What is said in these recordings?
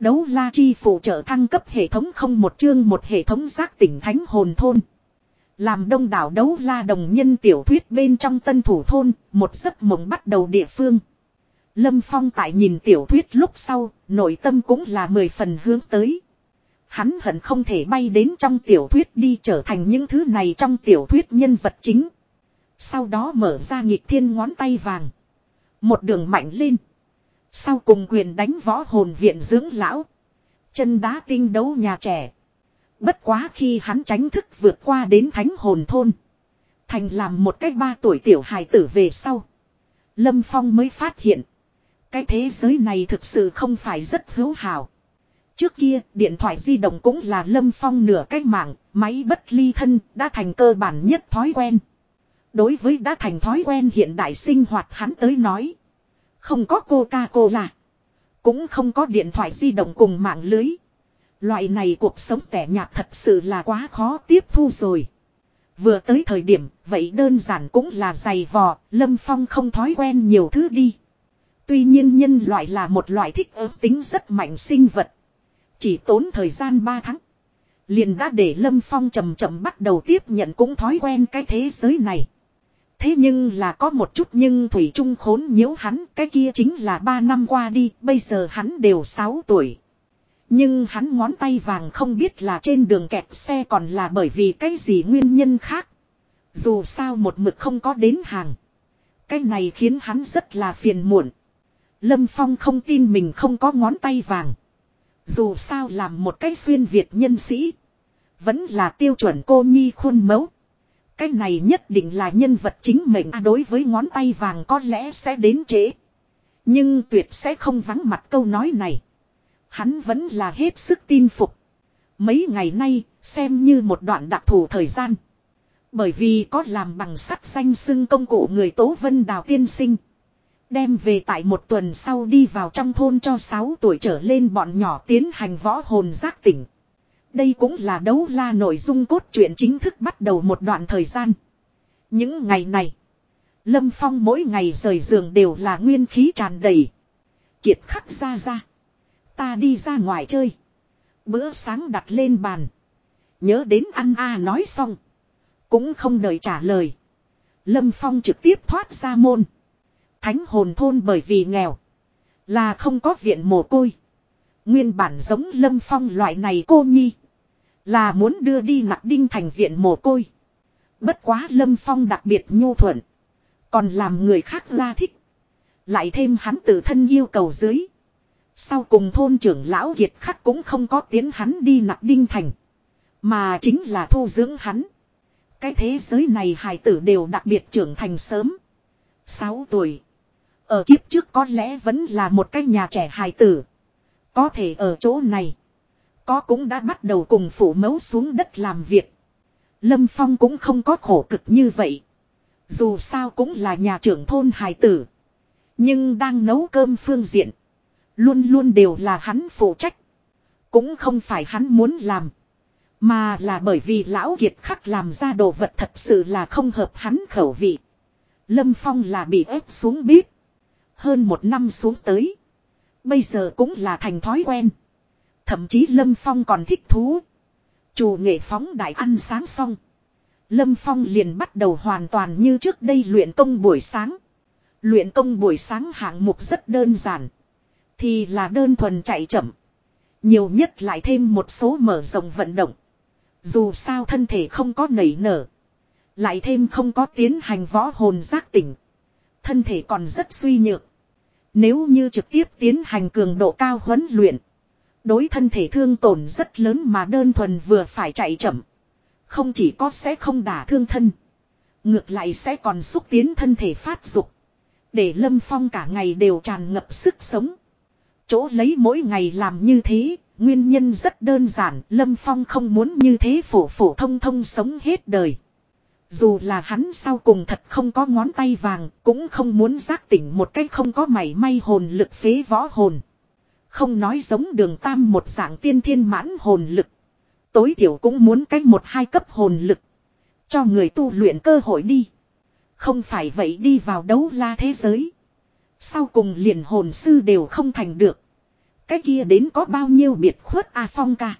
Đấu la chi phụ trợ thăng cấp hệ thống không một chương một hệ thống giác tỉnh thánh hồn thôn. Làm đông đảo đấu la đồng nhân tiểu thuyết bên trong tân thủ thôn, một giấc mộng bắt đầu địa phương. Lâm Phong tại nhìn tiểu thuyết lúc sau, nội tâm cũng là mười phần hướng tới. Hắn hận không thể bay đến trong tiểu thuyết đi trở thành những thứ này trong tiểu thuyết nhân vật chính. Sau đó mở ra nghịch thiên ngón tay vàng. Một đường mạnh lên. Sau cùng quyền đánh võ hồn viện dưỡng lão. Chân đá tinh đấu nhà trẻ. Bất quá khi hắn tránh thức vượt qua đến thánh hồn thôn. Thành làm một cách ba tuổi tiểu hài tử về sau. Lâm Phong mới phát hiện. Cái thế giới này thực sự không phải rất hữu hảo. Trước kia, điện thoại di động cũng là Lâm Phong nửa cách mạng, máy bất ly thân, đã thành cơ bản nhất thói quen. Đối với đã thành thói quen hiện đại sinh hoạt hắn tới nói. Không có Coca-Cola. Cũng không có điện thoại di động cùng mạng lưới. Loại này cuộc sống tẻ nhạt thật sự là quá khó tiếp thu rồi. Vừa tới thời điểm, vậy đơn giản cũng là giày vò, Lâm Phong không thói quen nhiều thứ đi. Tuy nhiên nhân loại là một loại thích ứng tính rất mạnh sinh vật. Chỉ tốn thời gian 3 tháng. Liền đã để Lâm Phong chậm chậm bắt đầu tiếp nhận cũng thói quen cái thế giới này. Thế nhưng là có một chút nhưng Thủy Trung khốn nhiễu hắn, cái kia chính là 3 năm qua đi, bây giờ hắn đều 6 tuổi. Nhưng hắn ngón tay vàng không biết là trên đường kẹt xe còn là bởi vì cái gì nguyên nhân khác. Dù sao một mực không có đến hàng. Cái này khiến hắn rất là phiền muộn. Lâm Phong không tin mình không có ngón tay vàng. Dù sao làm một cái xuyên Việt nhân sĩ. Vẫn là tiêu chuẩn cô nhi khuôn mẫu. Cái này nhất định là nhân vật chính mệnh à, đối với ngón tay vàng có lẽ sẽ đến trễ. Nhưng tuyệt sẽ không vắng mặt câu nói này. Hắn vẫn là hết sức tin phục. Mấy ngày nay, xem như một đoạn đặc thù thời gian. Bởi vì có làm bằng sắt xanh xưng công cụ người Tố Vân Đào tiên sinh. Đem về tại một tuần sau đi vào trong thôn cho 6 tuổi trở lên bọn nhỏ tiến hành võ hồn giác tỉnh. Đây cũng là đấu la nội dung cốt truyện chính thức bắt đầu một đoạn thời gian. Những ngày này, Lâm Phong mỗi ngày rời giường đều là nguyên khí tràn đầy. Kiệt khắc ra ra. Ta đi ra ngoài chơi. Bữa sáng đặt lên bàn. Nhớ đến ăn a nói xong. Cũng không đợi trả lời. Lâm Phong trực tiếp thoát ra môn. Thánh hồn thôn bởi vì nghèo. Là không có viện mồ côi. Nguyên bản giống Lâm Phong loại này cô nhi. Là muốn đưa đi nặc đinh thành viện mồ côi. Bất quá Lâm Phong đặc biệt nhu thuận. Còn làm người khác la thích. Lại thêm hắn tự thân yêu cầu dưới. Sau cùng thôn trưởng lão Kiệt khắc cũng không có tiến hắn đi nặc đinh thành. Mà chính là thu dưỡng hắn. Cái thế giới này hài tử đều đặc biệt trưởng thành sớm. 6 tuổi. Ở kiếp trước có lẽ vẫn là một cái nhà trẻ hài tử. Có thể ở chỗ này. Có cũng đã bắt đầu cùng phủ mấu xuống đất làm việc. Lâm Phong cũng không có khổ cực như vậy. Dù sao cũng là nhà trưởng thôn hài tử. Nhưng đang nấu cơm phương diện. Luôn luôn đều là hắn phụ trách. Cũng không phải hắn muốn làm. Mà là bởi vì lão kiệt khắc làm ra đồ vật thật sự là không hợp hắn khẩu vị. Lâm Phong là bị ép xuống bếp. Hơn một năm xuống tới. Bây giờ cũng là thành thói quen. Thậm chí Lâm Phong còn thích thú. Chủ nghệ phóng đại ăn sáng xong. Lâm Phong liền bắt đầu hoàn toàn như trước đây luyện công buổi sáng. Luyện công buổi sáng hạng mục rất đơn giản. Thì là đơn thuần chạy chậm. Nhiều nhất lại thêm một số mở rộng vận động. Dù sao thân thể không có nảy nở. Lại thêm không có tiến hành võ hồn giác tỉnh. Thân thể còn rất suy nhược. Nếu như trực tiếp tiến hành cường độ cao huấn luyện. Đối thân thể thương tổn rất lớn mà đơn thuần vừa phải chạy chậm. Không chỉ có sẽ không đả thương thân. Ngược lại sẽ còn xúc tiến thân thể phát dục. Để Lâm Phong cả ngày đều tràn ngập sức sống. Chỗ lấy mỗi ngày làm như thế, nguyên nhân rất đơn giản, Lâm Phong không muốn như thế phổ phổ thông thông sống hết đời. Dù là hắn sau cùng thật không có ngón tay vàng, cũng không muốn giác tỉnh một cách không có mảy may hồn lực phế võ hồn. Không nói giống đường tam một dạng tiên thiên mãn hồn lực. Tối thiểu cũng muốn cách một hai cấp hồn lực. Cho người tu luyện cơ hội đi. Không phải vậy đi vào đấu la thế giới. Sau cùng liền hồn sư đều không thành được. Cái kia đến có bao nhiêu biệt khuất A Phong ca.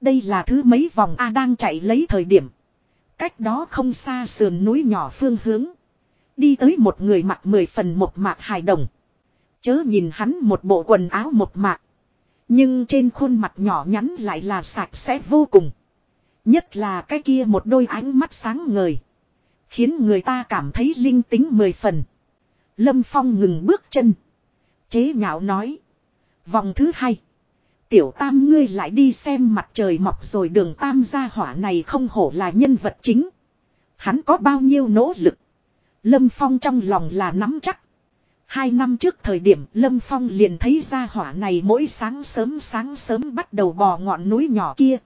Đây là thứ mấy vòng A đang chạy lấy thời điểm. Cách đó không xa sườn núi nhỏ phương hướng. Đi tới một người mặc mười phần một mạc hài đồng. Chớ nhìn hắn một bộ quần áo một mạc. Nhưng trên khuôn mặt nhỏ nhắn lại là sạch sẽ vô cùng. Nhất là cái kia một đôi ánh mắt sáng ngời. Khiến người ta cảm thấy linh tính mười phần. Lâm Phong ngừng bước chân. Chế nhạo nói. Vòng thứ hai. Tiểu tam ngươi lại đi xem mặt trời mọc rồi đường tam gia hỏa này không hổ là nhân vật chính. Hắn có bao nhiêu nỗ lực. Lâm Phong trong lòng là nắm chắc. Hai năm trước thời điểm Lâm Phong liền thấy ra hỏa này mỗi sáng sớm sáng sớm bắt đầu bò ngọn núi nhỏ kia.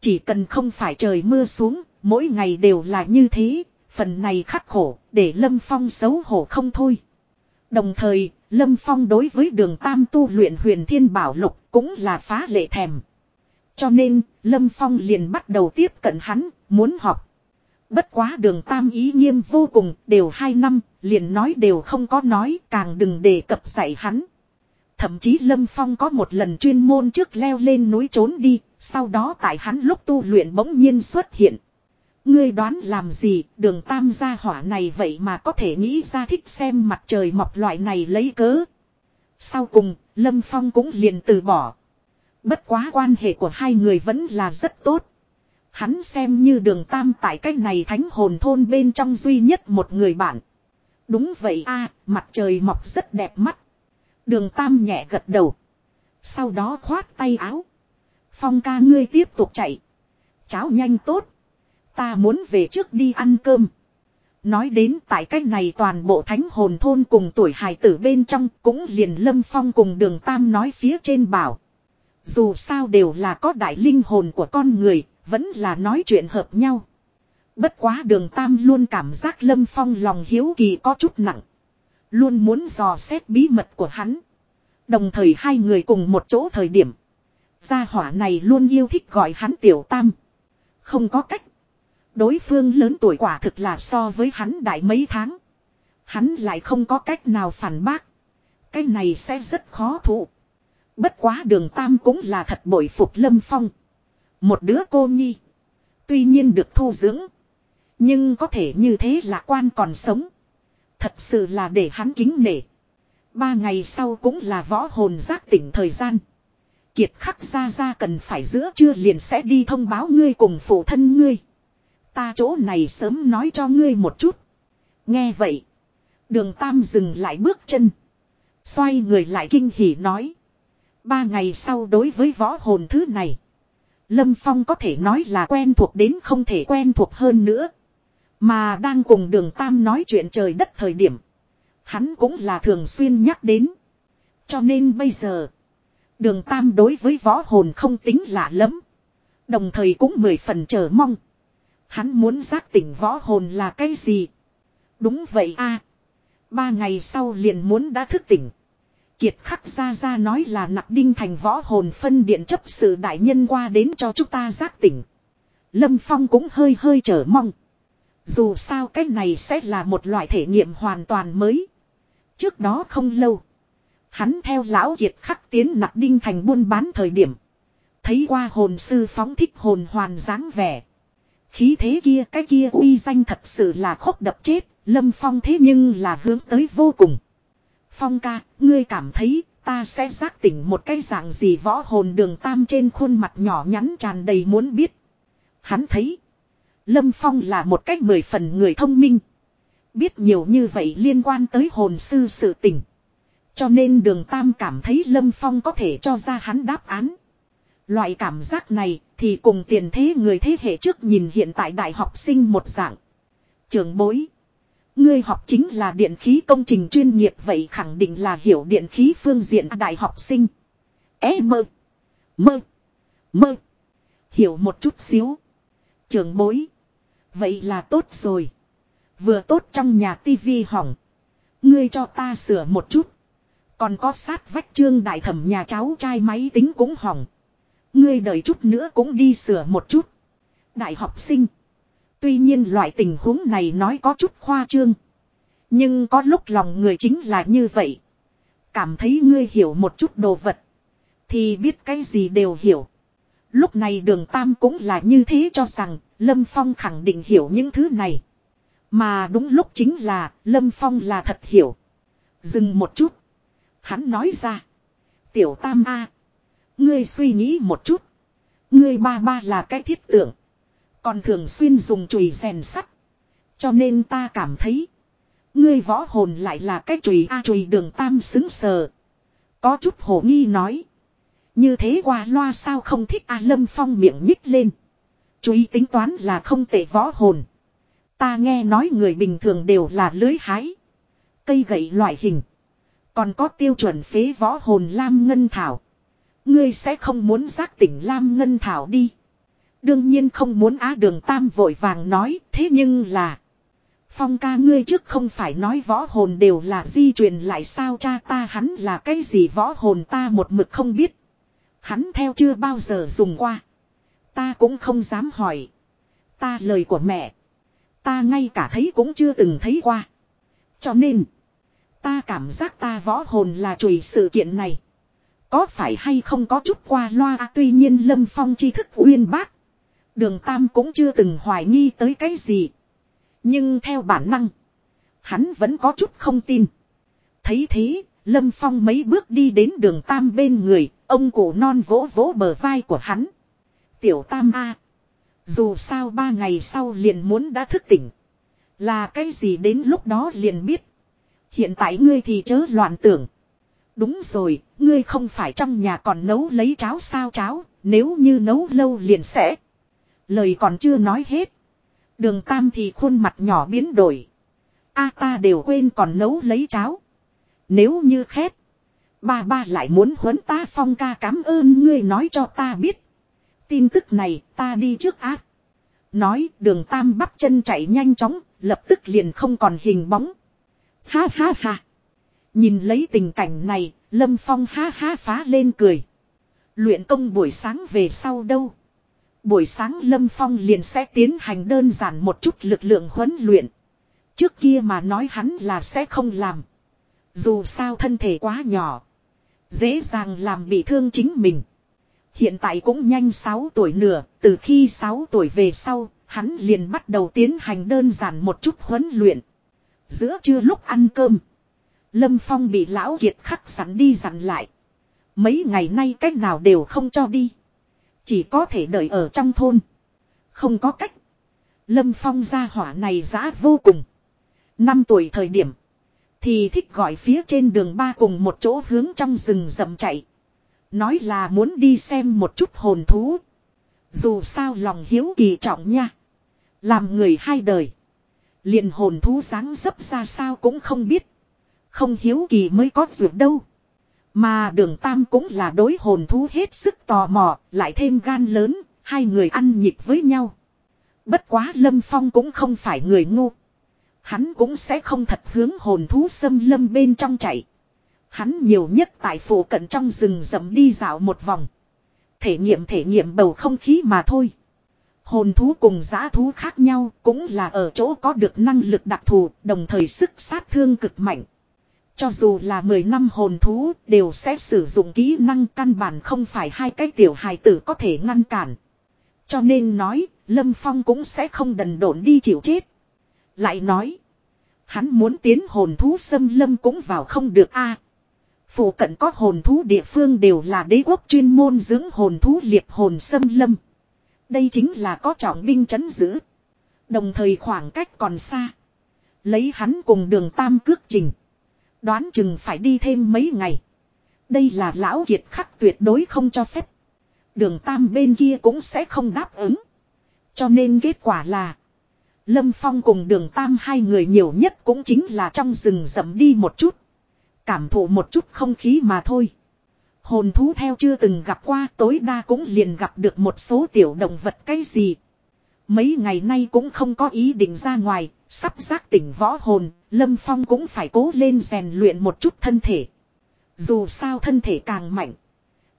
Chỉ cần không phải trời mưa xuống, mỗi ngày đều là như thế, phần này khắc khổ, để Lâm Phong xấu hổ không thôi. Đồng thời, Lâm Phong đối với đường tam tu luyện huyền thiên bảo lục cũng là phá lệ thèm. Cho nên, Lâm Phong liền bắt đầu tiếp cận hắn, muốn học. Bất quá đường tam ý nghiêm vô cùng, đều hai năm, liền nói đều không có nói, càng đừng đề cập dạy hắn. Thậm chí Lâm Phong có một lần chuyên môn trước leo lên núi trốn đi, sau đó tại hắn lúc tu luyện bỗng nhiên xuất hiện. Ngươi đoán làm gì, đường tam gia hỏa này vậy mà có thể nghĩ ra thích xem mặt trời mọc loại này lấy cớ. Sau cùng, Lâm Phong cũng liền từ bỏ. Bất quá quan hệ của hai người vẫn là rất tốt. Hắn xem như đường tam tại cái này thánh hồn thôn bên trong duy nhất một người bạn. Đúng vậy a mặt trời mọc rất đẹp mắt. Đường tam nhẹ gật đầu. Sau đó khoát tay áo. Phong ca ngươi tiếp tục chạy. Cháo nhanh tốt. Ta muốn về trước đi ăn cơm. Nói đến tại cách này toàn bộ thánh hồn thôn cùng tuổi hài tử bên trong cũng liền lâm phong cùng đường tam nói phía trên bảo. Dù sao đều là có đại linh hồn của con người, vẫn là nói chuyện hợp nhau. Bất quá đường tam luôn cảm giác lâm phong lòng hiếu kỳ có chút nặng. Luôn muốn dò xét bí mật của hắn. Đồng thời hai người cùng một chỗ thời điểm. Gia hỏa này luôn yêu thích gọi hắn tiểu tam. Không có cách. Đối phương lớn tuổi quả thực là so với hắn đại mấy tháng. Hắn lại không có cách nào phản bác. Cái này sẽ rất khó thụ. Bất quá đường tam cũng là thật bội phục lâm phong. Một đứa cô nhi. Tuy nhiên được thu dưỡng. Nhưng có thể như thế là quan còn sống. Thật sự là để hắn kính nể. Ba ngày sau cũng là võ hồn giác tỉnh thời gian. Kiệt khắc ra ra cần phải giữa trưa liền sẽ đi thông báo ngươi cùng phụ thân ngươi. Ta chỗ này sớm nói cho ngươi một chút. Nghe vậy. Đường Tam dừng lại bước chân. Xoay người lại kinh hỉ nói. Ba ngày sau đối với võ hồn thứ này. Lâm Phong có thể nói là quen thuộc đến không thể quen thuộc hơn nữa. Mà đang cùng đường Tam nói chuyện trời đất thời điểm. Hắn cũng là thường xuyên nhắc đến. Cho nên bây giờ. Đường Tam đối với võ hồn không tính lạ lắm. Đồng thời cũng mười phần chờ mong. Hắn muốn giác tỉnh võ hồn là cái gì? Đúng vậy a Ba ngày sau liền muốn đã thức tỉnh. Kiệt khắc ra ra nói là nặc đinh thành võ hồn phân điện chấp sự đại nhân qua đến cho chúng ta giác tỉnh. Lâm Phong cũng hơi hơi chờ mong. Dù sao cái này sẽ là một loại thể nghiệm hoàn toàn mới. Trước đó không lâu. Hắn theo lão kiệt khắc tiến nặc đinh thành buôn bán thời điểm. Thấy qua hồn sư phóng thích hồn hoàn dáng vẻ. Khí thế kia cái kia uy danh thật sự là khốc đập chết, Lâm Phong thế nhưng là hướng tới vô cùng. Phong ca, ngươi cảm thấy ta sẽ giác tỉnh một cái dạng gì võ hồn đường tam trên khuôn mặt nhỏ nhắn tràn đầy muốn biết. Hắn thấy, Lâm Phong là một cách mười phần người thông minh. Biết nhiều như vậy liên quan tới hồn sư sự tình. Cho nên đường tam cảm thấy Lâm Phong có thể cho ra hắn đáp án. Loại cảm giác này thì cùng tiền thế người thế hệ trước nhìn hiện tại đại học sinh một dạng. Trường bối. Ngươi học chính là điện khí công trình chuyên nghiệp, vậy khẳng định là hiểu điện khí phương diện đại học sinh. É mơ. Mơ. Mơ. Hiểu một chút xíu. Trường bối. Vậy là tốt rồi. Vừa tốt trong nhà tivi hỏng. Ngươi cho ta sửa một chút. Còn có sát vách trương đại thẩm nhà cháu trai máy tính cũng hỏng. Ngươi đợi chút nữa cũng đi sửa một chút. Đại học sinh. Tuy nhiên loại tình huống này nói có chút khoa trương. Nhưng có lúc lòng người chính là như vậy. Cảm thấy ngươi hiểu một chút đồ vật. Thì biết cái gì đều hiểu. Lúc này đường Tam cũng là như thế cho rằng, Lâm Phong khẳng định hiểu những thứ này. Mà đúng lúc chính là, Lâm Phong là thật hiểu. Dừng một chút. Hắn nói ra. Tiểu Tam A. Ngươi suy nghĩ một chút. Ngươi ba ba là cái thiết tượng. Còn thường xuyên dùng chùy rèn sắt. Cho nên ta cảm thấy. Ngươi võ hồn lại là cái chùy A chùy đường Tam xứng sờ. Có chút hồ nghi nói. Như thế qua loa sao không thích A Lâm Phong miệng nhích lên. Chùy tính toán là không tệ võ hồn. Ta nghe nói người bình thường đều là lưới hái. Cây gậy loại hình. Còn có tiêu chuẩn phế võ hồn Lam Ngân Thảo. Ngươi sẽ không muốn giác tỉnh Lam Ngân Thảo đi. Đương nhiên không muốn á đường tam vội vàng nói thế nhưng là. Phong ca ngươi trước không phải nói võ hồn đều là di truyền lại sao cha ta hắn là cái gì võ hồn ta một mực không biết. Hắn theo chưa bao giờ dùng qua. Ta cũng không dám hỏi. Ta lời của mẹ. Ta ngay cả thấy cũng chưa từng thấy qua. Cho nên. Ta cảm giác ta võ hồn là chùi sự kiện này. Có phải hay không có chút qua loa à, tuy nhiên Lâm Phong tri thức uyên bác. Đường Tam cũng chưa từng hoài nghi tới cái gì. Nhưng theo bản năng. Hắn vẫn có chút không tin. Thấy thế, Lâm Phong mấy bước đi đến đường Tam bên người, ông cổ non vỗ vỗ bờ vai của hắn. Tiểu Tam A. Dù sao ba ngày sau liền muốn đã thức tỉnh. Là cái gì đến lúc đó liền biết. Hiện tại ngươi thì chớ loạn tưởng. Đúng rồi, ngươi không phải trong nhà còn nấu lấy cháo sao cháo, nếu như nấu lâu liền sẽ. Lời còn chưa nói hết. Đường Tam thì khuôn mặt nhỏ biến đổi. A ta đều quên còn nấu lấy cháo. Nếu như khét. Ba ba lại muốn huấn ta phong ca cảm ơn ngươi nói cho ta biết. Tin tức này ta đi trước ác. Nói đường tam bắp chân chạy nhanh chóng, lập tức liền không còn hình bóng. Ha ha ha. Nhìn lấy tình cảnh này, Lâm Phong ha ha phá lên cười. Luyện công buổi sáng về sau đâu. Buổi sáng Lâm Phong liền sẽ tiến hành đơn giản một chút lực lượng huấn luyện. Trước kia mà nói hắn là sẽ không làm. Dù sao thân thể quá nhỏ. Dễ dàng làm bị thương chính mình. Hiện tại cũng nhanh 6 tuổi nửa, từ khi 6 tuổi về sau, hắn liền bắt đầu tiến hành đơn giản một chút huấn luyện. Giữa trưa lúc ăn cơm, Lâm Phong bị lão kiệt khắc sẵn đi dặn lại. Mấy ngày nay cách nào đều không cho đi. Chỉ có thể đợi ở trong thôn. Không có cách. Lâm Phong gia hỏa này giá vô cùng. Năm tuổi thời điểm. Thì thích gọi phía trên đường ba cùng một chỗ hướng trong rừng rậm chạy. Nói là muốn đi xem một chút hồn thú. Dù sao lòng hiếu kỳ trọng nha. Làm người hai đời. Liền hồn thú dáng dấp ra sao cũng không biết. Không hiếu kỳ mới có dược đâu. Mà đường tam cũng là đối hồn thú hết sức tò mò, lại thêm gan lớn, hai người ăn nhịp với nhau. Bất quá Lâm Phong cũng không phải người ngu. Hắn cũng sẽ không thật hướng hồn thú xâm lâm bên trong chạy. Hắn nhiều nhất tại phủ cận trong rừng rậm đi dạo một vòng. Thể nghiệm thể nghiệm bầu không khí mà thôi. Hồn thú cùng giã thú khác nhau cũng là ở chỗ có được năng lực đặc thù, đồng thời sức sát thương cực mạnh. Cho dù là 10 năm hồn thú đều sẽ sử dụng kỹ năng căn bản không phải hai cái tiểu hài tử có thể ngăn cản. Cho nên nói, Lâm Phong cũng sẽ không đần độn đi chịu chết. Lại nói, hắn muốn tiến hồn thú xâm lâm cũng vào không được a. Phủ cận có hồn thú địa phương đều là đế quốc chuyên môn dưỡng hồn thú liệp hồn xâm lâm. Đây chính là có trọng binh chấn giữ. Đồng thời khoảng cách còn xa. Lấy hắn cùng đường tam cước trình. Đoán chừng phải đi thêm mấy ngày. Đây là lão kiệt khắc tuyệt đối không cho phép. Đường tam bên kia cũng sẽ không đáp ứng. Cho nên kết quả là. Lâm Phong cùng đường tam hai người nhiều nhất cũng chính là trong rừng rậm đi một chút. Cảm thụ một chút không khí mà thôi. Hồn thú theo chưa từng gặp qua, tối đa cũng liền gặp được một số tiểu động vật cái gì. Mấy ngày nay cũng không có ý định ra ngoài, sắp giác tỉnh võ hồn, Lâm Phong cũng phải cố lên rèn luyện một chút thân thể. Dù sao thân thể càng mạnh,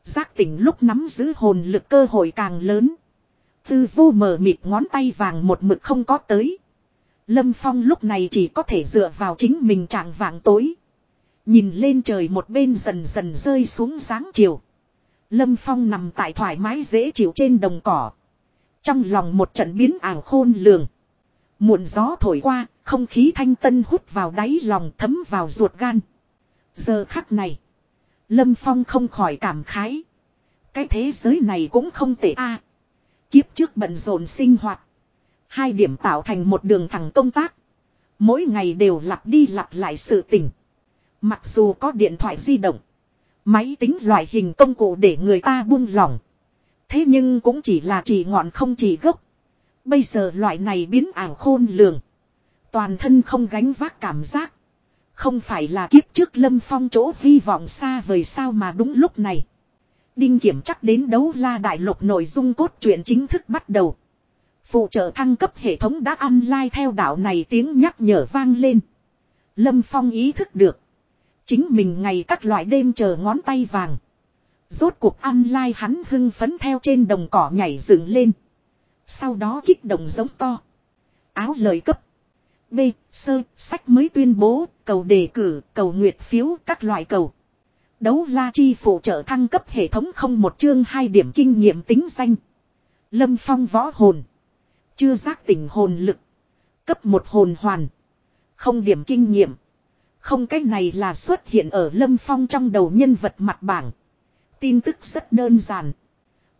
giác tỉnh lúc nắm giữ hồn lực cơ hội càng lớn. Tư vô mờ mịt ngón tay vàng một mực không có tới. Lâm Phong lúc này chỉ có thể dựa vào chính mình trạng vàng tối. Nhìn lên trời một bên dần dần rơi xuống sáng chiều. Lâm Phong nằm tại thoải mái dễ chịu trên đồng cỏ. Trong lòng một trận biến ảo khôn lường. Muộn gió thổi qua, không khí thanh tân hút vào đáy lòng thấm vào ruột gan. Giờ khắc này. Lâm Phong không khỏi cảm khái. Cái thế giới này cũng không tệ a. kiếp trước bận rộn sinh hoạt. Hai điểm tạo thành một đường thẳng công tác. Mỗi ngày đều lặp đi lặp lại sự tình. Mặc dù có điện thoại di động. Máy tính loại hình công cụ để người ta buông lỏng. Thế nhưng cũng chỉ là chỉ ngọn không chỉ gốc. Bây giờ loại này biến ảo khôn lường. Toàn thân không gánh vác cảm giác. Không phải là kiếp trước lâm phong chỗ hy vọng xa vời sao mà đúng lúc này. Đinh kiểm chắc đến đấu la đại lục nội dung cốt truyện chính thức bắt đầu. Phụ trợ thăng cấp hệ thống đã online lai theo đạo này tiếng nhắc nhở vang lên. Lâm Phong ý thức được. Chính mình ngày các loại đêm chờ ngón tay vàng. Rốt cuộc ăn lai hắn hưng phấn theo trên đồng cỏ nhảy dựng lên. Sau đó kích động giống to. Áo lời cấp. B. Sơ, sách mới tuyên bố, cầu đề cử, cầu nguyệt phiếu, các loại cầu. Đấu la chi phụ trợ thăng cấp hệ thống không một chương hai điểm kinh nghiệm tính danh. Lâm phong võ hồn. Chưa giác tỉnh hồn lực. Cấp một hồn hoàn. Không điểm kinh nghiệm. Không cái này là xuất hiện ở lâm phong trong đầu nhân vật mặt bảng. Tin tức rất đơn giản.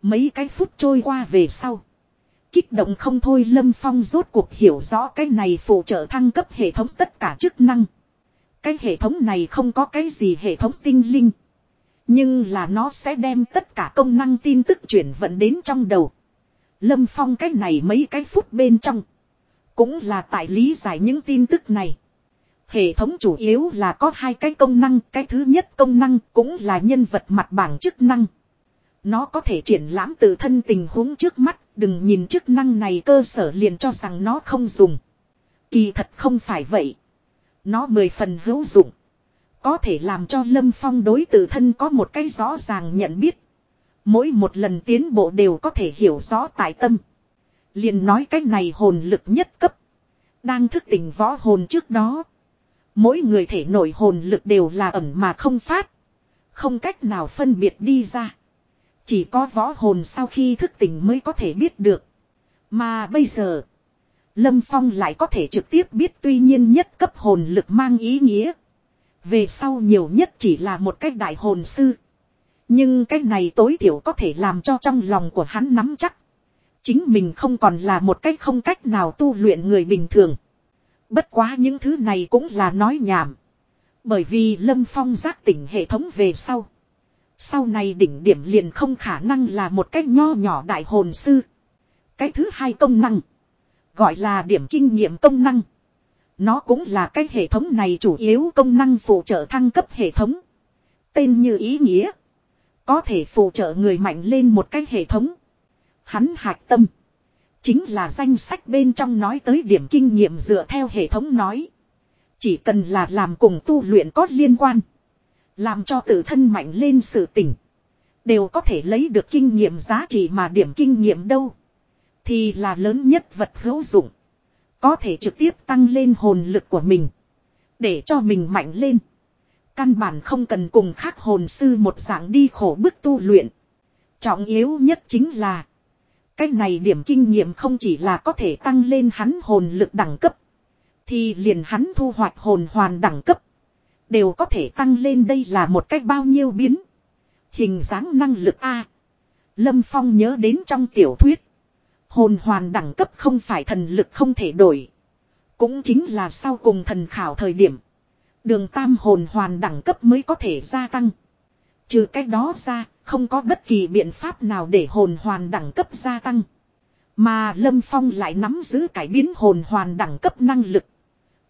Mấy cái phút trôi qua về sau. Kích động không thôi Lâm Phong rốt cuộc hiểu rõ cái này phụ trợ thăng cấp hệ thống tất cả chức năng. Cái hệ thống này không có cái gì hệ thống tinh linh. Nhưng là nó sẽ đem tất cả công năng tin tức chuyển vận đến trong đầu. Lâm Phong cái này mấy cái phút bên trong. Cũng là tại lý giải những tin tức này. Hệ thống chủ yếu là có hai cái công năng. Cái thứ nhất công năng cũng là nhân vật mặt bảng chức năng. Nó có thể triển lãm tự thân tình huống trước mắt. Đừng nhìn chức năng này cơ sở liền cho rằng nó không dùng. Kỳ thật không phải vậy. Nó mười phần hữu dụng. Có thể làm cho Lâm Phong đối tự thân có một cái rõ ràng nhận biết. Mỗi một lần tiến bộ đều có thể hiểu rõ tại tâm. liền nói cái này hồn lực nhất cấp. Đang thức tỉnh võ hồn trước đó. Mỗi người thể nội hồn lực đều là ẩn mà không phát. Không cách nào phân biệt đi ra. Chỉ có võ hồn sau khi thức tỉnh mới có thể biết được. Mà bây giờ. Lâm Phong lại có thể trực tiếp biết tuy nhiên nhất cấp hồn lực mang ý nghĩa. Về sau nhiều nhất chỉ là một cách đại hồn sư. Nhưng cái này tối thiểu có thể làm cho trong lòng của hắn nắm chắc. Chính mình không còn là một cách không cách nào tu luyện người bình thường. Bất quá những thứ này cũng là nói nhảm. Bởi vì Lâm Phong giác tỉnh hệ thống về sau. Sau này đỉnh điểm liền không khả năng là một cách nho nhỏ đại hồn sư. Cái thứ hai công năng. Gọi là điểm kinh nghiệm công năng. Nó cũng là cái hệ thống này chủ yếu công năng phụ trợ thăng cấp hệ thống. Tên như ý nghĩa. Có thể phụ trợ người mạnh lên một cái hệ thống. Hắn hạch tâm. Chính là danh sách bên trong nói tới điểm kinh nghiệm dựa theo hệ thống nói. Chỉ cần là làm cùng tu luyện có liên quan. Làm cho tự thân mạnh lên sự tỉnh. Đều có thể lấy được kinh nghiệm giá trị mà điểm kinh nghiệm đâu. Thì là lớn nhất vật hữu dụng. Có thể trực tiếp tăng lên hồn lực của mình. Để cho mình mạnh lên. Căn bản không cần cùng khác hồn sư một dạng đi khổ bức tu luyện. Trọng yếu nhất chính là. Cái này điểm kinh nghiệm không chỉ là có thể tăng lên hắn hồn lực đẳng cấp. Thì liền hắn thu hoạch hồn hoàn đẳng cấp. Đều có thể tăng lên đây là một cách bao nhiêu biến. Hình dáng năng lực A. Lâm Phong nhớ đến trong tiểu thuyết. Hồn hoàn đẳng cấp không phải thần lực không thể đổi. Cũng chính là sau cùng thần khảo thời điểm. Đường tam hồn hoàn đẳng cấp mới có thể gia tăng. Trừ cách đó ra, không có bất kỳ biện pháp nào để hồn hoàn đẳng cấp gia tăng. Mà Lâm Phong lại nắm giữ cải biến hồn hoàn đẳng cấp năng lực.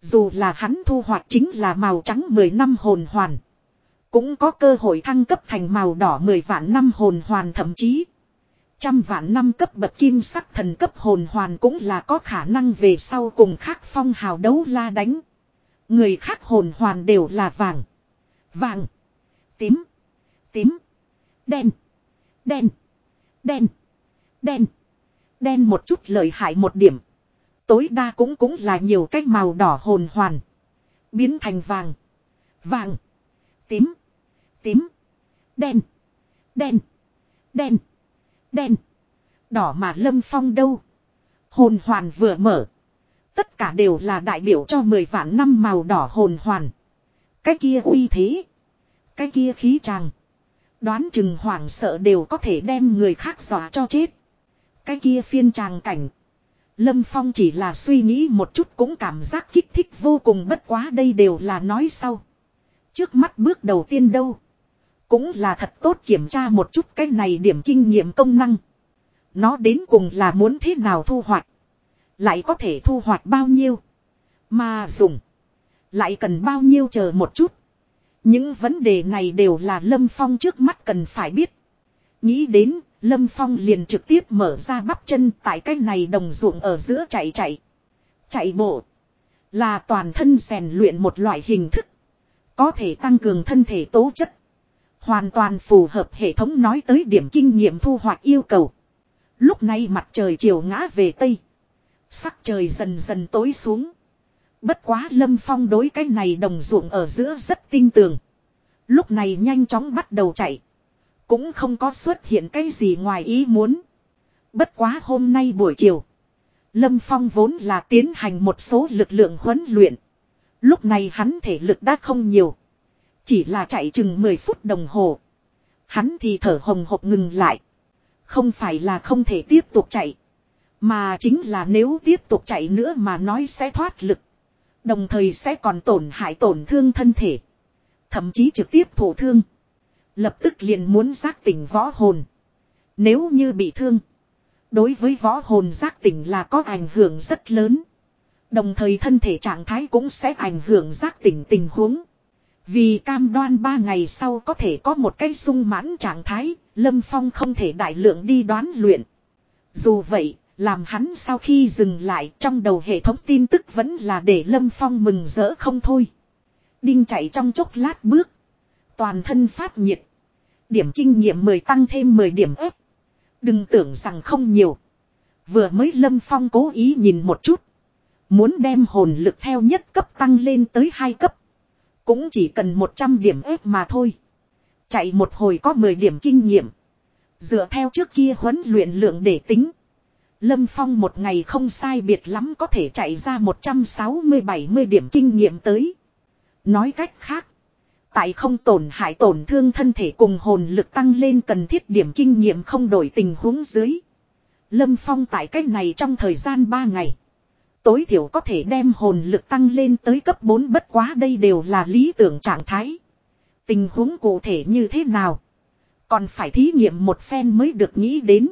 Dù là hắn thu hoạch chính là màu trắng 10 năm hồn hoàn. Cũng có cơ hội thăng cấp thành màu đỏ 10 vạn năm hồn hoàn, thậm chí. Trăm vạn năm cấp bậc kim sắc thần cấp hồn hoàn cũng là có khả năng về sau cùng khác phong hào đấu la đánh. Người khác hồn hoàn đều là vàng. Vàng. Tím. Tím. Đen. Đen. Đen. Đen. Đen một chút lợi hại một điểm. Tối đa cũng cũng là nhiều cách màu đỏ hồn hoàn. Biến thành vàng. Vàng. Tím. Tím. Đen. Đen. Đen. Đen. Đỏ mà Lâm Phong đâu. Hồn hoàn vừa mở. Tất cả đều là đại biểu cho 10 vạn năm màu đỏ hồn hoàn. Cái kia uy thế. Cái kia khí tràng. Đoán chừng hoảng sợ đều có thể đem người khác dọa cho chết. Cái kia phiên tràng cảnh. Lâm Phong chỉ là suy nghĩ một chút cũng cảm giác kích thích vô cùng bất quá đây đều là nói sau. Trước mắt bước đầu tiên đâu. Cũng là thật tốt kiểm tra một chút cái này điểm kinh nghiệm công năng. Nó đến cùng là muốn thế nào thu hoạch. Lại có thể thu hoạch bao nhiêu. Mà dùng. Lại cần bao nhiêu chờ một chút. Những vấn đề này đều là Lâm Phong trước mắt cần phải biết. Nghĩ đến, Lâm Phong liền trực tiếp mở ra bắp chân tại cái này đồng ruộng ở giữa chạy chạy. Chạy bộ. Là toàn thân rèn luyện một loại hình thức. Có thể tăng cường thân thể tố chất. Hoàn toàn phù hợp hệ thống nói tới điểm kinh nghiệm thu hoạch yêu cầu. Lúc này mặt trời chiều ngã về Tây. Sắc trời dần dần tối xuống. Bất quá lâm phong đối cái này đồng ruộng ở giữa rất tinh tường. Lúc này nhanh chóng bắt đầu chạy. Cũng không có xuất hiện cái gì ngoài ý muốn. Bất quá hôm nay buổi chiều. Lâm Phong vốn là tiến hành một số lực lượng huấn luyện. Lúc này hắn thể lực đã không nhiều. Chỉ là chạy chừng 10 phút đồng hồ. Hắn thì thở hồng hộc ngừng lại. Không phải là không thể tiếp tục chạy. Mà chính là nếu tiếp tục chạy nữa mà nói sẽ thoát lực. Đồng thời sẽ còn tổn hại tổn thương thân thể. Thậm chí trực tiếp thổ thương. Lập tức liền muốn giác tỉnh võ hồn. Nếu như bị thương. Đối với võ hồn giác tỉnh là có ảnh hưởng rất lớn. Đồng thời thân thể trạng thái cũng sẽ ảnh hưởng giác tỉnh tình huống. Vì cam đoan ba ngày sau có thể có một cái sung mãn trạng thái, Lâm Phong không thể đại lượng đi đoán luyện. Dù vậy, làm hắn sau khi dừng lại trong đầu hệ thống tin tức vẫn là để Lâm Phong mừng rỡ không thôi. Đinh chạy trong chốc lát bước. Toàn thân phát nhiệt. Điểm kinh nghiệm 10 tăng thêm 10 điểm ếp. Đừng tưởng rằng không nhiều. Vừa mới Lâm Phong cố ý nhìn một chút. Muốn đem hồn lực theo nhất cấp tăng lên tới hai cấp. Cũng chỉ cần 100 điểm ếp mà thôi. Chạy một hồi có 10 điểm kinh nghiệm. Dựa theo trước kia huấn luyện lượng để tính. Lâm Phong một ngày không sai biệt lắm có thể chạy ra 160-70 điểm kinh nghiệm tới. Nói cách khác. Tại không tổn hại tổn thương thân thể cùng hồn lực tăng lên cần thiết điểm kinh nghiệm không đổi tình huống dưới. Lâm Phong tại cách này trong thời gian 3 ngày. Tối thiểu có thể đem hồn lực tăng lên tới cấp 4 bất quá đây đều là lý tưởng trạng thái. Tình huống cụ thể như thế nào? Còn phải thí nghiệm một phen mới được nghĩ đến.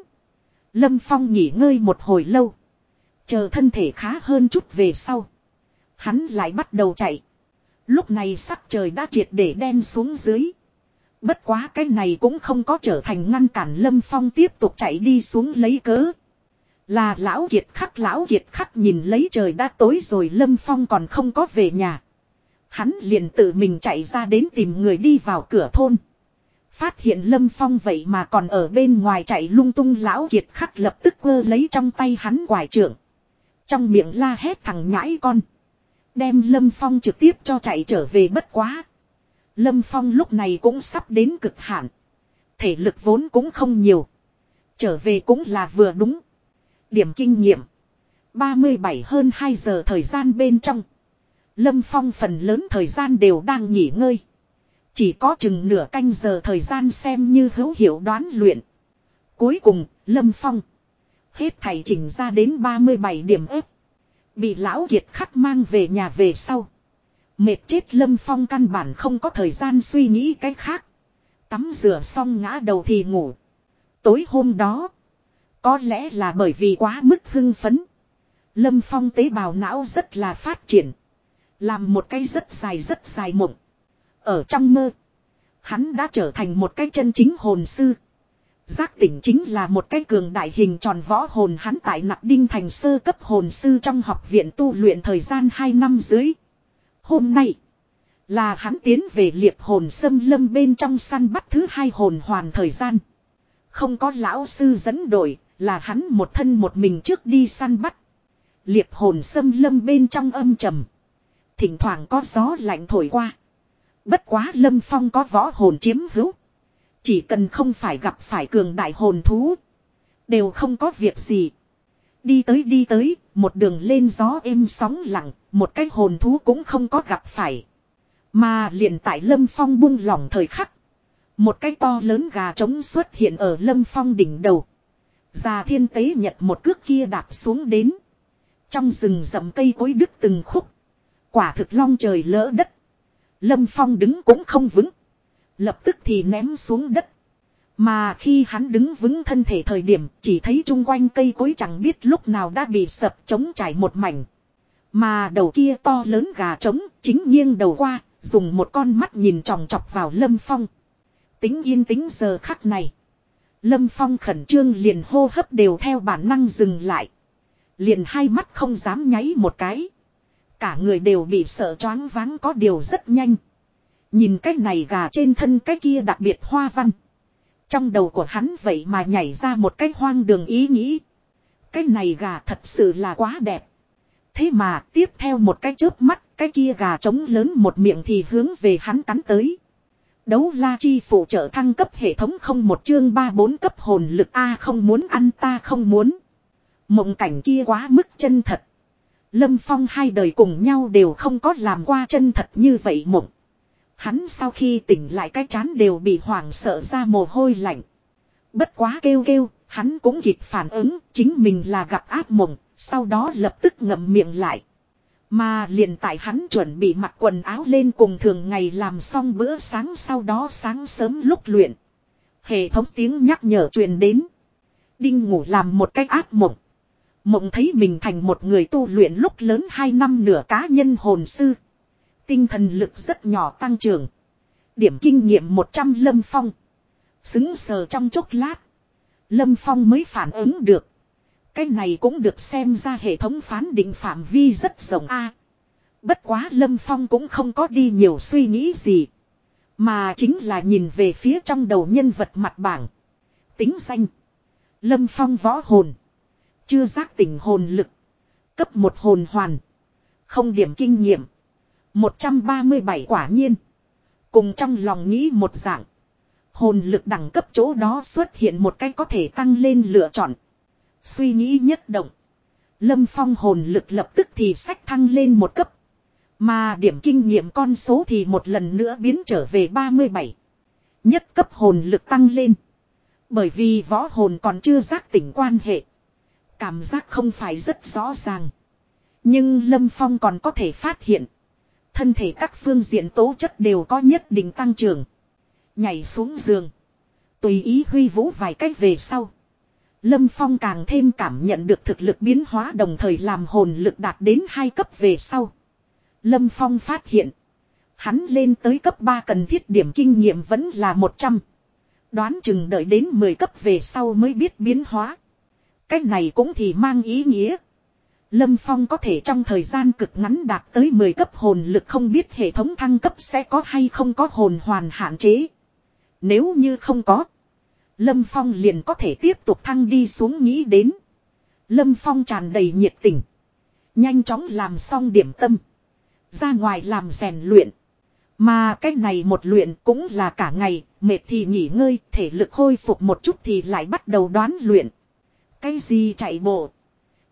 Lâm Phong nghỉ ngơi một hồi lâu. Chờ thân thể khá hơn chút về sau. Hắn lại bắt đầu chạy. Lúc này sắc trời đã triệt để đen xuống dưới. Bất quá cái này cũng không có trở thành ngăn cản Lâm Phong tiếp tục chạy đi xuống lấy cớ. Là lão kiệt khắc, lão kiệt khắc nhìn lấy trời đã tối rồi Lâm Phong còn không có về nhà. Hắn liền tự mình chạy ra đến tìm người đi vào cửa thôn. Phát hiện Lâm Phong vậy mà còn ở bên ngoài chạy lung tung lão kiệt khắc lập tức quơ lấy trong tay hắn quải trưởng. Trong miệng la hét thằng nhãi con. Đem Lâm Phong trực tiếp cho chạy trở về bất quá. Lâm Phong lúc này cũng sắp đến cực hạn. Thể lực vốn cũng không nhiều. Trở về cũng là vừa đúng. Điểm kinh nghiệm. 37 hơn 2 giờ thời gian bên trong. Lâm Phong phần lớn thời gian đều đang nghỉ ngơi. Chỉ có chừng nửa canh giờ thời gian xem như hữu hiệu đoán luyện. Cuối cùng, Lâm Phong. Hết thầy chỉnh ra đến 37 điểm ếp. Bị lão kiệt khắc mang về nhà về sau. Mệt chết Lâm Phong căn bản không có thời gian suy nghĩ cái khác. Tắm rửa xong ngã đầu thì ngủ. Tối hôm đó. Có lẽ là bởi vì quá mức hưng phấn. Lâm Phong tế bào não rất là phát triển. Làm một cái rất dài rất dài mộng. Ở trong mơ. Hắn đã trở thành một cái chân chính hồn sư. Giác tỉnh chính là một cái cường đại hình tròn võ hồn hắn tại nặc đinh thành sơ cấp hồn sư trong học viện tu luyện thời gian 2 năm dưới. Hôm nay. Là hắn tiến về liệp hồn xâm lâm bên trong săn bắt thứ hai hồn hoàn thời gian. Không có lão sư dẫn đội, là hắn một thân một mình trước đi săn bắt. Liệp hồn xâm lâm bên trong âm trầm. Thỉnh thoảng có gió lạnh thổi qua. Bất quá lâm phong có võ hồn chiếm hữu. Chỉ cần không phải gặp phải cường đại hồn thú. Đều không có việc gì. Đi tới đi tới, một đường lên gió êm sóng lặng, một cái hồn thú cũng không có gặp phải. Mà liền tại Lâm Phong buông lỏng thời khắc. Một cái to lớn gà trống xuất hiện ở Lâm Phong đỉnh đầu. Già thiên tế nhật một cước kia đạp xuống đến. Trong rừng rậm cây cối đứt từng khúc. Quả thực long trời lỡ đất. Lâm Phong đứng cũng không vững. Lập tức thì ném xuống đất. Mà khi hắn đứng vững thân thể thời điểm chỉ thấy chung quanh cây cối chẳng biết lúc nào đã bị sập trống trải một mảnh. Mà đầu kia to lớn gà trống chính nghiêng đầu qua, dùng một con mắt nhìn tròng trọc vào Lâm Phong. Tính yên tính giờ khắc này. Lâm Phong khẩn trương liền hô hấp đều theo bản năng dừng lại. Liền hai mắt không dám nháy một cái. Cả người đều bị sợ choáng váng có điều rất nhanh. Nhìn cái này gà trên thân cái kia đặc biệt hoa văn. Trong đầu của hắn vậy mà nhảy ra một cái hoang đường ý nghĩ. Cái này gà thật sự là quá đẹp. Thế mà tiếp theo một cái chớp mắt, cái kia gà trống lớn một miệng thì hướng về hắn cắn tới. Đấu la chi phụ trợ thăng cấp hệ thống không một chương ba bốn cấp hồn lực A không muốn ăn ta không muốn. Mộng cảnh kia quá mức chân thật. Lâm Phong hai đời cùng nhau đều không có làm qua chân thật như vậy mộng. Hắn sau khi tỉnh lại cái chán đều bị hoảng sợ ra mồ hôi lạnh. Bất quá kêu kêu, hắn cũng kịp phản ứng, chính mình là gặp ác mộng, sau đó lập tức ngậm miệng lại. Mà liền tại hắn chuẩn bị mặc quần áo lên cùng thường ngày làm xong bữa sáng sau đó sáng sớm lúc luyện. Hệ thống tiếng nhắc nhở truyền đến. Đinh ngủ làm một cách ác mộng. Mộng thấy mình thành một người tu luyện lúc lớn 2 năm nửa cá nhân hồn sư. Tinh thần lực rất nhỏ tăng trưởng. Điểm kinh nghiệm 100 lâm phong. Xứng sờ trong chốc lát. Lâm phong mới phản ứng được. Cái này cũng được xem ra hệ thống phán định phạm vi rất rộng a. bất quá Lâm Phong cũng không có đi nhiều suy nghĩ gì. Mà chính là nhìn về phía trong đầu nhân vật mặt bảng. Tính danh. Lâm Phong võ hồn. Chưa giác tỉnh hồn lực. Cấp một hồn hoàn. Không điểm kinh nghiệm. 137 quả nhiên. Cùng trong lòng nghĩ một dạng. Hồn lực đẳng cấp chỗ đó xuất hiện một cái có thể tăng lên lựa chọn. Suy nghĩ nhất động. Lâm Phong hồn lực lập tức thì sách thăng lên một cấp. Mà điểm kinh nghiệm con số thì một lần nữa biến trở về 37. Nhất cấp hồn lực tăng lên. Bởi vì võ hồn còn chưa giác tỉnh quan hệ. Cảm giác không phải rất rõ ràng. Nhưng Lâm Phong còn có thể phát hiện. Thân thể các phương diện tố chất đều có nhất định tăng trưởng. Nhảy xuống giường. Tùy ý huy vũ vài cách về sau. Lâm Phong càng thêm cảm nhận được thực lực biến hóa đồng thời làm hồn lực đạt đến hai cấp về sau. Lâm Phong phát hiện. Hắn lên tới cấp 3 cần thiết điểm kinh nghiệm vẫn là 100. Đoán chừng đợi đến 10 cấp về sau mới biết biến hóa. Cách này cũng thì mang ý nghĩa. Lâm Phong có thể trong thời gian cực ngắn đạt tới 10 cấp hồn lực không biết hệ thống thăng cấp sẽ có hay không có hồn hoàn hạn chế. Nếu như không có. Lâm Phong liền có thể tiếp tục thăng đi xuống nghĩ đến. Lâm Phong tràn đầy nhiệt tình. Nhanh chóng làm xong điểm tâm. Ra ngoài làm rèn luyện. Mà cái này một luyện cũng là cả ngày, mệt thì nghỉ ngơi, thể lực khôi phục một chút thì lại bắt đầu đoán luyện. Cái gì chạy bộ?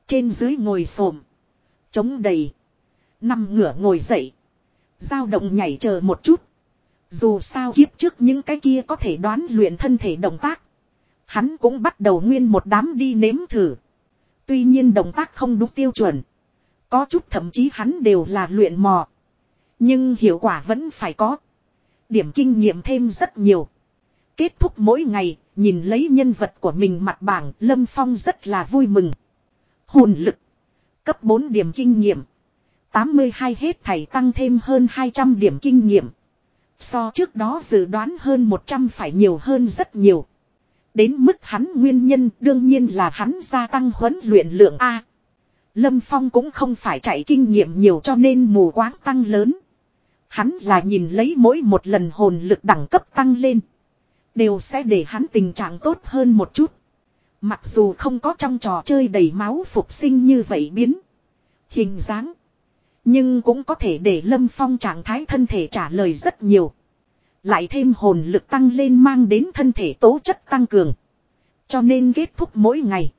Trên dưới ngồi xổm Chống đầy. Nằm ngửa ngồi dậy. dao động nhảy chờ một chút. Dù sao kiếp trước những cái kia có thể đoán luyện thân thể động tác. Hắn cũng bắt đầu nguyên một đám đi nếm thử. Tuy nhiên động tác không đúng tiêu chuẩn. Có chút thậm chí hắn đều là luyện mò. Nhưng hiệu quả vẫn phải có. Điểm kinh nghiệm thêm rất nhiều. Kết thúc mỗi ngày, nhìn lấy nhân vật của mình mặt bảng, Lâm Phong rất là vui mừng. Hồn lực. Cấp 4 điểm kinh nghiệm. 82 hết thảy tăng thêm hơn 200 điểm kinh nghiệm. So trước đó dự đoán hơn 100 phải nhiều hơn rất nhiều. Đến mức hắn nguyên nhân đương nhiên là hắn gia tăng huấn luyện lượng A. Lâm Phong cũng không phải chạy kinh nghiệm nhiều cho nên mù quáng tăng lớn. Hắn là nhìn lấy mỗi một lần hồn lực đẳng cấp tăng lên. Đều sẽ để hắn tình trạng tốt hơn một chút. Mặc dù không có trong trò chơi đầy máu phục sinh như vậy biến. Hình dáng. Nhưng cũng có thể để Lâm Phong trạng thái thân thể trả lời rất nhiều. Lại thêm hồn lực tăng lên mang đến thân thể tố chất tăng cường. Cho nên kết thúc mỗi ngày.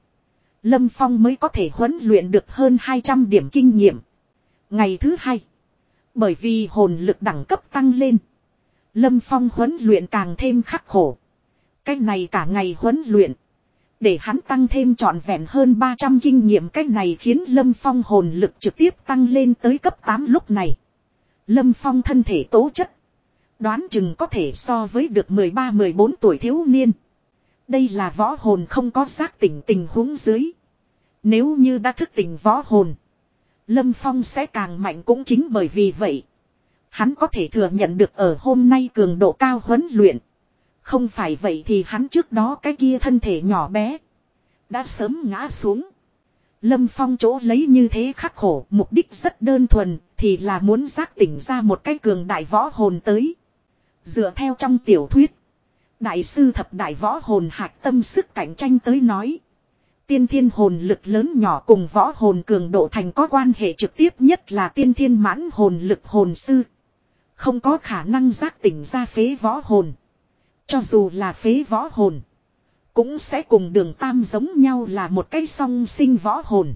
Lâm Phong mới có thể huấn luyện được hơn 200 điểm kinh nghiệm. Ngày thứ hai. Bởi vì hồn lực đẳng cấp tăng lên. Lâm Phong huấn luyện càng thêm khắc khổ. Cách này cả ngày huấn luyện. Để hắn tăng thêm trọn vẹn hơn 300 kinh nghiệm cách này khiến Lâm Phong hồn lực trực tiếp tăng lên tới cấp 8 lúc này. Lâm Phong thân thể tố chất. Đoán chừng có thể so với được 13-14 tuổi thiếu niên. Đây là võ hồn không có giác tỉnh tình huống dưới. Nếu như đã thức tỉnh võ hồn. Lâm Phong sẽ càng mạnh cũng chính bởi vì vậy. Hắn có thể thừa nhận được ở hôm nay cường độ cao huấn luyện. Không phải vậy thì hắn trước đó cái kia thân thể nhỏ bé. Đã sớm ngã xuống. Lâm Phong chỗ lấy như thế khắc khổ, mục đích rất đơn thuần, thì là muốn giác tỉnh ra một cái cường đại võ hồn tới. Dựa theo trong tiểu thuyết, đại sư thập đại võ hồn hạc tâm sức cạnh tranh tới nói. Tiên thiên hồn lực lớn nhỏ cùng võ hồn cường độ thành có quan hệ trực tiếp nhất là tiên thiên mãn hồn lực hồn sư. Không có khả năng giác tỉnh ra phế võ hồn. Cho dù là phế võ hồn. Cũng sẽ cùng đường tam giống nhau là một cái song sinh võ hồn.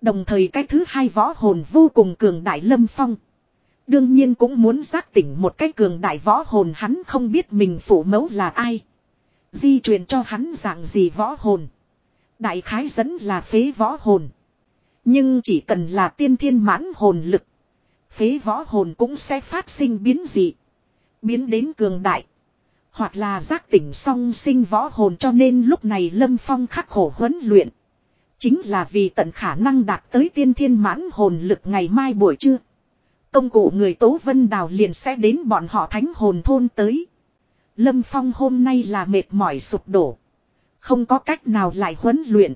Đồng thời cái thứ hai võ hồn vô cùng cường đại lâm phong. Đương nhiên cũng muốn giác tỉnh một cái cường đại võ hồn hắn không biết mình phụ mẫu là ai. Di truyền cho hắn dạng gì võ hồn. Đại khái dẫn là phế võ hồn. Nhưng chỉ cần là tiên thiên mãn hồn lực. Phế võ hồn cũng sẽ phát sinh biến dị. Biến đến cường đại. Hoặc là giác tỉnh song sinh võ hồn cho nên lúc này Lâm Phong khắc khổ huấn luyện. Chính là vì tận khả năng đạt tới tiên thiên mãn hồn lực ngày mai buổi trưa. Công cụ người Tố Vân Đào liền sẽ đến bọn họ thánh hồn thôn tới. Lâm Phong hôm nay là mệt mỏi sụp đổ. Không có cách nào lại huấn luyện.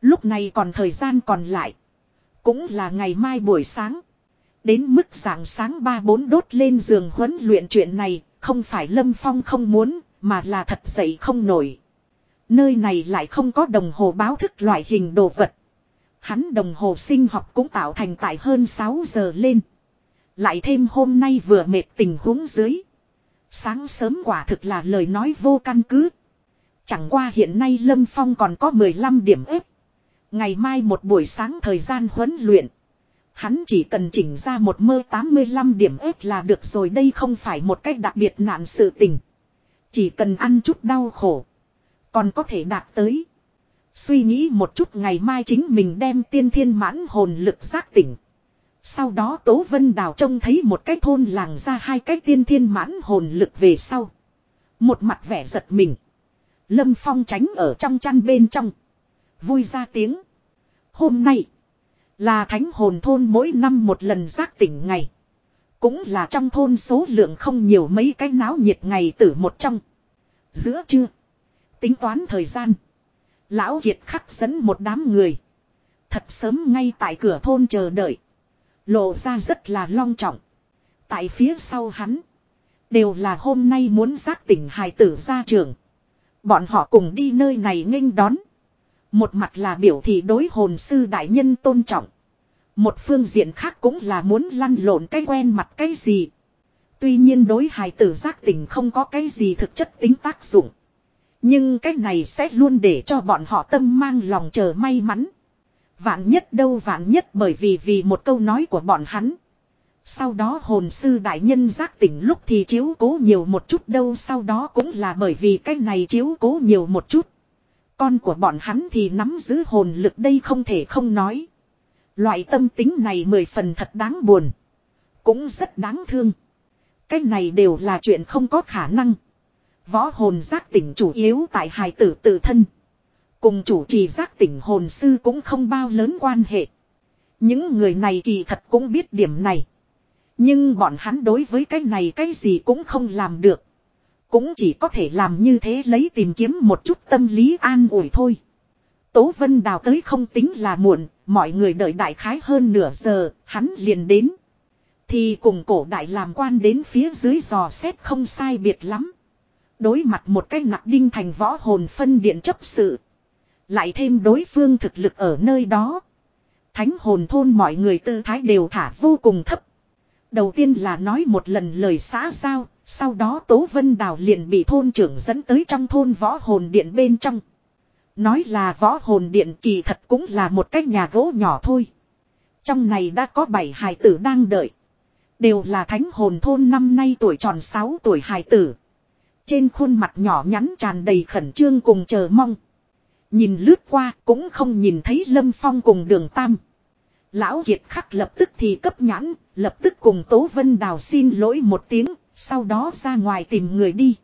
Lúc này còn thời gian còn lại. Cũng là ngày mai buổi sáng. Đến mức sáng sáng ba bốn đốt lên giường huấn luyện chuyện này, không phải Lâm Phong không muốn, mà là thật dậy không nổi. Nơi này lại không có đồng hồ báo thức loại hình đồ vật. Hắn đồng hồ sinh học cũng tạo thành tại hơn 6 giờ lên. Lại thêm hôm nay vừa mệt tình huống dưới. Sáng sớm quả thực là lời nói vô căn cứ. Chẳng qua hiện nay Lâm Phong còn có 15 điểm ếp. Ngày mai một buổi sáng thời gian huấn luyện. Hắn chỉ cần chỉnh ra một mơ 85 điểm ếp là được rồi, đây không phải một cách đặc biệt nạn sự tình. Chỉ cần ăn chút đau khổ. Còn có thể đạt tới. Suy nghĩ một chút, ngày mai chính mình đem tiên thiên mãn hồn lực giác tỉnh. Sau đó Tố Vân Đào trông thấy một cái thôn làng ra hai cái tiên thiên mãn hồn lực về sau. Một mặt vẻ giật mình. Lâm Phong tránh ở trong chăn bên trong. Vui ra tiếng. Hôm nay. Là thánh hồn thôn mỗi năm một lần giác tỉnh ngày. Cũng là trong thôn số lượng không nhiều mấy cái náo nhiệt ngày tử một trong. Giữa trưa. Tính toán thời gian. Lão Kiệt khắc dẫn một đám người. Thật sớm ngay tại cửa thôn chờ đợi. Lộ ra rất là long trọng. Tại phía sau hắn. Đều là hôm nay muốn giác tỉnh hài tử ra trường. Bọn họ cùng đi nơi này nghênh đón. Một mặt là biểu thị đối hồn sư đại nhân tôn trọng. Một phương diện khác cũng là muốn lăn lộn cái quen mặt cái gì. Tuy nhiên đối hài tử giác tỉnh không có cái gì thực chất tính tác dụng. Nhưng cái này sẽ luôn để cho bọn họ tâm mang lòng chờ may mắn. Vạn nhất đâu vạn nhất bởi vì vì một câu nói của bọn hắn. Sau đó hồn sư đại nhân giác tỉnh lúc thì chiếu cố nhiều một chút đâu sau đó cũng là bởi vì cái này chiếu cố nhiều một chút. Con của bọn hắn thì nắm giữ hồn lực đây không thể không nói. Loại tâm tính này mười phần thật đáng buồn. Cũng rất đáng thương. Cái này đều là chuyện không có khả năng. Võ hồn giác tỉnh chủ yếu tại hài tử tự thân. Cùng chủ trì giác tỉnh hồn sư cũng không bao lớn quan hệ. Những người này kỳ thật cũng biết điểm này. Nhưng bọn hắn đối với cái này cái gì cũng không làm được. Cũng chỉ có thể làm như thế lấy tìm kiếm một chút tâm lý an ủi thôi. Tố Vân Đào tới không tính là muộn, mọi người đợi đại khái hơn nửa giờ, hắn liền đến. Thì cùng cổ đại làm quan đến phía dưới dò xét không sai biệt lắm. Đối mặt một cái nặc đinh thành võ hồn phân điện chấp sự. Lại thêm đối phương thực lực ở nơi đó. Thánh hồn thôn mọi người tư thái đều thả vô cùng thấp. Đầu tiên là nói một lần lời xã giao, sau đó Tố Vân Đào liền bị thôn trưởng dẫn tới trong thôn võ hồn điện bên trong. Nói là võ hồn điện kỳ thật cũng là một cái nhà gỗ nhỏ thôi. Trong này đã có bảy hài tử đang đợi. Đều là thánh hồn thôn năm nay tuổi tròn 6 tuổi hài tử. Trên khuôn mặt nhỏ nhắn tràn đầy khẩn trương cùng chờ mong. Nhìn lướt qua cũng không nhìn thấy Lâm Phong cùng đường Tam. Lão Kiệt khắc lập tức thì cấp nhãn, lập tức cùng Tố Vân Đào xin lỗi một tiếng, sau đó ra ngoài tìm người đi.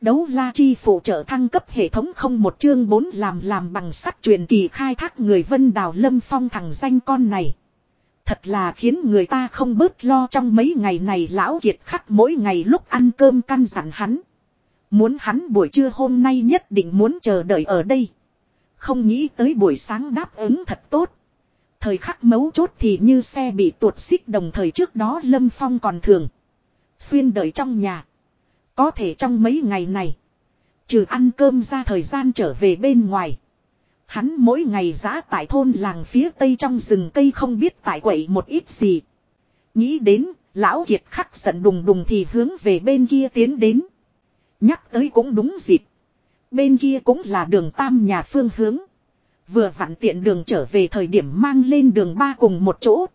Đấu la chi phụ trợ thăng cấp hệ thống không một chương 4 làm làm bằng sắt truyền kỳ khai thác người Vân Đào Lâm Phong thằng danh con này. Thật là khiến người ta không bớt lo trong mấy ngày này lão kiệt khắc mỗi ngày lúc ăn cơm căn dặn hắn. Muốn hắn buổi trưa hôm nay nhất định muốn chờ đợi ở đây. Không nghĩ tới buổi sáng đáp ứng thật tốt. Thời khắc mấu chốt thì như xe bị tuột xích đồng thời trước đó Lâm Phong còn thường. Xuyên đợi trong nhà. Có thể trong mấy ngày này. Trừ ăn cơm ra thời gian trở về bên ngoài. Hắn mỗi ngày giã tại thôn làng phía tây trong rừng cây không biết tại quậy một ít gì. Nghĩ đến, lão kiệt khắc giận đùng đùng thì hướng về bên kia tiến đến. Nhắc tới cũng đúng dịp. Bên kia cũng là đường tam nhà phương hướng. Vừa vặn tiện đường trở về thời điểm mang lên đường ba cùng một chỗ.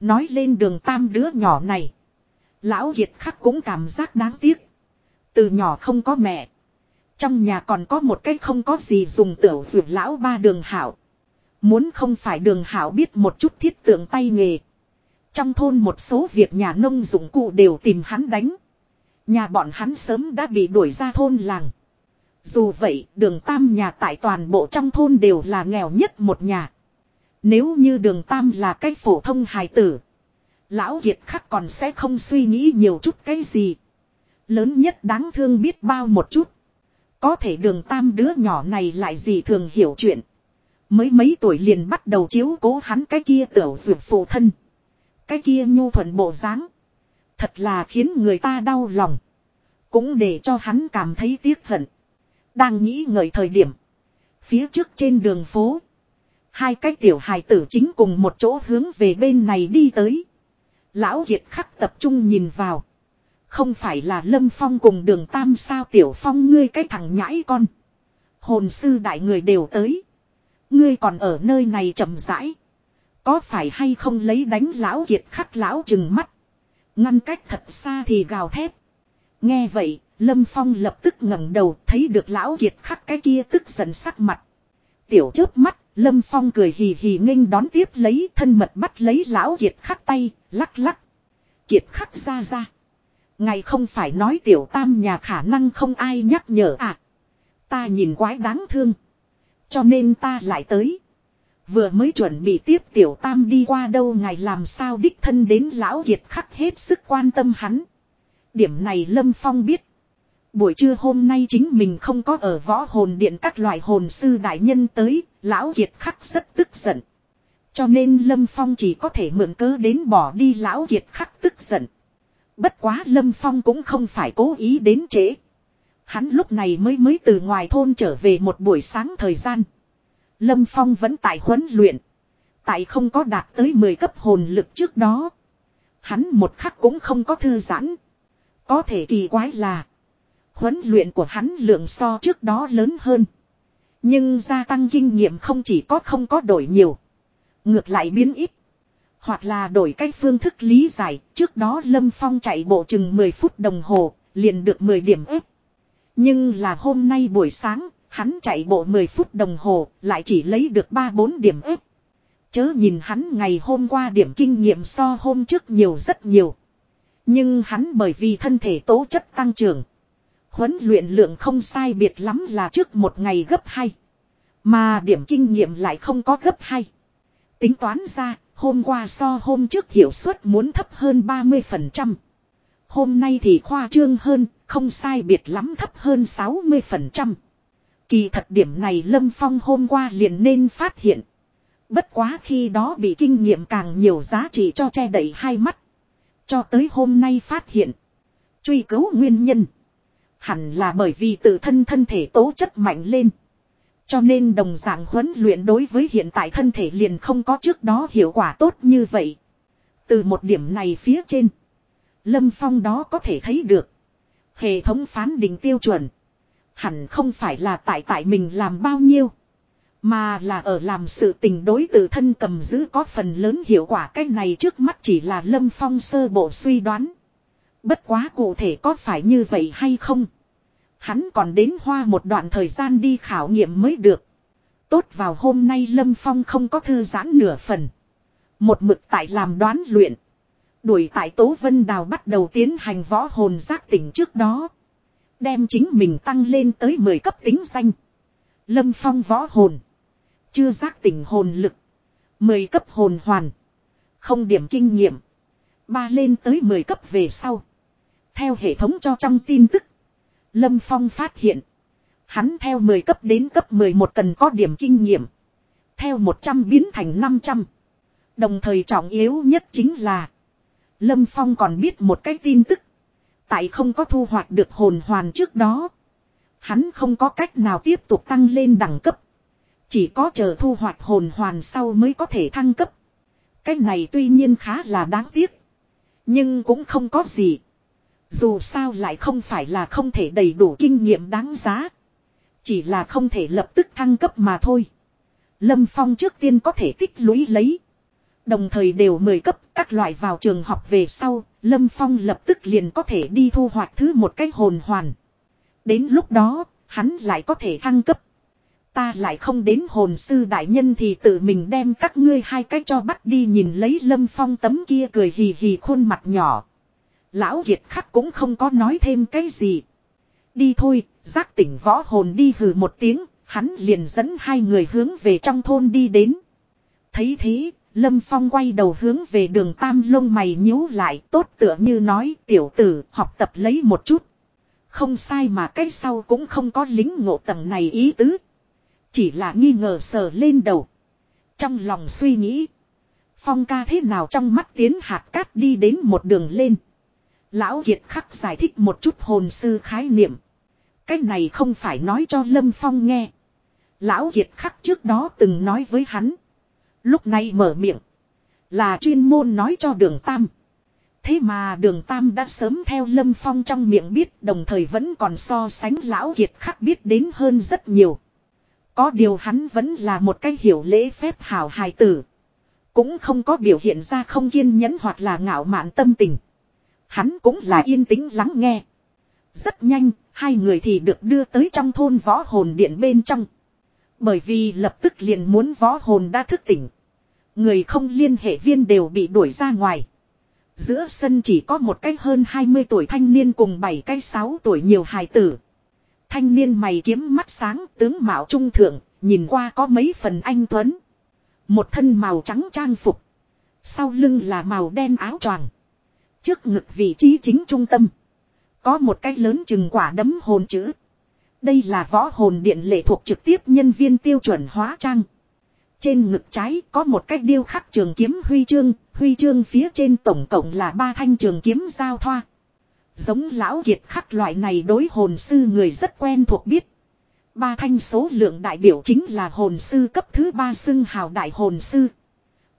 Nói lên đường tam đứa nhỏ này. Lão Kiệt khắc cũng cảm giác đáng tiếc. Từ nhỏ không có mẹ. Trong nhà còn có một cái không có gì dùng tiểu vượt lão ba đường hảo. Muốn không phải đường hảo biết một chút thiết tượng tay nghề. Trong thôn một số việc nhà nông dụng cụ đều tìm hắn đánh. Nhà bọn hắn sớm đã bị đuổi ra thôn làng. Dù vậy, đường Tam nhà tại toàn bộ trong thôn đều là nghèo nhất một nhà. Nếu như đường Tam là cái phổ thông hài tử. Lão Kiệt khắc còn sẽ không suy nghĩ nhiều chút cái gì. Lớn nhất đáng thương biết bao một chút. Có thể đường Tam đứa nhỏ này lại gì thường hiểu chuyện. Mới mấy tuổi liền bắt đầu chiếu cố hắn cái kia tiểu dược phụ thân. Cái kia nhu thuận bộ dáng Thật là khiến người ta đau lòng. Cũng để cho hắn cảm thấy tiếc hận. Đang nghĩ ngợi thời điểm. Phía trước trên đường phố. Hai cái tiểu hài tử chính cùng một chỗ hướng về bên này đi tới. Lão Kiệt khắc tập trung nhìn vào. Không phải là Lâm Phong cùng đường Tam sao tiểu Phong ngươi cái thằng nhãi con. Hồn sư đại người đều tới. Ngươi còn ở nơi này chậm rãi. Có phải hay không lấy đánh lão Kiệt khắc lão chừng mắt. Ngăn cách thật xa thì gào thét. Nghe vậy, Lâm Phong lập tức ngẩng đầu thấy được lão kiệt khắc cái kia tức giận sắc mặt. Tiểu chớp mắt, Lâm Phong cười hì hì nghênh đón tiếp lấy thân mật bắt lấy lão kiệt khắc tay, lắc lắc. Kiệt khắc ra ra. Ngày không phải nói tiểu tam nhà khả năng không ai nhắc nhở à. Ta nhìn quái đáng thương. Cho nên ta lại tới. Vừa mới chuẩn bị tiếp tiểu tam đi qua đâu ngày làm sao đích thân đến lão kiệt khắc hết sức quan tâm hắn. Điểm này Lâm Phong biết. Buổi trưa hôm nay chính mình không có ở võ hồn điện các loại hồn sư đại nhân tới, lão kiệt khắc rất tức giận. Cho nên Lâm Phong chỉ có thể mượn cớ đến bỏ đi lão kiệt khắc tức giận. Bất quá Lâm Phong cũng không phải cố ý đến trễ. Hắn lúc này mới mới từ ngoài thôn trở về một buổi sáng thời gian. Lâm Phong vẫn tại huấn luyện. Tại không có đạt tới 10 cấp hồn lực trước đó. Hắn một khắc cũng không có thư giãn. Có thể kỳ quái là. Huấn luyện của hắn lượng so trước đó lớn hơn. Nhưng gia tăng kinh nghiệm không chỉ có không có đổi nhiều. Ngược lại biến ít. Hoặc là đổi cách phương thức lý giải. Trước đó Lâm Phong chạy bộ chừng 10 phút đồng hồ. Liền được 10 điểm ếp. Nhưng là hôm nay buổi sáng. Hắn chạy bộ 10 phút đồng hồ. Lại chỉ lấy được 3-4 điểm ếp. Chớ nhìn hắn ngày hôm qua điểm kinh nghiệm so hôm trước nhiều rất nhiều. Nhưng hắn bởi vì thân thể tố chất tăng trưởng. Huấn luyện lượng không sai biệt lắm là trước một ngày gấp hai, Mà điểm kinh nghiệm lại không có gấp hai. Tính toán ra, hôm qua so hôm trước hiệu suất muốn thấp hơn 30%. Hôm nay thì khoa trương hơn, không sai biệt lắm thấp hơn 60%. Kỳ thật điểm này Lâm Phong hôm qua liền nên phát hiện. Bất quá khi đó bị kinh nghiệm càng nhiều giá trị cho che đẩy hai mắt. Cho tới hôm nay phát hiện. Truy cứu nguyên nhân. Hẳn là bởi vì tự thân thân thể tố chất mạnh lên. Cho nên đồng dạng huấn luyện đối với hiện tại thân thể liền không có trước đó hiệu quả tốt như vậy. Từ một điểm này phía trên. Lâm Phong đó có thể thấy được. Hệ thống phán định tiêu chuẩn. Hẳn không phải là tại tại mình làm bao nhiêu. Mà là ở làm sự tình đối tự thân cầm giữ có phần lớn hiệu quả cái này trước mắt chỉ là Lâm Phong sơ bộ suy đoán. Bất quá cụ thể có phải như vậy hay không? Hắn còn đến hoa một đoạn thời gian đi khảo nghiệm mới được. Tốt vào hôm nay Lâm Phong không có thư giãn nửa phần. Một mực tại làm đoán luyện. Đuổi tại Tố Vân Đào bắt đầu tiến hành võ hồn giác tỉnh trước đó. Đem chính mình tăng lên tới 10 cấp tính danh. Lâm Phong võ hồn. Chưa giác tỉnh hồn lực. 10 cấp hồn hoàn. Không điểm kinh nghiệm. Ba lên tới 10 cấp về sau. Theo hệ thống cho trong tin tức. Lâm Phong phát hiện. Hắn theo 10 cấp đến cấp 11 cần có điểm kinh nghiệm. Theo 100 biến thành 500. Đồng thời trọng yếu nhất chính là. Lâm Phong còn biết một cái tin tức. Tại không có thu hoạch được hồn hoàn trước đó. Hắn không có cách nào tiếp tục tăng lên đẳng cấp. Chỉ có chờ thu hoạch hồn hoàn sau mới có thể thăng cấp. Cái này tuy nhiên khá là đáng tiếc. Nhưng cũng không có gì. Dù sao lại không phải là không thể đầy đủ kinh nghiệm đáng giá. Chỉ là không thể lập tức thăng cấp mà thôi. Lâm Phong trước tiên có thể tích lũy lấy. Đồng thời đều mời cấp các loại vào trường học về sau, Lâm Phong lập tức liền có thể đi thu hoạch thứ một cái hồn hoàn. Đến lúc đó, hắn lại có thể thăng cấp. Ta lại không đến hồn sư đại nhân thì tự mình đem các ngươi hai cái cho bắt đi nhìn lấy Lâm Phong tấm kia cười hì hì khuôn mặt nhỏ. Lão Kiệt khắc cũng không có nói thêm cái gì. Đi thôi, giác tỉnh võ hồn đi hừ một tiếng, hắn liền dẫn hai người hướng về trong thôn đi đến. Thấy thế, Lâm Phong quay đầu hướng về đường tam lông mày nhíu lại tốt tựa như nói tiểu tử học tập lấy một chút. Không sai mà cái sau cũng không có lính ngộ tầng này ý tứ. Chỉ là nghi ngờ sờ lên đầu. Trong lòng suy nghĩ. Phong ca thế nào trong mắt tiến hạt cát đi đến một đường lên. Lão Kiệt khắc giải thích một chút hồn sư khái niệm. Cái này không phải nói cho Lâm Phong nghe. Lão Kiệt khắc trước đó từng nói với hắn. Lúc này mở miệng. Là chuyên môn nói cho đường Tam. Thế mà đường Tam đã sớm theo Lâm Phong trong miệng biết, đồng thời vẫn còn so sánh lão kiệt khắc biết đến hơn rất nhiều. Có điều hắn vẫn là một cái hiểu lễ phép hào hài tử. Cũng không có biểu hiện ra không kiên nhẫn hoặc là ngạo mạn tâm tình. Hắn cũng là yên tĩnh lắng nghe. Rất nhanh, hai người thì được đưa tới trong thôn võ hồn điện bên trong. Bởi vì lập tức liền muốn võ hồn đã thức tỉnh. Người không liên hệ viên đều bị đuổi ra ngoài. Giữa sân chỉ có một cái hơn 20 tuổi thanh niên cùng 7 cái 6 tuổi nhiều hài tử. Thanh niên mày kiếm mắt sáng tướng mạo trung thượng, nhìn qua có mấy phần anh Tuấn. Một thân màu trắng trang phục. Sau lưng là màu đen áo choàng. Trước ngực vị trí chính trung tâm. Có một cái lớn chừng quả đấm hồn chữ. Đây là võ hồn điện lệ thuộc trực tiếp nhân viên tiêu chuẩn hóa trang. Trên ngực trái có một cách điêu khắc trường kiếm huy chương, huy chương phía trên tổng cộng là ba thanh trường kiếm giao thoa. Giống lão kiệt khắc loại này đối hồn sư người rất quen thuộc biết. Ba thanh số lượng đại biểu chính là hồn sư cấp thứ ba xưng hào đại hồn sư.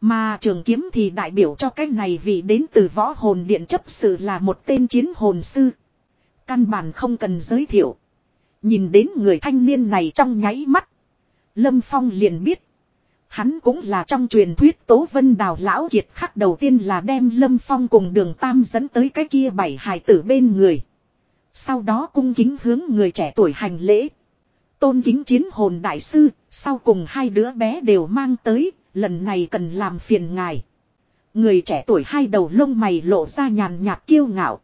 Mà trường kiếm thì đại biểu cho cái này vì đến từ võ hồn điện chấp sự là một tên chiến hồn sư. Căn bản không cần giới thiệu. Nhìn đến người thanh niên này trong nháy mắt. Lâm Phong liền biết. Hắn cũng là trong truyền thuyết Tố Vân Đào Lão Kiệt khắc đầu tiên là đem Lâm Phong cùng đường Tam dẫn tới cái kia bảy hài tử bên người. Sau đó cung kính hướng người trẻ tuổi hành lễ. Tôn kính chiến hồn đại sư, sau cùng hai đứa bé đều mang tới, lần này cần làm phiền ngài. Người trẻ tuổi hai đầu lông mày lộ ra nhàn nhạt kiêu ngạo.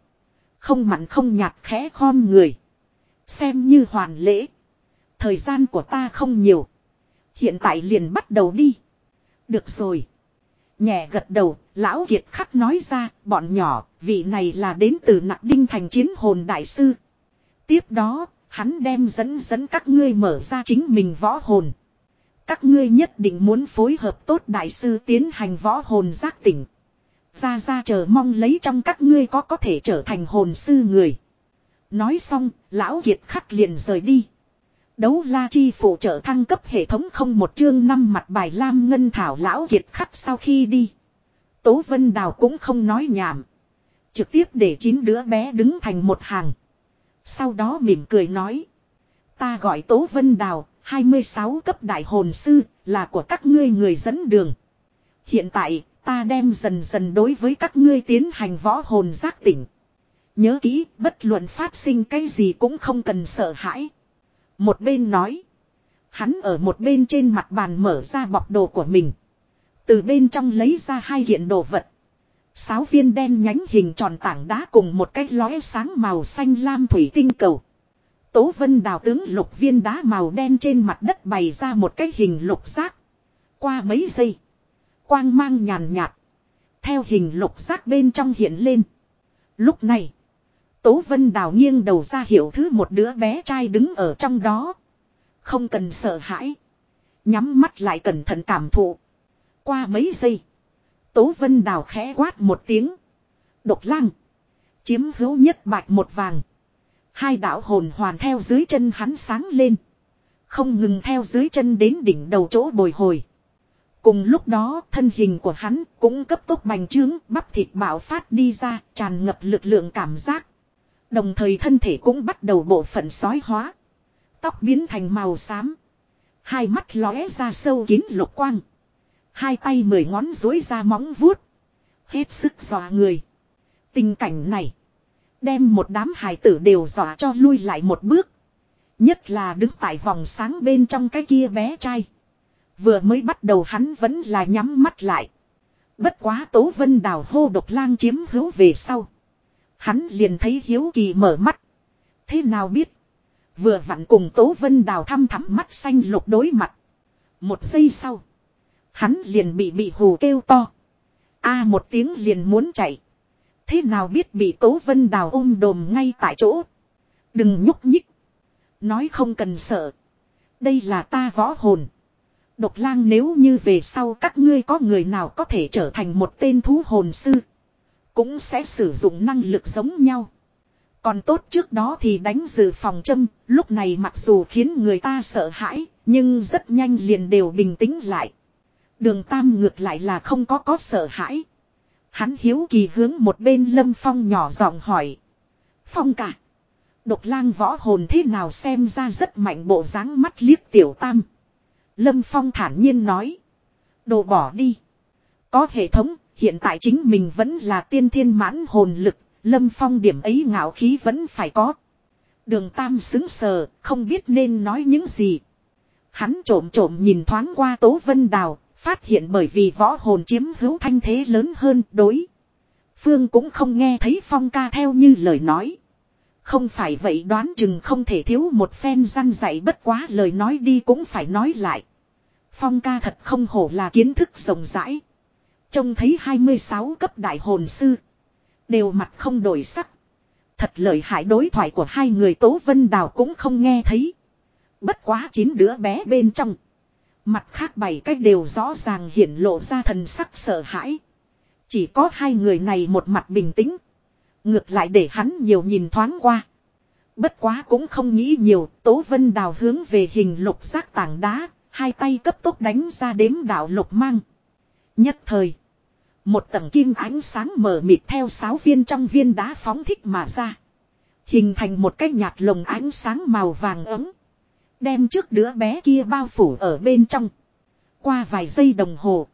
Không mặn không nhạt khẽ khom người. Xem như hoàn lễ. Thời gian của ta không nhiều. Hiện tại liền bắt đầu đi. Được rồi. Nhẹ gật đầu, lão Kiệt khắc nói ra, bọn nhỏ, vị này là đến từ nặng đinh thành chiến hồn đại sư. Tiếp đó, hắn đem dẫn dẫn các ngươi mở ra chính mình võ hồn. Các ngươi nhất định muốn phối hợp tốt đại sư tiến hành võ hồn giác tỉnh. Ra ra chờ mong lấy trong các ngươi có có thể trở thành hồn sư người. Nói xong, lão Kiệt khắc liền rời đi. Đấu la chi phụ trợ thăng cấp hệ thống không một chương năm mặt bài lam ngân thảo lão kiệt khắc sau khi đi. Tố Vân Đào cũng không nói nhảm. Trực tiếp để chín đứa bé đứng thành một hàng. Sau đó mỉm cười nói. Ta gọi Tố Vân Đào, 26 cấp đại hồn sư, là của các ngươi người dẫn đường. Hiện tại, ta đem dần dần đối với các ngươi tiến hành võ hồn giác tỉnh. Nhớ kỹ, bất luận phát sinh cái gì cũng không cần sợ hãi. Một bên nói. Hắn ở một bên trên mặt bàn mở ra bọc đồ của mình. Từ bên trong lấy ra hai hiện đồ vật. Sáu viên đen nhánh hình tròn tảng đá cùng một cái lóe sáng màu xanh lam thủy tinh cầu. Tố vân đào tướng lục viên đá màu đen trên mặt đất bày ra một cái hình lục giác. Qua mấy giây. Quang mang nhàn nhạt. Theo hình lục giác bên trong hiện lên. Lúc này. Tố vân đào nghiêng đầu ra hiểu thứ một đứa bé trai đứng ở trong đó. Không cần sợ hãi. Nhắm mắt lại cẩn thận cảm thụ. Qua mấy giây. Tố Vân Đào khẽ quát một tiếng. Độc lang. Chiếm hữu nhất bạch một vàng. Hai đạo hồn hoàn theo dưới chân hắn sáng lên. Không ngừng theo dưới chân đến đỉnh đầu chỗ bồi hồi. Cùng lúc đó, thân hình của hắn cũng cấp tốc bành trướng, bắp thịt bạo phát đi ra, tràn ngập lực lượng cảm giác. Đồng thời thân thể cũng bắt đầu bộ phận sói hóa. Tóc biến thành màu xám. Hai mắt lóe ra sâu kín lục quang. Hai tay mười ngón dối ra móng vuốt. Hết sức dọa người. Tình cảnh này. Đem một đám hài tử đều dọa cho lui lại một bước. Nhất là đứng tại vòng sáng bên trong cái kia bé trai. Vừa mới bắt đầu hắn vẫn là nhắm mắt lại. Bất quá Tố Vân Đào hô độc lang chiếm hữu về sau. Hắn liền thấy Hiếu Kỳ mở mắt. Thế nào biết. Vừa vặn cùng Tố Vân Đào thăm thắm mắt xanh lục đối mặt. Một giây sau. Hắn liền bị bị hù kêu to. a một tiếng liền muốn chạy. Thế nào biết bị Tố Vân Đào ôm đồm ngay tại chỗ. Đừng nhúc nhích. Nói không cần sợ. Đây là ta võ hồn. Độc lang nếu như về sau các ngươi có người nào có thể trở thành một tên thú hồn sư. Cũng sẽ sử dụng năng lực giống nhau. Còn tốt trước đó thì đánh dự phòng châm, lúc này mặc dù khiến người ta sợ hãi, nhưng rất nhanh liền đều bình tĩnh lại. Đường Tam ngược lại là không có có sợ hãi. Hắn hiếu kỳ hướng một bên Lâm Phong nhỏ giọng hỏi. Phong cả. Độc lang võ hồn thế nào xem ra rất mạnh bộ dáng mắt liếc tiểu tam. Lâm Phong thản nhiên nói. Đồ bỏ đi. Có hệ thống, hiện tại chính mình vẫn là tiên thiên mãn hồn lực, Lâm Phong điểm ấy ngạo khí vẫn phải có. Đường Tam xứng sờ, không biết nên nói những gì. Hắn trộm trộm nhìn thoáng qua Tố Vân Đào, Phát hiện bởi vì võ hồn chiếm hữu thanh thế lớn hơn đối. Phương cũng không nghe thấy phong ca theo như lời nói. Không phải vậy đoán chừng không thể thiếu một phen răn dạy bất quá lời nói đi cũng phải nói lại. Phong ca thật không hổ là kiến thức rộng rãi. Trông thấy 26 cấp đại hồn sư. Đều mặt không đổi sắc. Thật lợi hại đối thoại của hai người Tố Vân Đào cũng không nghe thấy. Bất quá chín đứa bé bên trong. Mặt khác bảy cách đều rõ ràng hiển lộ ra thần sắc sợ hãi. Chỉ có hai người này một mặt bình tĩnh. Ngược lại để hắn nhiều nhìn thoáng qua. Bất quá cũng không nghĩ nhiều, Tố Vân Đào hướng về hình lục giác tảng đá, hai tay cấp tốc đánh ra đếm đạo lục mang. Nhất thời, một tầng kim ánh sáng mở mịt theo sáu viên trong viên đá phóng thích mà ra. Hình thành một cái nhạt lồng ánh sáng màu vàng ấm. Đem trước đứa bé kia bao phủ ở bên trong. Qua vài giây đồng hồ.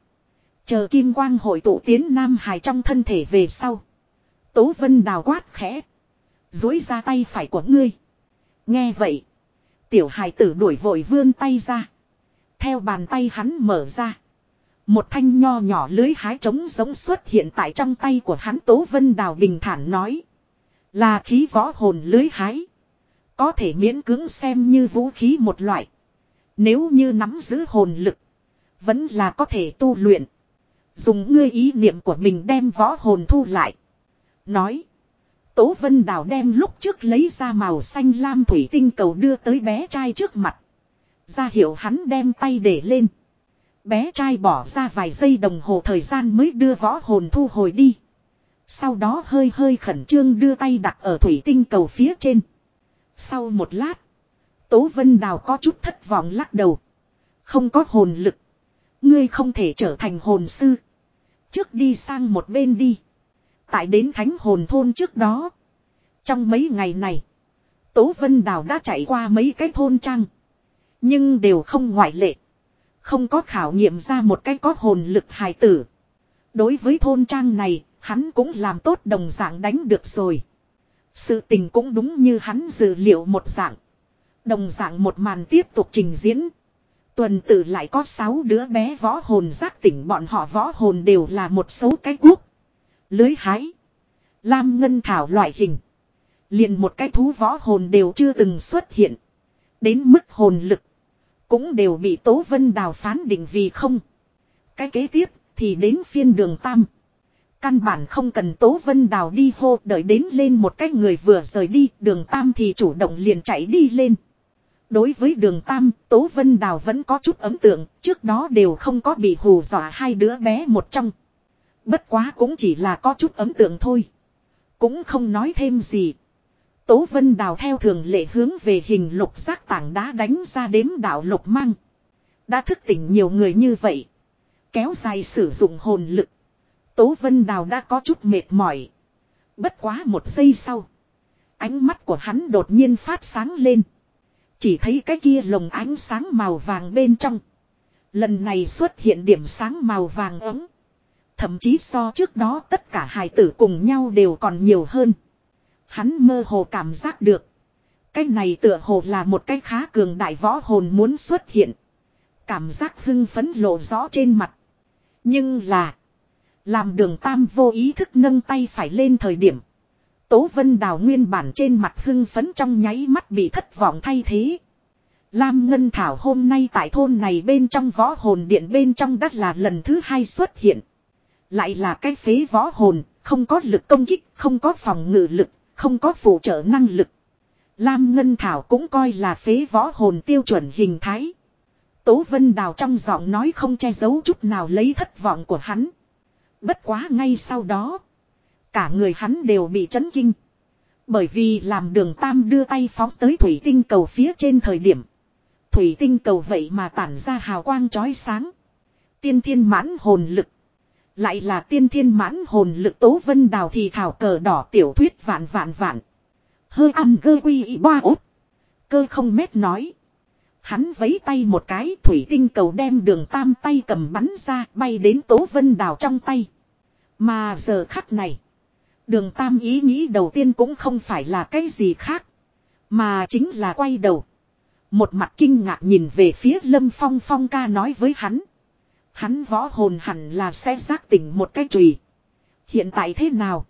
Chờ kim quang hội tụ tiến Nam Hải trong thân thể về sau. Tố Vân đào quát khẽ. Dối ra tay phải của ngươi. Nghe vậy. Tiểu hải tử đuổi vội vươn tay ra. Theo bàn tay hắn mở ra. Một thanh nho nhỏ lưới hái trống giống xuất hiện tại trong tay của hắn Tố Vân Đào bình thản nói. Là khí võ hồn lưới hái. Có thể miễn cưỡng xem như vũ khí một loại. Nếu như nắm giữ hồn lực. Vẫn là có thể tu luyện. Dùng ngươi ý niệm của mình đem võ hồn thu lại. Nói. Tố Vân Đào đem lúc trước lấy ra màu xanh lam thủy tinh cầu đưa tới bé trai trước mặt. Ra hiệu hắn đem tay để lên. Bé trai bỏ ra vài giây đồng hồ thời gian mới đưa võ hồn thu hồi đi. Sau đó hơi hơi khẩn trương đưa tay đặt ở thủy tinh cầu phía trên. Sau một lát. Tố Vân Đào có chút thất vọng lắc đầu. Không có hồn lực. Ngươi không thể trở thành hồn sư. Trước đi sang một bên đi. Tại đến thánh hồn thôn trước đó. Trong mấy ngày này. Tố Vân Đào đã chạy qua mấy cái thôn trang. Nhưng đều không ngoại lệ. Không có khảo nghiệm ra một cái có hồn lực hài tử. Đối với thôn trang này, hắn cũng làm tốt đồng dạng đánh được rồi. Sự tình cũng đúng như hắn dự liệu một dạng. Đồng dạng một màn tiếp tục trình diễn. Tuần tự lại có sáu đứa bé võ hồn giác tỉnh, bọn họ võ hồn đều là một số cái quốc Lưới hái. Lam ngân thảo loại hình. Liền một cái thú võ hồn đều chưa từng xuất hiện. Đến mức hồn lực. Cũng đều bị Tố Vân Đào phán định vì không. Cái kế tiếp thì đến phiên đường Tam. Căn bản không cần Tố Vân Đào đi hô đợi đến lên một cái người vừa rời đi đường Tam thì chủ động liền chạy đi lên. Đối với đường Tam, Tố Vân Đào vẫn có chút ấn tượng, trước đó đều không có bị hù dọa hai đứa bé một trong. Bất quá cũng chỉ là có chút ấn tượng thôi. Cũng không nói thêm gì. Tố Vân Đào theo thường lệ hướng về hình lục giác tảng đá đánh ra đếm đạo lục mang. Đã thức tỉnh nhiều người như vậy. Kéo dài sử dụng hồn lực. Tố Vân Đào đã có chút mệt mỏi. Bất quá một giây sau. Ánh mắt của hắn đột nhiên phát sáng lên. Chỉ thấy cái kia lồng ánh sáng màu vàng bên trong. Lần này xuất hiện điểm sáng màu vàng ấm. Thậm chí so trước đó tất cả hài tử cùng nhau đều còn nhiều hơn. Hắn mơ hồ cảm giác được. Cái này tựa hồ là một cái khá cường đại võ hồn muốn xuất hiện. Cảm giác hưng phấn lộ rõ trên mặt. Nhưng là. Làm đường tam vô ý thức nâng tay phải lên thời điểm. Tố Vân Đào nguyên bản trên mặt hưng phấn trong nháy mắt bị thất vọng thay thế. Lam Ngân Thảo hôm nay tại thôn này bên trong võ hồn điện bên trong đất là lần thứ hai xuất hiện. Lại là cái phế võ hồn, không có lực công kích, không có phòng ngự lực, không có phụ trợ năng lực. Lam Ngân Thảo cũng coi là phế võ hồn tiêu chuẩn hình thái. Tố Vân Đào trong giọng nói không che giấu chút nào lấy thất vọng của hắn. Bất quá ngay sau đó. Cả người hắn đều bị chấn kinh. Bởi vì làm đường Tam đưa tay phóng tới thủy tinh cầu phía trên thời điểm. Thủy tinh cầu vậy mà tản ra hào quang chói sáng. Tiên thiên mãn hồn lực. Lại là tiên thiên mãn hồn lực tố vân đào thì thảo cờ đỏ tiểu thuyết vạn vạn vạn. Hơi ăn gơ quy y ba ốt. Cơ không mét nói. Hắn vấy tay một cái, thủy tinh cầu đem đường tam tay cầm bắn ra, bay đến tố vân đào trong tay. Mà giờ khắc này. Đường tam ý nghĩ đầu tiên cũng không phải là cái gì khác. Mà chính là quay đầu. Một mặt kinh ngạc nhìn về phía lâm phong phong ca nói với hắn. Hắn võ hồn hẳn là sẽ giác tỉnh một cái trùy. Hiện tại thế nào?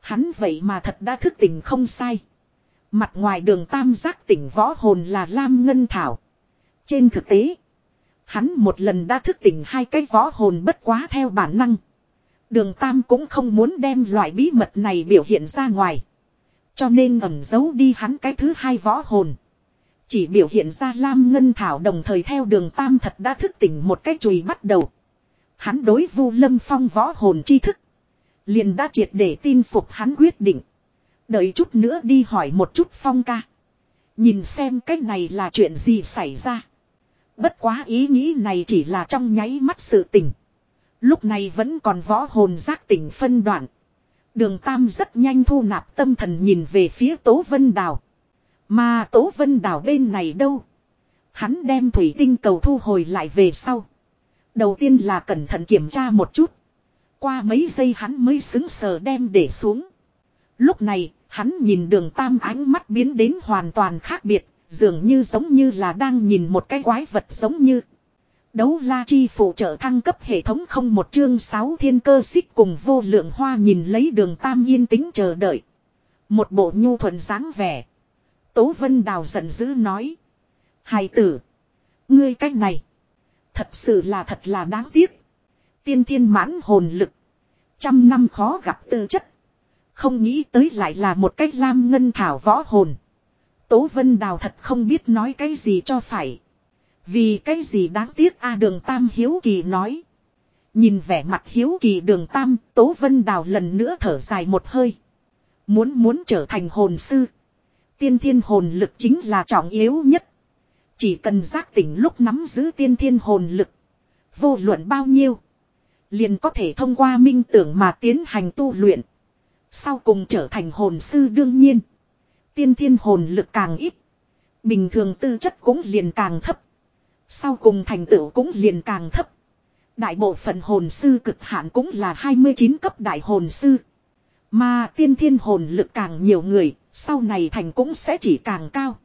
Hắn vậy mà thật đã thức tỉnh không sai. Mặt ngoài đường tam giác tỉnh võ hồn là Lam Ngân Thảo. Trên thực tế, hắn một lần đã thức tỉnh hai cái võ hồn bất quá theo bản năng. Đường tam cũng không muốn đem loại bí mật này biểu hiện ra ngoài. Cho nên ẩn giấu đi hắn cái thứ hai võ hồn. Chỉ biểu hiện ra Lam Ngân Thảo đồng thời theo đường Tam thật đã thức tỉnh một cái chùi bắt đầu. Hắn đối vu lâm phong võ hồn chi thức. Liền đã triệt để tin phục hắn quyết định. Đợi chút nữa đi hỏi một chút phong ca. Nhìn xem cái này là chuyện gì xảy ra. Bất quá ý nghĩ này chỉ là trong nháy mắt sự tỉnh. Lúc này vẫn còn võ hồn giác tỉnh phân đoạn. Đường Tam rất nhanh thu nạp tâm thần nhìn về phía Tố Vân Đào. Mà Tố Vân đào bên này đâu? Hắn đem thủy tinh cầu thu hồi lại về sau. Đầu tiên là cẩn thận kiểm tra một chút. Qua mấy giây hắn mới xứng sờ đem để xuống. Lúc này, hắn nhìn đường tam ánh mắt biến đến hoàn toàn khác biệt, dường như giống như là đang nhìn một cái quái vật giống như. Đấu la chi phụ trợ thăng cấp hệ thống không một chương 6 thiên cơ xích cùng vô lượng hoa nhìn lấy đường tam yên tĩnh chờ đợi. Một bộ nhu thuận dáng vẻ. Tố Vân Đào giận dữ nói. Hài tử. Ngươi cách này. Thật sự là thật là đáng tiếc. Tiên thiên mãn hồn lực. Trăm năm khó gặp tư chất. Không nghĩ tới lại là một cách lam ngân thảo võ hồn. Tố Vân Đào thật không biết nói cái gì cho phải. Vì cái gì đáng tiếc a đường Tam Hiếu Kỳ nói. Nhìn vẻ mặt Hiếu Kỳ đường Tam, Tố Vân Đào lần nữa thở dài một hơi. Muốn muốn trở thành hồn sư. Tiên thiên hồn lực chính là trọng yếu nhất. Chỉ cần giác tỉnh lúc nắm giữ tiên thiên hồn lực. Vô luận bao nhiêu. Liền có thể thông qua minh tưởng mà tiến hành tu luyện. Sau cùng trở thành hồn sư đương nhiên. Tiên thiên hồn lực càng ít. Bình thường tư chất cũng liền càng thấp. Sau cùng thành tựu cũng liền càng thấp. Đại bộ phận hồn sư cực hạn cũng là 29 cấp đại hồn sư. Mà tiên thiên hồn lực càng nhiều người, sau này thành cũng sẽ chỉ càng cao.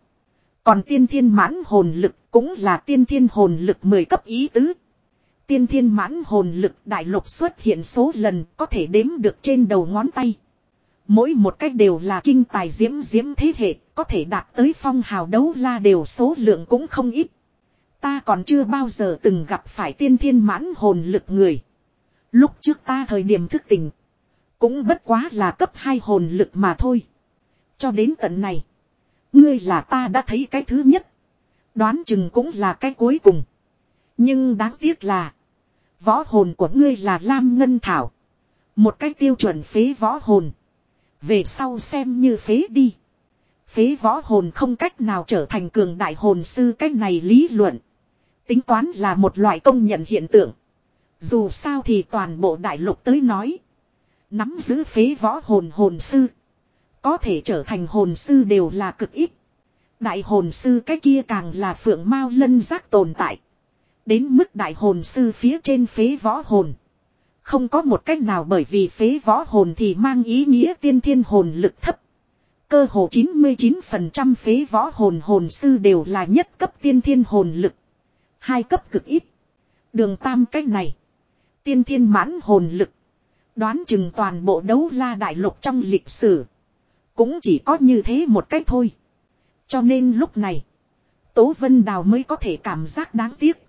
Còn tiên thiên mãn hồn lực cũng là tiên thiên hồn lực 10 cấp ý tứ. Tiên thiên mãn hồn lực đại lục xuất hiện số lần có thể đếm được trên đầu ngón tay. Mỗi một cách đều là kinh tài diễm diễm thế hệ, có thể đạt tới phong hào đấu la đều số lượng cũng không ít. Ta còn chưa bao giờ từng gặp phải tiên thiên mãn hồn lực người. Lúc trước ta thời điểm thức tỉnh. Cũng bất quá là cấp 2 hồn lực mà thôi. Cho đến tận này. Ngươi là ta đã thấy cái thứ nhất. Đoán chừng cũng là cái cuối cùng. Nhưng đáng tiếc là. Võ hồn của ngươi là Lam Ngân Thảo. Một cái tiêu chuẩn phế võ hồn. Về sau xem như phế đi. Phế võ hồn không cách nào trở thành cường đại hồn sư cách này lý luận. Tính toán là một loại công nhận hiện tượng. Dù sao thì toàn bộ đại lục tới nói. Nắm giữ phế võ hồn hồn sư. Có thể trở thành hồn sư đều là cực ít. Đại hồn sư cái kia càng là phượng mao lân giác tồn tại. Đến mức đại hồn sư phía trên phế võ hồn. Không có một cách nào bởi vì phế võ hồn thì mang ý nghĩa tiên thiên hồn lực thấp. Cơ hồ 99% phế võ hồn hồn sư đều là nhất cấp tiên thiên hồn lực. Hai cấp cực ít. Đường tam cách này. Tiên thiên mãn hồn lực. Đoán chừng toàn bộ đấu la đại lục trong lịch sử. Cũng chỉ có như thế một cách thôi. Cho nên lúc này. Tố Vân Đào mới có thể cảm giác đáng tiếc.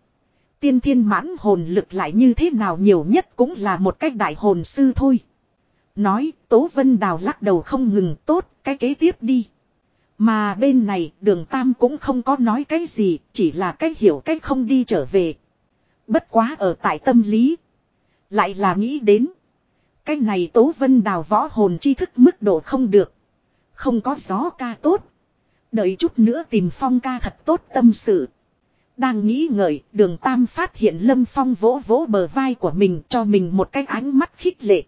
Tiên thiên mãn hồn lực lại như thế nào nhiều nhất cũng là một cách đại hồn sư thôi. Nói, Tố Vân Đào lắc đầu không ngừng, tốt, cái kế tiếp đi. Mà bên này, đường Tam cũng không có nói cái gì, chỉ là cách hiểu cách không đi trở về. Bất quá ở tại tâm lý. Lại là nghĩ đến. Cái này Tố Vân Đào võ hồn chi thức mức độ không được. Không có gió ca tốt. Đợi chút nữa tìm phong ca thật tốt tâm sự. Đang nghĩ ngợi, đường Tam phát hiện Lâm Phong vỗ vỗ bờ vai của mình cho mình một cái ánh mắt khích lệ.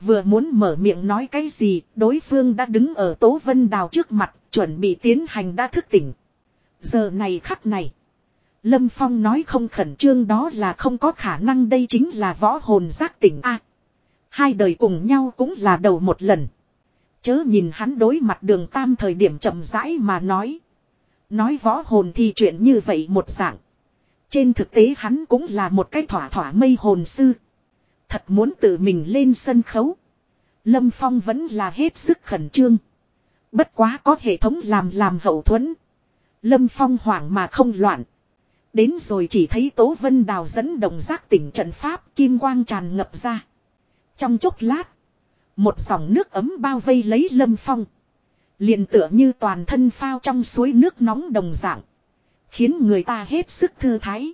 Vừa muốn mở miệng nói cái gì, đối phương đã đứng ở Tố Vân Đào trước mặt, chuẩn bị tiến hành đã thức tỉnh. Giờ này khắc này. Lâm Phong nói không khẩn trương đó là không có khả năng đây chính là võ hồn giác tỉnh a Hai đời cùng nhau cũng là đầu một lần. Chớ nhìn hắn đối mặt đường tam thời điểm chậm rãi mà nói. Nói võ hồn thì chuyện như vậy một dạng. Trên thực tế hắn cũng là một cái thỏa thỏa mây hồn sư. Thật muốn tự mình lên sân khấu. Lâm Phong vẫn là hết sức khẩn trương. Bất quá có hệ thống làm làm hậu thuẫn. Lâm Phong hoảng mà không loạn. Đến rồi chỉ thấy Tố Vân Đào dẫn đồng giác tỉnh trận pháp kim quang tràn ngập ra. Trong chốc lát. Một dòng nước ấm bao vây lấy Lâm Phong liền tựa như toàn thân phao trong suối nước nóng đồng dạng. Khiến người ta hết sức thư thái.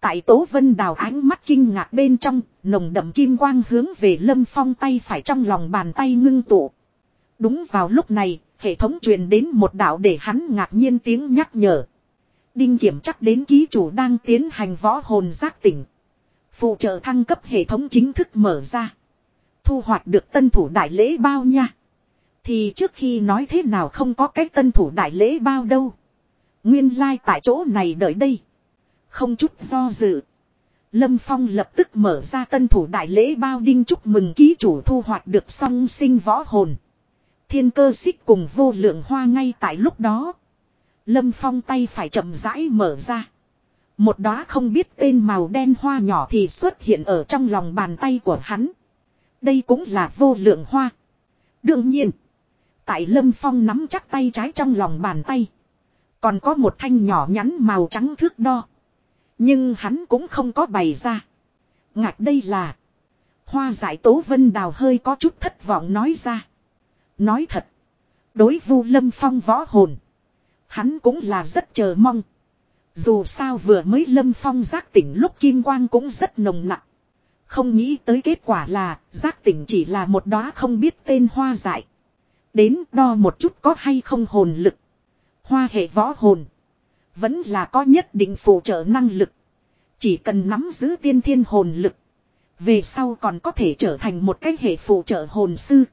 Tại Tố Vân Đào ánh mắt kinh ngạc bên trong, nồng đậm kim quang hướng về Lâm Phong tay phải trong lòng bàn tay ngưng tụ. Đúng vào lúc này, hệ thống truyền đến một đạo để hắn ngạc nhiên tiếng nhắc nhở. Đinh kiểm chắc đến ký chủ đang tiến hành võ hồn giác tỉnh. Phụ trợ thăng cấp hệ thống chính thức mở ra. Thu hoạch được tân thủ đại lễ bao nha. Thì trước khi nói thế nào không có cách tân thủ đại lễ bao đâu. Nguyên lai like tại chỗ này đợi đây. Không chút do dự. Lâm Phong lập tức mở ra tân thủ đại lễ bao đinh chúc mừng ký chủ thu hoạch được song sinh võ hồn. Thiên cơ xích cùng vô lượng hoa ngay tại lúc đó. Lâm Phong tay phải chậm rãi mở ra. Một đóa không biết tên màu đen hoa nhỏ thì xuất hiện ở trong lòng bàn tay của hắn. Đây cũng là vô lượng hoa. Đương nhiên. Tại Lâm Phong nắm chắc tay trái trong lòng bàn tay. Còn có một thanh nhỏ nhắn màu trắng thước đo. Nhưng hắn cũng không có bày ra. Ngạc đây là. Hoa giải tố vân đào hơi có chút thất vọng nói ra. Nói thật. Đối vu lâm phong võ hồn. Hắn cũng là rất chờ mong. Dù sao vừa mới lâm phong giác tỉnh lúc kim quang cũng rất nồng nặng. Không nghĩ tới kết quả là giác tỉnh chỉ là một đóa không biết tên hoa dại. Đến đo một chút có hay không hồn lực. Hoa hệ võ hồn. Vẫn là có nhất định phụ trợ năng lực. Chỉ cần nắm giữ tiên thiên hồn lực. Về sau còn có thể trở thành một cái hệ phụ trợ hồn sư.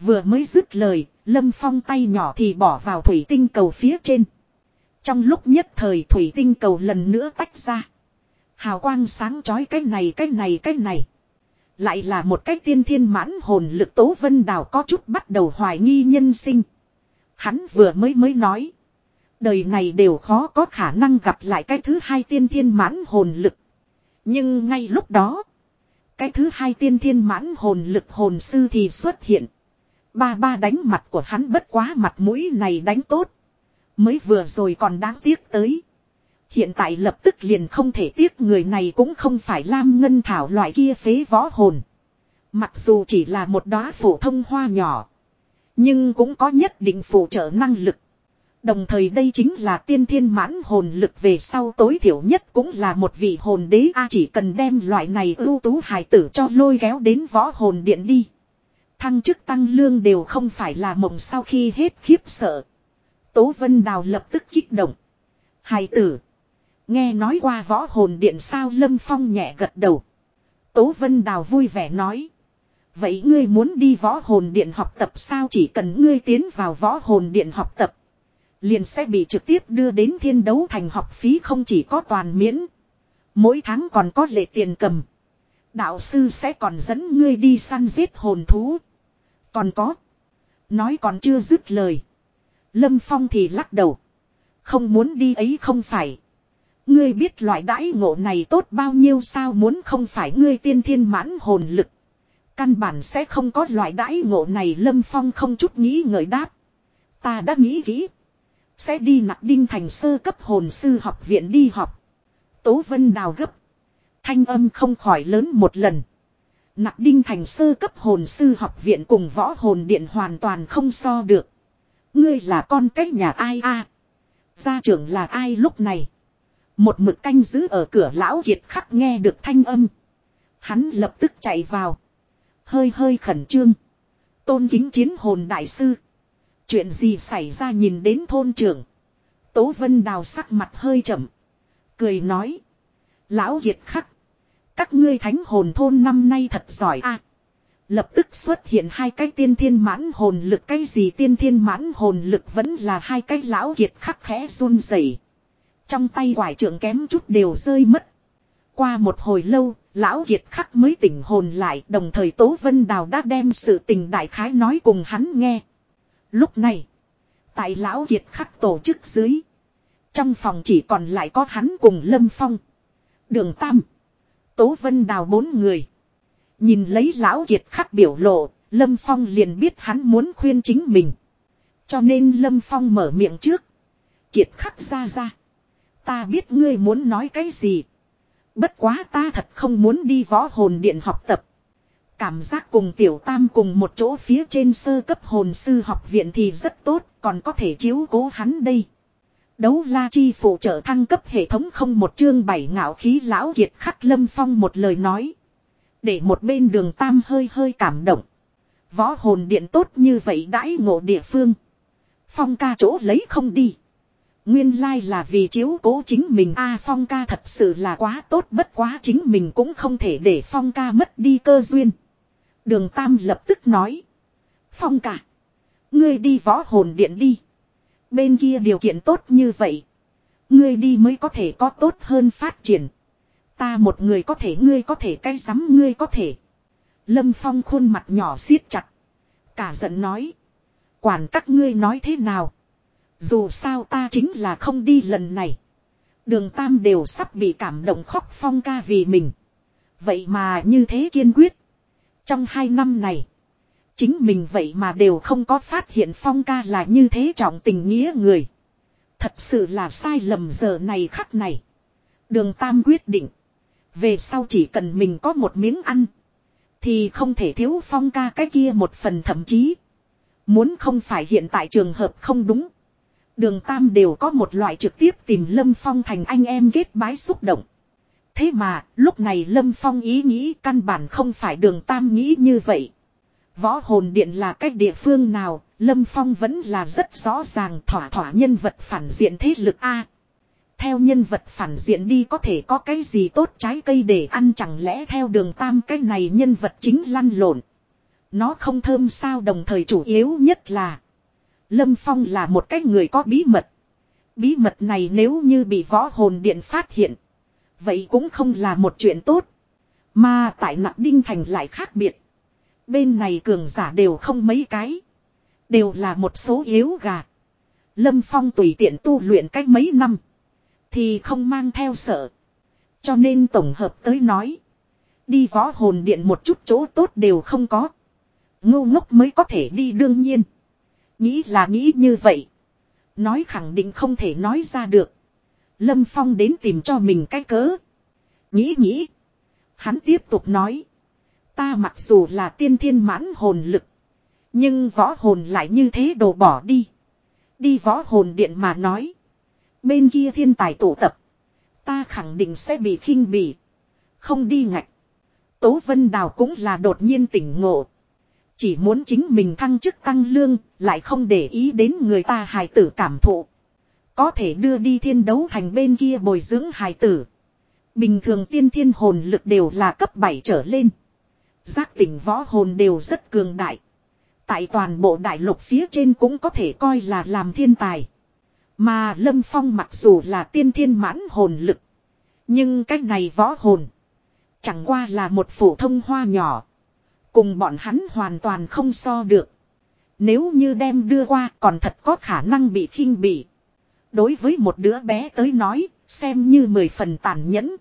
Vừa mới dứt lời, Lâm Phong tay nhỏ thì bỏ vào thủy tinh cầu phía trên. Trong lúc nhất thời thủy tinh cầu lần nữa tách ra. Hào quang sáng chói cái này cái này cái này. Lại là một cách tiên thiên mãn hồn lực tố vân đào có chút bắt đầu hoài nghi nhân sinh. Hắn vừa mới mới nói. Đời này đều khó có khả năng gặp lại cái thứ hai tiên thiên mãn hồn lực. Nhưng ngay lúc đó. Cái thứ hai tiên thiên mãn hồn lực hồn sư thì xuất hiện. Ba ba đánh mặt của hắn bất quá mặt mũi này đánh tốt. Mới vừa rồi còn đáng tiếc tới. Hiện tại lập tức liền không thể tiếc người này cũng không phải Lam Ngân Thảo loại kia phế võ hồn. Mặc dù chỉ là một đóa phổ thông hoa nhỏ. Nhưng cũng có nhất định phụ trợ năng lực. Đồng thời đây chính là tiên thiên mãn hồn lực về sau tối thiểu nhất cũng là một vị hồn đế a chỉ cần đem loại này ưu tú hài tử cho lôi kéo đến võ hồn điện đi. Thăng chức tăng lương đều không phải là mộng sau khi hết khiếp sợ. Tố Vân Đào lập tức kích động. Hài tử. Nghe nói qua võ hồn điện sao Lâm Phong nhẹ gật đầu. Tố Vân Đào vui vẻ nói. Vậy ngươi muốn đi võ hồn điện học tập sao chỉ cần ngươi tiến vào võ hồn điện học tập. Liền sẽ bị trực tiếp đưa đến thiên đấu thành học phí không chỉ có toàn miễn. Mỗi tháng còn có lệ tiền cầm. Đạo sư sẽ còn dẫn ngươi đi săn giết hồn thú. Còn có. Nói còn chưa dứt lời. Lâm Phong thì lắc đầu. Không muốn đi ấy không phải. Ngươi biết loại đãi ngộ này tốt bao nhiêu sao muốn không phải ngươi tiên thiên mãn hồn lực. Căn bản sẽ không có loại đãi ngộ này, Lâm Phong không chút nghĩ ngợi đáp. Ta đã nghĩ kỹ. Sẽ đi nặc đinh thành sơ cấp hồn sư học viện đi học. Tố Vân đào gấp. Thanh âm không khỏi lớn một lần. Nặc đinh thành sơ cấp hồn sư học viện cùng võ hồn điện hoàn toàn không so được. Ngươi là con cách nhà ai a? Gia trưởng là ai lúc này? Một mực canh giữ ở cửa lão kiệt khắc nghe được thanh âm. Hắn lập tức chạy vào. Hơi hơi khẩn trương. Tôn kính chiến hồn đại sư. Chuyện gì xảy ra nhìn đến thôn trưởng. Tố Vân Đào sắc mặt hơi chậm. Cười nói. Lão kiệt khắc. Các ngươi thánh hồn thôn năm nay thật giỏi a. lập tức xuất hiện hai cái tiên thiên mãn hồn lực cái gì tiên thiên mãn hồn lực vẫn là hai cái lão kiệt khắc khẽ run rẩy. Trong tay quải trưởng kém chút đều rơi mất. Qua một hồi lâu, lão kiệt khắc mới tỉnh hồn lại đồng thời Tố Vân Đào đã đem sự tình đại khái nói cùng hắn nghe. Lúc này, tại lão kiệt khắc tổ chức dưới. Trong phòng chỉ còn lại có hắn cùng Lâm Phong. Đường Tam. Tố Vân Đào bốn người. Nhìn lấy lão kiệt khắc biểu lộ, Lâm Phong liền biết hắn muốn khuyên chính mình. Cho nên Lâm Phong mở miệng trước. Kiệt khắc ra ra. Ta biết ngươi muốn nói cái gì. Bất quá ta thật không muốn đi võ hồn điện học tập. Cảm giác cùng tiểu tam cùng một chỗ phía trên sơ cấp hồn sư học viện thì rất tốt, còn có thể chiếu cố hắn đây. Đấu la chi phụ trợ thăng cấp hệ thống không một chương bảy ngạo khí lão kiệt khắc lâm phong một lời nói. Để một bên đường tam hơi hơi cảm động. Võ hồn điện tốt như vậy đãi ngộ địa phương. Phong ca chỗ lấy không đi. Nguyên lai là vì chiếu cố chính mình a Phong ca thật sự là quá tốt, bất quá chính mình cũng không thể để Phong ca mất đi cơ duyên. Đường Tam lập tức nói. Phong ca. Ngươi đi võ hồn điện đi. Bên kia điều kiện tốt như vậy. Ngươi đi mới có thể có tốt hơn phát triển. Ta một người có thể, ngươi có thể cay sắm ngươi có thể. Lâm Phong khuôn mặt nhỏ siết chặt. Cả giận nói. Quản các ngươi nói thế nào. Dù sao ta chính là không đi lần này. Đường Tam đều sắp bị cảm động khóc phong ca vì mình. Vậy mà như thế kiên quyết. Trong hai năm này. Chính mình vậy mà đều không có phát hiện phong ca là như thế trọng tình nghĩa người. Thật sự là sai lầm giờ này khắc này. Đường Tam quyết định. Về sau chỉ cần mình có một miếng ăn. Thì không thể thiếu phong ca cái kia một phần thậm chí. Muốn không phải hiện tại trường hợp không đúng. Đường Tam đều có một loại trực tiếp tìm Lâm Phong thành anh em kết bái xúc động. Thế mà, lúc này Lâm Phong ý nghĩ căn bản không phải đường Tam nghĩ như vậy. Võ hồn điện là cách địa phương nào, Lâm Phong vẫn là rất rõ ràng thỏa thỏa nhân vật phản diện thế lực A. Theo nhân vật phản diện đi có thể có cái gì tốt trái cây để ăn chẳng lẽ theo đường tam cái này nhân vật chính lăn lộn. Nó không thơm sao đồng thời chủ yếu nhất là. Lâm Phong là một cái người có bí mật. Bí mật này nếu như bị võ hồn điện phát hiện. Vậy cũng không là một chuyện tốt. Mà tại nặng đinh thành lại khác biệt. Bên này cường giả đều không mấy cái. Đều là một số yếu gà. Lâm Phong tùy tiện tu luyện cách mấy năm. Thì không mang theo sợ. Cho nên tổng hợp tới nói. Đi võ hồn điện một chút chỗ tốt đều không có. Ngu ngốc mới có thể đi đương nhiên. Nghĩ là nghĩ như vậy. Nói khẳng định không thể nói ra được. Lâm Phong đến tìm cho mình cái cớ. Nghĩ nghĩ. Hắn tiếp tục nói. Ta mặc dù là tiên thiên mãn hồn lực. Nhưng võ hồn lại như thế đồ bỏ đi. Đi võ hồn điện mà nói. Bên kia thiên tài tụ tập. Ta khẳng định sẽ bị khinh bỉ. Không đi ngạch. Tố Vân Đào cũng là đột nhiên tỉnh ngộ. Chỉ muốn chính mình thăng chức tăng lương, lại không để ý đến người ta hài tử cảm thụ. Có thể đưa đi thiên đấu thành bên kia bồi dưỡng hài tử. Bình thường tiên thiên hồn lực đều là cấp 7 trở lên. Giác tỉnh võ hồn đều rất cường đại. Tại toàn bộ đại lục phía trên cũng có thể coi là làm thiên tài. Mà Lâm Phong mặc dù là tiên thiên mãn hồn lực. Nhưng cách này võ hồn. Chẳng qua là một phổ thông hoa nhỏ. Cùng bọn hắn hoàn toàn không so được. Nếu như đem đưa qua còn thật có khả năng bị khinh bị. Đối với một đứa bé tới nói, xem như mười phần tàn nhẫn.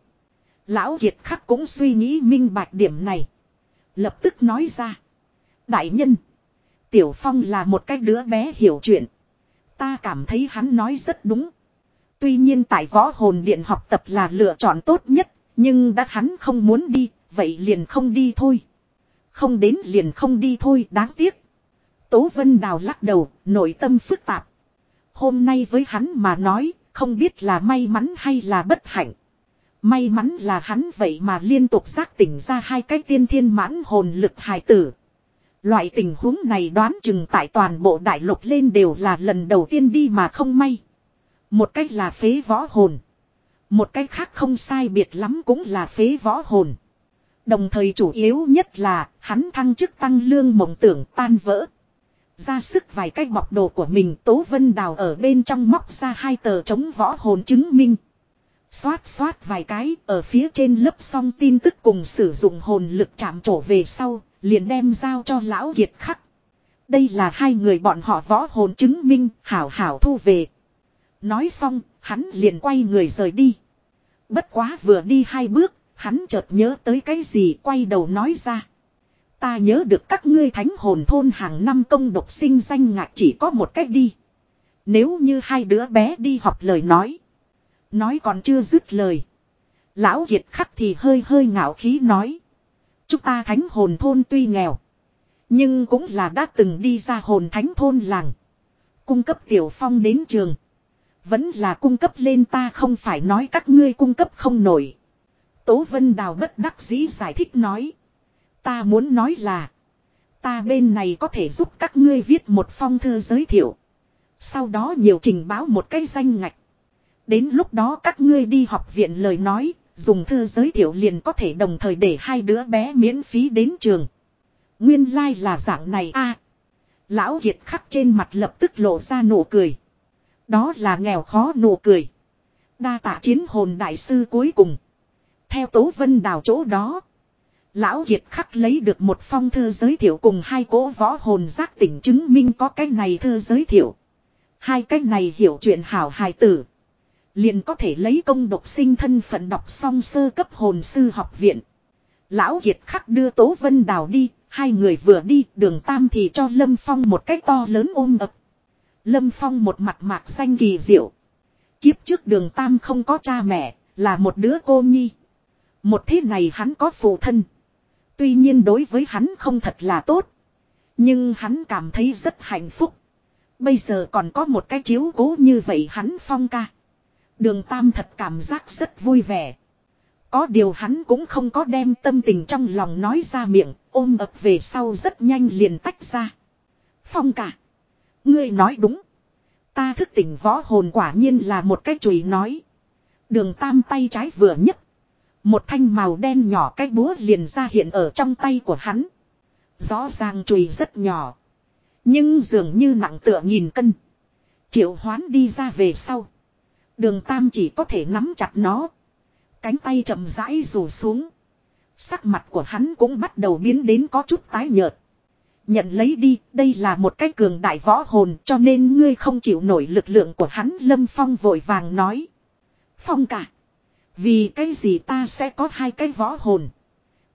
Lão Kiệt khắc cũng suy nghĩ minh bạch điểm này. Lập tức nói ra. Đại nhân. Tiểu Phong là một cái đứa bé hiểu chuyện. Ta cảm thấy hắn nói rất đúng. Tuy nhiên tại võ hồn điện học tập là lựa chọn tốt nhất. Nhưng đã hắn không muốn đi. Vậy liền không đi thôi. Không đến liền không đi thôi đáng tiếc. Tố Vân Đào lắc đầu, nội tâm phức tạp. Hôm nay với hắn mà nói, không biết là may mắn hay là bất hạnh. May mắn là hắn vậy mà liên tục giác tỉnh ra hai cái tiên thiên mãn hồn lực hài tử. Loại tình huống này đoán chừng tại toàn bộ đại lục lên đều là lần đầu tiên đi mà không may. Một cách là phế võ hồn. Một cách khác không sai biệt lắm cũng là phế võ hồn. Đồng thời chủ yếu nhất là hắn thăng chức tăng lương mộng tưởng tan vỡ. Ra sức vài cách bọc đồ của mình Tố Vân Đào ở bên trong móc ra hai tờ chống võ hồn chứng minh. Xoát xoát vài cái ở phía trên lớp xong tin tức cùng sử dụng hồn lực chạm trổ về sau, liền đem giao cho lão kiệt khắc. Đây là hai người bọn họ võ hồn chứng minh, hảo hảo thu về. Nói xong, hắn liền quay người rời đi. Bất quá vừa đi hai bước, hắn chợt nhớ tới cái gì quay đầu nói ra. Ta nhớ được các ngươi thánh hồn thôn hàng năm công độc sinh danh ngạc chỉ có một cách đi. Nếu như hai đứa bé đi học lời nói. Nói còn chưa dứt lời. Lão Kiệt khắc thì hơi hơi ngạo khí nói. Chúng ta thánh hồn thôn tuy nghèo. Nhưng cũng là đã từng đi ra hồn thánh thôn làng. Cung cấp tiểu phong đến trường. Vẫn là cung cấp lên ta không phải nói các ngươi cung cấp không nổi. Tố Vân Đào bất đắc dĩ giải thích nói. Ta muốn nói là. Ta bên này có thể giúp các ngươi viết một phong thư giới thiệu. Sau đó nhiều trình báo một cái danh ngạch. Đến lúc đó các ngươi đi học viện lời nói, dùng thư giới thiệu liền có thể đồng thời để hai đứa bé miễn phí đến trường. Nguyên lai like là dạng này a. lão Kiệt khắc trên mặt lập tức lộ ra nụ cười. Đó là nghèo khó nụ cười. Đa tạ chiến hồn đại sư cuối cùng. Theo Tố Vân đào chỗ đó. Lão Kiệt khắc lấy được một phong thư giới thiệu cùng hai cỗ võ hồn giác tỉnh chứng minh có cái này thư giới thiệu. Hai cái này hiểu chuyện hảo hài tử. Liền có thể lấy công độc sinh thân phận đọc xong sơ cấp hồn sư học viện. Lão Kiệt khắc đưa Tố Vân Đào đi, hai người vừa đi đường Tam thì cho Lâm Phong một cái to lớn ôm ập. Lâm Phong một mặt mạc xanh kỳ diệu. Kiếp trước đường Tam không có cha mẹ, là một đứa cô nhi. Một thế này hắn có phụ thân. Tuy nhiên đối với hắn không thật là tốt. Nhưng hắn cảm thấy rất hạnh phúc. Bây giờ còn có một cái chiếu cố như vậy hắn phong ca. Đường Tam thật cảm giác rất vui vẻ. Có điều hắn cũng không có đem tâm tình trong lòng nói ra miệng, ôm ập về sau rất nhanh liền tách ra. Phong cả. Ngươi nói đúng. Ta thức tỉnh võ hồn quả nhiên là một cái chùy nói. Đường tam tay trái vừa nhấc. Một thanh màu đen nhỏ cái búa liền ra hiện ở trong tay của hắn. Rõ ràng chùy rất nhỏ. Nhưng dường như nặng tựa nghìn cân. Triệu hoán đi ra về sau. Đường tam chỉ có thể nắm chặt nó. Cánh tay chậm rãi rủ xuống. Sắc mặt của hắn cũng bắt đầu biến đến có chút tái nhợt. Nhận lấy đi, đây là một cái cường đại võ hồn cho nên ngươi không chịu nổi lực lượng của hắn Lâm Phong vội vàng nói. Phong cả. Vì cái gì ta sẽ có hai cái võ hồn.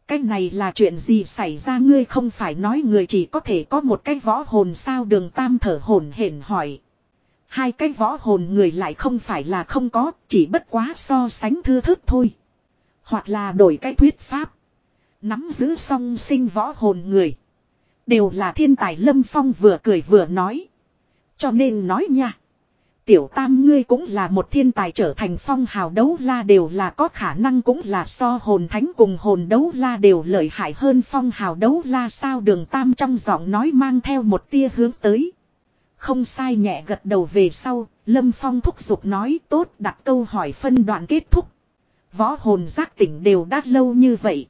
Cái này là chuyện gì xảy ra ngươi không phải nói người chỉ có thể có một cái võ hồn sao đường tam thở hồn hển hỏi. Hai cái võ hồn người lại không phải là không có, chỉ bất quá so sánh thư thức thôi. Hoặc là đổi cái thuyết pháp. Nắm giữ song sinh võ hồn người. Đều là thiên tài lâm phong vừa cười vừa nói. Cho nên nói nha. Tiểu tam ngươi cũng là một thiên tài trở thành phong hào đấu la đều là có khả năng cũng là so hồn thánh cùng hồn đấu la đều lợi hại hơn phong hào đấu la sao đường tam trong giọng nói mang theo một tia hướng tới. Không sai nhẹ gật đầu về sau, Lâm Phong thúc giục nói tốt đặt câu hỏi phân đoạn kết thúc. Võ hồn giác tỉnh đều đã lâu như vậy.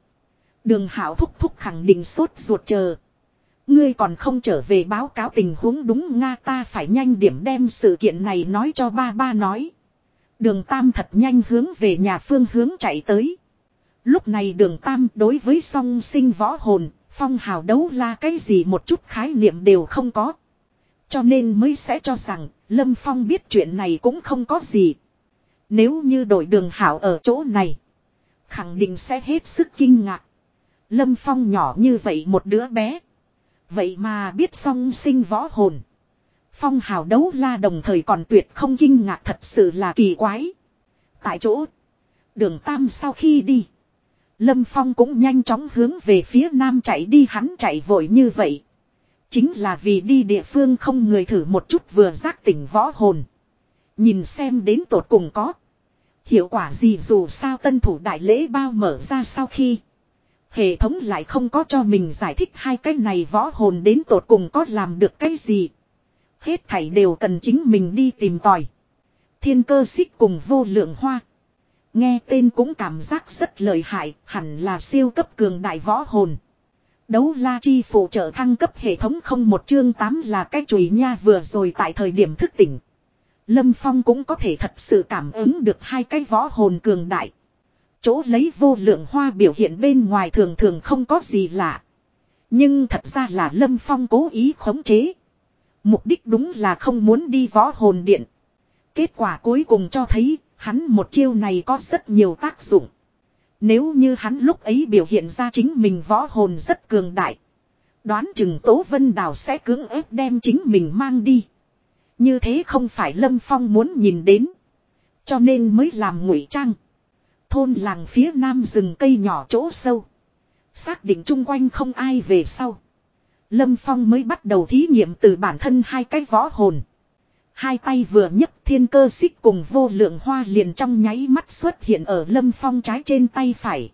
Đường hảo thúc thúc khẳng định sốt ruột chờ. Ngươi còn không trở về báo cáo tình huống đúng Nga ta phải nhanh điểm đem sự kiện này nói cho ba ba nói. Đường Tam thật nhanh hướng về nhà phương hướng chạy tới. Lúc này đường Tam đối với song sinh võ hồn, phong hào đấu la cái gì một chút khái niệm đều không có. Cho nên mới sẽ cho rằng Lâm Phong biết chuyện này cũng không có gì. Nếu như đổi đường hảo ở chỗ này. Khẳng định sẽ hết sức kinh ngạc. Lâm Phong nhỏ như vậy một đứa bé. Vậy mà biết song sinh võ hồn. Phong hào đấu la đồng thời còn tuyệt không kinh ngạc thật sự là kỳ quái. Tại chỗ. Đường Tam sau khi đi. Lâm Phong cũng nhanh chóng hướng về phía nam chạy đi, hắn chạy vội như vậy. Chính là vì đi địa phương không người thử một chút vừa giác tỉnh võ hồn. Nhìn xem đến tột cùng có. Hiệu quả gì dù sao tân thủ đại lễ bao mở ra sau khi. Hệ thống lại không có cho mình giải thích hai cái này võ hồn đến tột cùng có làm được cái gì. Hết thảy đều cần chính mình đi tìm tòi. Thiên cơ xích cùng vô lượng hoa. Nghe tên cũng cảm giác rất lợi hại, hẳn là siêu cấp cường đại võ hồn. Đấu la chi phụ trợ thăng cấp hệ thống không một chương 8 là cái chùy nha vừa rồi tại thời điểm thức tỉnh. Lâm Phong cũng có thể thật sự cảm ứng được hai cái võ hồn cường đại. Chỗ lấy vô lượng hoa biểu hiện bên ngoài thường thường không có gì lạ. Nhưng thật ra là Lâm Phong cố ý khống chế. Mục đích đúng là không muốn đi võ hồn điện. Kết quả cuối cùng cho thấy, hắn một chiêu này có rất nhiều tác dụng. Nếu như hắn lúc ấy biểu hiện ra chính mình võ hồn rất cường đại. Đoán chừng Tố Vân Đào sẽ cưỡng ép đem chính mình mang đi. Như thế không phải Lâm Phong muốn nhìn đến. Cho nên mới làm ngụy trang. Thôn làng phía nam rừng cây nhỏ chỗ sâu. Xác định chung quanh không ai về sau. Lâm Phong mới bắt đầu thí nghiệm từ bản thân hai cái võ hồn. Hai tay vừa nhấc thiên cơ xích cùng vô lượng hoa liền trong nháy mắt xuất hiện ở Lâm Phong trái trên tay phải.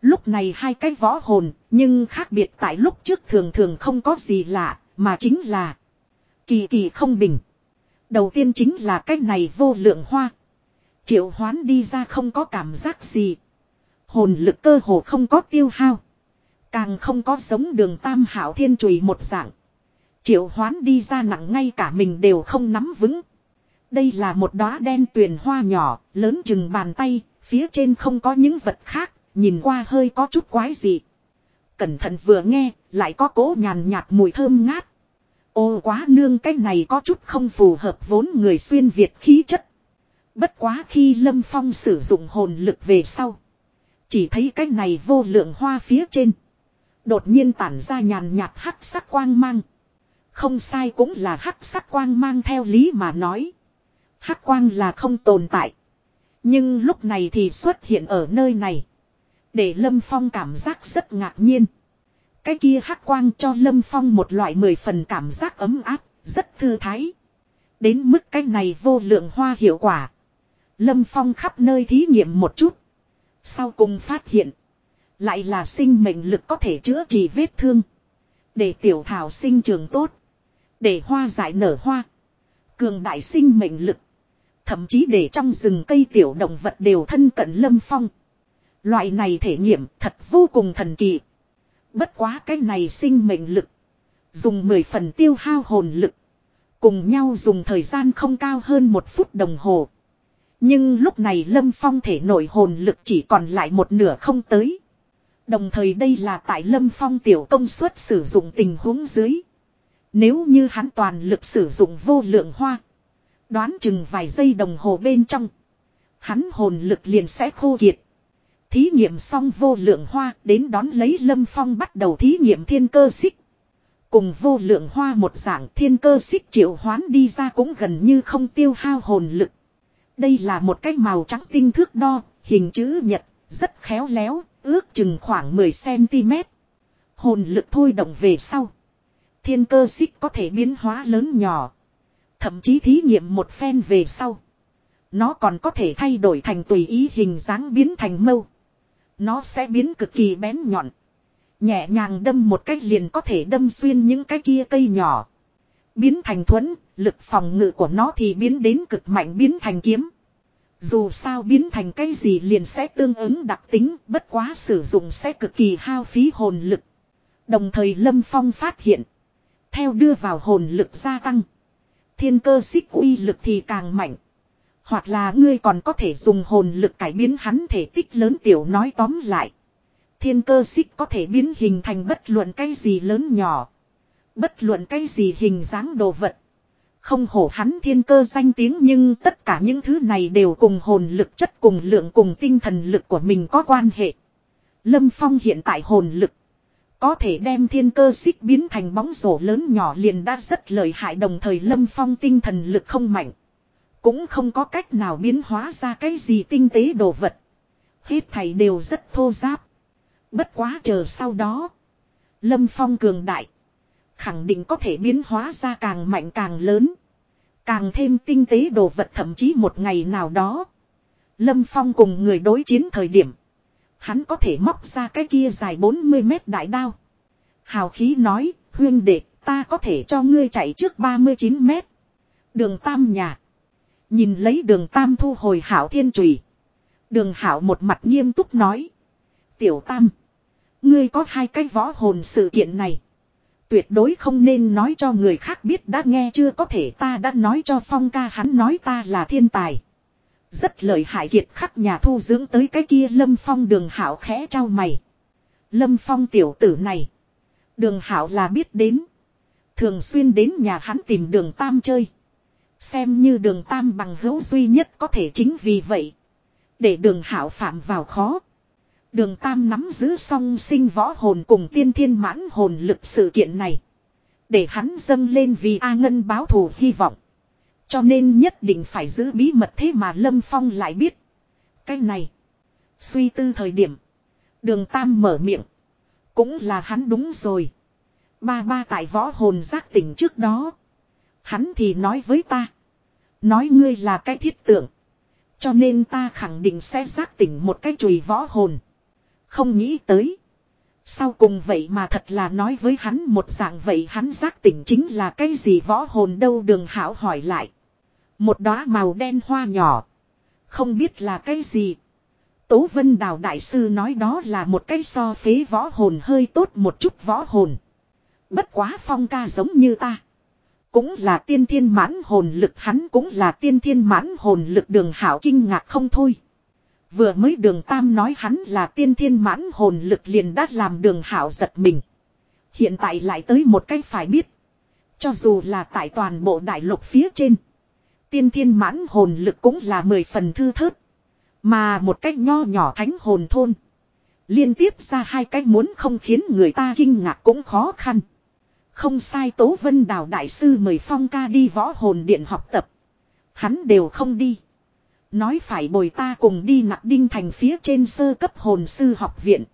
Lúc này hai cái võ hồn, nhưng khác biệt tại lúc trước thường thường không có gì lạ, mà chính là kỳ kỳ không bình. Đầu tiên chính là cái này vô lượng hoa. Triệu hoán đi ra không có cảm giác gì. Hồn lực cơ hồ không có tiêu hao. Càng không có giống đường tam hảo thiên trùy một dạng. Triệu hoán đi ra nặng ngay cả mình đều không nắm vững. Đây là một đóa đen tuyền hoa nhỏ, lớn chừng bàn tay, phía trên không có những vật khác, nhìn qua hơi có chút quái dị. Cẩn thận vừa nghe, lại có cố nhàn nhạt mùi thơm ngát. Ô quá nương cái này có chút không phù hợp vốn người xuyên Việt khí chất. Bất quá khi Lâm Phong sử dụng hồn lực về sau. Chỉ thấy cái này vô lượng hoa phía trên. Đột nhiên tản ra nhàn nhạt hắc sắc quang mang. Không sai cũng là hắc sắc quang mang theo lý mà nói. Hắc quang là không tồn tại. Nhưng lúc này thì xuất hiện ở nơi này. Để Lâm Phong cảm giác rất ngạc nhiên. Cái kia hắc quang cho Lâm Phong một loại mười phần cảm giác ấm áp, rất thư thái. Đến mức cái này vô lượng hoa hiệu quả. Lâm Phong khắp nơi thí nghiệm một chút. Sau cùng phát hiện. Lại là sinh mệnh lực có thể chữa trị vết thương. Để tiểu thảo sinh trường tốt. Để hoa giải nở hoa. Cường đại sinh mệnh lực. Thậm chí để trong rừng cây tiểu động vật đều thân cận lâm phong. Loại này thể nghiệm thật vô cùng thần kỳ. Bất quá cái này sinh mệnh lực. Dùng 10 phần tiêu hao hồn lực. Cùng nhau dùng thời gian không cao hơn một phút đồng hồ. Nhưng lúc này Lâm Phong thể nội hồn lực chỉ còn lại một nửa không tới. Đồng thời đây là tại Lâm Phong tiểu công suất sử dụng tình huống dưới. Nếu như hắn toàn lực sử dụng vô lượng hoa. Đoán chừng vài giây đồng hồ bên trong. Hắn hồn lực liền sẽ khô kiệt. Thí nghiệm xong vô lượng hoa, đến đón lấy Lâm Phong bắt đầu thí nghiệm thiên cơ xích. Cùng vô lượng hoa một dạng thiên cơ xích triệu hoán đi ra cũng gần như không tiêu hao hồn lực. Đây là một cái màu trắng tinh thước đo, hình chữ nhật, rất khéo léo, ước chừng khoảng 10cm. Hồn lực thôi động về sau. Thiên cơ xích có thể biến hóa lớn nhỏ. Thậm chí thí nghiệm một phen về sau. Nó còn có thể thay đổi thành tùy ý hình dáng biến thành mâu. Nó sẽ biến cực kỳ bén nhọn. Nhẹ nhàng đâm một cách liền có thể đâm xuyên những cái kia cây nhỏ. Biến thành thuẫn, lực phòng ngự của nó thì biến đến cực mạnh biến thành kiếm. Dù sao biến thành cái gì liền sẽ tương ứng đặc tính, bất quá sử dụng sẽ cực kỳ hao phí hồn lực. Đồng thời Lâm Phong phát hiện, theo đưa vào hồn lực gia tăng, thiên cơ xích uy lực thì càng mạnh. Hoặc là ngươi còn có thể dùng hồn lực cải biến hắn thể tích lớn tiểu nói tóm lại. Thiên cơ xích có thể biến hình thành bất luận cái gì lớn nhỏ. Bất luận cái gì hình dáng đồ vật. Không hổ hắn thiên cơ danh tiếng nhưng tất cả những thứ này đều cùng hồn lực chất cùng lượng cùng tinh thần lực của mình có quan hệ. Lâm Phong hiện tại hồn lực. Có thể đem thiên cơ xích biến thành bóng rổ lớn nhỏ liền đã rất lợi hại đồng thời Lâm Phong tinh thần lực không mạnh. Cũng không có cách nào biến hóa ra cái gì tinh tế đồ vật. Hết thầy đều rất thô giáp. Bất quá chờ sau đó. Lâm Phong cường đại. Khẳng định có thể biến hóa ra càng mạnh càng lớn. Càng thêm tinh tế đồ vật thậm chí một ngày nào đó. Lâm Phong cùng người đối chiến thời điểm. Hắn có thể móc ra cái kia dài 40 mét đại đao. Hào khí nói, huyên đệ, ta có thể cho ngươi chạy trước 39 mét. Đường Tam nhà. Nhìn lấy đường Tam thu hồi hảo thiên trùy. Đường hảo một mặt nghiêm túc nói. Tiểu Tam. Ngươi có hai cái võ hồn sự kiện này. Tuyệt đối không nên nói cho người khác biết đã nghe chưa có thể ta đã nói cho phong ca hắn nói ta là thiên tài. Rất lợi hại kiệt khắc nhà thu dưỡng tới cái kia lâm phong đường hảo khẽ trao mày. Lâm phong tiểu tử này. Đường hảo là biết đến. Thường xuyên đến nhà hắn tìm đường tam chơi. Xem như đường tam bằng hữu duy nhất có thể chính vì vậy. Để đường hảo phạm vào khó. Đường Tam nắm giữ song sinh võ hồn cùng tiên thiên mãn hồn lực sự kiện này. Để hắn dâng lên vì A Ngân báo thù hy vọng. Cho nên nhất định phải giữ bí mật thế mà Lâm Phong lại biết. Cái này. Suy tư thời điểm. Đường Tam mở miệng. Cũng là hắn đúng rồi. Ba ba tại võ hồn giác tỉnh trước đó. Hắn thì nói với ta. Nói ngươi là cái thiết tượng. Cho nên ta khẳng định sẽ giác tỉnh một cái chùy võ hồn. Không nghĩ tới. Sau cùng vậy mà thật là nói với hắn một dạng vậy hắn giác tỉnh chính là cái gì võ hồn đâu đường hảo hỏi lại. Một đóa màu đen hoa nhỏ. Không biết là cái gì. Tố Vân Đào Đại Sư nói đó là một cái so phế võ hồn hơi tốt một chút võ hồn. Bất quá phong ca giống như ta. Cũng là tiên thiên mãn hồn lực hắn cũng là tiên thiên mãn hồn lực đường hảo kinh ngạc không thôi. Vừa mới đường Tam nói hắn là tiên thiên mãn hồn lực liền đã làm đường hảo giật mình. Hiện tại lại tới một cách phải biết. Cho dù là tại toàn bộ đại lục phía trên. Tiên thiên mãn hồn lực cũng là mười phần thư thớt. Mà một cách nho nhỏ thánh hồn thôn. Liên tiếp ra hai cách muốn không khiến người ta kinh ngạc cũng khó khăn. Không sai Tố Vân Đào Đại Sư mời Phong ca đi võ hồn điện học tập. Hắn đều không đi. Nói phải bồi ta cùng đi nặng đinh thành phía trên sơ cấp hồn sư học viện.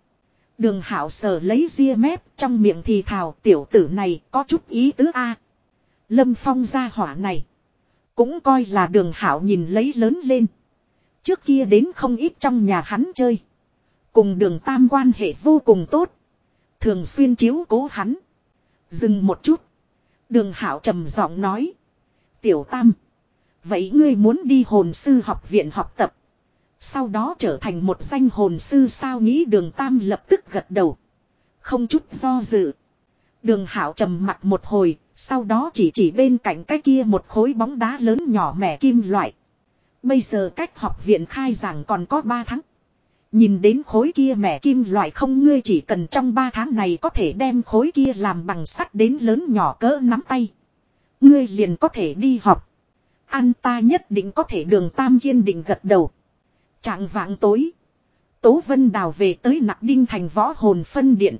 Đường hảo sở lấy ria mép, trong miệng thì thào, tiểu tử này, có chút ý tứ a Lâm phong ra hỏa này. Cũng coi là đường hảo nhìn lấy lớn lên. Trước kia đến không ít trong nhà hắn chơi. Cùng đường tam quan hệ vô cùng tốt. Thường xuyên chiếu cố hắn. Dừng một chút. Đường hảo trầm giọng nói. Tiểu tam. Vậy ngươi muốn đi hồn sư học viện học tập. Sau đó trở thành một danh hồn sư sao nghĩ đường tam lập tức gật đầu. Không chút do dự. Đường hảo trầm mặt một hồi, sau đó chỉ chỉ bên cạnh cái kia một khối bóng đá lớn nhỏ mẻ kim loại. Bây giờ cách học viện khai giảng còn có 3 tháng. Nhìn đến khối kia mẻ kim loại không ngươi chỉ cần trong 3 tháng này có thể đem khối kia làm bằng sắt đến lớn nhỏ cỡ nắm tay. Ngươi liền có thể đi học. Ăn ta nhất định có thể đường tam kiên định gật đầu. Trạng vạng tối. Tố Vân Đào về tới nặc đinh thành võ hồn phân điện.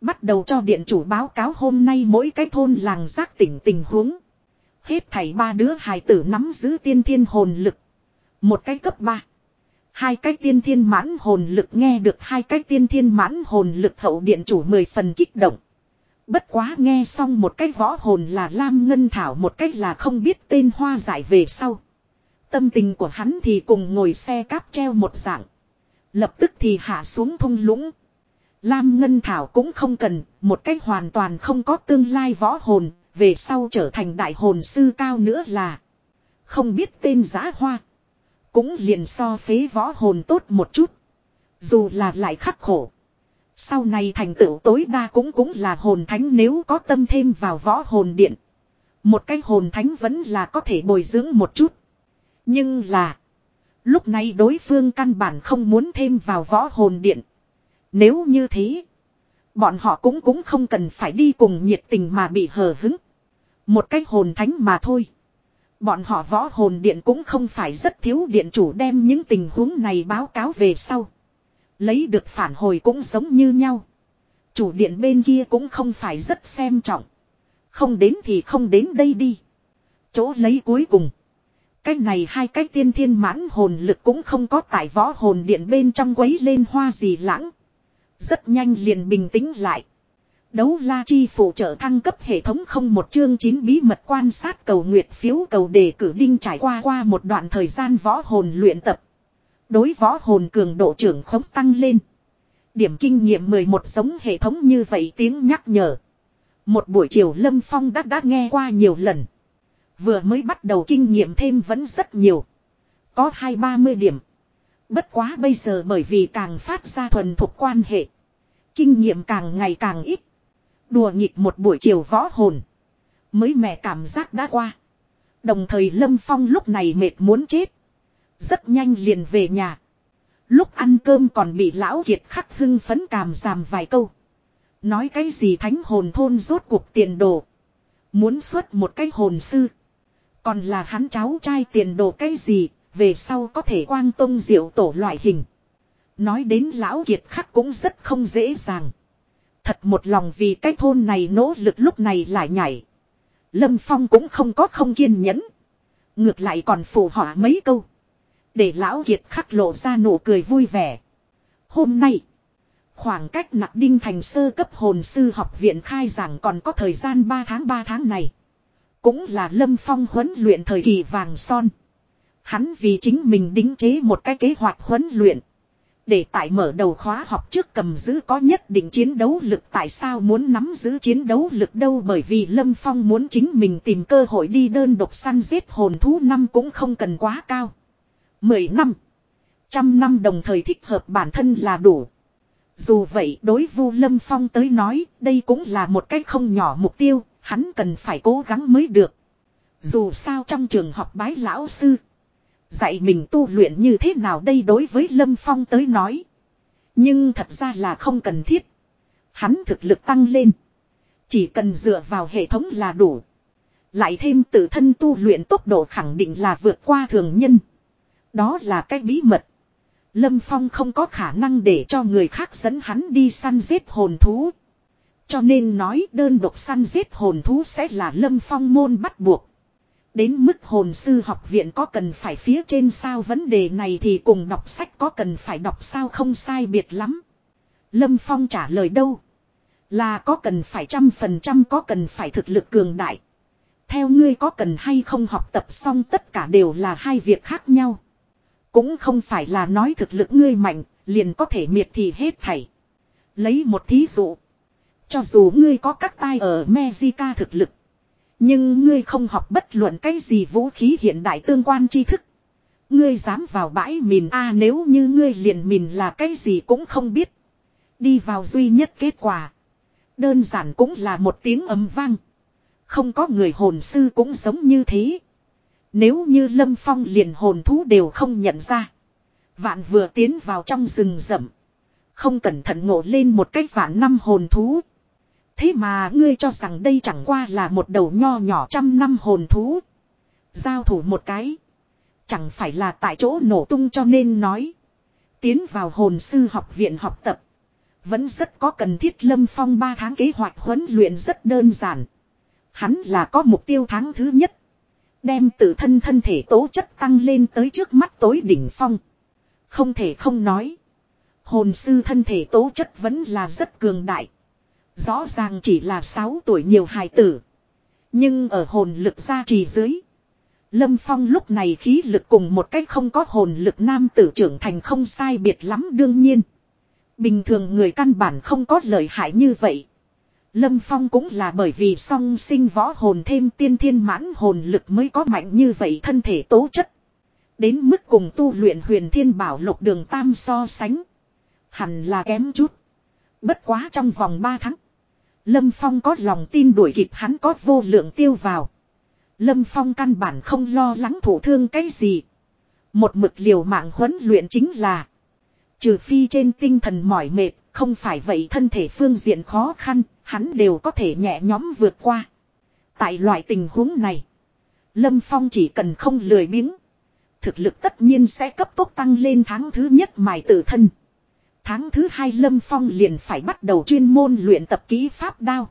Bắt đầu cho điện chủ báo cáo hôm nay mỗi cái thôn làng giác tỉnh tình huống. Hết thảy ba đứa hài tử nắm giữ tiên thiên hồn lực. Một cái cấp 3. Hai cái tiên thiên mãn hồn lực nghe được hai cái tiên thiên mãn hồn lực hậu điện chủ mười phần kích động. Bất quá nghe xong một cái võ hồn là Lam Ngân Thảo một cách là không biết tên hoa giải về sau. Tâm tình của hắn thì cùng ngồi xe cáp treo một dạng. Lập tức thì hạ xuống thung lũng. Lam Ngân Thảo cũng không cần, một cách hoàn toàn không có tương lai võ hồn, về sau trở thành đại hồn sư cao nữa là. Không biết tên giá hoa. Cũng liền so phế võ hồn tốt một chút. Dù là lại khắc khổ. Sau này thành tựu tối đa cũng cũng là hồn thánh nếu có tâm thêm vào võ hồn điện. Một cái hồn thánh vẫn là có thể bồi dưỡng một chút. Nhưng là. Lúc này đối phương căn bản không muốn thêm vào võ hồn điện. Nếu như thế. Bọn họ cũng cũng không cần phải đi cùng nhiệt tình mà bị hờ hứng. Một cái hồn thánh mà thôi. Bọn họ võ hồn điện cũng không phải rất thiếu điện chủ đem những tình huống này báo cáo về sau. Lấy được phản hồi cũng giống như nhau. Chủ điện bên kia cũng không phải rất xem trọng. Không đến thì không đến đây đi. Chỗ lấy cuối cùng. Cái này hai cái tiên thiên mãn hồn lực cũng không có tại võ hồn điện bên trong quấy lên hoa gì lãng. Rất nhanh liền bình tĩnh lại. Đấu la chi phụ trợ thăng cấp hệ thống không một chương 9 bí mật quan sát cầu nguyệt phiếu cầu đề cử đinh trải qua qua một đoạn thời gian võ hồn luyện tập. Đối võ hồn cường độ trưởng khống tăng lên. Điểm kinh nghiệm 11 giống hệ thống như vậy tiếng nhắc nhở. Một buổi chiều Lâm Phong đã đã nghe qua nhiều lần. Vừa mới bắt đầu kinh nghiệm thêm vẫn rất nhiều. Có hai ba mươi điểm. Bất quá bây giờ bởi vì càng phát ra thuần thuộc quan hệ. Kinh nghiệm càng ngày càng ít. Đùa nghịch một buổi chiều võ hồn. Mới mẹ cảm giác đã qua. Đồng thời Lâm Phong lúc này mệt muốn chết. Rất nhanh liền về nhà. Lúc ăn cơm còn bị lão kiệt khắc hưng phấn cảm giảm vài câu. Nói cái gì thánh hồn thôn rốt cuộc tiền đồ. Muốn xuất một cái hồn sư. Còn là hắn cháu trai tiền đồ cái gì, về sau có thể quang tông diệu tổ loại hình. Nói đến lão kiệt khắc cũng rất không dễ dàng. Thật một lòng vì cái thôn này nỗ lực lúc này lại nhảy. Lâm Phong cũng không có không kiên nhẫn. Ngược lại còn phụ họa mấy câu. Để lão kiệt khắc lộ ra nụ cười vui vẻ. Hôm nay. Khoảng cách nặc đinh thành sơ cấp hồn sư học viện khai giảng còn có thời gian 3 tháng 3 tháng này. Cũng là Lâm Phong huấn luyện thời kỳ vàng son. Hắn vì chính mình đính chế một cái kế hoạch huấn luyện. Để tại mở đầu khóa học trước cầm giữ có nhất định chiến đấu lực tại sao muốn nắm giữ chiến đấu lực đâu bởi vì Lâm Phong muốn chính mình tìm cơ hội đi đơn độc săn giết hồn thú năm cũng không cần quá cao. Mười năm. Trăm năm đồng thời thích hợp bản thân là đủ. Dù vậy đối vu Lâm Phong tới nói đây cũng là một cách không nhỏ mục tiêu, hắn cần phải cố gắng mới được. Dù sao trong trường học bái lão sư. Dạy mình tu luyện như thế nào đây đối với Lâm Phong tới nói. Nhưng thật ra là không cần thiết. Hắn thực lực tăng lên. Chỉ cần dựa vào hệ thống là đủ. Lại thêm tự thân tu luyện tốc độ khẳng định là vượt qua thường nhân. Đó là cái bí mật. Lâm Phong không có khả năng để cho người khác dẫn hắn đi săn giết hồn thú. Cho nên nói đơn độc săn giết hồn thú sẽ là Lâm Phong môn bắt buộc. Đến mức hồn sư học viện có cần phải phía trên sao vấn đề này thì cùng đọc sách có cần phải đọc sao không sai biệt lắm. Lâm Phong trả lời đâu? Là có cần phải trăm phần trăm có cần phải thực lực cường đại. Theo ngươi có cần hay không học tập xong tất cả đều là hai việc khác nhau. Cũng không phải là nói thực lực ngươi mạnh, liền có thể miệt thì hết thảy. Lấy một thí dụ. Cho dù ngươi có các tai ở Mexica thực lực. Nhưng ngươi không học bất luận cái gì vũ khí hiện đại tương quan tri thức. Ngươi dám vào bãi mìn A nếu như ngươi liền mìn là cái gì cũng không biết. Đi vào duy nhất kết quả. Đơn giản cũng là một tiếng ấm vang. Không có người hồn sư cũng giống như thế. Nếu như Lâm Phong liền hồn thú đều không nhận ra. Vạn vừa tiến vào trong rừng rậm. Không cẩn thận ngộ lên một cái vạn năm hồn thú. Thế mà ngươi cho rằng đây chẳng qua là một đầu nho nhỏ trăm năm hồn thú. Giao thủ một cái. Chẳng phải là tại chỗ nổ tung cho nên nói. Tiến vào hồn sư học viện học tập. Vẫn rất có cần thiết lâm phong 3 tháng kế hoạch huấn luyện rất đơn giản. Hắn là có mục tiêu tháng thứ nhất. Đem tự thân thân thể tố chất tăng lên tới trước mắt tối đỉnh phong. Không thể không nói. Hồn sư thân thể tố chất vẫn là rất cường đại. Rõ ràng chỉ là 6 tuổi nhiều hài tử. Nhưng ở hồn lực gia trì dưới. Lâm Phong lúc này khí lực cùng một cách không có hồn lực nam tử trưởng thành không sai biệt lắm đương nhiên. Bình thường người căn bản không có lợi hại như vậy. Lâm Phong cũng là bởi vì song sinh võ hồn thêm tiên thiên mãn hồn lực mới có mạnh như vậy thân thể tố chất. Đến mức cùng tu luyện huyền thiên bảo lục đường tam so sánh. Hẳn là kém chút. Bất quá trong vòng 3 tháng. Lâm Phong có lòng tin đuổi kịp hắn có vô lượng tiêu vào. Lâm Phong căn bản không lo lắng thủ thương cái gì. Một mực liều mạng huấn luyện chính là. Trừ phi trên tinh thần mỏi mệt, không phải vậy thân thể phương diện khó khăn, hắn đều có thể nhẹ nhóm vượt qua. Tại loại tình huống này, Lâm Phong chỉ cần không lười biếng. Thực lực tất nhiên sẽ cấp tốc tăng lên tháng thứ nhất mài tự thân. Tháng thứ hai Lâm Phong liền phải bắt đầu chuyên môn luyện tập kỹ pháp đao.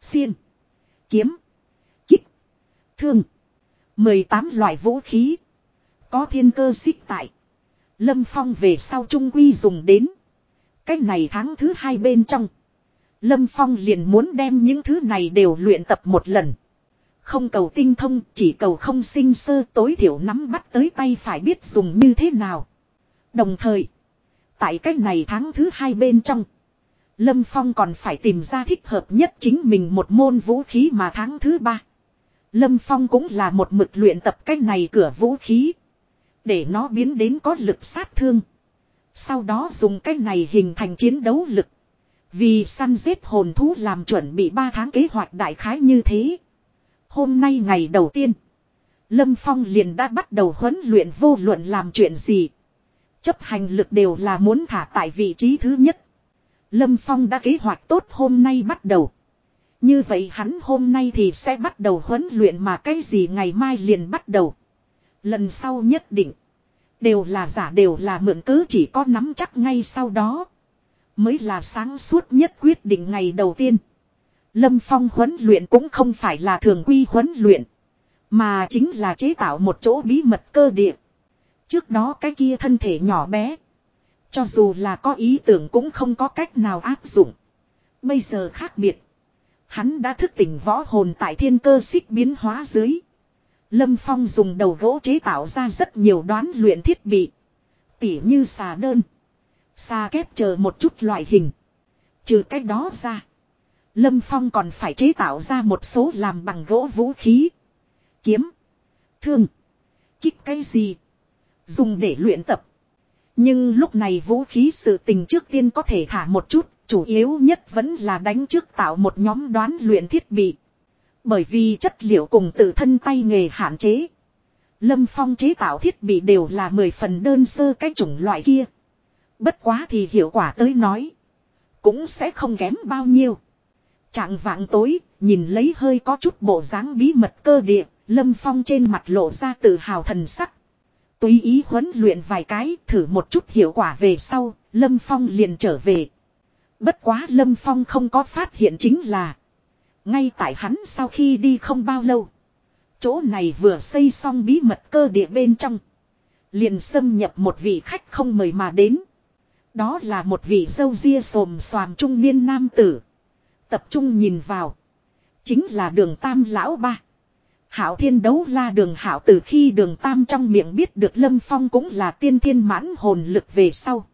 Xiên. Kiếm. Kích. Thương. 18 loại vũ khí. Có thiên cơ xích tại. Lâm Phong về sau trung quy dùng đến. Cái này tháng thứ hai bên trong. Lâm Phong liền muốn đem những thứ này đều luyện tập một lần. Không cầu tinh thông, chỉ cầu không sinh sơ tối thiểu nắm bắt tới tay phải biết dùng như thế nào. Đồng thời, tại cách này tháng thứ hai bên trong, Lâm Phong còn phải tìm ra thích hợp nhất chính mình một môn vũ khí mà tháng thứ ba. Lâm Phong cũng là một mực luyện tập cách này cửa vũ khí. Để nó biến đến có lực sát thương. Sau đó dùng cách này hình thành chiến đấu lực. Vì săn giết hồn thú làm chuẩn bị 3 tháng kế hoạch đại khái như thế. Hôm nay ngày đầu tiên. Lâm Phong liền đã bắt đầu huấn luyện vô luận làm chuyện gì. Chấp hành lực đều là muốn thả tại vị trí thứ nhất. Lâm Phong đã kế hoạch tốt hôm nay bắt đầu. Như vậy hắn hôm nay thì sẽ bắt đầu huấn luyện mà cái gì ngày mai liền bắt đầu. Lần sau nhất định. Đều là giả đều là mượn cớ chỉ có nắm chắc ngay sau đó. Mới là sáng suốt nhất quyết định ngày đầu tiên. Lâm Phong huấn luyện cũng không phải là thường quy huấn luyện. Mà chính là chế tạo một chỗ bí mật cơ địa. Trước đó cái kia thân thể nhỏ bé. Cho dù là có ý tưởng cũng không có cách nào áp dụng. Bây giờ khác biệt. Hắn đã thức tỉnh võ hồn tại thiên cơ xích biến hóa dưới. Lâm Phong dùng đầu gỗ chế tạo ra rất nhiều đoán luyện thiết bị. Tỉ như xà đơn xa kép chờ một chút loại hình. Trừ cách đó ra. Lâm Phong còn phải chế tạo ra một số làm bằng gỗ vũ khí. Kiếm. Thương. Kích cái gì. Dùng để luyện tập. Nhưng lúc này vũ khí sự tình trước tiên có thể thả một chút. Chủ yếu nhất vẫn là đánh trước tạo một nhóm đoán luyện thiết bị. Bởi vì chất liệu cùng tự thân tay nghề hạn chế. Lâm Phong chế tạo thiết bị đều là mười phần đơn sơ cái chủng loại kia. Bất quá thì hiệu quả tới nói. Cũng sẽ không kém bao nhiêu. Trạng vạng tối, nhìn lấy hơi có chút bộ dáng bí mật cơ địa, Lâm Phong trên mặt lộ ra tự hào thần sắc. Tùy ý huấn luyện vài cái, thử một chút hiệu quả về sau, Lâm Phong liền trở về. Bất quá Lâm Phong không có phát hiện chính là ngay tại hắn sau khi đi không bao lâu. Chỗ này vừa xây xong bí mật cơ địa bên trong. Liền xâm nhập một vị khách không mời mà đến. Đó là một vị dâu ria sồm xoàm trung niên nam tử. Tập trung nhìn vào. Chính là đường tam lão ba. Hảo thiên đấu la đường hảo từ khi đường tam trong miệng biết được lâm phong cũng là tiên thiên mãn hồn lực về sau.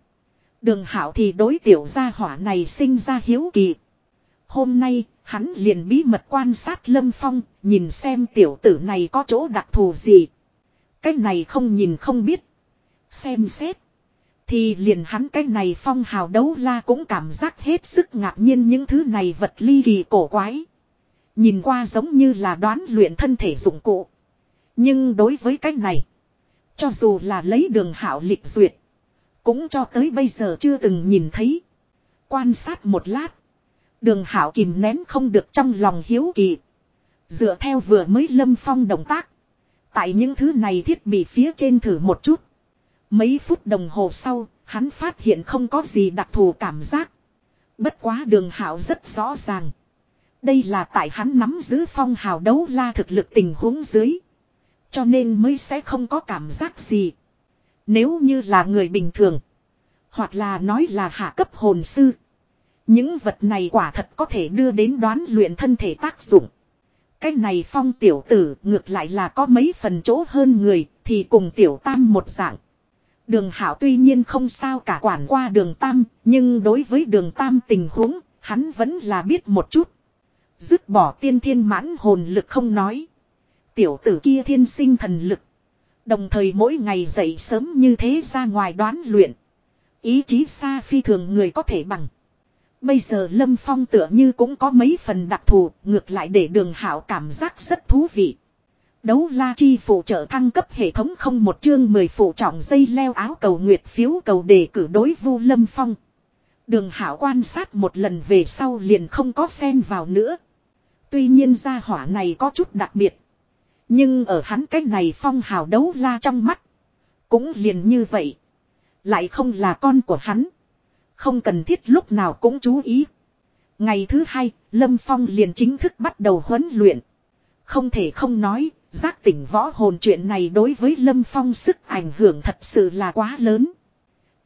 Đường hảo thì đối tiểu gia hỏa này sinh ra hiếu kỳ. Hôm nay, Hắn liền bí mật quan sát Lâm Phong, nhìn xem tiểu tử này có chỗ đặc thù gì. Cái này không nhìn không biết. Xem xét. Thì liền hắn cái này phong hào đấu la cũng cảm giác hết sức ngạc nhiên những thứ này vật ly kỳ cổ quái. Nhìn qua giống như là đoán luyện thân thể dụng cụ. Nhưng đối với cái này. Cho dù là lấy đường hảo lịch duyệt. Cũng cho tới bây giờ chưa từng nhìn thấy. Quan sát một lát. Đường hảo kìm nén không được trong lòng hiếu kỳ. Dựa theo vừa mới lâm phong động tác. Tại những thứ này thiết bị phía trên thử một chút. Mấy phút đồng hồ sau, hắn phát hiện không có gì đặc thù cảm giác. Bất quá đường hảo rất rõ ràng. Đây là tại hắn nắm giữ phong hào đấu la thực lực tình huống dưới. Cho nên mới sẽ không có cảm giác gì. Nếu như là người bình thường. Hoặc là nói là hạ cấp hồn sư. Những vật này quả thật có thể đưa đến đoán luyện thân thể tác dụng. Cái này phong tiểu tử ngược lại là có mấy phần chỗ hơn người thì cùng tiểu tam một dạng. Đường hảo tuy nhiên không sao cả quản qua đường tam, nhưng đối với đường tam tình huống, hắn vẫn là biết một chút. Dứt bỏ tiên thiên mãn hồn lực không nói. Tiểu tử kia thiên sinh thần lực. Đồng thời mỗi ngày dậy sớm như thế ra ngoài đoán luyện. Ý chí xa phi thường người có thể bằng. Bây giờ Lâm Phong tựa như cũng có mấy phần đặc thù, ngược lại để đường hảo cảm giác rất thú vị. Đấu la chi phụ trợ thăng cấp hệ thống không một chương 10 phụ trọng dây leo áo cầu nguyệt phiếu cầu đề cử đối vu Lâm Phong. Đường hảo quan sát một lần về sau liền không có xen vào nữa. Tuy nhiên gia hỏa này có chút đặc biệt. Nhưng ở hắn cách này phong hào đấu la trong mắt. Cũng liền như vậy. Lại không là con của hắn. Không cần thiết lúc nào cũng chú ý. Ngày thứ hai, Lâm Phong liền chính thức bắt đầu huấn luyện. Không thể không nói, giác tỉnh võ hồn chuyện này đối với Lâm Phong sức ảnh hưởng thật sự là quá lớn.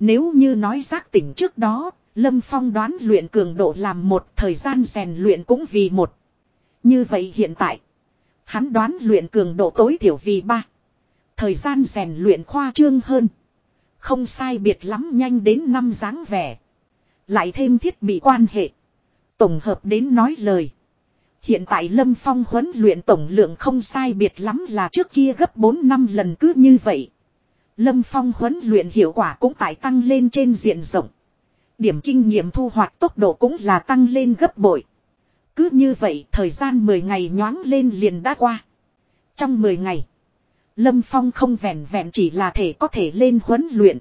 Nếu như nói giác tỉnh trước đó, Lâm Phong đoán luyện cường độ làm một thời gian rèn luyện cũng vì một. Như vậy hiện tại, hắn đoán luyện cường độ tối thiểu vì ba. Thời gian rèn luyện khoa trương hơn. Không sai biệt lắm nhanh đến năm dáng vẻ. Lại thêm thiết bị quan hệ. Tổng hợp đến nói lời. Hiện tại Lâm Phong huấn luyện tổng lượng không sai biệt lắm là trước kia gấp 4 năm lần cứ như vậy. Lâm Phong huấn luyện hiệu quả cũng tại tăng lên trên diện rộng. Điểm kinh nghiệm thu hoạch tốc độ cũng là tăng lên gấp bội. Cứ như vậy thời gian 10 ngày nhoáng lên liền đã qua. Trong 10 ngày, Lâm Phong không vẹn vẹn chỉ là thể có thể lên huấn luyện.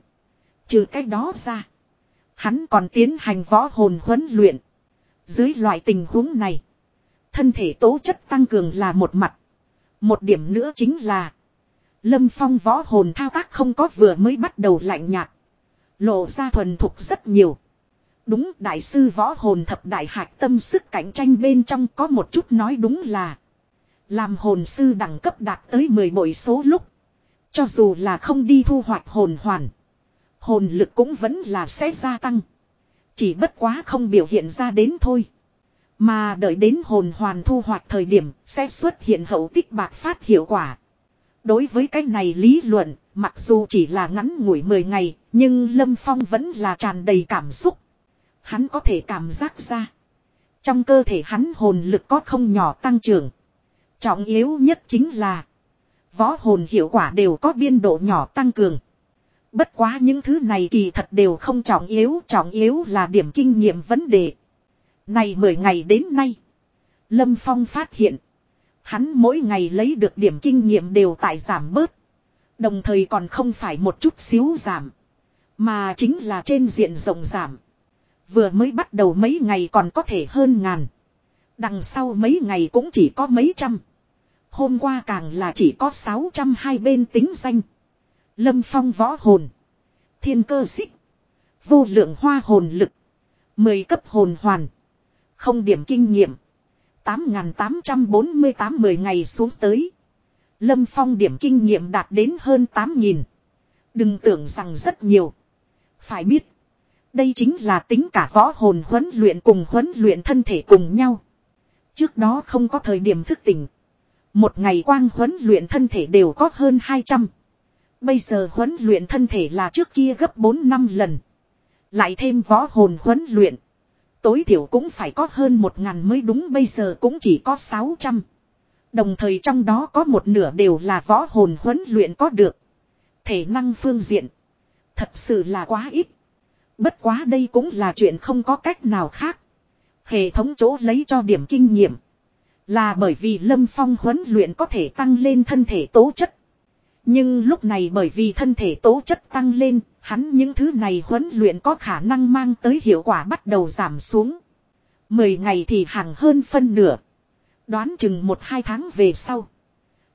Trừ cách đó ra, hắn còn tiến hành võ hồn huấn luyện. Dưới loại tình huống này, thân thể tố chất tăng cường là một mặt. Một điểm nữa chính là, Lâm Phong võ hồn thao tác không có vừa mới bắt đầu lạnh nhạt. Lộ ra thuần thục rất nhiều. Đúng, đại sư võ hồn thập đại hạc tâm sức cạnh tranh bên trong có một chút nói đúng là. Làm hồn sư đẳng cấp đạt tới 10 bội số lúc. Cho dù là không đi thu hoạch hồn hoàn. Hồn lực cũng vẫn là sẽ gia tăng. Chỉ bất quá không biểu hiện ra đến thôi. Mà đợi đến hồn hoàn thu hoạch thời điểm sẽ xuất hiện hậu tích bạc phát hiệu quả. Đối với cái này lý luận, mặc dù chỉ là ngắn ngủi 10 ngày, nhưng Lâm Phong vẫn là tràn đầy cảm xúc. Hắn có thể cảm giác ra. Trong cơ thể hắn hồn lực có không nhỏ tăng trưởng. Trọng yếu nhất chính là võ hồn hiệu quả đều có biên độ nhỏ tăng cường. Bất quá những thứ này kỳ thật đều không trọng yếu, trọng yếu là điểm kinh nghiệm vấn đề. Này 10 ngày đến nay, Lâm Phong phát hiện, hắn mỗi ngày lấy được điểm kinh nghiệm đều tại giảm bớt. Đồng thời còn không phải một chút xíu giảm, mà chính là trên diện rộng giảm. Vừa mới bắt đầu mấy ngày còn có thể hơn ngàn. Đằng sau mấy ngày cũng chỉ có mấy trăm. Hôm qua càng là chỉ có 600 hai bên tính danh. Lâm phong võ hồn. Thiên cơ xích. Vô lượng hoa hồn lực. mười cấp hồn hoàn. Không điểm kinh nghiệm. 8.848 10 ngày xuống tới. Lâm phong điểm kinh nghiệm đạt đến hơn 8.000. Đừng tưởng rằng rất nhiều. Phải biết. Đây chính là tính cả võ hồn huấn luyện cùng huấn luyện thân thể cùng nhau. Trước đó không có thời điểm thức tỉnh. Một ngày quang huấn luyện thân thể đều có hơn 200. Bây giờ huấn luyện thân thể là trước kia gấp 4 năm lần. Lại thêm võ hồn huấn luyện. Tối thiểu cũng phải có hơn một ngàn mới đúng, bây giờ cũng chỉ có 600. Đồng thời trong đó có một nửa đều là võ hồn huấn luyện có được. Thể năng phương diện. Thật sự là quá ít. Bất quá đây cũng là chuyện không có cách nào khác. Hệ thống chỗ lấy cho điểm kinh nghiệm. Là bởi vì Lâm Phong huấn luyện có thể tăng lên thân thể tố chất. Nhưng lúc này bởi vì thân thể tố chất tăng lên, hắn những thứ này huấn luyện có khả năng mang tới hiệu quả bắt đầu giảm xuống. Mười ngày thì hàng hơn phân nửa. Đoán chừng một hai tháng về sau.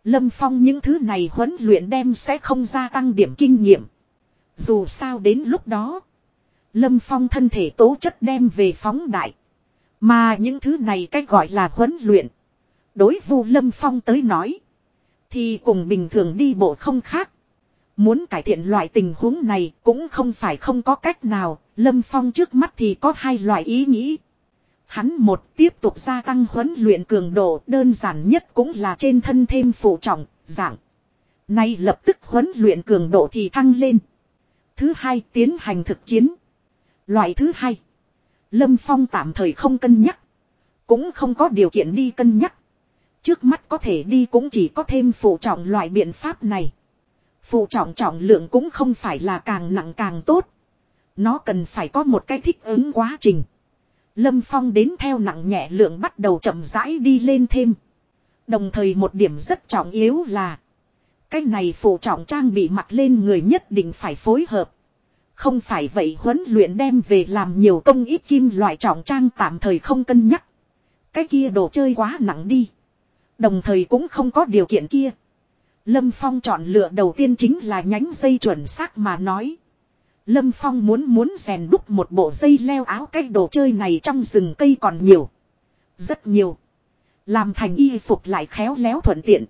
Lâm Phong những thứ này huấn luyện đem sẽ không gia tăng điểm kinh nghiệm. Dù sao đến lúc đó. Lâm Phong thân thể tố chất đem về phóng đại. Mà những thứ này cách gọi là huấn luyện. Đối vu Lâm Phong tới nói. Thì cùng bình thường đi bộ không khác. Muốn cải thiện loại tình huống này cũng không phải không có cách nào. Lâm Phong trước mắt thì có hai loại ý nghĩ. Hắn một tiếp tục gia tăng huấn luyện cường độ đơn giản nhất cũng là trên thân thêm phụ trọng, dạng. Nay lập tức huấn luyện cường độ thì thăng lên. Thứ hai tiến hành thực chiến. Loại thứ hai. Lâm Phong tạm thời không cân nhắc. Cũng không có điều kiện đi cân nhắc. Trước mắt có thể đi cũng chỉ có thêm phụ trọng loại biện pháp này. Phụ trọng trọng lượng cũng không phải là càng nặng càng tốt. Nó cần phải có một cái thích ứng quá trình. Lâm Phong đến theo nặng nhẹ lượng bắt đầu chậm rãi đi lên thêm. Đồng thời một điểm rất trọng yếu là. Cái này phụ trọng trang bị mặt lên người nhất định phải phối hợp. Không phải vậy huấn luyện đem về làm nhiều công ít kim loại trọng trang tạm thời không cân nhắc. Cái kia đồ chơi quá nặng đi. Đồng thời cũng không có điều kiện kia. Lâm Phong chọn lựa đầu tiên chính là nhánh dây chuẩn xác mà nói. Lâm Phong muốn muốn rèn đúc một bộ dây leo áo cái đồ chơi này trong rừng cây còn nhiều. Rất nhiều. Làm thành y phục lại khéo léo thuận tiện.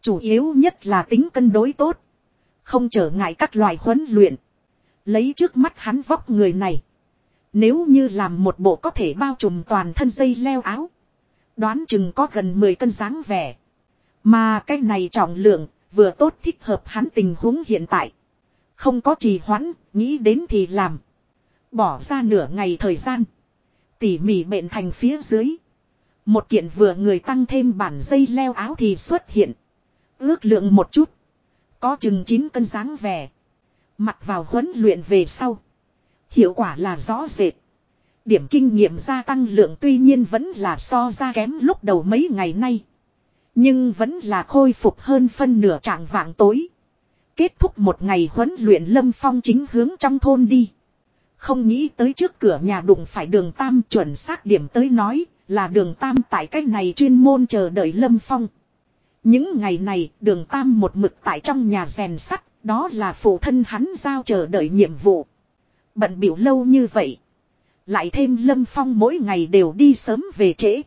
Chủ yếu nhất là tính cân đối tốt. Không trở ngại các loài huấn luyện. Lấy trước mắt hắn vóc người này. Nếu như làm một bộ có thể bao trùm toàn thân dây leo áo. Đoán chừng có gần 10 cân dáng vẻ. Mà cái này trọng lượng, vừa tốt thích hợp hắn tình huống hiện tại. Không có trì hoãn, nghĩ đến thì làm. Bỏ ra nửa ngày thời gian. Tỉ mỉ bện thành phía dưới. Một kiện vừa người tăng thêm bản dây leo áo thì xuất hiện. Ước lượng một chút. Có chừng 9 cân dáng vẻ. Mặc vào huấn luyện về sau. Hiệu quả là rõ rệt. Điểm kinh nghiệm gia tăng lượng tuy nhiên vẫn là so ra kém lúc đầu mấy ngày nay. Nhưng vẫn là khôi phục hơn phân nửa trạng vạng tối. Kết thúc một ngày huấn luyện Lâm Phong chính hướng trong thôn đi. Không nghĩ tới trước cửa nhà đụng phải đường Tam chuẩn xác điểm tới nói là đường Tam tại cách này chuyên môn chờ đợi Lâm Phong. Những ngày này đường Tam một mực tại trong nhà rèn sắt, đó là phụ thân hắn giao chờ đợi nhiệm vụ. Bận biểu lâu như vậy. Lại thêm Lâm Phong mỗi ngày đều đi sớm về trễ.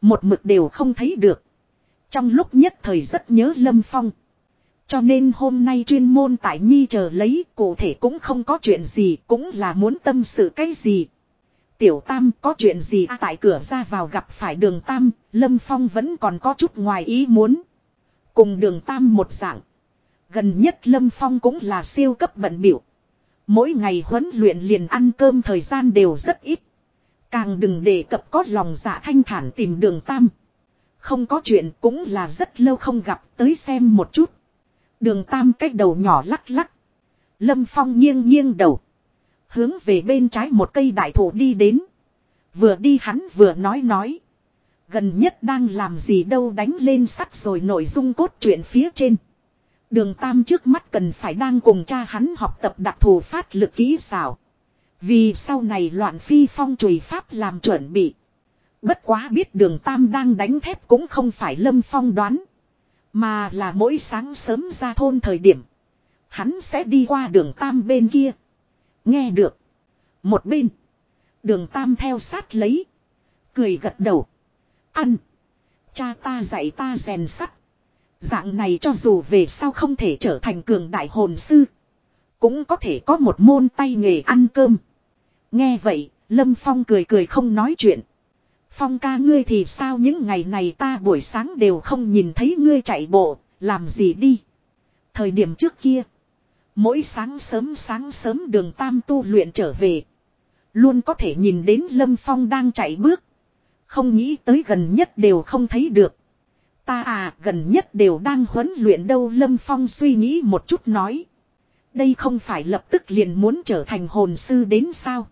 Một mực đều không thấy được. Trong lúc nhất thời rất nhớ Lâm Phong. Cho nên hôm nay chuyên môn tại Nhi chờ lấy cụ thể cũng không có chuyện gì cũng là muốn tâm sự cái gì. Tiểu Tam có chuyện gì à, tại cửa ra vào gặp phải đường Tam, Lâm Phong vẫn còn có chút ngoài ý muốn. Cùng đường Tam một dạng. Gần nhất Lâm Phong cũng là siêu cấp bận biểu. Mỗi ngày huấn luyện liền ăn cơm thời gian đều rất ít. Càng đừng đề cập có lòng dạ thanh thản tìm đường Tam. Không có chuyện cũng là rất lâu không gặp, tới xem một chút. Đường Tam cách đầu nhỏ lắc lắc. Lâm Phong nghiêng nghiêng đầu. Hướng về bên trái một cây đại thụ đi đến. Vừa đi hắn vừa nói nói. Gần nhất đang làm gì đâu đánh lên sắt rồi nội dung cốt truyện phía trên. Đường Tam trước mắt cần phải đang cùng cha hắn học tập đặc thù phát lực kỹ xảo. Vì sau này loạn phi phong chùy pháp làm chuẩn bị. Bất quá biết đường Tam đang đánh thép cũng không phải lâm phong đoán. Mà là mỗi sáng sớm ra thôn thời điểm. Hắn sẽ đi qua đường Tam bên kia. Nghe được. Một bên. Đường Tam theo sát lấy. Cười gật đầu. Ăn. Cha ta dạy ta rèn sắt. Dạng này cho dù về sau không thể trở thành cường đại hồn sư. Cũng có thể có một môn tay nghề ăn cơm. Nghe vậy, Lâm Phong cười cười không nói chuyện. Phong ca ngươi thì sao những ngày này ta buổi sáng đều không nhìn thấy ngươi chạy bộ, làm gì đi. Thời điểm trước kia, mỗi sáng sớm sáng sớm đường tam tu luyện trở về. Luôn có thể nhìn đến Lâm Phong đang chạy bước. Không nghĩ tới gần nhất đều không thấy được. Ta à gần nhất đều đang huấn luyện đâu, Lâm Phong suy nghĩ một chút nói. Đây không phải lập tức liền muốn trở thành hồn sư đến sao.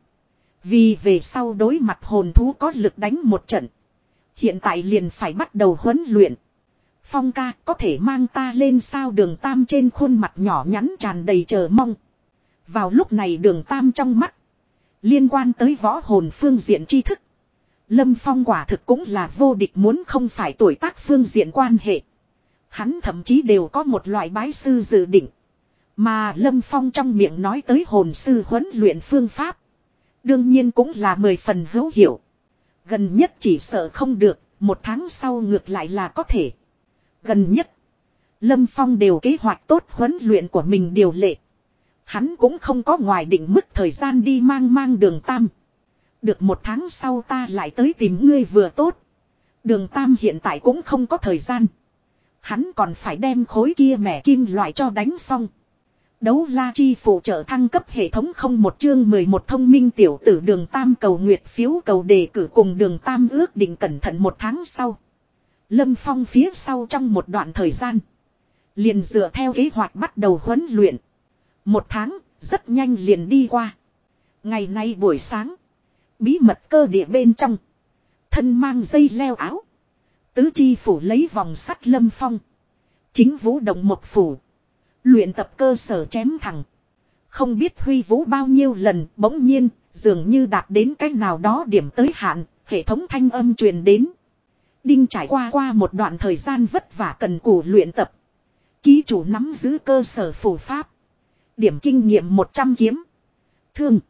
Vì về sau đối mặt hồn thú có lực đánh một trận. Hiện tại liền phải bắt đầu huấn luyện. Phong ca, có thể mang ta lên sao đường tam trên khuôn mặt nhỏ nhắn tràn đầy chờ mong. Vào lúc này đường tam trong mắt. Liên quan tới võ hồn phương diện tri thức. Lâm Phong quả thực cũng là vô địch muốn không phải tuổi tác phương diện quan hệ. Hắn thậm chí đều có một loại bái sư dự định. Mà Lâm Phong trong miệng nói tới hồn sư huấn luyện phương pháp. Đương nhiên cũng là mười phần hữu hiệu. Gần nhất chỉ sợ không được, một tháng sau ngược lại là có thể. Gần nhất, Lâm Phong đều kế hoạch tốt huấn luyện của mình điều lệ. Hắn cũng không có ngoài định mức thời gian đi mang mang đường tam. Được một tháng sau ta lại tới tìm ngươi vừa tốt. Đường tam hiện tại cũng không có thời gian. Hắn còn phải đem khối kia mẻ kim loại cho đánh xong. Đấu la chi phụ trợ thăng cấp hệ thống không một chương 11 thông minh tiểu tử đường tam cầu nguyệt phiếu cầu đề cử cùng đường tam ước định cẩn thận một tháng sau. Lâm Phong phía sau trong một đoạn thời gian. Liền dựa theo kế hoạch bắt đầu huấn luyện. Một tháng, rất nhanh liền đi qua. Ngày nay buổi sáng. Bí mật cơ địa bên trong. Thân mang dây leo áo. Tứ chi phủ lấy vòng sắt lâm phong. Chính vũ động một phủ. Luyện tập cơ sở chém thẳng. Không biết huy vũ bao nhiêu lần, bỗng nhiên, dường như đạt đến cách nào đó điểm tới hạn. Hệ thống thanh âm truyền đến. Đinh trải qua qua một đoạn thời gian vất vả cần cù luyện tập. Ký chủ nắm giữ cơ sở phủ pháp. Điểm kinh nghiệm 100 kiếm. Thương.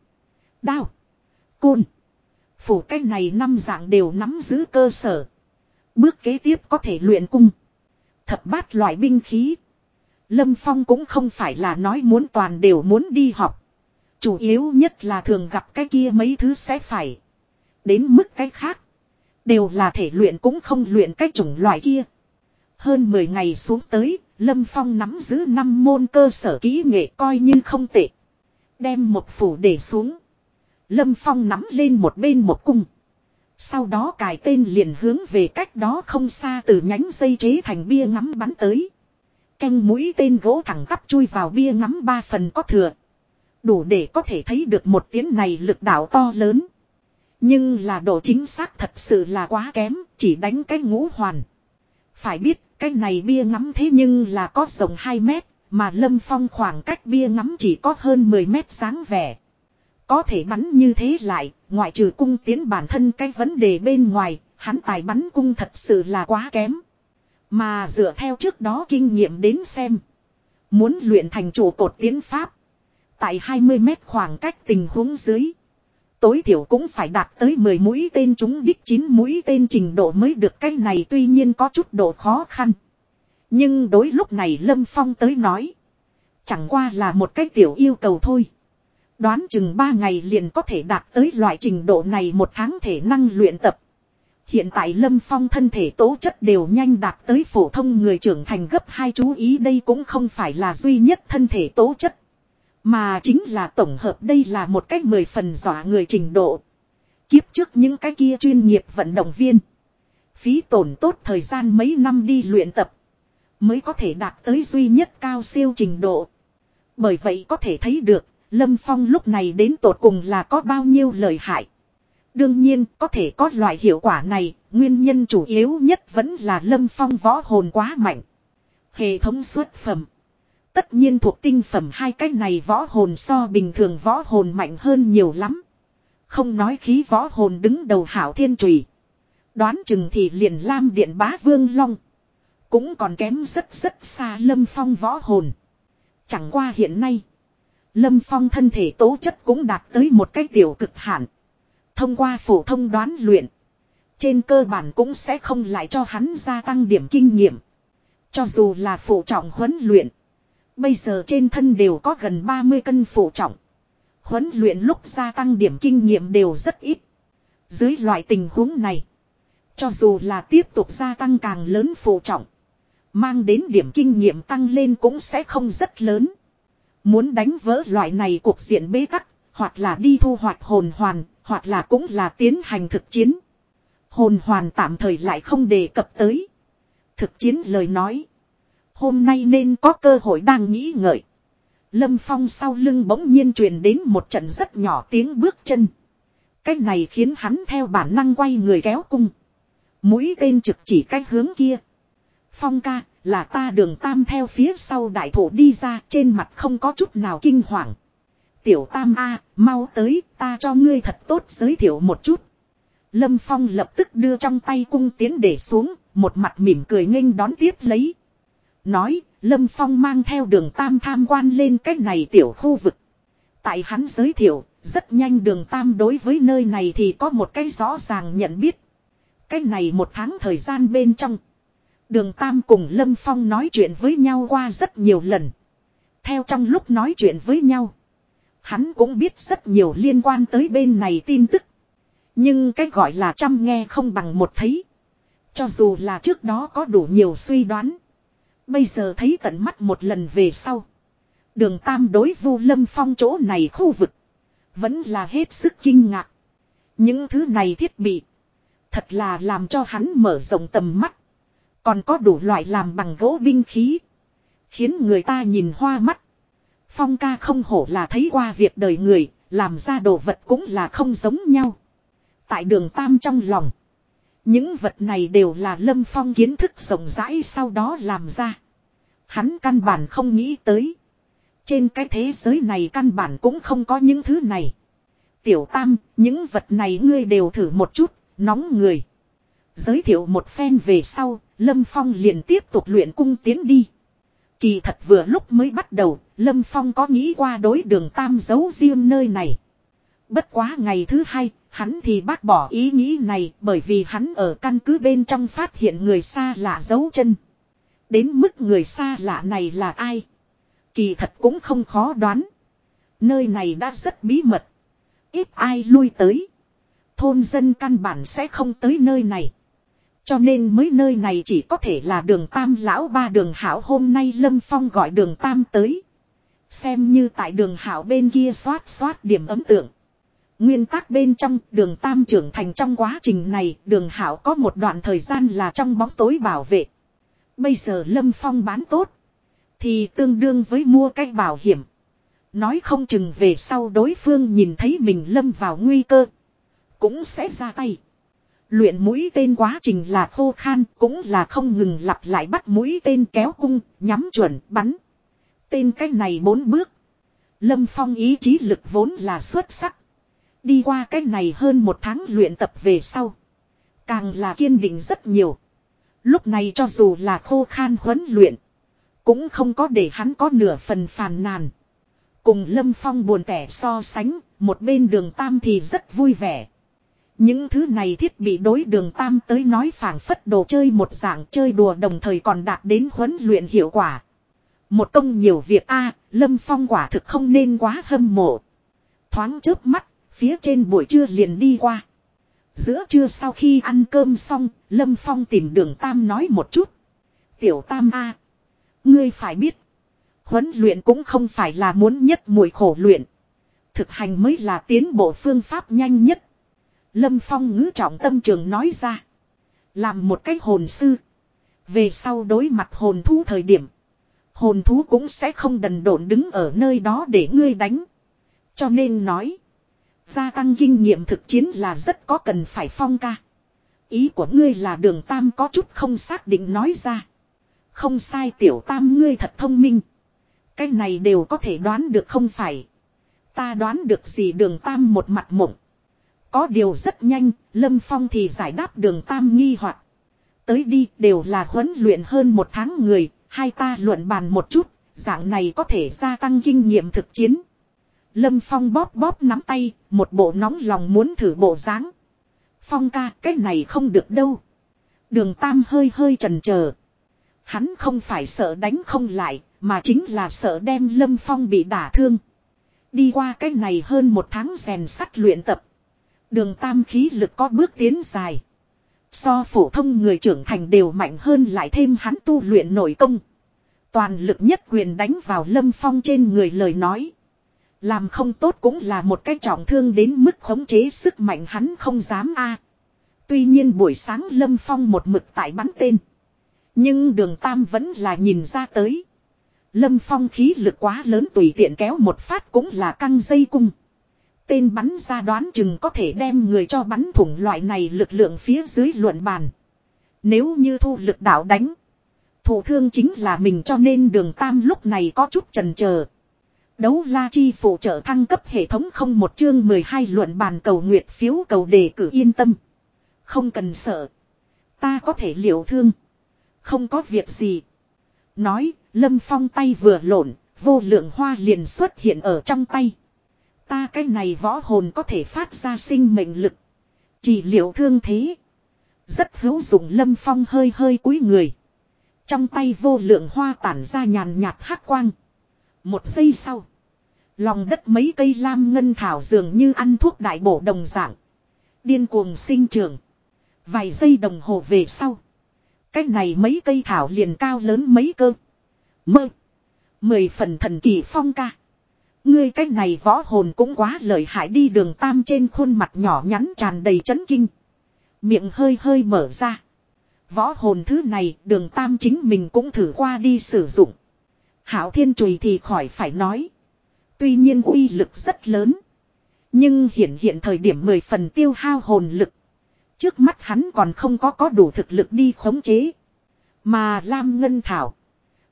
Đao. Côn. Phủ cách này năm dạng đều nắm giữ cơ sở. Bước kế tiếp có thể luyện cung. Thập bát loại binh khí. Lâm Phong cũng không phải là nói muốn toàn đều muốn đi học. Chủ yếu nhất là thường gặp cái kia mấy thứ sẽ phải. Đến mức cái khác. Đều là thể luyện cũng không luyện cái chủng loại kia. Hơn 10 ngày xuống tới, Lâm Phong nắm giữ 5 môn cơ sở kỹ nghệ coi như không tệ. Đem một phủ để xuống. Lâm Phong nắm lên một bên một cung. Sau đó cài tên liền hướng về cách đó không xa từ nhánh dây chế thành bia ngắm bắn tới. Canh mũi tên gỗ thẳng tắp chui vào bia ngắm ba phần có thừa. Đủ để có thể thấy được một tiếng này lực đạo to lớn. Nhưng là độ chính xác thật sự là quá kém, chỉ đánh cái ngũ hoàn. Phải biết, cái này bia ngắm thế nhưng là có rộng 2 mét, mà Lâm Phong khoảng cách bia ngắm chỉ có hơn 10 mét sáng vẻ. Có thể bắn như thế lại, ngoại trừ cung tiến bản thân cái vấn đề bên ngoài, hắn tài bắn cung thật sự là quá kém. Mà dựa theo trước đó kinh nghiệm đến xem. Muốn luyện thành chủ cột tiến pháp. Tại 20 mét khoảng cách tình huống dưới. Tối thiểu cũng phải đạt tới 10 mũi tên chúng đích 9 mũi tên trình độ mới được cái này tuy nhiên có chút độ khó khăn. Nhưng đối lúc này Lâm Phong tới nói. Chẳng qua là một cái tiểu yêu cầu thôi. Đoán chừng 3 ngày liền có thể đạt tới loại trình độ này một tháng thể năng luyện tập. Hiện tại Lâm Phong thân thể tố chất đều nhanh đạt tới phổ thông người trưởng thành gấp hai chú ý đây cũng không phải là duy nhất thân thể tố chất. Mà chính là tổng hợp đây là một cách mười phần dọa người trình độ. Kiếp trước những cái kia chuyên nghiệp vận động viên. Phí tổn tốt thời gian mấy năm đi luyện tập. Mới có thể đạt tới duy nhất cao siêu trình độ. Bởi vậy có thể thấy được, Lâm Phong lúc này đến tột cùng là có bao nhiêu lời hại. Đương nhiên, có thể có loại hiệu quả này, nguyên nhân chủ yếu nhất vẫn là Lâm Phong võ hồn quá mạnh. Hệ thống xuất phẩm. Tất nhiên thuộc tinh phẩm hai cái này võ hồn so bình thường võ hồn mạnh hơn nhiều lắm. Không nói khí võ hồn đứng đầu hảo thiên trùy. Đoán chừng thì liền lam điện bá vương long. Cũng còn kém rất rất xa lâm phong võ hồn. Chẳng qua hiện nay. Lâm phong thân thể tố chất cũng đạt tới một cái tiểu cực hạn. Thông qua phổ thông đoán luyện. Trên cơ bản cũng sẽ không lại cho hắn gia tăng điểm kinh nghiệm. Cho dù là phụ trọng huấn luyện. Bây giờ trên thân đều có gần 30 cân phụ trọng. Huấn luyện lúc gia tăng điểm kinh nghiệm đều rất ít. Dưới loại tình huống này. Cho dù là tiếp tục gia tăng càng lớn phụ trọng. Mang đến điểm kinh nghiệm tăng lên cũng sẽ không rất lớn. Muốn đánh vỡ loại này cuộc diện bế tắc. hoặc là đi thu hoạch hồn hoàn, hoặc là cũng là tiến hành thực chiến. Hồn hoàn tạm thời lại không đề cập tới. Thực chiến lời nói. Hôm nay nên có cơ hội đang nghĩ ngợi. Lâm Phong sau lưng bỗng nhiên truyền đến một trận rất nhỏ tiếng bước chân. Cách này khiến hắn theo bản năng quay người kéo cung. Mũi tên trực chỉ cách hướng kia. Phong ca, là ta đường tam theo phía sau đại thổ đi ra trên mặt không có chút nào kinh hoàng. Tiểu tam A, mau tới, ta cho ngươi thật tốt giới thiệu một chút. Lâm Phong lập tức đưa trong tay cung tiến để xuống, một mặt mỉm cười nghênh đón tiếp lấy. Nói, Lâm Phong mang theo đường Tam tham quan lên cách này tiểu khu vực. Tại hắn giới thiệu, rất nhanh đường Tam đối với nơi này thì có một cái rõ ràng nhận biết. Cái này một tháng thời gian bên trong. Đường Tam cùng Lâm Phong nói chuyện với nhau qua rất nhiều lần. Theo trong lúc nói chuyện với nhau. Hắn cũng biết rất nhiều liên quan tới bên này tin tức. Nhưng cái gọi là chăm nghe không bằng một thấy. Cho dù là trước đó có đủ nhiều suy đoán. Bây giờ thấy tận mắt một lần về sau. Đường Tam đối vu lâm phong chỗ này khu vực. Vẫn là hết sức kinh ngạc. Những thứ này thiết bị. Thật là làm cho hắn mở rộng tầm mắt. Còn có đủ loại làm bằng gỗ binh khí. Khiến người ta nhìn hoa mắt. Phong ca không hổ là thấy qua việc đời người. Làm ra đồ vật cũng là không giống nhau. Tại đường Tam trong lòng. Những vật này đều là Lâm Phong kiến thức rộng rãi sau đó làm ra. Hắn căn bản không nghĩ tới. Trên cái thế giới này căn bản cũng không có những thứ này. Tiểu Tam, những vật này ngươi đều thử một chút, nóng người. Giới thiệu một phen về sau, Lâm Phong liền tiếp tục luyện cung tiến đi. Kỳ thật vừa lúc mới bắt đầu, Lâm Phong có nghĩ qua đối đường Tam giấu riêng nơi này. Bất quá ngày thứ hai, hắn thì bác bỏ ý nghĩ này bởi vì hắn ở căn cứ bên trong phát hiện người xa lạ dấu chân. Đến mức người xa lạ này là ai? Kỳ thật cũng không khó đoán. Nơi này đã rất bí mật. Ít ai lui tới. Thôn dân căn bản sẽ không tới nơi này. Cho nên mới nơi này chỉ có thể là đường Tam lão ba, đường hảo hôm nay Lâm Phong gọi đường Tam tới. Xem như tại đường hảo bên kia xoát xoát điểm ấm tượng. Nguyên tắc bên trong, đường Tam trưởng thành trong quá trình này, đường hảo có một đoạn thời gian là trong bóng tối bảo vệ. Bây giờ Lâm Phong bán tốt. Thì tương đương với mua cái bảo hiểm. Nói không chừng về sau đối phương nhìn thấy mình lâm vào nguy cơ. Cũng sẽ ra tay. Luyện mũi tên quá trình là khô khan cũng là không ngừng lặp lại bắt mũi tên kéo cung, nhắm chuẩn, bắn. Tên cách này bốn bước. Lâm Phong ý chí lực vốn là xuất sắc. Đi qua cách này hơn một tháng luyện tập về sau. Càng là kiên định rất nhiều. Lúc này cho dù là khô khan huấn luyện. Cũng không có để hắn có nửa phần phàn nàn. Cùng Lâm Phong buồn tẻ so sánh, một bên đường Tam thì rất vui vẻ. Những thứ này thiết bị đối đường Tam tới nói phảng phất đồ chơi một dạng chơi đùa đồng thời còn đạt đến huấn luyện hiệu quả. Một công nhiều việc a Lâm Phong quả thực không nên quá hâm mộ. Thoáng chớp mắt, phía trên buổi trưa liền đi qua. Giữa trưa sau khi ăn cơm xong, Lâm Phong tìm đường Tam nói một chút. Tiểu Tam A. Ngươi phải biết. Huấn luyện cũng không phải là muốn nhất mùi khổ luyện. Thực hành mới là tiến bộ phương pháp nhanh nhất. Lâm Phong ngữ trọng tâm trường nói ra. Làm một cách hồn sư. Về sau đối mặt hồn thú thời điểm. Hồn thú cũng sẽ không đần độn đứng ở nơi đó để ngươi đánh. Cho nên nói. Gia tăng kinh nghiệm thực chiến là rất có cần phải phong ca. Ý của ngươi là đường tam có chút không xác định nói ra. Không sai tiểu tam ngươi thật thông minh. Cái này đều có thể đoán được không phải. Ta đoán được gì đường tam một mặt mộng. Có điều rất nhanh, Lâm Phong thì giải đáp đường tam nghi hoặc Tới đi đều là huấn luyện hơn một tháng người, hai ta luận bàn một chút, dạng này có thể gia tăng kinh nghiệm thực chiến. Lâm Phong bóp bóp nắm tay, một bộ nóng lòng muốn thử bộ dáng. Phong ca, cái này không được đâu. Đường Tam hơi hơi chần chờ. Hắn không phải sợ đánh không lại, mà chính là sợ đem Lâm Phong bị đả thương. Đi qua cái này hơn một tháng rèn sắt luyện tập. Đường Tam khí lực có bước tiến dài. So phổ thông người trưởng thành đều mạnh hơn lại thêm hắn tu luyện nội công. Toàn lực nhất quyền đánh vào Lâm Phong trên người lời nói. Làm không tốt cũng là một cái trọng thương đến mức khống chế sức mạnh hắn không dám a. Tuy nhiên buổi sáng Lâm Phong một mực tại bắn tên. Nhưng đường Tam vẫn là nhìn ra tới. Lâm Phong khí lực quá lớn tùy tiện kéo một phát cũng là căng dây cung. Tên bắn ra đoán chừng có thể đem người cho bắn thủng loại này lực lượng phía dưới luận bàn. Nếu như thu lực đạo đánh. Thủ thương chính là mình cho nên đường Tam lúc này có chút trần chờ Đấu la chi phụ trợ thăng cấp hệ thống không một chương 12 luận bàn cầu nguyệt phiếu cầu đề cử yên tâm. Không cần sợ. Ta có thể liệu thương. Không có việc gì. Nói, Lâm Phong tay vừa lộn, vô lượng hoa liền xuất hiện ở trong tay. Ta cái này võ hồn có thể phát ra sinh mệnh lực. Chỉ liệu thương thế. Rất hữu dụng Lâm Phong hơi hơi cúi người. Trong tay vô lượng hoa tản ra nhàn nhạt hắc quang. Một giây sau. Lòng đất mấy cây lam ngân thảo dường như ăn thuốc đại bổ đồng dạng. Điên cuồng sinh trưởng. Vài giây đồng hồ về sau. Cách này mấy cây thảo liền cao lớn mấy cơ. Mơ. Mười phần thần kỳ phong ca. Ngươi cách này võ hồn cũng quá lợi hại đi đường tam trên khuôn mặt nhỏ nhắn tràn đầy chấn kinh. Miệng hơi hơi mở ra. Võ hồn thứ này, đường tam chính mình cũng thử qua đi sử dụng. Hảo thiên chùy thì khỏi phải nói. Tuy nhiên uy lực rất lớn. Nhưng hiện hiện thời điểm mười phần tiêu hao hồn lực. Trước mắt hắn còn không có có đủ thực lực đi khống chế. Mà Lam Ngân Thảo.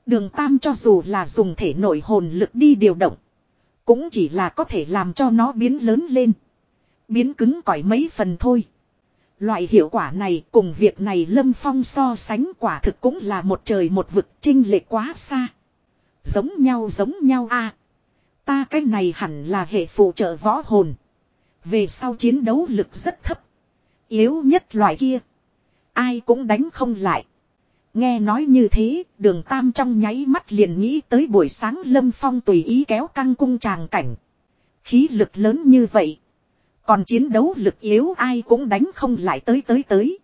Đường Tam cho dù là dùng thể nội hồn lực đi điều động. Cũng chỉ là có thể làm cho nó biến lớn lên. Biến cứng cỏi mấy phần thôi. Loại hiệu quả này cùng việc này Lâm Phong so sánh quả thực cũng là một trời một vực trinh lệ quá xa. Giống nhau giống nhau a Ta cái này hẳn là hệ phụ trợ võ hồn. Về sau chiến đấu lực rất thấp. Yếu nhất loại kia. Ai cũng đánh không lại. Nghe nói như thế, đường tam trong nháy mắt liền nghĩ tới buổi sáng lâm phong tùy ý kéo căng cung tràng cảnh. Khí lực lớn như vậy. Còn chiến đấu lực yếu ai cũng đánh không lại tới tới tới.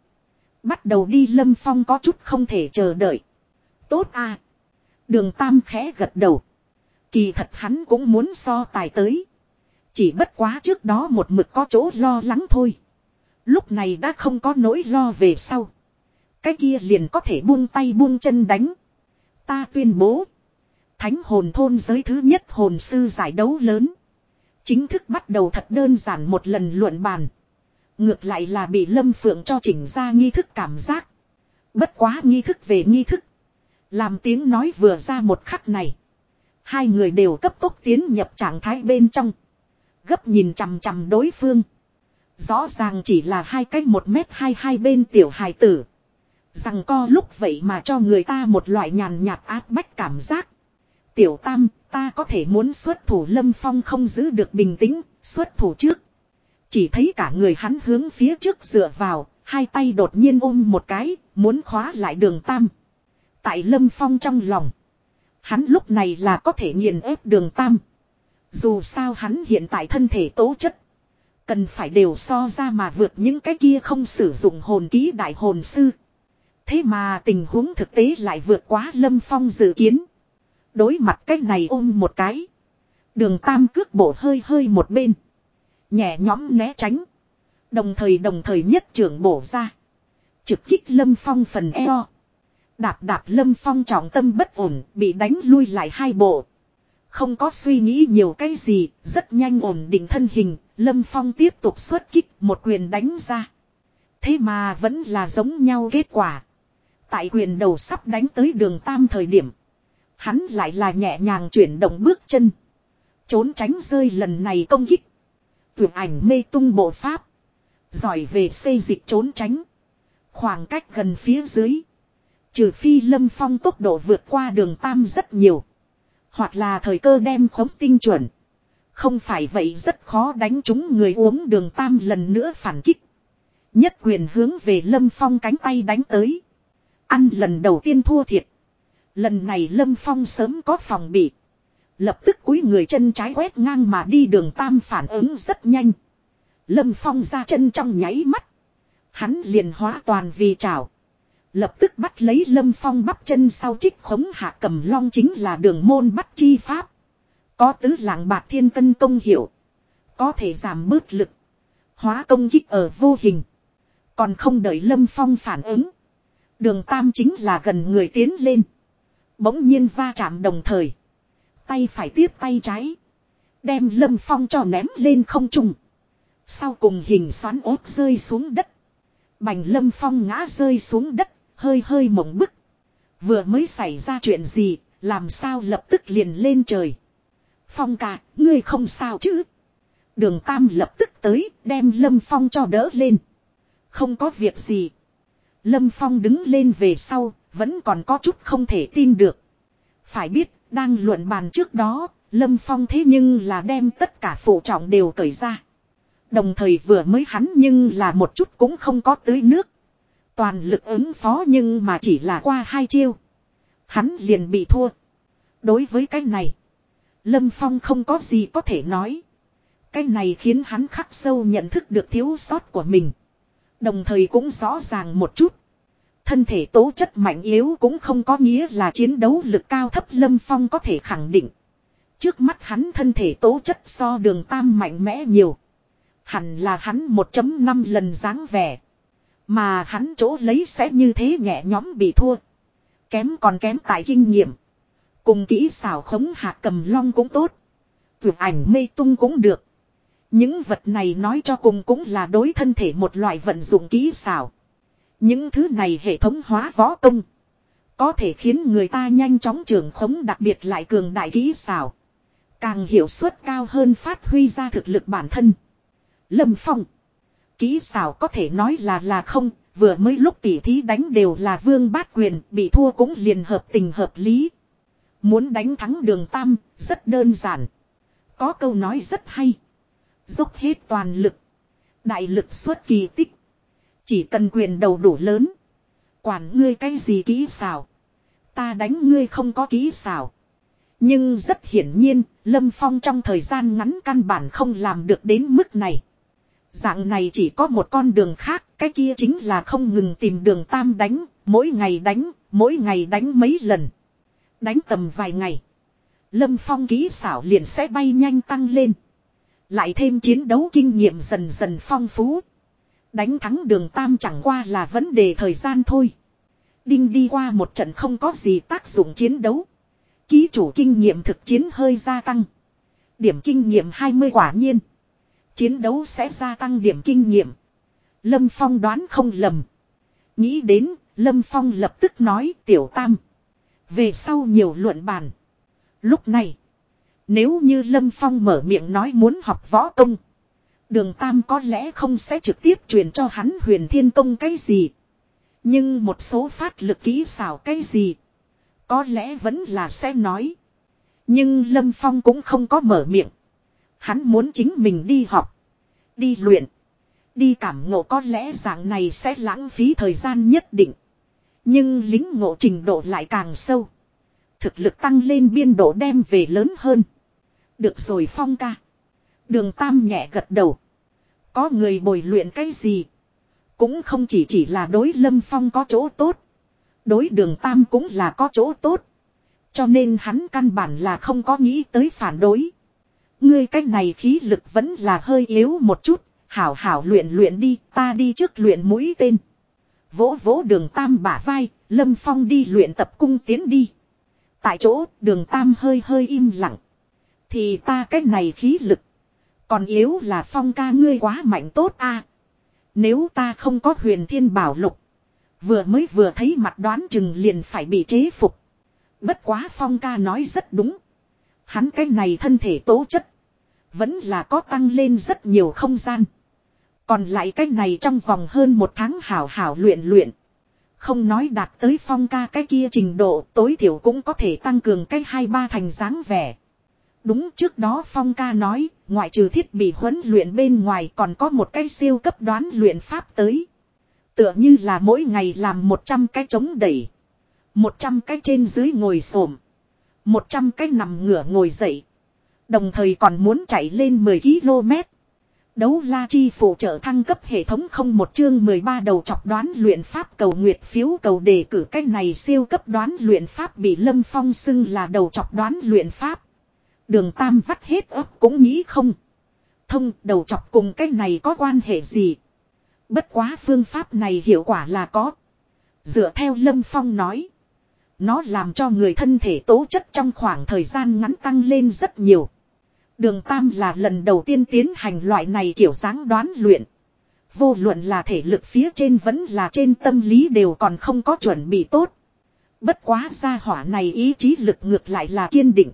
Bắt đầu đi lâm phong có chút không thể chờ đợi. Tốt à. Đường tam khẽ gật đầu. Kỳ thật hắn cũng muốn so tài tới. Chỉ bất quá trước đó một mực có chỗ lo lắng thôi. Lúc này đã không có nỗi lo về sau. Cái kia liền có thể buông tay buông chân đánh. Ta tuyên bố. Thánh hồn thôn giới thứ nhất hồn sư giải đấu lớn. Chính thức bắt đầu thật đơn giản một lần luận bàn. Ngược lại là bị Lâm Phượng cho chỉnh ra nghi thức cảm giác. Bất quá nghi thức về nghi thức. Làm tiếng nói vừa ra một khắc này. Hai người đều cấp tốc tiến nhập trạng thái bên trong. Gấp nhìn chằm chằm đối phương. Rõ ràng chỉ là hai cách một mét hai hai bên tiểu hài tử. Rằng co lúc vậy mà cho người ta một loại nhàn nhạt áp bách cảm giác. Tiểu tam, ta có thể muốn xuất thủ lâm phong không giữ được bình tĩnh, xuất thủ trước. Chỉ thấy cả người hắn hướng phía trước dựa vào, hai tay đột nhiên ôm một cái, muốn khóa lại đường tam. Tại lâm phong trong lòng. Hắn lúc này là có thể nghiền ép đường tam. Dù sao hắn hiện tại thân thể tố chất. Cần phải đều so ra mà vượt những cái kia không sử dụng hồn ký đại hồn sư. Thế mà tình huống thực tế lại vượt quá lâm phong dự kiến. Đối mặt cái này ôm một cái. Đường tam cước bộ hơi hơi một bên. Nhẹ nhõm né tránh. Đồng thời đồng thời nhất trưởng bổ ra. Trực kích lâm phong phần eo. Đạp đạp lâm phong trọng tâm bất ổn, bị đánh lui lại hai bộ. Không có suy nghĩ nhiều cái gì, rất nhanh ổn định thân hình, lâm phong tiếp tục xuất kích một quyền đánh ra. Thế mà vẫn là giống nhau kết quả. Tại quyền đầu sắp đánh tới đường tam thời điểm. Hắn lại là nhẹ nhàng chuyển động bước chân. Trốn tránh rơi lần này công kích. Vượt ảnh mê tung bộ pháp. Giỏi về xây dịch trốn tránh. Khoảng cách gần phía dưới. Trừ phi lâm phong tốc độ vượt qua đường tam rất nhiều. Hoặc là thời cơ đem khống tinh chuẩn. Không phải vậy rất khó đánh trúng người uống đường tam lần nữa phản kích. Nhất quyền hướng về lâm phong cánh tay đánh tới. Ăn lần đầu tiên thua thiệt. Lần này lâm phong sớm có phòng bị. Lập tức cúi người chân trái quét ngang mà đi đường tam phản ứng rất nhanh. Lâm phong ra chân trong nháy mắt. Hắn liền hóa toàn vì trào. Lập tức bắt lấy lâm phong bắp chân sau trích khống hạ cầm long chính là đường môn bắt chi pháp. Có tứ lạng bạc thiên cân công hiệu. Có thể giảm bớt lực. Hóa công kích ở vô hình. Còn không đợi Lâm Phong phản ứng. Đường Tam chính là gần người tiến lên. Bỗng nhiên va chạm đồng thời. Tay phải tiếp tay trái. Đem Lâm Phong cho ném lên không trung. Sau cùng hình xoắn ốt rơi xuống đất. Bành Lâm Phong ngã rơi xuống đất, hơi hơi mộng bức. Vừa mới xảy ra chuyện gì, làm sao lập tức liền lên trời. Phong cả, ngươi không sao chứ. Đường Tam lập tức tới, đem Lâm Phong cho đỡ lên. Không có việc gì. Lâm Phong đứng lên về sau, vẫn còn có chút không thể tin được. Phải biết, đang luận bàn trước đó, Lâm Phong thế nhưng là đem tất cả phụ trọng đều cởi ra. Đồng thời vừa mới hắn nhưng là một chút cũng không có tưới nước. Toàn lực ứng phó nhưng mà chỉ là qua hai chiêu. Hắn liền bị thua. Đối với cái này, Lâm Phong không có gì có thể nói. Cái này khiến hắn khắc sâu nhận thức được thiếu sót của mình. Đồng thời cũng rõ ràng một chút. Thân thể tố chất mạnh yếu cũng không có nghĩa là chiến đấu lực cao thấp Lâm Phong có thể khẳng định. Trước mắt hắn thân thể tố chất so đường tam mạnh mẽ nhiều. Hẳn là hắn 1.5 lần dáng vẻ. Mà hắn chỗ lấy sẽ như thế nhẹ nhóm bị thua. Kém còn kém tại kinh nghiệm. Cùng kỹ xảo khống hạ cầm long cũng tốt. Vượt ảnh mê tung cũng được. Những vật này nói cho cùng cũng là đối thân thể một loại vận dụng kỹ xảo. Những thứ này hệ thống hóa võ công. Có thể khiến người ta nhanh chóng trưởng khống đặc biệt lại cường đại kỹ xảo. Càng hiệu suất cao hơn phát huy ra thực lực bản thân. Lâm Phong. Kỹ xảo có thể nói là là không, vừa mới lúc tỉ thí đánh đều là vương bát quyền, bị thua cũng liền hợp tình hợp lý. Muốn đánh thắng đường Tam, rất đơn giản. Có câu nói rất hay. Dốc hết toàn lực. Đại lực xuất kỳ tích. Chỉ cần quyền đầu đủ lớn. Quản ngươi cái gì kỹ xảo. Ta đánh ngươi không có kỹ xảo. Nhưng rất hiển nhiên, Lâm Phong trong thời gian ngắn căn bản không làm được đến mức này. Dạng này chỉ có một con đường khác, cái kia chính là không ngừng tìm đường tam đánh, mỗi ngày đánh, mỗi ngày đánh mấy lần. Đánh tầm vài ngày. Lâm Phong kỹ xảo liền sẽ bay nhanh tăng lên. Lại thêm chiến đấu kinh nghiệm dần dần phong phú. Đánh thắng đường tam chẳng qua là vấn đề thời gian thôi. Đinh đi qua một trận không có gì tác dụng chiến đấu. Ký chủ kinh nghiệm thực chiến hơi gia tăng. Điểm kinh nghiệm 20 quả nhiên. Chiến đấu sẽ gia tăng điểm kinh nghiệm. Lâm Phong đoán không lầm. Nghĩ đến, Lâm Phong lập tức nói tiểu tam. Về sau nhiều luận bàn. Lúc này, nếu như Lâm Phong mở miệng nói muốn học võ công. Đường Tam có lẽ không sẽ trực tiếp truyền cho hắn huyền thiên công cái gì. Nhưng một số phát lực kỹ xảo cái gì. Có lẽ vẫn là sẽ nói. Nhưng Lâm Phong cũng không có mở miệng. Hắn muốn chính mình đi học. Đi luyện. Đi cảm ngộ có lẽ dạng này sẽ lãng phí thời gian nhất định. Nhưng lính ngộ trình độ lại càng sâu. Thực lực tăng lên biên độ đem về lớn hơn. Được rồi Phong ca. Đường Tam nhẹ gật đầu. Có người bồi luyện cái gì. Cũng không chỉ chỉ là đối Lâm Phong có chỗ tốt. Đối đường Tam cũng là có chỗ tốt. Cho nên hắn căn bản là không có nghĩ tới phản đối. Ngươi cách này khí lực vẫn là hơi yếu một chút. Hảo hảo luyện luyện đi, ta đi trước luyện mũi tên. Vỗ vỗ đường Tam bả vai, Lâm Phong đi luyện tập cung tiến đi. Tại chỗ, đường Tam hơi hơi im lặng. Thì ta cách này khí lực. Còn yếu là Phong ca ngươi quá mạnh tốt a. Nếu ta không có huyền thiên bảo lục. Vừa mới vừa thấy mặt đoán chừng liền phải bị chế phục. Bất quá Phong ca nói rất đúng. Hắn cái này thân thể tố chất. Vẫn là có tăng lên rất nhiều không gian. Còn lại cái này trong vòng hơn một tháng hảo hảo luyện luyện. Không nói đạt tới phong ca cái kia trình độ, tối thiểu cũng có thể tăng cường cái hai ba thành dáng vẻ. Đúng trước đó phong ca nói, ngoại trừ thiết bị huấn luyện bên ngoài còn có một cái siêu cấp đoán luyện pháp tới. Tựa như là mỗi ngày làm 100 cái chống đẩy. 100 cái trên dưới ngồi xổm 100 cái nằm ngửa ngồi dậy. Đồng thời còn muốn chạy lên 10 km. Đấu la chi phụ trợ thăng cấp hệ thống không một chương 13 đầu chọc đoán luyện pháp cầu nguyệt phiếu cầu đề cử cách này siêu cấp đoán luyện pháp bị Lâm Phong xưng là đầu chọc đoán luyện pháp. Đường Tam vắt hết ấp cũng nghĩ không. Thông đầu chọc cùng cái này có quan hệ gì. Bất quá phương pháp này hiệu quả là có. Dựa theo Lâm Phong nói. Nó làm cho người thân thể tố chất trong khoảng thời gian ngắn tăng lên rất nhiều. Đường Tam là lần đầu tiên tiến hành loại này kiểu dáng đoán luyện. Vô luận là thể lực phía trên vẫn là trên tâm lý đều còn không có chuẩn bị tốt. Bất quá gia hỏa này ý chí lực ngược lại là kiên định.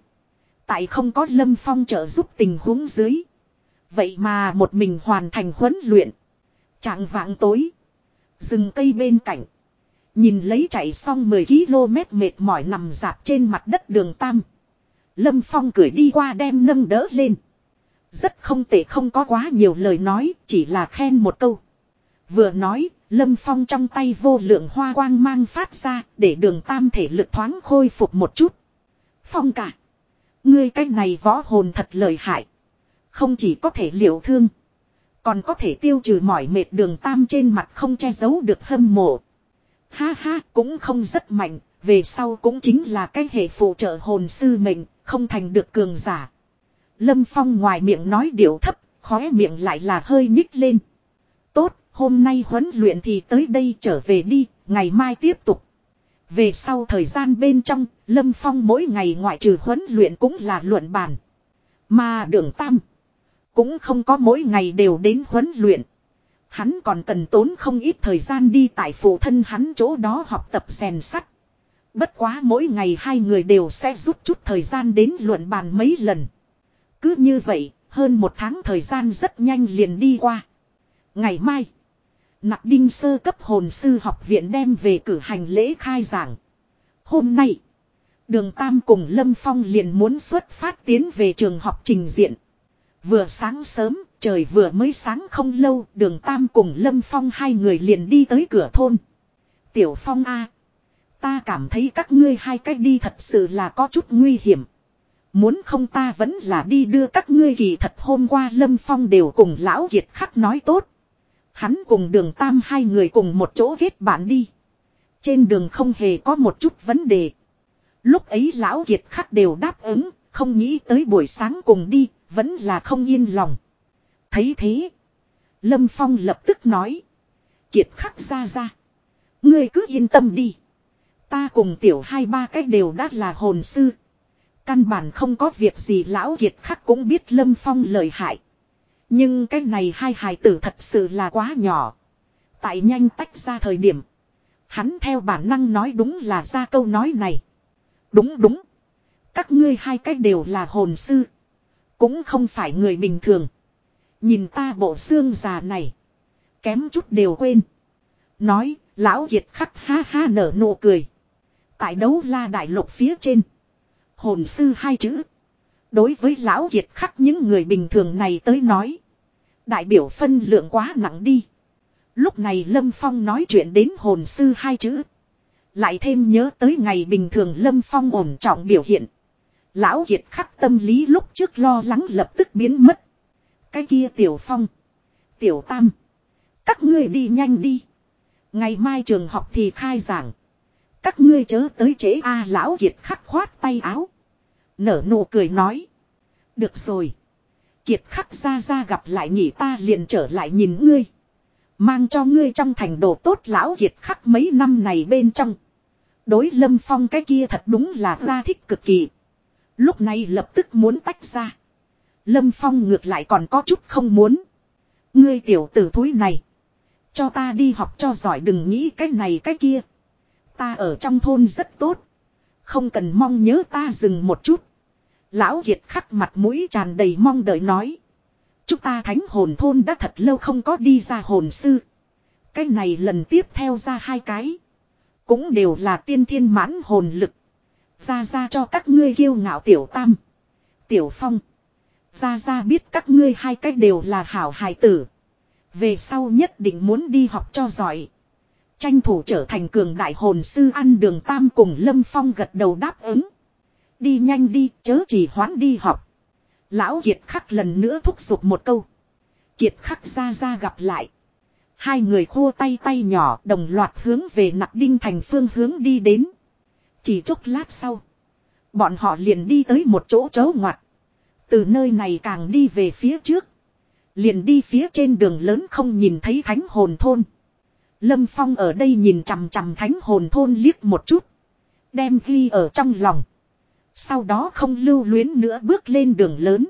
Tại không có Lâm Phong trợ giúp tình huống dưới. Vậy mà một mình hoàn thành huấn luyện. Trạng vạng tối. Rừng cây bên cạnh. Nhìn lấy chạy xong 10 km mệt mỏi nằm dạp trên mặt đất đường Tam. Lâm Phong cười đi qua đem nâng đỡ lên. Rất không tệ không có quá nhiều lời nói, chỉ là khen một câu. Vừa nói, Lâm Phong trong tay vô lượng hoa quang mang phát ra, để đường tam thể lực thoáng khôi phục một chút. Phong cả. Ngươi cái này võ hồn thật lợi hại. Không chỉ có thể liệu thương. Còn có thể tiêu trừ mỏi mệt đường tam trên mặt không che giấu được hâm mộ. Ha ha, cũng không rất mạnh, về sau cũng chính là cái hệ phụ trợ hồn sư mình không thành được cường giả. Lâm Phong ngoài miệng nói điệu thấp, khóe miệng lại là hơi nhích lên. Tốt, hôm nay huấn luyện thì tới đây trở về đi, ngày mai tiếp tục. Về sau thời gian bên trong, Lâm Phong mỗi ngày ngoại trừ huấn luyện cũng là luận bàn. Mà đường tam, cũng không có mỗi ngày đều đến huấn luyện. Hắn còn cần tốn không ít thời gian đi tại phụ thân hắn chỗ đó học tập rèn sắt. Bất quá mỗi ngày hai người đều sẽ rút chút thời gian đến luận bàn mấy lần. Cứ như vậy, hơn một tháng thời gian rất nhanh liền đi qua. Ngày mai, Nặc Đinh sơ cấp hồn sư học viện đem về cử hành lễ khai giảng. Hôm nay, Đường Tam cùng Lâm Phong liền muốn xuất phát tiến về trường học trình diện. Vừa sáng sớm, trời vừa mới sáng không lâu, đường Tam cùng Lâm Phong hai người liền đi tới cửa thôn. Tiểu Phong A. Ta cảm thấy các ngươi hai cách đi thật sự là có chút nguy hiểm. Muốn không ta vẫn là đi đưa các ngươi kỳ thật hôm qua Lâm Phong đều cùng Lão Kiệt khắc nói tốt. Hắn cùng đường Tam hai người cùng một chỗ ghét bạn đi. Trên đường không hề có một chút vấn đề. Lúc ấy Lão Kiệt khắc đều đáp ứng, không nghĩ tới buổi sáng cùng đi, vẫn là không yên lòng. Thấy thế. Lâm Phong lập tức nói. Kiệt khắc ra ra. Ngươi cứ yên tâm đi. Ta cùng tiểu hai ba cách đều đã là hồn sư. Căn bản không có việc gì lão kiệt khắc cũng biết Lâm Phong lời hại. Nhưng cái này hai hài tử thật sự là quá nhỏ. Tại nhanh tách ra thời điểm. Hắn theo bản năng nói đúng là ra câu nói này. Đúng đúng. Các ngươi hai cách đều là hồn sư. Cũng không phải người bình thường. Nhìn ta bộ xương già này. Kém chút đều quên. Nói, lão kiệt khắc ha ha nở nụ cười. Tại đấu la đại lục phía trên. Hồn sư hai chữ. Đối với lão kiệt khắc những người bình thường này tới nói. Đại biểu phân lượng quá nặng đi. Lúc này Lâm Phong nói chuyện đến hồn sư hai chữ. Lại thêm nhớ tới ngày bình thường Lâm Phong ổn trọng biểu hiện. Lão kiệt khắc tâm lý lúc trước lo lắng lập tức biến mất. Cái kia tiểu phong. Tiểu tam. Các ngươi đi nhanh đi. Ngày mai trường học thì khai giảng. Các ngươi chớ tới chế A lão kiệt khắc khoát tay áo. Nở nụ cười nói. Được rồi. Kiệt khắc ra ra gặp lại nhỉ ta liền trở lại nhìn ngươi. Mang cho ngươi trong thành đồ tốt lão kiệt khắc mấy năm này bên trong. Đối lâm phong cái kia thật đúng là ra thích cực kỳ. Lúc này lập tức muốn tách ra. Lâm phong ngược lại còn có chút không muốn. Ngươi tiểu tử thúi này. Cho ta đi học cho giỏi đừng nghĩ cái này cái kia. Ta ở trong thôn rất tốt. Không cần mong nhớ ta dừng một chút. Lão Kiệt khắc mặt mũi tràn đầy mong đợi nói. Chúng ta thánh hồn thôn đã thật lâu không có đi ra hồn sư. Cái này lần tiếp theo ra hai cái. Cũng đều là tiên thiên mãn hồn lực. Ra ra cho các ngươi kiêu ngạo tiểu tam. Tiểu phong. Ra ra biết các ngươi hai cách đều là hảo hài tử. Về sau nhất định muốn đi học cho giỏi. Tranh thủ trở thành cường đại hồn sư ăn đường tam cùng Lâm Phong gật đầu đáp ứng. Đi nhanh đi, chớ chỉ hoãn đi học. Lão Kiệt khắc lần nữa thúc giục một câu. Kiệt khắc ra ra gặp lại. Hai người khô tay tay nhỏ đồng loạt hướng về nặc đinh thành phương hướng đi đến. Chỉ chốc lát sau. Bọn họ liền đi tới một chỗ chấu ngoặt. Từ nơi này càng đi về phía trước. Liền đi phía trên đường lớn không nhìn thấy thánh hồn thôn. Lâm Phong ở đây nhìn chằm chằm thánh hồn thôn liếc một chút. Đem ghi ở trong lòng. Sau đó không lưu luyến nữa bước lên đường lớn.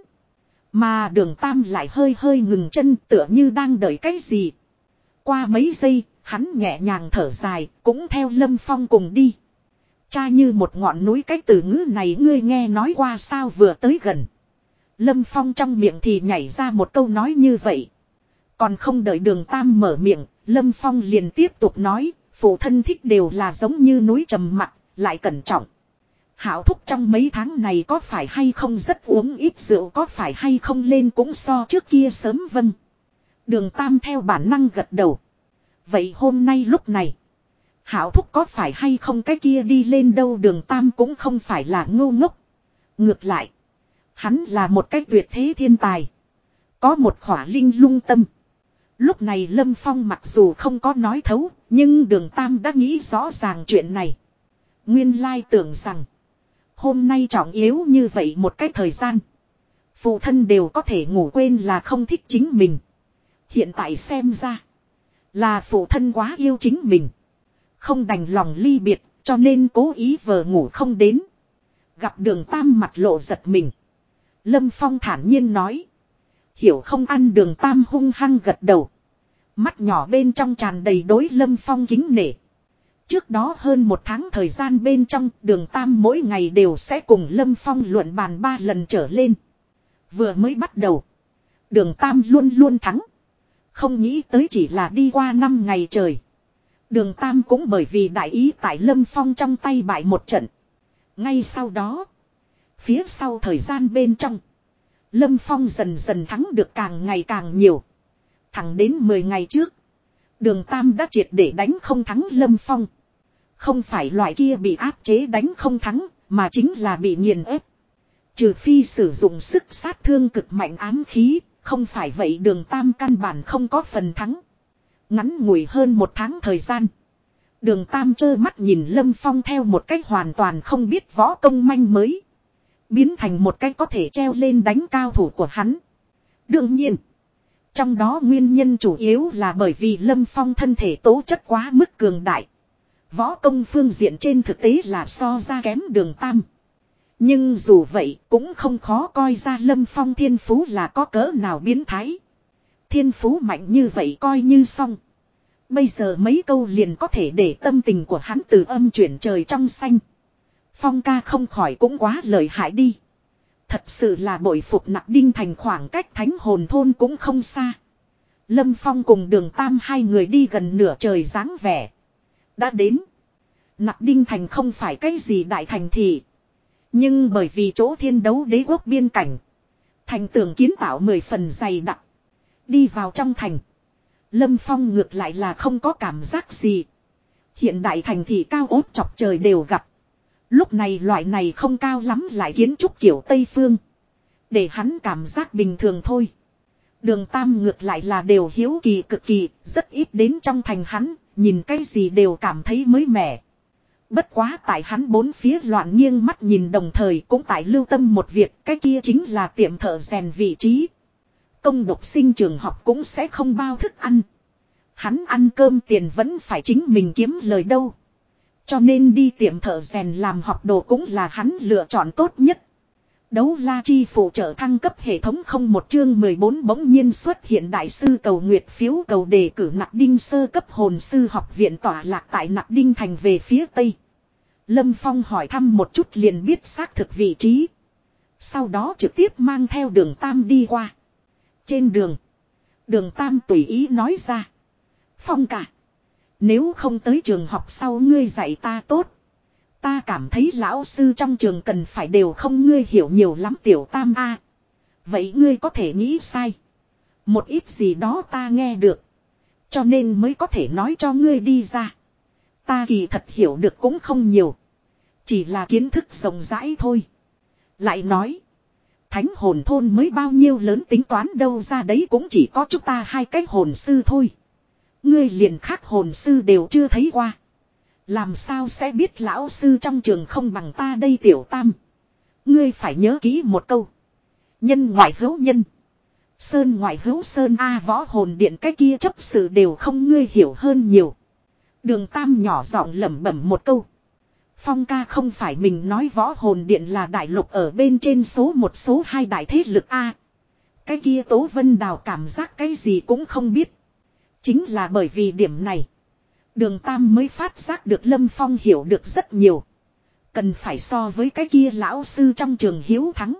Mà đường Tam lại hơi hơi ngừng chân tựa như đang đợi cái gì. Qua mấy giây, hắn nhẹ nhàng thở dài, cũng theo Lâm Phong cùng đi. Cha như một ngọn núi cái từ ngữ này ngươi nghe nói qua sao vừa tới gần. Lâm Phong trong miệng thì nhảy ra một câu nói như vậy. Còn không đợi đường Tam mở miệng, Lâm Phong liền tiếp tục nói, phụ thân thích đều là giống như núi trầm mặc, lại cẩn trọng. Hảo thúc trong mấy tháng này có phải hay không rất uống ít rượu có phải hay không lên cũng so trước kia sớm vâng. Đường Tam theo bản năng gật đầu. Vậy hôm nay lúc này. Hảo thúc có phải hay không cái kia đi lên đâu đường Tam cũng không phải là ngu ngốc. Ngược lại. Hắn là một cái tuyệt thế thiên tài. Có một khỏa linh lung tâm. Lúc này Lâm Phong mặc dù không có nói thấu, nhưng đường Tam đã nghĩ rõ ràng chuyện này. Nguyên lai tưởng rằng, hôm nay trọng yếu như vậy một cái thời gian. Phụ thân đều có thể ngủ quên là không thích chính mình. Hiện tại xem ra, là phụ thân quá yêu chính mình. Không đành lòng ly biệt, cho nên cố ý vờ ngủ không đến. Gặp đường Tam mặt lộ giật mình. Lâm Phong thản nhiên nói. Hiểu không ăn đường Tam hung hăng gật đầu. Mắt nhỏ bên trong tràn đầy đối Lâm Phong kính nể. Trước đó hơn một tháng thời gian bên trong, đường Tam mỗi ngày đều sẽ cùng Lâm Phong luận bàn ba lần trở lên. Vừa mới bắt đầu. Đường Tam luôn luôn thắng. Không nghĩ tới chỉ là đi qua năm ngày trời. Đường Tam cũng bởi vì đại ý tại Lâm Phong trong tay bại một trận. Ngay sau đó. Phía sau thời gian bên trong. Lâm Phong dần dần thắng được càng ngày càng nhiều. Thẳng đến 10 ngày trước. Đường Tam đã triệt để đánh không thắng Lâm Phong. Không phải loại kia bị áp chế đánh không thắng, mà chính là bị nghiền ép. Trừ phi sử dụng sức sát thương cực mạnh ám khí, không phải vậy đường Tam căn bản không có phần thắng. Ngắn ngủi hơn một tháng thời gian. Đường Tam trơ mắt nhìn Lâm Phong theo một cách hoàn toàn không biết võ công manh mới. Biến thành một cách có thể treo lên đánh cao thủ của hắn. Đương nhiên. Trong đó nguyên nhân chủ yếu là bởi vì Lâm Phong thân thể tố chất quá mức cường đại. Võ công phương diện trên thực tế là so ra kém đường tam. Nhưng dù vậy cũng không khó coi ra Lâm Phong thiên phú là có cỡ nào biến thái. Thiên phú mạnh như vậy coi như xong. Bây giờ mấy câu liền có thể để tâm tình của hắn từ âm chuyển trời trong xanh. Phong ca không khỏi cũng quá lợi hại đi. Thật sự là bội phục nặc đinh thành khoảng cách thánh hồn thôn cũng không xa. Lâm Phong cùng đường Tam hai người đi gần nửa trời dáng vẻ. Đã đến. Nặc đinh thành không phải cái gì đại thành thị. Nhưng bởi vì chỗ thiên đấu đế quốc biên cảnh. Thành tường kiến tạo mười phần dày đặc. Đi vào trong thành. Lâm Phong ngược lại là không có cảm giác gì. Hiện đại thành thị cao ốt chọc trời đều gặp. Lúc này loại này không cao lắm lại kiến trúc kiểu Tây Phương. Để hắn cảm giác bình thường thôi. Đường Tam ngược lại là đều hiếu kỳ cực kỳ, rất ít đến trong thành hắn, nhìn cái gì đều cảm thấy mới mẻ. Bất quá tại hắn bốn phía loạn nghiêng mắt nhìn đồng thời cũng tại lưu tâm một việc, cái kia chính là tiệm thợ rèn vị trí. Công độc sinh trường học cũng sẽ không bao thức ăn. Hắn ăn cơm tiền vẫn phải chính mình kiếm lời đâu. Cho nên đi tiệm thợ rèn làm học đồ cũng là hắn lựa chọn tốt nhất. Đấu la chi phụ trợ thăng cấp hệ thống không một chương 14 bỗng nhiên xuất hiện đại sư cầu nguyệt phiếu cầu đề cử nặc đinh sơ cấp hồn sư học viện tỏa lạc tại nặc đinh thành về phía tây. Lâm Phong hỏi thăm một chút liền biết xác thực vị trí. Sau đó trực tiếp mang theo đường Tam đi qua. Trên đường. Đường Tam tùy ý nói ra. Phong cả. Nếu không tới trường học sau ngươi dạy ta tốt. Ta cảm thấy lão sư trong trường cần phải đều không ngươi hiểu nhiều lắm tiểu tam a. Vậy ngươi có thể nghĩ sai. Một ít gì đó ta nghe được. Cho nên mới có thể nói cho ngươi đi ra. Ta kỳ thật hiểu được cũng không nhiều. Chỉ là kiến thức rộng rãi thôi. Lại nói. Thánh hồn thôn mới bao nhiêu lớn tính toán đâu ra đấy cũng chỉ có chúng ta hai cái hồn sư thôi. Ngươi liền khác hồn sư đều chưa thấy qua. Làm sao sẽ biết lão sư trong trường không bằng ta đây tiểu tam. Ngươi phải nhớ kỹ một câu. Nhân ngoại hữu nhân. Sơn ngoại hữu sơn A võ hồn điện cái kia chấp sự đều không ngươi hiểu hơn nhiều. Đường Tam nhỏ giọng lẩm bẩm một câu. Phong ca không phải mình nói võ hồn điện là đại lục ở bên trên số một số hai đại thế lực A. Cái kia Tố Vân Đào cảm giác cái gì cũng không biết. Chính là bởi vì điểm này. Đường Tam mới phát giác được Lâm Phong hiểu được rất nhiều. Cần phải so với cái kia lão sư trong trường hiếu thắng.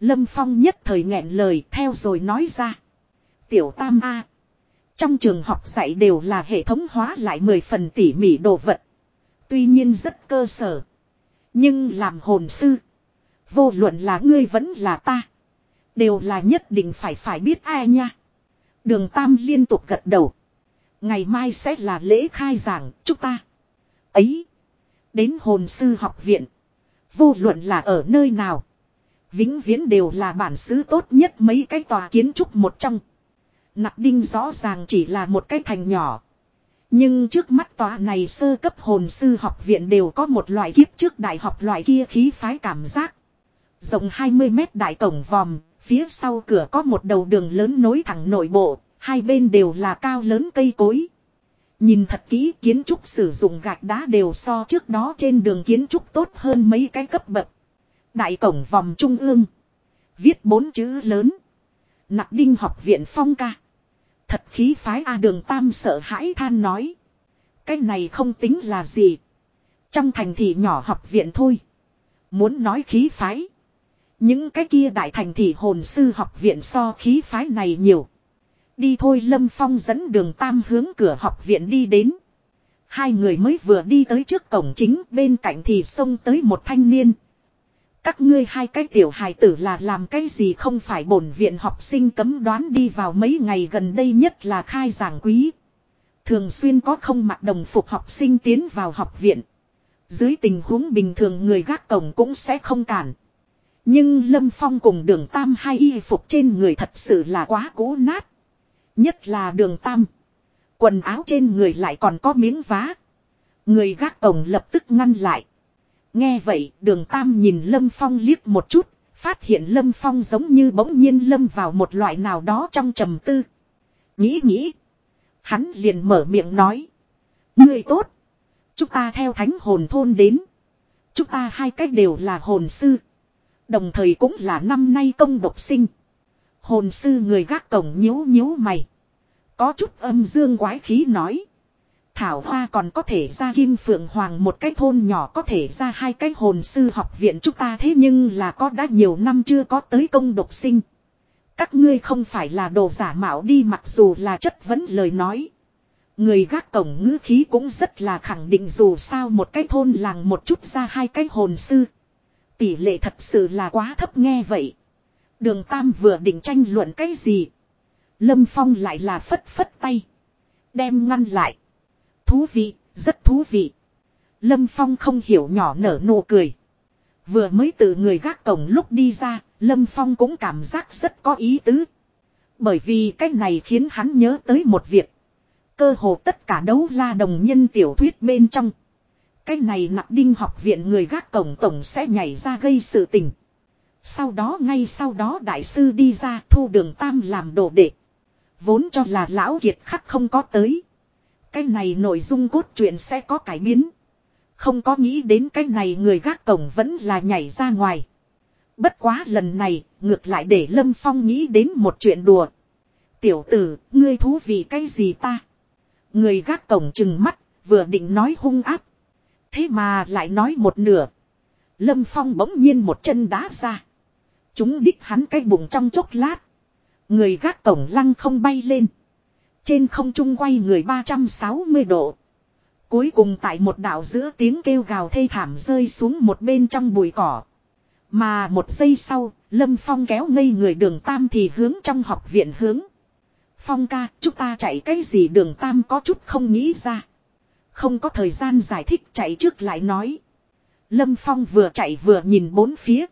Lâm Phong nhất thời nghẹn lời theo rồi nói ra. Tiểu Tam A. Trong trường học dạy đều là hệ thống hóa lại mười phần tỉ mỉ đồ vật. Tuy nhiên rất cơ sở. Nhưng làm hồn sư. Vô luận là ngươi vẫn là ta. Đều là nhất định phải phải biết ai nha. Đường Tam liên tục gật đầu. Ngày mai sẽ là lễ khai giảng, chúc ta. Ấy. Đến hồn sư học viện. Vô luận là ở nơi nào. Vĩnh viễn đều là bản xứ tốt nhất mấy cái tòa kiến trúc một trong. Nặc đinh rõ ràng chỉ là một cái thành nhỏ. Nhưng trước mắt tòa này sơ cấp hồn sư học viện đều có một loại kiếp trước đại học loại kia khí phái cảm giác. Rộng 20 mét đại cổng vòm, phía sau cửa có một đầu đường lớn nối thẳng nội bộ, hai bên đều là cao lớn cây cối. Nhìn thật kỹ kiến trúc sử dụng gạch đá đều so trước đó trên đường kiến trúc tốt hơn mấy cái cấp bậc. Đại cổng vòng trung ương. Viết bốn chữ lớn. Nặc đinh học viện phong ca. Thật khí phái A đường tam sợ hãi than nói. Cái này không tính là gì. Trong thành thị nhỏ học viện thôi. Muốn nói khí phái. Những cái kia đại thành thị hồn sư học viện so khí phái này nhiều. Đi thôi Lâm Phong dẫn đường tam hướng cửa học viện đi đến. Hai người mới vừa đi tới trước cổng chính, bên cạnh thì xông tới một thanh niên. Các ngươi hai cái tiểu hài tử là làm cái gì không phải bổn viện học sinh cấm đoán đi vào mấy ngày gần đây nhất là khai giảng quý. Thường xuyên có không mặc đồng phục học sinh tiến vào học viện. Dưới tình huống bình thường người gác cổng cũng sẽ không cản. Nhưng Lâm Phong cùng đường Tam hai y phục trên người thật sự là quá cũ nát. Nhất là đường Tam. Quần áo trên người lại còn có miếng vá. Người gác cổng lập tức ngăn lại. Nghe vậy, đường Tam nhìn Lâm Phong liếc một chút. Phát hiện Lâm Phong giống như bỗng nhiên lâm vào một loại nào đó trong trầm tư. Nghĩ nghĩ. Hắn liền mở miệng nói. Ngươi tốt. Chúng ta theo thánh hồn thôn đến. Chúng ta hai cách đều là hồn sư. Đồng thời cũng là năm nay công độc sinh. Hồn sư người gác cổng nhíu nhíu mày. Có chút âm dương quái khí nói. Thảo Hoa còn có thể ra Kim Phượng Hoàng một cái thôn nhỏ có thể ra hai cái hồn sư học viện chúng ta thế nhưng là có đã nhiều năm chưa có tới công độc sinh. Các ngươi không phải là đồ giả mạo đi mặc dù là chất vấn lời nói. Người gác cổng ngữ khí cũng rất là khẳng định dù sao một cái thôn làng một chút ra hai cái hồn sư. Tỷ lệ thật sự là quá thấp nghe vậy. Đường Tam vừa định tranh luận cái gì. Lâm Phong lại là phất phất tay. Đem ngăn lại. Thú vị, rất thú vị. Lâm Phong không hiểu nhỏ nở nụ cười. Vừa mới từ người gác cổng lúc đi ra, Lâm Phong cũng cảm giác rất có ý tứ. Bởi vì cái này khiến hắn nhớ tới một việc. Cơ hồ tất cả đấu la đồng nhân tiểu thuyết bên trong. Cái này nặc đinh học viện người gác cổng tổng sẽ nhảy ra gây sự tình. Sau đó ngay sau đó đại sư đi ra thu đường tam làm đồ đệ. Vốn cho là lão kiệt khắc không có tới. Cái này nội dung cốt truyện sẽ có cải biến. Không có nghĩ đến cái này người gác cổng vẫn là nhảy ra ngoài. Bất quá lần này, ngược lại để Lâm Phong nghĩ đến một chuyện đùa. Tiểu tử, ngươi thú vị cái gì ta? Người gác cổng chừng mắt, vừa định nói hung áp. Thế mà lại nói một nửa. Lâm Phong bỗng nhiên một chân đá ra. Chúng đích hắn cái bụng trong chốc lát. Người gác cổng lăng không bay lên. Trên không trung quay người 360 độ. Cuối cùng tại một đảo giữa tiếng kêu gào thê thảm rơi xuống một bên trong bụi cỏ. Mà một giây sau, Lâm Phong kéo ngây người đường Tam thì hướng trong học viện hướng. Phong ca, chúng ta chạy cái gì đường Tam có chút không nghĩ ra. Không có thời gian giải thích chạy trước lại nói. Lâm Phong vừa chạy vừa nhìn bốn phía.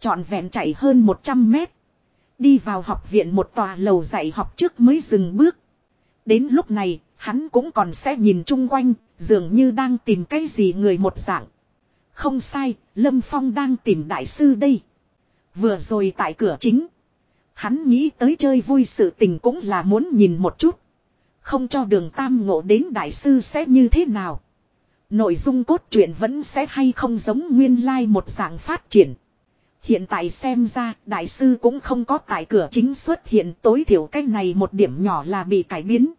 Chọn vẹn chạy hơn 100 mét. Đi vào học viện một tòa lầu dạy học trước mới dừng bước. Đến lúc này, hắn cũng còn sẽ nhìn chung quanh, dường như đang tìm cái gì người một dạng. Không sai, Lâm Phong đang tìm đại sư đây. Vừa rồi tại cửa chính. Hắn nghĩ tới chơi vui sự tình cũng là muốn nhìn một chút. Không cho đường tam ngộ đến đại sư sẽ như thế nào. Nội dung cốt truyện vẫn sẽ hay không giống nguyên lai like một dạng phát triển. Hiện tại xem ra, đại sư cũng không có tại cửa chính xuất hiện tối thiểu cách này một điểm nhỏ là bị cải biến.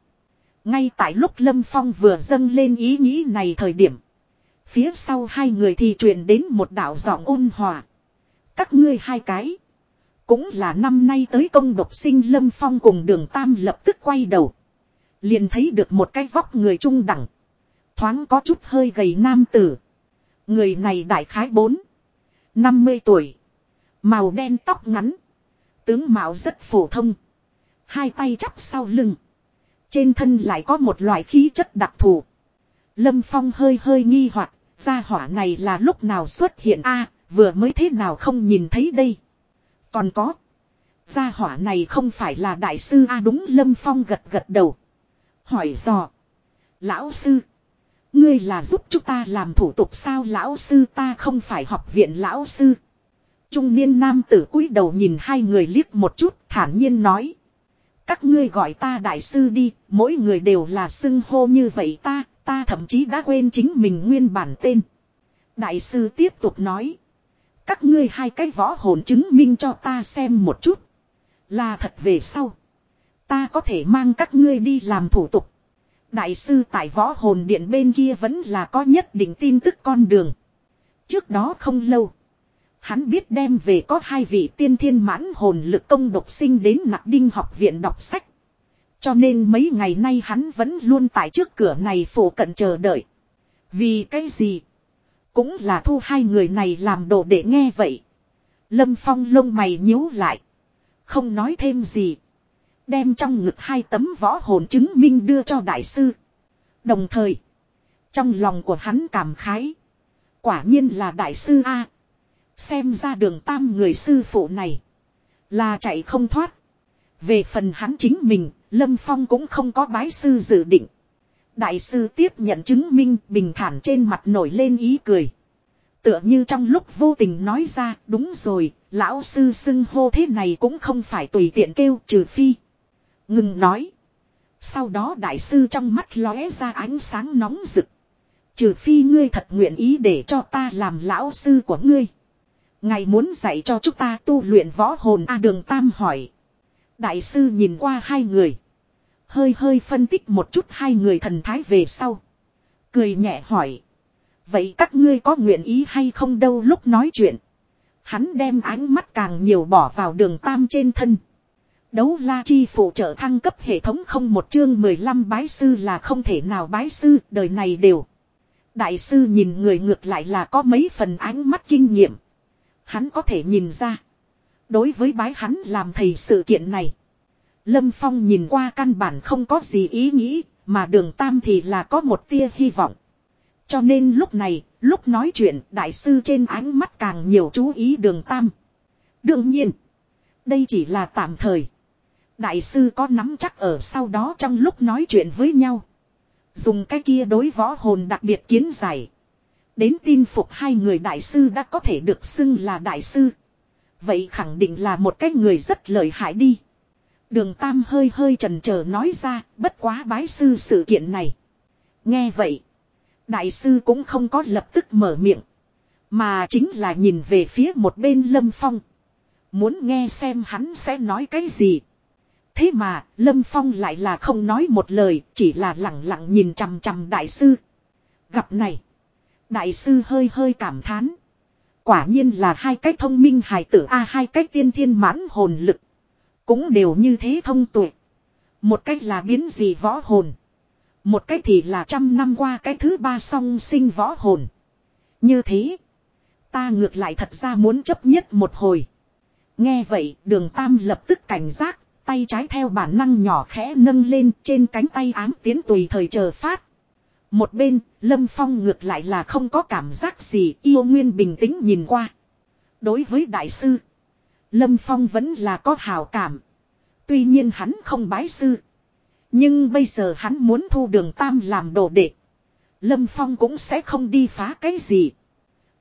Ngay tại lúc Lâm Phong vừa dâng lên ý nghĩ này thời điểm. Phía sau hai người thì truyền đến một đạo giọng ôn hòa. Các ngươi hai cái. Cũng là năm nay tới công độc sinh Lâm Phong cùng đường Tam lập tức quay đầu. Liền thấy được một cái vóc người trung đẳng. Thoáng có chút hơi gầy nam tử. Người này đại khái 4. 50 tuổi. Màu đen tóc ngắn. Tướng mạo rất phổ thông. Hai tay chắp sau lưng. Trên thân lại có một loại khí chất đặc thù. Lâm Phong hơi hơi nghi hoặc, gia hỏa này là lúc nào xuất hiện a, vừa mới thế nào không nhìn thấy đây. Còn có. Gia hỏa này không phải là đại sư a, đúng, Lâm Phong gật gật đầu. Hỏi dò. Lão sư. Ngươi là giúp chúng ta làm thủ tục sao lão sư ta không phải học viện lão sư. Trung niên nam tử cúi đầu nhìn hai người liếc một chút thản nhiên nói. Các ngươi gọi ta đại sư đi, mỗi người đều là xưng hô như vậy ta, ta thậm chí đã quên chính mình nguyên bản tên. Đại sư tiếp tục nói. Các ngươi hai cái võ hồn chứng minh cho ta xem một chút. Là thật về sau. Ta có thể mang các ngươi đi làm thủ tục. Đại sư tại võ hồn điện bên kia vẫn là có nhất định tin tức con đường. Trước đó không lâu. Hắn biết đem về có hai vị tiên thiên mãn hồn lực công độc sinh đến nặc đinh học viện đọc sách. Cho nên mấy ngày nay hắn vẫn luôn tại trước cửa này phổ cận chờ đợi. Vì cái gì? Cũng là thu hai người này làm đồ để nghe vậy. Lâm Phong lông mày nhíu lại. Không nói thêm gì. Đem trong ngực hai tấm võ hồn chứng minh đưa cho đại sư. Đồng thời. Trong lòng của hắn cảm khái. Quả nhiên là đại sư A. Xem ra đường tam người sư phụ này. Là chạy không thoát. Về phần hắn chính mình, Lâm Phong cũng không có bái sư dự định. Đại sư tiếp nhận chứng minh bình thản trên mặt nổi lên ý cười. Tựa như trong lúc vô tình nói ra, đúng rồi, lão sư xưng hô thế này cũng không phải tùy tiện kêu trừ phi. Ngừng nói. Sau đó đại sư trong mắt lóe ra ánh sáng nóng rực. Trừ phi ngươi thật nguyện ý để cho ta làm lão sư của ngươi. Ngài muốn dạy cho chúng ta tu luyện võ hồn A đường Tam hỏi. Đại sư nhìn qua hai người. Hơi hơi phân tích một chút hai người thần thái về sau. Cười nhẹ hỏi. Vậy các ngươi có nguyện ý hay không đâu lúc nói chuyện. Hắn đem ánh mắt càng nhiều bỏ vào đường Tam trên thân. Đấu la chi phụ trợ thăng cấp hệ thống không một chương 15 bái sư là không thể nào bái sư đời này đều. Đại sư nhìn người ngược lại là có mấy phần ánh mắt kinh nghiệm. Hắn có thể nhìn ra. Đối với bái hắn làm thầy sự kiện này. Lâm Phong nhìn qua căn bản không có gì ý nghĩ, mà đường Tam thì là có một tia hy vọng. Cho nên lúc này, lúc nói chuyện, đại sư trên ánh mắt càng nhiều chú ý đường Tam. Đương nhiên, đây chỉ là tạm thời. Đại sư có nắm chắc ở sau đó trong lúc nói chuyện với nhau. Dùng cái kia đối võ hồn đặc biệt kiến giải. Đến tin phục hai người đại sư đã có thể được xưng là đại sư. Vậy khẳng định là một cái người rất lợi hại đi. Đường Tam hơi hơi trần chờ nói ra, bất quá bái sư sự kiện này. Nghe vậy, đại sư cũng không có lập tức mở miệng. Mà chính là nhìn về phía một bên Lâm Phong. Muốn nghe xem hắn sẽ nói cái gì. Thế mà, Lâm Phong lại là không nói một lời, chỉ là lặng lặng nhìn chằm chằm đại sư. Gặp này, đại sư hơi hơi cảm thán. Quả nhiên là hai cách thông minh hài tử A hai cách tiên thiên mãn hồn lực. Cũng đều như thế thông tuệ. Một cách là biến gì võ hồn. Một cách thì là trăm năm qua cái thứ ba song sinh võ hồn. Như thế. Ta ngược lại thật ra muốn chấp nhất một hồi. Nghe vậy đường tam lập tức cảnh giác Tay trái theo bản năng nhỏ khẽ nâng lên trên cánh tay ám tiến tùy thời chờ phát. Một bên, Lâm Phong ngược lại là không có cảm giác gì yêu nguyên bình tĩnh nhìn qua. Đối với đại sư, Lâm Phong vẫn là có hào cảm. Tuy nhiên hắn không bái sư. Nhưng bây giờ hắn muốn thu đường tam làm đồ đệ. Lâm Phong cũng sẽ không đi phá cái gì.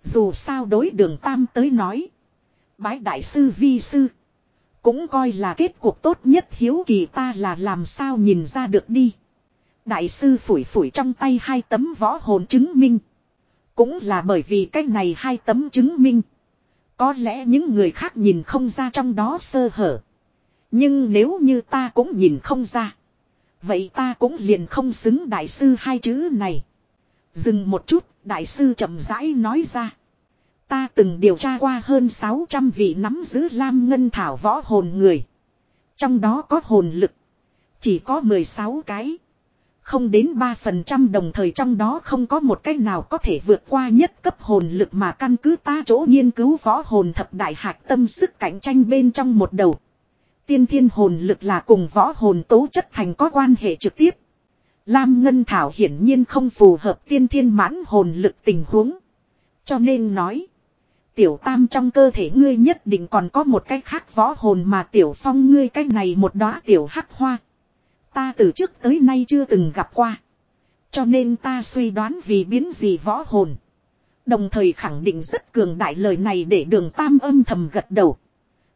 Dù sao đối đường tam tới nói. Bái đại sư vi sư. Cũng coi là kết cuộc tốt nhất hiếu kỳ ta là làm sao nhìn ra được đi. Đại sư phủi phủi trong tay hai tấm võ hồn chứng minh. Cũng là bởi vì cái này hai tấm chứng minh. Có lẽ những người khác nhìn không ra trong đó sơ hở. Nhưng nếu như ta cũng nhìn không ra. Vậy ta cũng liền không xứng đại sư hai chữ này. Dừng một chút, đại sư chậm rãi nói ra. Ta từng điều tra qua hơn 600 vị nắm giữ lam ngân thảo võ hồn người. Trong đó có hồn lực. Chỉ có 16 cái. Không đến 3% đồng thời trong đó không có một cái nào có thể vượt qua nhất cấp hồn lực mà căn cứ ta chỗ nghiên cứu võ hồn thập đại hạc tâm sức cạnh tranh bên trong một đầu. Tiên thiên hồn lực là cùng võ hồn tố chất thành có quan hệ trực tiếp. Lam Ngân Thảo hiển nhiên không phù hợp tiên thiên mãn hồn lực tình huống. Cho nên nói. Tiểu tam trong cơ thể ngươi nhất định còn có một cái khác võ hồn mà tiểu phong ngươi cái này một đóa tiểu hắc hoa. Ta từ trước tới nay chưa từng gặp qua. Cho nên ta suy đoán vì biến gì võ hồn. Đồng thời khẳng định rất cường đại lời này để đường tam âm thầm gật đầu.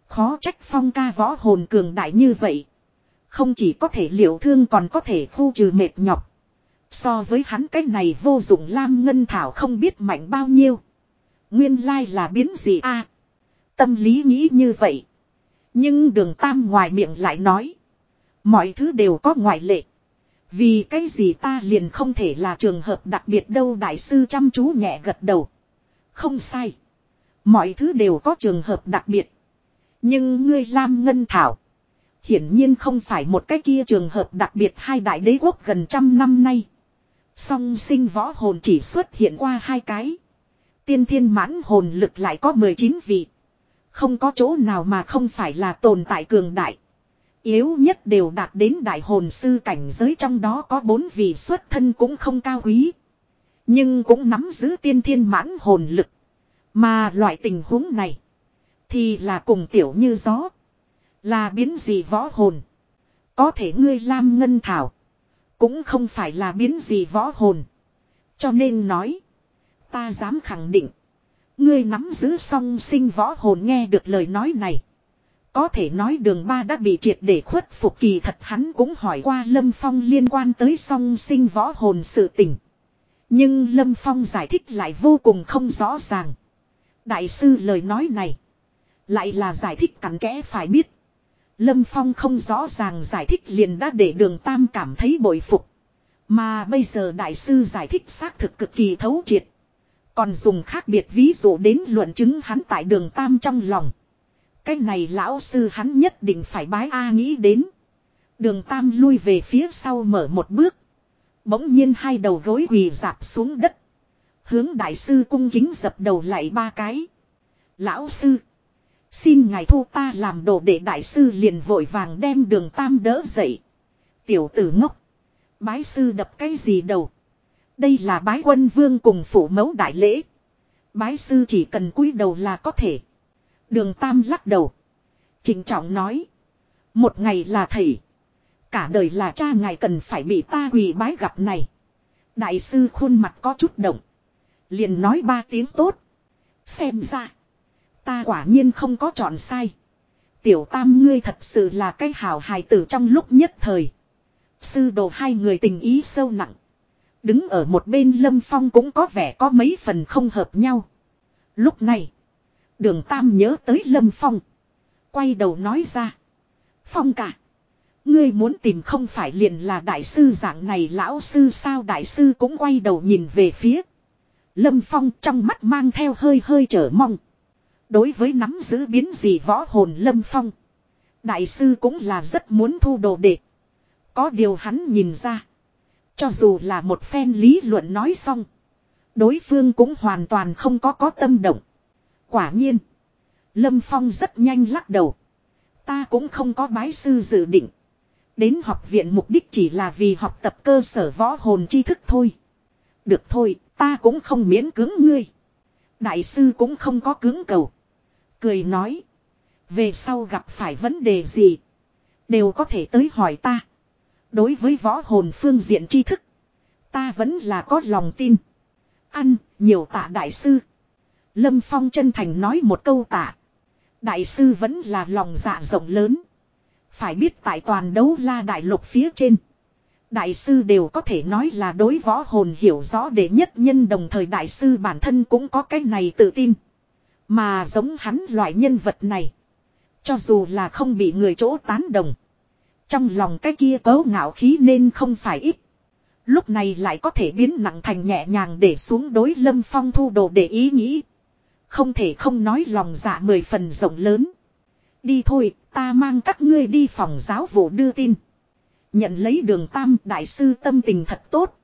Khó trách phong ca võ hồn cường đại như vậy. Không chỉ có thể liệu thương còn có thể khu trừ mệt nhọc. So với hắn cái này vô dụng lam ngân thảo không biết mạnh bao nhiêu. Nguyên lai là biến gì a Tâm lý nghĩ như vậy. Nhưng đường tam ngoài miệng lại nói. Mọi thứ đều có ngoại lệ. Vì cái gì ta liền không thể là trường hợp đặc biệt đâu đại sư chăm chú nhẹ gật đầu. Không sai. Mọi thứ đều có trường hợp đặc biệt. Nhưng ngươi Lam Ngân Thảo. Hiển nhiên không phải một cái kia trường hợp đặc biệt hai đại đế quốc gần trăm năm nay. Song sinh võ hồn chỉ xuất hiện qua hai cái. Tiên thiên mãn hồn lực lại có 19 vị. Không có chỗ nào mà không phải là tồn tại cường đại. Yếu nhất đều đạt đến đại hồn sư cảnh giới trong đó có bốn vị xuất thân cũng không cao quý. Nhưng cũng nắm giữ tiên thiên mãn hồn lực. Mà loại tình huống này. Thì là cùng tiểu như gió. Là biến gì võ hồn. Có thể ngươi lam ngân thảo. Cũng không phải là biến gì võ hồn. Cho nên nói. Ta dám khẳng định. Ngươi nắm giữ song sinh võ hồn nghe được lời nói này. Có thể nói đường ba đã bị triệt để khuất phục kỳ thật hắn cũng hỏi qua Lâm Phong liên quan tới song sinh võ hồn sự tình. Nhưng Lâm Phong giải thích lại vô cùng không rõ ràng. Đại sư lời nói này. Lại là giải thích cặn kẽ phải biết. Lâm Phong không rõ ràng giải thích liền đã để đường Tam cảm thấy bội phục. Mà bây giờ đại sư giải thích xác thực cực kỳ thấu triệt. Còn dùng khác biệt ví dụ đến luận chứng hắn tại đường Tam trong lòng. Cái này lão sư hắn nhất định phải bái A nghĩ đến. Đường Tam lui về phía sau mở một bước. Bỗng nhiên hai đầu gối quỳ dạp xuống đất. Hướng đại sư cung kính dập đầu lại ba cái. Lão sư. Xin ngài thu ta làm đồ để đại sư liền vội vàng đem đường Tam đỡ dậy. Tiểu tử ngốc. Bái sư đập cái gì đầu. Đây là bái quân vương cùng phủ mẫu đại lễ. Bái sư chỉ cần cúi đầu là có thể. Đường Tam lắc đầu. Trình trọng nói. Một ngày là thầy. Cả đời là cha ngài cần phải bị ta quỳ bái gặp này. Đại sư khuôn mặt có chút động. Liền nói ba tiếng tốt. Xem ra. Ta quả nhiên không có chọn sai. Tiểu tam ngươi thật sự là cái hào hài tử trong lúc nhất thời. Sư đồ hai người tình ý sâu nặng. Đứng ở một bên lâm phong cũng có vẻ có mấy phần không hợp nhau. Lúc này. Đường Tam nhớ tới Lâm Phong. Quay đầu nói ra. Phong cả. Ngươi muốn tìm không phải liền là đại sư dạng này, lão sư sao đại sư cũng quay đầu nhìn về phía. Lâm Phong trong mắt mang theo hơi hơi trở mong. Đối với nắm giữ biến gì võ hồn Lâm Phong. Đại sư cũng là rất muốn thu đồ đệ. Có điều hắn nhìn ra. Cho dù là một phen lý luận nói xong. Đối phương cũng hoàn toàn không có có tâm động. Quả nhiên. Lâm Phong rất nhanh lắc đầu. Ta cũng không có bái sư dự định. Đến học viện mục đích chỉ là vì học tập cơ sở võ hồn tri thức thôi. Được thôi, ta cũng không miễn cưỡng ngươi. Đại sư cũng không có cứng cầu. Cười nói. Về sau gặp phải vấn đề gì. Đều có thể tới hỏi ta. Đối với võ hồn phương diện tri thức. Ta vẫn là có lòng tin. Ăn, nhiều tạ đại sư. Lâm Phong chân thành nói một câu tạ. Đại sư vẫn là lòng dạ rộng lớn. Phải biết tại toàn đấu la đại lục phía trên. Đại sư đều có thể nói là đối võ hồn hiểu rõ để nhất nhân đồng thời đại sư bản thân cũng có cái này tự tin. Mà giống hắn loại nhân vật này. Cho dù là không bị người chỗ tán đồng. Trong lòng cái kia cấu ngạo khí nên không phải ít. Lúc này lại có thể biến nặng thành nhẹ nhàng để xuống đối lâm phong thu đồ để ý nghĩ. Không thể không nói lòng dạ mười phần rộng lớn. Đi thôi, ta mang các ngươi đi phòng giáo vụ đưa tin. Nhận lấy đường tam đại sư tâm tình thật tốt.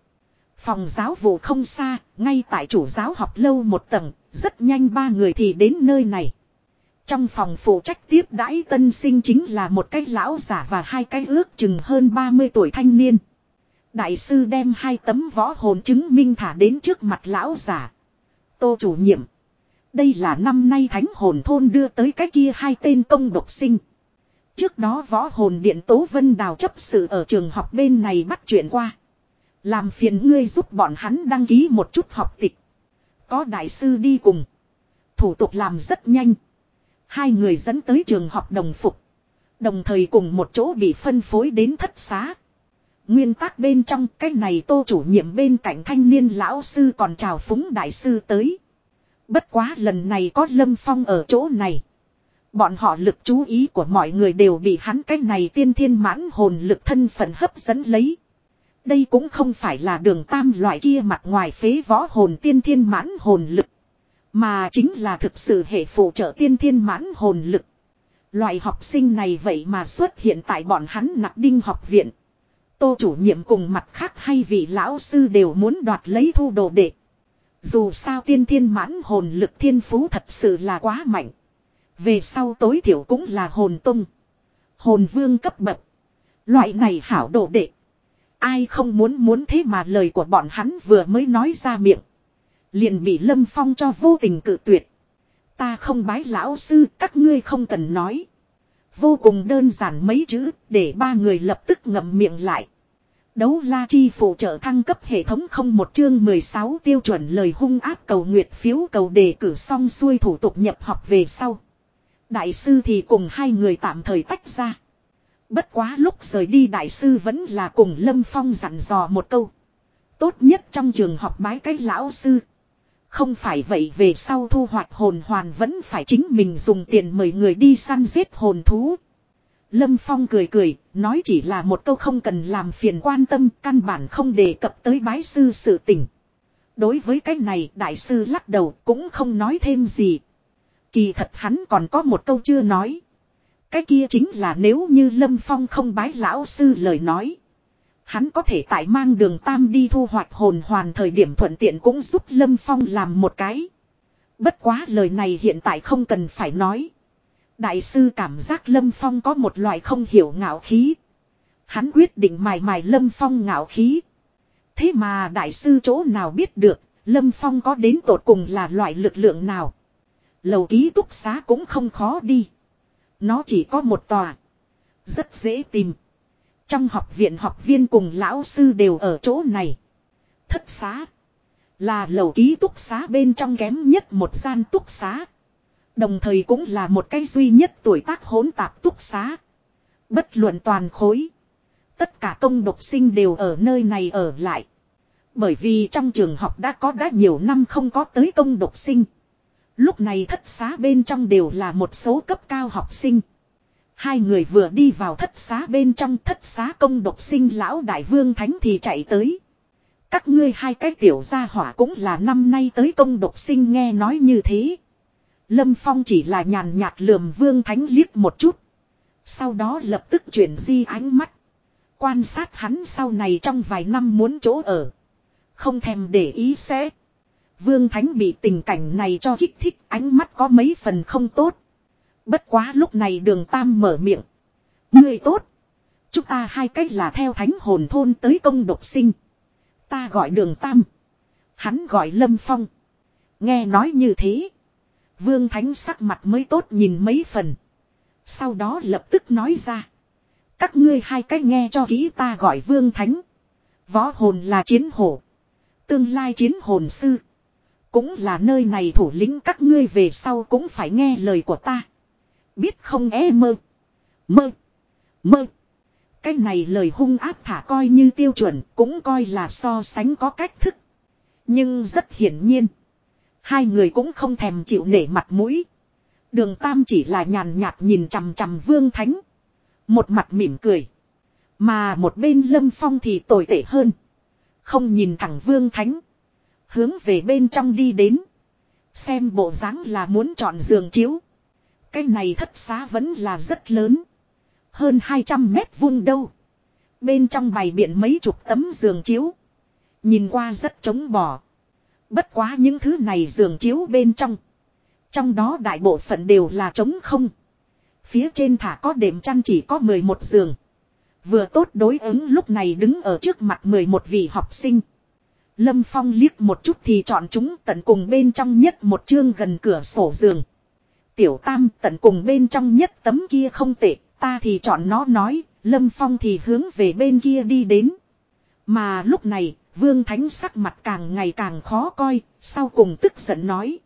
Phòng giáo vụ không xa, ngay tại chủ giáo học lâu một tầng, rất nhanh ba người thì đến nơi này. Trong phòng phụ trách tiếp đãi tân sinh chính là một cái lão giả và hai cái ước chừng hơn 30 tuổi thanh niên. Đại sư đem hai tấm võ hồn chứng minh thả đến trước mặt lão giả. Tô chủ nhiệm. Đây là năm nay thánh hồn thôn đưa tới cái kia hai tên công độc sinh. Trước đó võ hồn điện tố vân đào chấp sự ở trường học bên này bắt chuyện qua. Làm phiền ngươi giúp bọn hắn đăng ký một chút học tịch. Có đại sư đi cùng. Thủ tục làm rất nhanh. Hai người dẫn tới trường học đồng phục. Đồng thời cùng một chỗ bị phân phối đến thất xá. Nguyên tắc bên trong, cái này tô chủ nhiệm bên cạnh thanh niên lão sư còn chào phúng đại sư tới. Bất quá lần này có lâm phong ở chỗ này. Bọn họ lực chú ý của mọi người đều bị hắn cái này tiên thiên mãn hồn lực thân phận hấp dẫn lấy. Đây cũng không phải là đường tam loại kia mặt ngoài phế võ hồn tiên thiên mãn hồn lực. Mà chính là thực sự hệ phụ trợ tiên thiên mãn hồn lực. Loại học sinh này vậy mà xuất hiện tại bọn hắn nặc đinh học viện. Tô chủ nhiệm cùng mặt khác hay vị lão sư đều muốn đoạt lấy thu đồ đệ. Dù sao tiên thiên mãn hồn lực thiên phú thật sự là quá mạnh. Về sau tối thiểu cũng là hồn tung. Hồn vương cấp bậc. Loại này hảo đồ đệ. Ai không muốn muốn thế mà lời của bọn hắn vừa mới nói ra miệng. Liền bị Lâm Phong cho vô tình cự tuyệt. Ta không bái lão sư, các ngươi không cần nói. Vô cùng đơn giản mấy chữ, để ba người lập tức ngậm miệng lại. Đấu la chi phụ trợ thăng cấp hệ thống không một chương 16 tiêu chuẩn lời hung ác cầu nguyệt phiếu cầu đề cử xong xuôi thủ tục nhập học về sau. Đại sư thì cùng hai người tạm thời tách ra. Bất quá lúc rời đi đại sư vẫn là cùng Lâm Phong dặn dò một câu. Tốt nhất trong trường học bái cách lão sư. Không phải vậy về sau thu hoạch hồn hoàn vẫn phải chính mình dùng tiền mời người đi săn giết hồn thú. Lâm Phong cười cười, nói chỉ là một câu không cần làm phiền quan tâm, căn bản không đề cập tới bái sư sự tình. Đối với cái này, đại sư lắc đầu cũng không nói thêm gì. Kỳ thật hắn còn có một câu chưa nói. Cái kia chính là nếu như Lâm Phong không bái lão sư lời nói. Hắn có thể tại mang đường tam đi thu hoạch hồn hoàn thời điểm thuận tiện cũng giúp Lâm Phong làm một cái. Bất quá lời này hiện tại không cần phải nói. Đại sư cảm giác Lâm Phong có một loại không hiểu ngạo khí. Hắn quyết định mài mài Lâm Phong ngạo khí. Thế mà đại sư chỗ nào biết được, Lâm Phong có đến tột cùng là loại lực lượng nào. Lầu ký túc xá cũng không khó đi. Nó chỉ có một tòa. Rất dễ tìm. Trong học viện học viên cùng lão sư đều ở chỗ này. Thất xá. Là lầu ký túc xá bên trong kém nhất một gian túc xá. Đồng thời cũng là một cái duy nhất tuổi tác hỗn tạp túc xá. Bất luận toàn khối. Tất cả công độc sinh đều ở nơi này ở lại. Bởi vì trong trường học đã có đã nhiều năm không có tới công độc sinh. Lúc này thất xá bên trong đều là một số cấp cao học sinh. Hai người vừa đi vào thất xá bên trong thất xá công độc sinh lão đại vương thánh thì chạy tới. Các ngươi hai cái tiểu gia hỏa cũng là năm nay tới công độc sinh nghe nói như thế. Lâm Phong chỉ là nhàn nhạt lườm vương thánh liếc một chút. Sau đó lập tức chuyển di ánh mắt. Quan sát hắn sau này trong vài năm muốn chỗ ở. Không thèm để ý sẽ. Vương Thánh bị tình cảnh này cho kích thích ánh mắt có mấy phần không tốt. Bất quá lúc này đường Tam mở miệng. Người tốt. Chúng ta hai cách là theo thánh hồn thôn tới công độc sinh. Ta gọi đường Tam. Hắn gọi Lâm Phong. Nghe nói như thế. Vương Thánh sắc mặt mới tốt nhìn mấy phần. Sau đó lập tức nói ra. Các ngươi hai cách nghe cho kỹ ta gọi Vương Thánh. Võ hồn là chiến hổ. Tương lai chiến hồn sư. Cũng là nơi này thủ lĩnh các ngươi về sau cũng phải nghe lời của ta. Biết không e mơ. Mơ. Mơ. Cái này lời hung áp thả coi như tiêu chuẩn cũng coi là so sánh có cách thức. Nhưng rất hiển nhiên. Hai người cũng không thèm chịu nể mặt mũi. Đường Tam chỉ là nhàn nhạt nhìn chằm chằm Vương Thánh. Một mặt mỉm cười. Mà một bên Lâm Phong thì tồi tệ hơn. Không nhìn thẳng Vương Thánh. Hướng về bên trong đi đến. Xem bộ dáng là muốn chọn giường chiếu. Cái này thất xá vẫn là rất lớn. Hơn 200 mét vuông đâu. Bên trong bày biện mấy chục tấm giường chiếu. Nhìn qua rất trống bỏ. Bất quá những thứ này giường chiếu bên trong. Trong đó đại bộ phận đều là trống không. Phía trên thả có đệm chăn chỉ có 11 giường. Vừa tốt đối ứng lúc này đứng ở trước mặt 11 vị học sinh. Lâm Phong liếc một chút thì chọn chúng tận cùng bên trong nhất một chương gần cửa sổ giường. Tiểu Tam tận cùng bên trong nhất tấm kia không tệ, ta thì chọn nó nói, Lâm Phong thì hướng về bên kia đi đến. Mà lúc này, Vương Thánh sắc mặt càng ngày càng khó coi, sau cùng tức giận nói.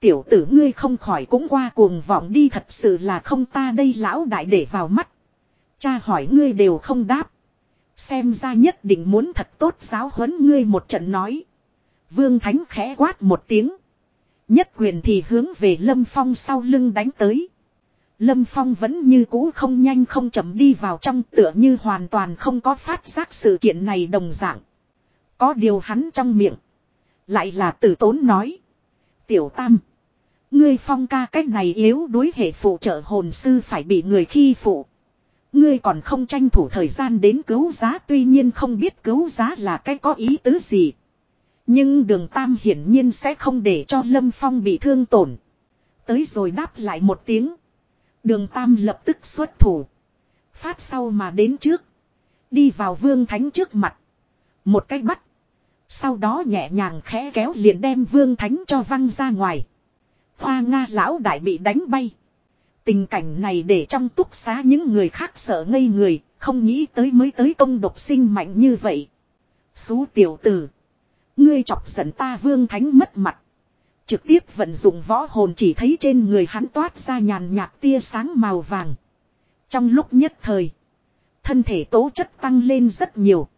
Tiểu tử ngươi không khỏi cũng qua cuồng vọng đi thật sự là không ta đây lão đại để vào mắt. Cha hỏi ngươi đều không đáp. Xem ra nhất định muốn thật tốt giáo huấn ngươi một trận nói. Vương Thánh khẽ quát một tiếng. Nhất quyền thì hướng về Lâm Phong sau lưng đánh tới. Lâm Phong vẫn như cũ không nhanh không chậm đi vào trong tựa như hoàn toàn không có phát giác sự kiện này đồng dạng. Có điều hắn trong miệng. Lại là tử tốn nói. Tiểu Tam. Ngươi phong ca cách này yếu đối hệ phụ trợ hồn sư phải bị người khi phụ. Ngươi còn không tranh thủ thời gian đến cứu giá, tuy nhiên không biết cứu giá là cái có ý tứ gì. Nhưng đường Tam hiển nhiên sẽ không để cho Lâm Phong bị thương tổn. Tới rồi đáp lại một tiếng. Đường Tam lập tức xuất thủ. Phát sau mà đến trước. Đi vào Vương Thánh trước mặt. Một cái bắt. Sau đó nhẹ nhàng khẽ kéo liền đem Vương Thánh cho văng ra ngoài. Hoa Nga lão đại bị đánh bay. Tình cảnh này để trong túc xá những người khác sợ ngây người, không nghĩ tới mới tới công độc sinh mạnh như vậy. Xú tiểu tử. Ngươi chọc giận ta vương thánh mất mặt. Trực tiếp vận dụng võ hồn chỉ thấy trên người hắn toát ra nhàn nhạt tia sáng màu vàng. Trong lúc nhất thời, thân thể tố chất tăng lên rất nhiều.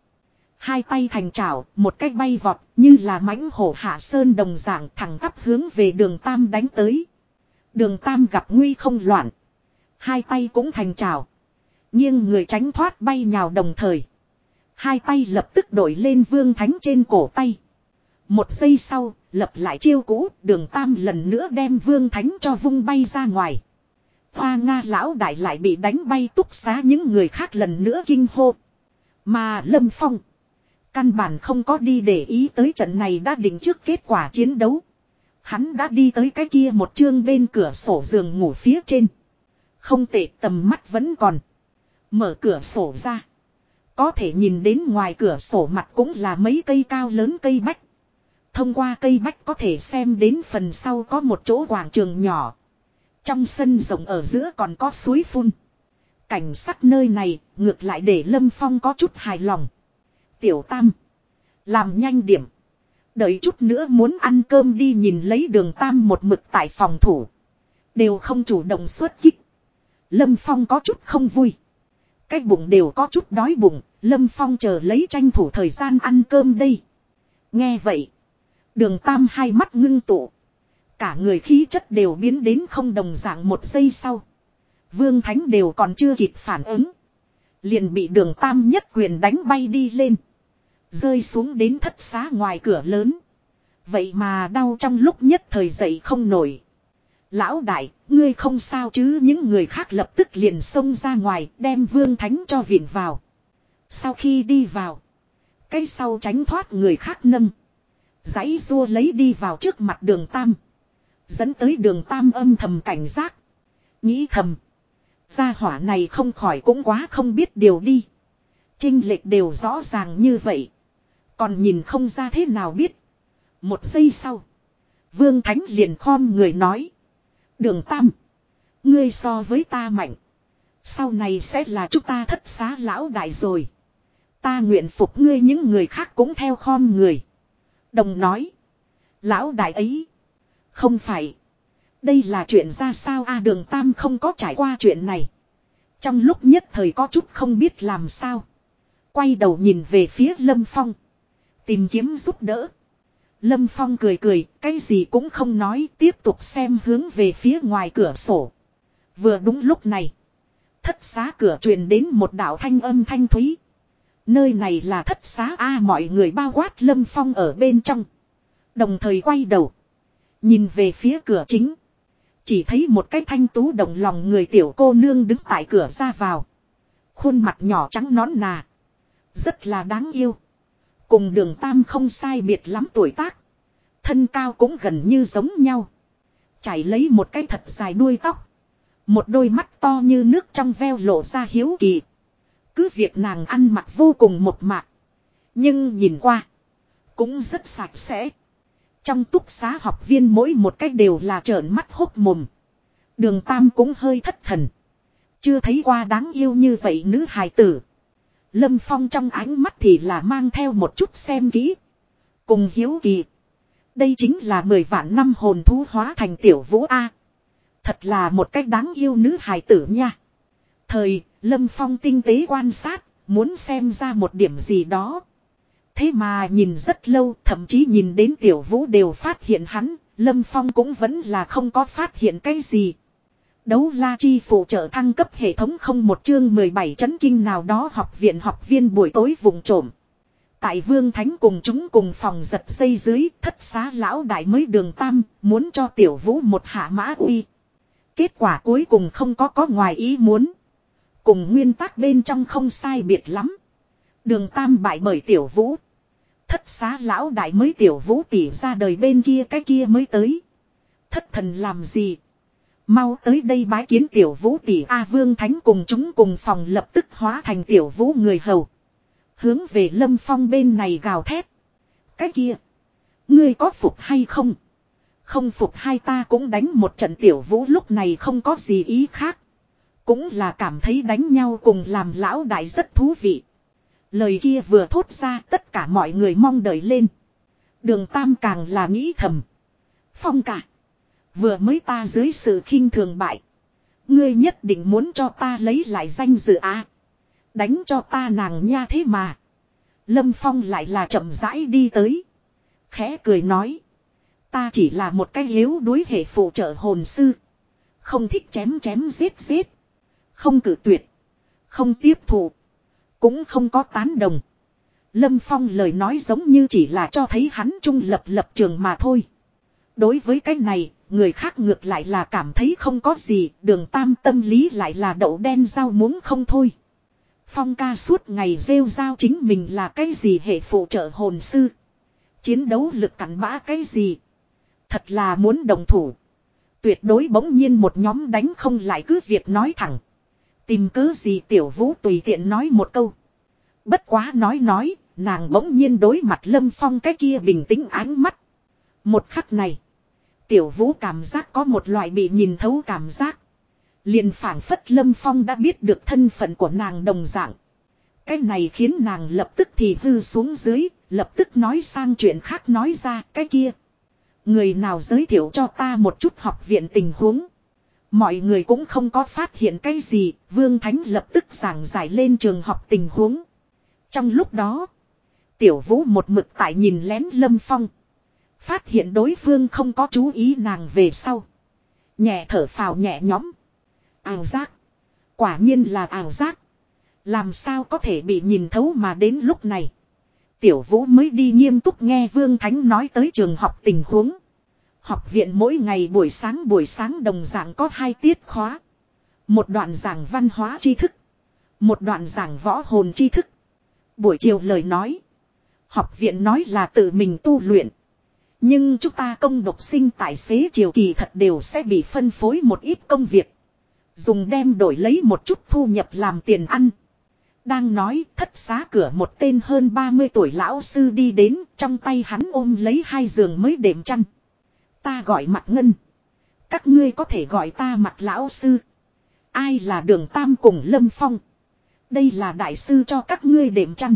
Hai tay thành trảo, một cách bay vọt, như là mãnh hổ hạ sơn đồng dạng thẳng tắp hướng về đường Tam đánh tới. Đường Tam gặp nguy không loạn. Hai tay cũng thành chảo Nhưng người tránh thoát bay nhào đồng thời. Hai tay lập tức đổi lên vương thánh trên cổ tay. Một giây sau, lập lại chiêu cũ, đường Tam lần nữa đem vương thánh cho vung bay ra ngoài. Hoa Nga lão đại lại bị đánh bay túc xá những người khác lần nữa kinh hô. Mà Lâm Phong. Căn bản không có đi để ý tới trận này đã định trước kết quả chiến đấu. Hắn đã đi tới cái kia một chương bên cửa sổ giường ngủ phía trên. Không tệ tầm mắt vẫn còn. Mở cửa sổ ra. Có thể nhìn đến ngoài cửa sổ mặt cũng là mấy cây cao lớn cây bách. Thông qua cây bách có thể xem đến phần sau có một chỗ quảng trường nhỏ. Trong sân rộng ở giữa còn có suối phun. Cảnh sắc nơi này ngược lại để Lâm Phong có chút hài lòng. Tiểu Tam. Làm nhanh điểm. Đợi chút nữa muốn ăn cơm đi nhìn lấy đường Tam một mực tại phòng thủ. Đều không chủ động xuất kích. Lâm Phong có chút không vui. Cái bụng đều có chút đói bụng. Lâm Phong chờ lấy tranh thủ thời gian ăn cơm đây. Nghe vậy. Đường Tam hai mắt ngưng tụ. Cả người khí chất đều biến đến không đồng dạng một giây sau. Vương Thánh đều còn chưa kịp phản ứng. Liền bị đường Tam nhất quyền đánh bay đi lên. Rơi xuống đến thất xá ngoài cửa lớn. Vậy mà đau trong lúc nhất thời dậy không nổi. Lão đại, ngươi không sao chứ những người khác lập tức liền xông ra ngoài đem vương thánh cho viện vào. Sau khi đi vào, cây sau tránh thoát người khác nâng. Giấy rua lấy đi vào trước mặt đường tam. Dẫn tới đường tam âm thầm cảnh giác. Nghĩ thầm. Gia hỏa này không khỏi cũng quá không biết điều đi. Trinh lệch đều rõ ràng như vậy. Còn nhìn không ra thế nào biết. Một giây sau. Vương Thánh liền khom người nói. Đường Tam. Ngươi so với ta mạnh. Sau này sẽ là chúng ta thất xá lão đại rồi. Ta nguyện phục ngươi những người khác cũng theo khom người. Đồng nói. Lão đại ấy. Không phải. Đây là chuyện ra sao a đường Tam không có trải qua chuyện này. Trong lúc nhất thời có chút không biết làm sao. Quay đầu nhìn về phía Lâm Phong. Tìm kiếm giúp đỡ. Lâm Phong cười cười, cái gì cũng không nói, tiếp tục xem hướng về phía ngoài cửa sổ. Vừa đúng lúc này, thất xá cửa truyền đến một đạo thanh âm thanh thúy. Nơi này là thất xá A, mọi người bao quát Lâm Phong ở bên trong. Đồng thời quay đầu. Nhìn về phía cửa chính. Chỉ thấy một cái thanh tú động lòng người tiểu cô nương đứng tại cửa ra vào. Khuôn mặt nhỏ trắng nón nà. Rất là đáng yêu. Cùng đường tam không sai biệt lắm tuổi tác. Thân cao cũng gần như giống nhau. Chảy lấy một cái thật dài đuôi tóc. Một đôi mắt to như nước trong veo lộ ra hiếu kỳ. Cứ việc nàng ăn mặc vô cùng một mạc. Nhưng nhìn qua. Cũng rất sạch sẽ. Trong túc xá học viên mỗi một cách đều là trợn mắt hốc mồm. Đường Tam cũng hơi thất thần. Chưa thấy qua đáng yêu như vậy nữ hài tử. Lâm Phong trong ánh mắt thì là mang theo một chút xem kỹ. Cùng hiếu kỳ. Đây chính là mười vạn năm hồn thú hóa thành tiểu vũ A. Thật là một cách đáng yêu nữ hài tử nha. Thời, Lâm Phong tinh tế quan sát, muốn xem ra một điểm gì đó. Thế mà nhìn rất lâu, thậm chí nhìn đến tiểu vũ đều phát hiện hắn, Lâm Phong cũng vẫn là không có phát hiện cái gì. Đấu la chi phụ trợ thăng cấp hệ thống không một chương 17 chấn kinh nào đó học viện học viên buổi tối vùng trộm. Tại vương thánh cùng chúng cùng phòng giật dây dưới thất xá lão đại mới đường tam muốn cho tiểu vũ một hạ mã uy. Kết quả cuối cùng không có có ngoài ý muốn. Cùng nguyên tắc bên trong không sai biệt lắm. Đường tam bại bởi tiểu vũ. Thất xá lão đại mới tiểu vũ tỉ ra đời bên kia cái kia mới tới. Thất thần làm gì? Mau tới đây bái kiến tiểu vũ tỷ A Vương Thánh cùng chúng cùng phòng lập tức hóa thành tiểu vũ người hầu. Hướng về lâm phong bên này gào thét. Cái kia. Ngươi có phục hay không? Không phục hai ta cũng đánh một trận tiểu vũ lúc này không có gì ý khác. Cũng là cảm thấy đánh nhau cùng làm lão đại rất thú vị. Lời kia vừa thốt ra, tất cả mọi người mong đợi lên. Đường Tam càng là nghĩ thầm. Phong cả. Vừa mới ta dưới sự khinh thường bại. Ngươi nhất định muốn cho ta lấy lại danh dự á. Đánh cho ta nàng nha thế mà. Lâm Phong lại là chậm rãi đi tới. Khẽ cười nói. Ta chỉ là một cái yếu đuối hệ phụ trợ hồn sư. Không thích chém chém giết giết. Không cử tuyệt. Không tiếp thụ. Cũng không có tán đồng. Lâm Phong lời nói giống như chỉ là cho thấy hắn trung lập lập trường mà thôi. Đối với cái này, người khác ngược lại là cảm thấy không có gì, đường tam tâm lý lại là đậu đen rau muốn không thôi. Phong ca suốt ngày rêu rao chính mình là cái gì hệ phụ trợ hồn sư. Chiến đấu lực cắn bã cái gì. Thật là muốn đồng thủ. Tuyệt đối bỗng nhiên một nhóm đánh không lại cứ việc nói thẳng. Tìm cớ gì tiểu vũ tùy tiện nói một câu. Bất quá nói nói, nàng bỗng nhiên đối mặt lâm phong cái kia bình tĩnh ánh mắt. Một khắc này. Tiểu vũ cảm giác có một loại bị nhìn thấu cảm giác. Liền phảng phất lâm phong đã biết được thân phận của nàng đồng dạng. Cái này khiến nàng lập tức thì hư xuống dưới, lập tức nói sang chuyện khác nói ra cái kia. Người nào giới thiệu cho ta một chút học viện tình huống. Mọi người cũng không có phát hiện cái gì, Vương Thánh lập tức giảng giải lên trường học tình huống. Trong lúc đó, Tiểu Vũ một mực tại nhìn lén Lâm Phong. Phát hiện đối phương không có chú ý nàng về sau. Nhẹ thở phào nhẹ nhõm. Ảo giác. Quả nhiên là ảo giác. Làm sao có thể bị nhìn thấu mà đến lúc này. Tiểu Vũ mới đi nghiêm túc nghe Vương Thánh nói tới trường học tình huống. Học viện mỗi ngày buổi sáng buổi sáng đồng dạng có hai tiết khóa. Một đoạn giảng văn hóa tri thức. Một đoạn giảng võ hồn tri thức. Buổi chiều lời nói. Học viện nói là tự mình tu luyện. Nhưng chúng ta công độc sinh tại xế chiều kỳ thật đều sẽ bị phân phối một ít công việc. Dùng đem đổi lấy một chút thu nhập làm tiền ăn. Đang nói, thất xá cửa một tên hơn 30 tuổi lão sư đi đến, trong tay hắn ôm lấy hai giường mới đệm chăn. Ta gọi mặt ngân. Các ngươi có thể gọi ta mặt lão sư. Ai là đường tam cùng lâm phong. Đây là đại sư cho các ngươi đệm chăn.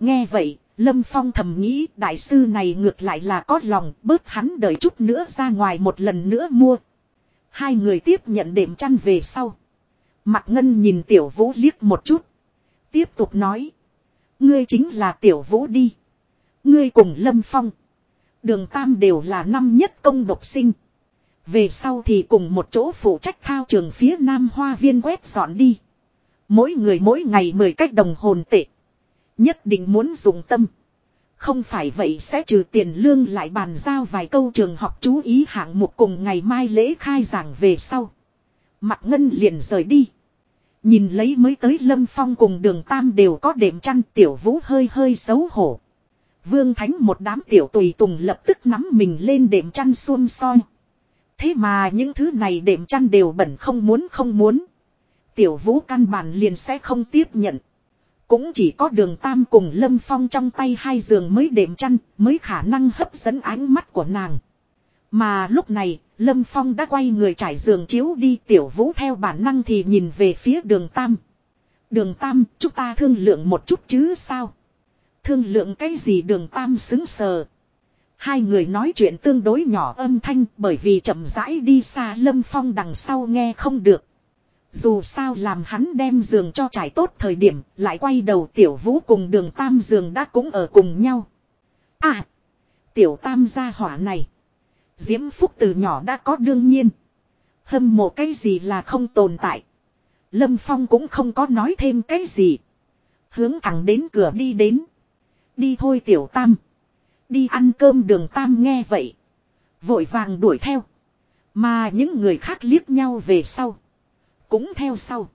Nghe vậy, Lâm Phong thầm nghĩ đại sư này ngược lại là có lòng bớt hắn đợi chút nữa ra ngoài một lần nữa mua. Hai người tiếp nhận đệm chăn về sau. Mặt ngân nhìn tiểu vũ liếc một chút. Tiếp tục nói. Ngươi chính là tiểu vũ đi. Ngươi cùng lâm phong. Đường Tam đều là năm nhất công độc sinh. Về sau thì cùng một chỗ phụ trách thao trường phía nam hoa viên quét dọn đi. Mỗi người mỗi ngày mười cách đồng hồn tệ. Nhất định muốn dùng tâm. Không phải vậy sẽ trừ tiền lương lại bàn giao vài câu trường học chú ý hạng mục cùng ngày mai lễ khai giảng về sau. Mặt ngân liền rời đi. Nhìn lấy mới tới lâm phong cùng đường tam đều có đệm chăn tiểu vũ hơi hơi xấu hổ. Vương Thánh một đám tiểu tùy tùng lập tức nắm mình lên đệm chăn xuôn soi. Thế mà những thứ này đệm chăn đều bẩn không muốn không muốn. Tiểu vũ căn bản liền sẽ không tiếp nhận. Cũng chỉ có đường tam cùng lâm phong trong tay hai giường mới đệm chăn mới khả năng hấp dẫn ánh mắt của nàng. Mà lúc này, Lâm Phong đã quay người trải giường chiếu đi tiểu vũ theo bản năng thì nhìn về phía đường Tam. Đường Tam, chúng ta thương lượng một chút chứ sao? Thương lượng cái gì đường Tam xứng sờ. Hai người nói chuyện tương đối nhỏ âm thanh bởi vì chậm rãi đi xa Lâm Phong đằng sau nghe không được. Dù sao làm hắn đem giường cho trải tốt thời điểm, lại quay đầu tiểu vũ cùng đường Tam giường đã cũng ở cùng nhau. À! Tiểu Tam gia hỏa này. Diễm Phúc từ nhỏ đã có đương nhiên. Hâm mộ cái gì là không tồn tại. Lâm Phong cũng không có nói thêm cái gì. Hướng thẳng đến cửa đi đến. Đi thôi tiểu tam. Đi ăn cơm đường tam nghe vậy. Vội vàng đuổi theo. Mà những người khác liếc nhau về sau. Cũng theo sau.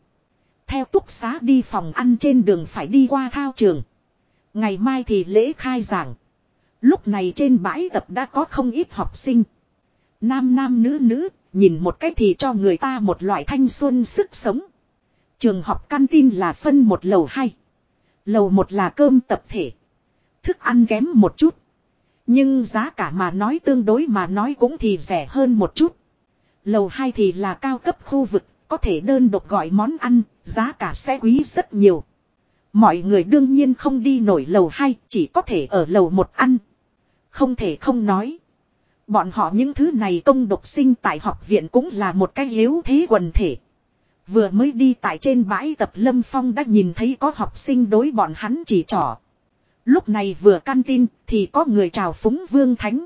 Theo túc xá đi phòng ăn trên đường phải đi qua thao trường. Ngày mai thì lễ khai giảng. Lúc này trên bãi tập đã có không ít học sinh. Nam nam nữ nữ, nhìn một cách thì cho người ta một loại thanh xuân sức sống. Trường học căn tin là phân một lầu hai. Lầu một là cơm tập thể. Thức ăn kém một chút. Nhưng giá cả mà nói tương đối mà nói cũng thì rẻ hơn một chút. Lầu hai thì là cao cấp khu vực, có thể đơn độc gọi món ăn, giá cả sẽ quý rất nhiều. Mọi người đương nhiên không đi nổi lầu hai, chỉ có thể ở lầu một ăn. Không thể không nói. Bọn họ những thứ này công độc sinh tại học viện cũng là một cái yếu thế quần thể. Vừa mới đi tại trên bãi tập Lâm Phong đã nhìn thấy có học sinh đối bọn hắn chỉ trỏ. Lúc này vừa căn tin thì có người chào phúng Vương Thánh.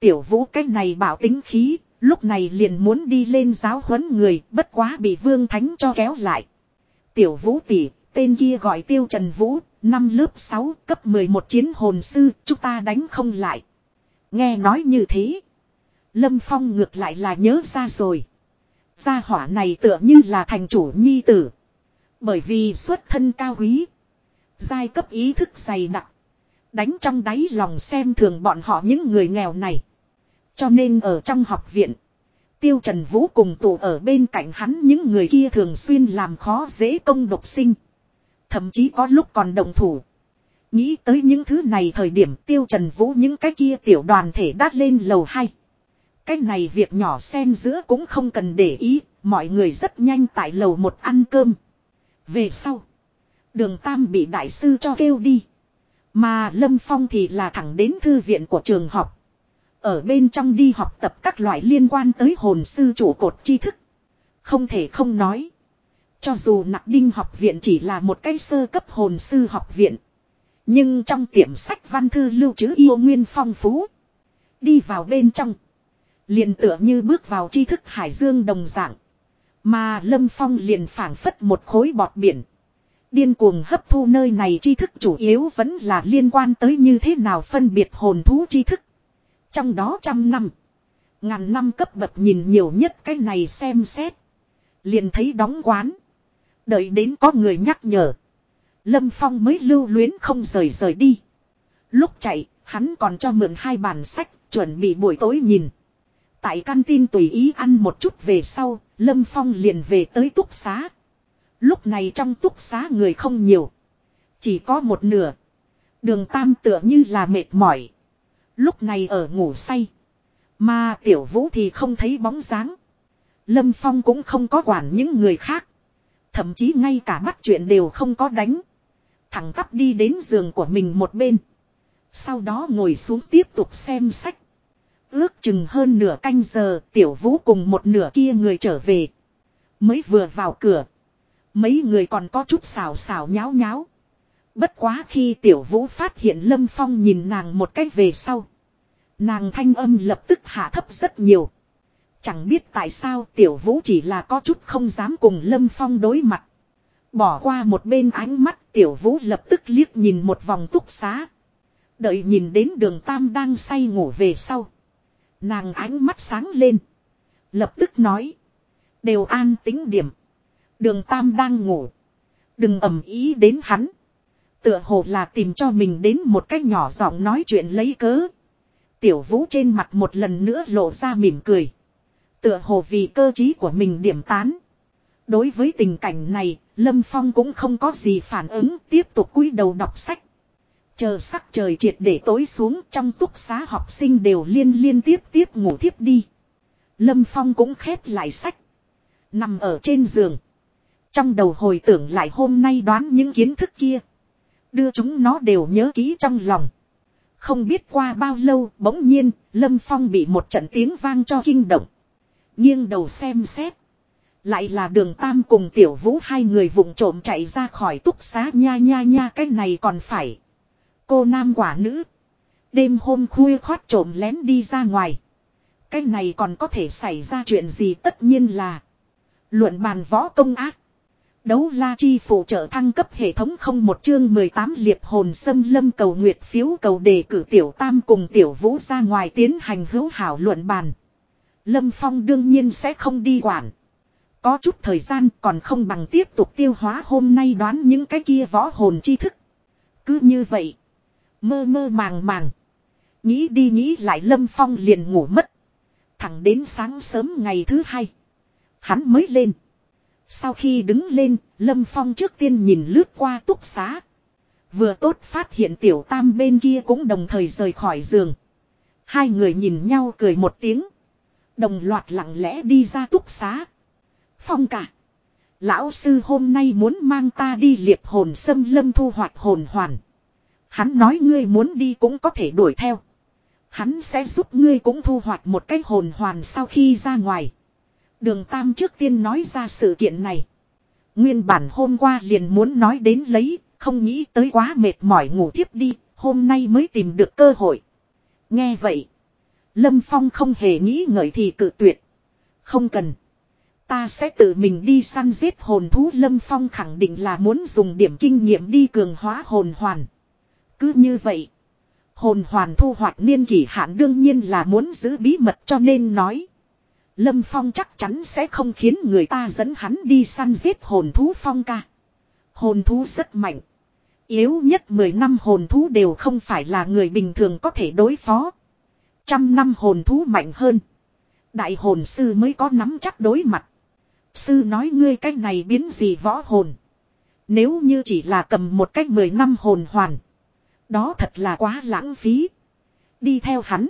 Tiểu vũ cái này bảo tính khí, lúc này liền muốn đi lên giáo huấn người, bất quá bị Vương Thánh cho kéo lại. Tiểu vũ tỷ, tên kia gọi Tiêu Trần Vũ, năm lớp 6 cấp 11 chiến hồn sư, chúng ta đánh không lại. Nghe nói như thế. Lâm Phong ngược lại là nhớ ra rồi. Gia hỏa này tựa như là thành chủ nhi tử. Bởi vì xuất thân cao quý. Giai cấp ý thức dày đặc. Đánh trong đáy lòng xem thường bọn họ những người nghèo này. Cho nên ở trong học viện. Tiêu Trần Vũ cùng tụ ở bên cạnh hắn những người kia thường xuyên làm khó dễ công độc sinh. Thậm chí có lúc còn đồng thủ. Nghĩ tới những thứ này thời điểm tiêu trần vũ những cái kia tiểu đoàn thể đắt lên lầu hay. Cái này việc nhỏ xen giữa cũng không cần để ý, mọi người rất nhanh tại lầu một ăn cơm. Về sau, đường Tam bị đại sư cho kêu đi. Mà Lâm Phong thì là thẳng đến thư viện của trường học. Ở bên trong đi học tập các loại liên quan tới hồn sư chủ cột tri thức. Không thể không nói. Cho dù nặc đinh học viện chỉ là một cái sơ cấp hồn sư học viện. Nhưng trong tiệm sách văn thư lưu trữ yêu nguyên phong phú. Đi vào bên trong. Liền tựa như bước vào tri thức hải dương đồng dạng. Mà Lâm Phong liền phảng phất một khối bọt biển. Điên cuồng hấp thu nơi này tri thức chủ yếu vẫn là liên quan tới như thế nào phân biệt hồn thú tri thức. Trong đó trăm năm. Ngàn năm cấp bậc nhìn nhiều nhất cái này xem xét. Liền thấy đóng quán. Đợi đến có người nhắc nhở. Lâm Phong mới lưu luyến không rời rời đi. Lúc chạy, hắn còn cho mượn hai bản sách, chuẩn bị buổi tối nhìn. Tại căn tin tùy ý ăn một chút về sau, Lâm Phong liền về tới túc xá. Lúc này trong túc xá người không nhiều. Chỉ có một nửa. Đường Tam tựa như là mệt mỏi. Lúc này ở ngủ say. Mà tiểu vũ thì không thấy bóng dáng. Lâm Phong cũng không có quản những người khác. Thậm chí ngay cả bắt chuyện đều không có đánh. Thẳng tắp đi đến giường của mình một bên. Sau đó ngồi xuống tiếp tục xem sách. Ước chừng hơn nửa canh giờ, tiểu vũ cùng một nửa kia người trở về. Mới vừa vào cửa. Mấy người còn có chút xào xào nháo nháo. Bất quá khi tiểu vũ phát hiện Lâm Phong nhìn nàng một cách về sau. Nàng thanh âm lập tức hạ thấp rất nhiều. Chẳng biết tại sao tiểu vũ chỉ là có chút không dám cùng Lâm Phong đối mặt. Bỏ qua một bên ánh mắt, tiểu vũ lập tức liếc nhìn một vòng túc xá. Đợi nhìn đến đường Tam đang say ngủ về sau. Nàng ánh mắt sáng lên. Lập tức nói. Đều an tính điểm. Đường Tam đang ngủ. Đừng ầm ý đến hắn. Tựa hồ là tìm cho mình đến một cách nhỏ giọng nói chuyện lấy cớ. Tiểu vũ trên mặt một lần nữa lộ ra mỉm cười. Tựa hồ vì cơ trí của mình điểm tán. Đối với tình cảnh này, Lâm Phong cũng không có gì phản ứng, tiếp tục cúi đầu đọc sách. Chờ sắc trời triệt để tối xuống trong túc xá học sinh đều liên liên tiếp tiếp ngủ tiếp đi. Lâm Phong cũng khép lại sách. Nằm ở trên giường. Trong đầu hồi tưởng lại hôm nay đoán những kiến thức kia. Đưa chúng nó đều nhớ kỹ trong lòng. Không biết qua bao lâu, bỗng nhiên, Lâm Phong bị một trận tiếng vang cho kinh động. Nghiêng đầu xem xét. Lại là đường Tam cùng Tiểu Vũ hai người vụng trộm chạy ra khỏi túc xá nha nha nha, cái này còn phải. Cô nam quả nữ. Đêm hôm khuya khoát trộm lén đi ra ngoài. Cái này còn có thể xảy ra chuyện gì tất nhiên là. Luận bàn võ công ác. Đấu la chi phụ trợ thăng cấp hệ thống không một chương 18 liệp hồn xâm lâm cầu nguyệt phiếu cầu đề cử tiểu tam cùng tiểu vũ ra ngoài tiến hành hữu hảo luận bàn. Lâm Phong đương nhiên sẽ không đi quản. Có chút thời gian còn không bằng tiếp tục tiêu hóa hôm nay đoán những cái kia võ hồn chi thức. Cứ như vậy. Mơ mơ màng màng. Nghĩ đi nghĩ lại Lâm Phong liền ngủ mất. Thẳng đến sáng sớm ngày thứ hai. Hắn mới lên. Sau khi đứng lên, Lâm Phong trước tiên nhìn lướt qua túc xá. Vừa tốt phát hiện tiểu tam bên kia cũng đồng thời rời khỏi giường. Hai người nhìn nhau cười một tiếng. Đồng loạt lặng lẽ đi ra túc xá. Phong cả. Lão sư hôm nay muốn mang ta đi liệp hồn xâm lâm thu hoạch hồn hoàn. Hắn nói ngươi muốn đi cũng có thể đuổi theo. Hắn sẽ giúp ngươi cũng thu hoạch một cái hồn hoàn sau khi ra ngoài. Đường Tam trước tiên nói ra sự kiện này. Nguyên bản hôm qua liền muốn nói đến lấy, không nghĩ tới quá mệt mỏi ngủ tiếp đi, hôm nay mới tìm được cơ hội. Nghe vậy. Lâm Phong không hề nghĩ ngợi thì cự tuyệt. Không cần. Ta sẽ tự mình đi săn giết hồn thú Lâm Phong khẳng định là muốn dùng điểm kinh nghiệm đi cường hóa hồn hoàn. Cứ như vậy. Hồn hoàn thu hoạch niên kỷ hạn đương nhiên là muốn giữ bí mật cho nên nói. Lâm Phong chắc chắn sẽ không khiến người ta dẫn hắn đi săn giết hồn thú phong ca. Hồn thú rất mạnh. Yếu nhất 10 năm hồn thú đều không phải là người bình thường có thể đối phó. Trăm năm hồn thú mạnh hơn. Đại hồn sư mới có nắm chắc đối mặt. Sư nói ngươi cách này biến gì võ hồn. Nếu như chỉ là cầm một cách 10 năm hồn hoàn. Đó thật là quá lãng phí. Đi theo hắn.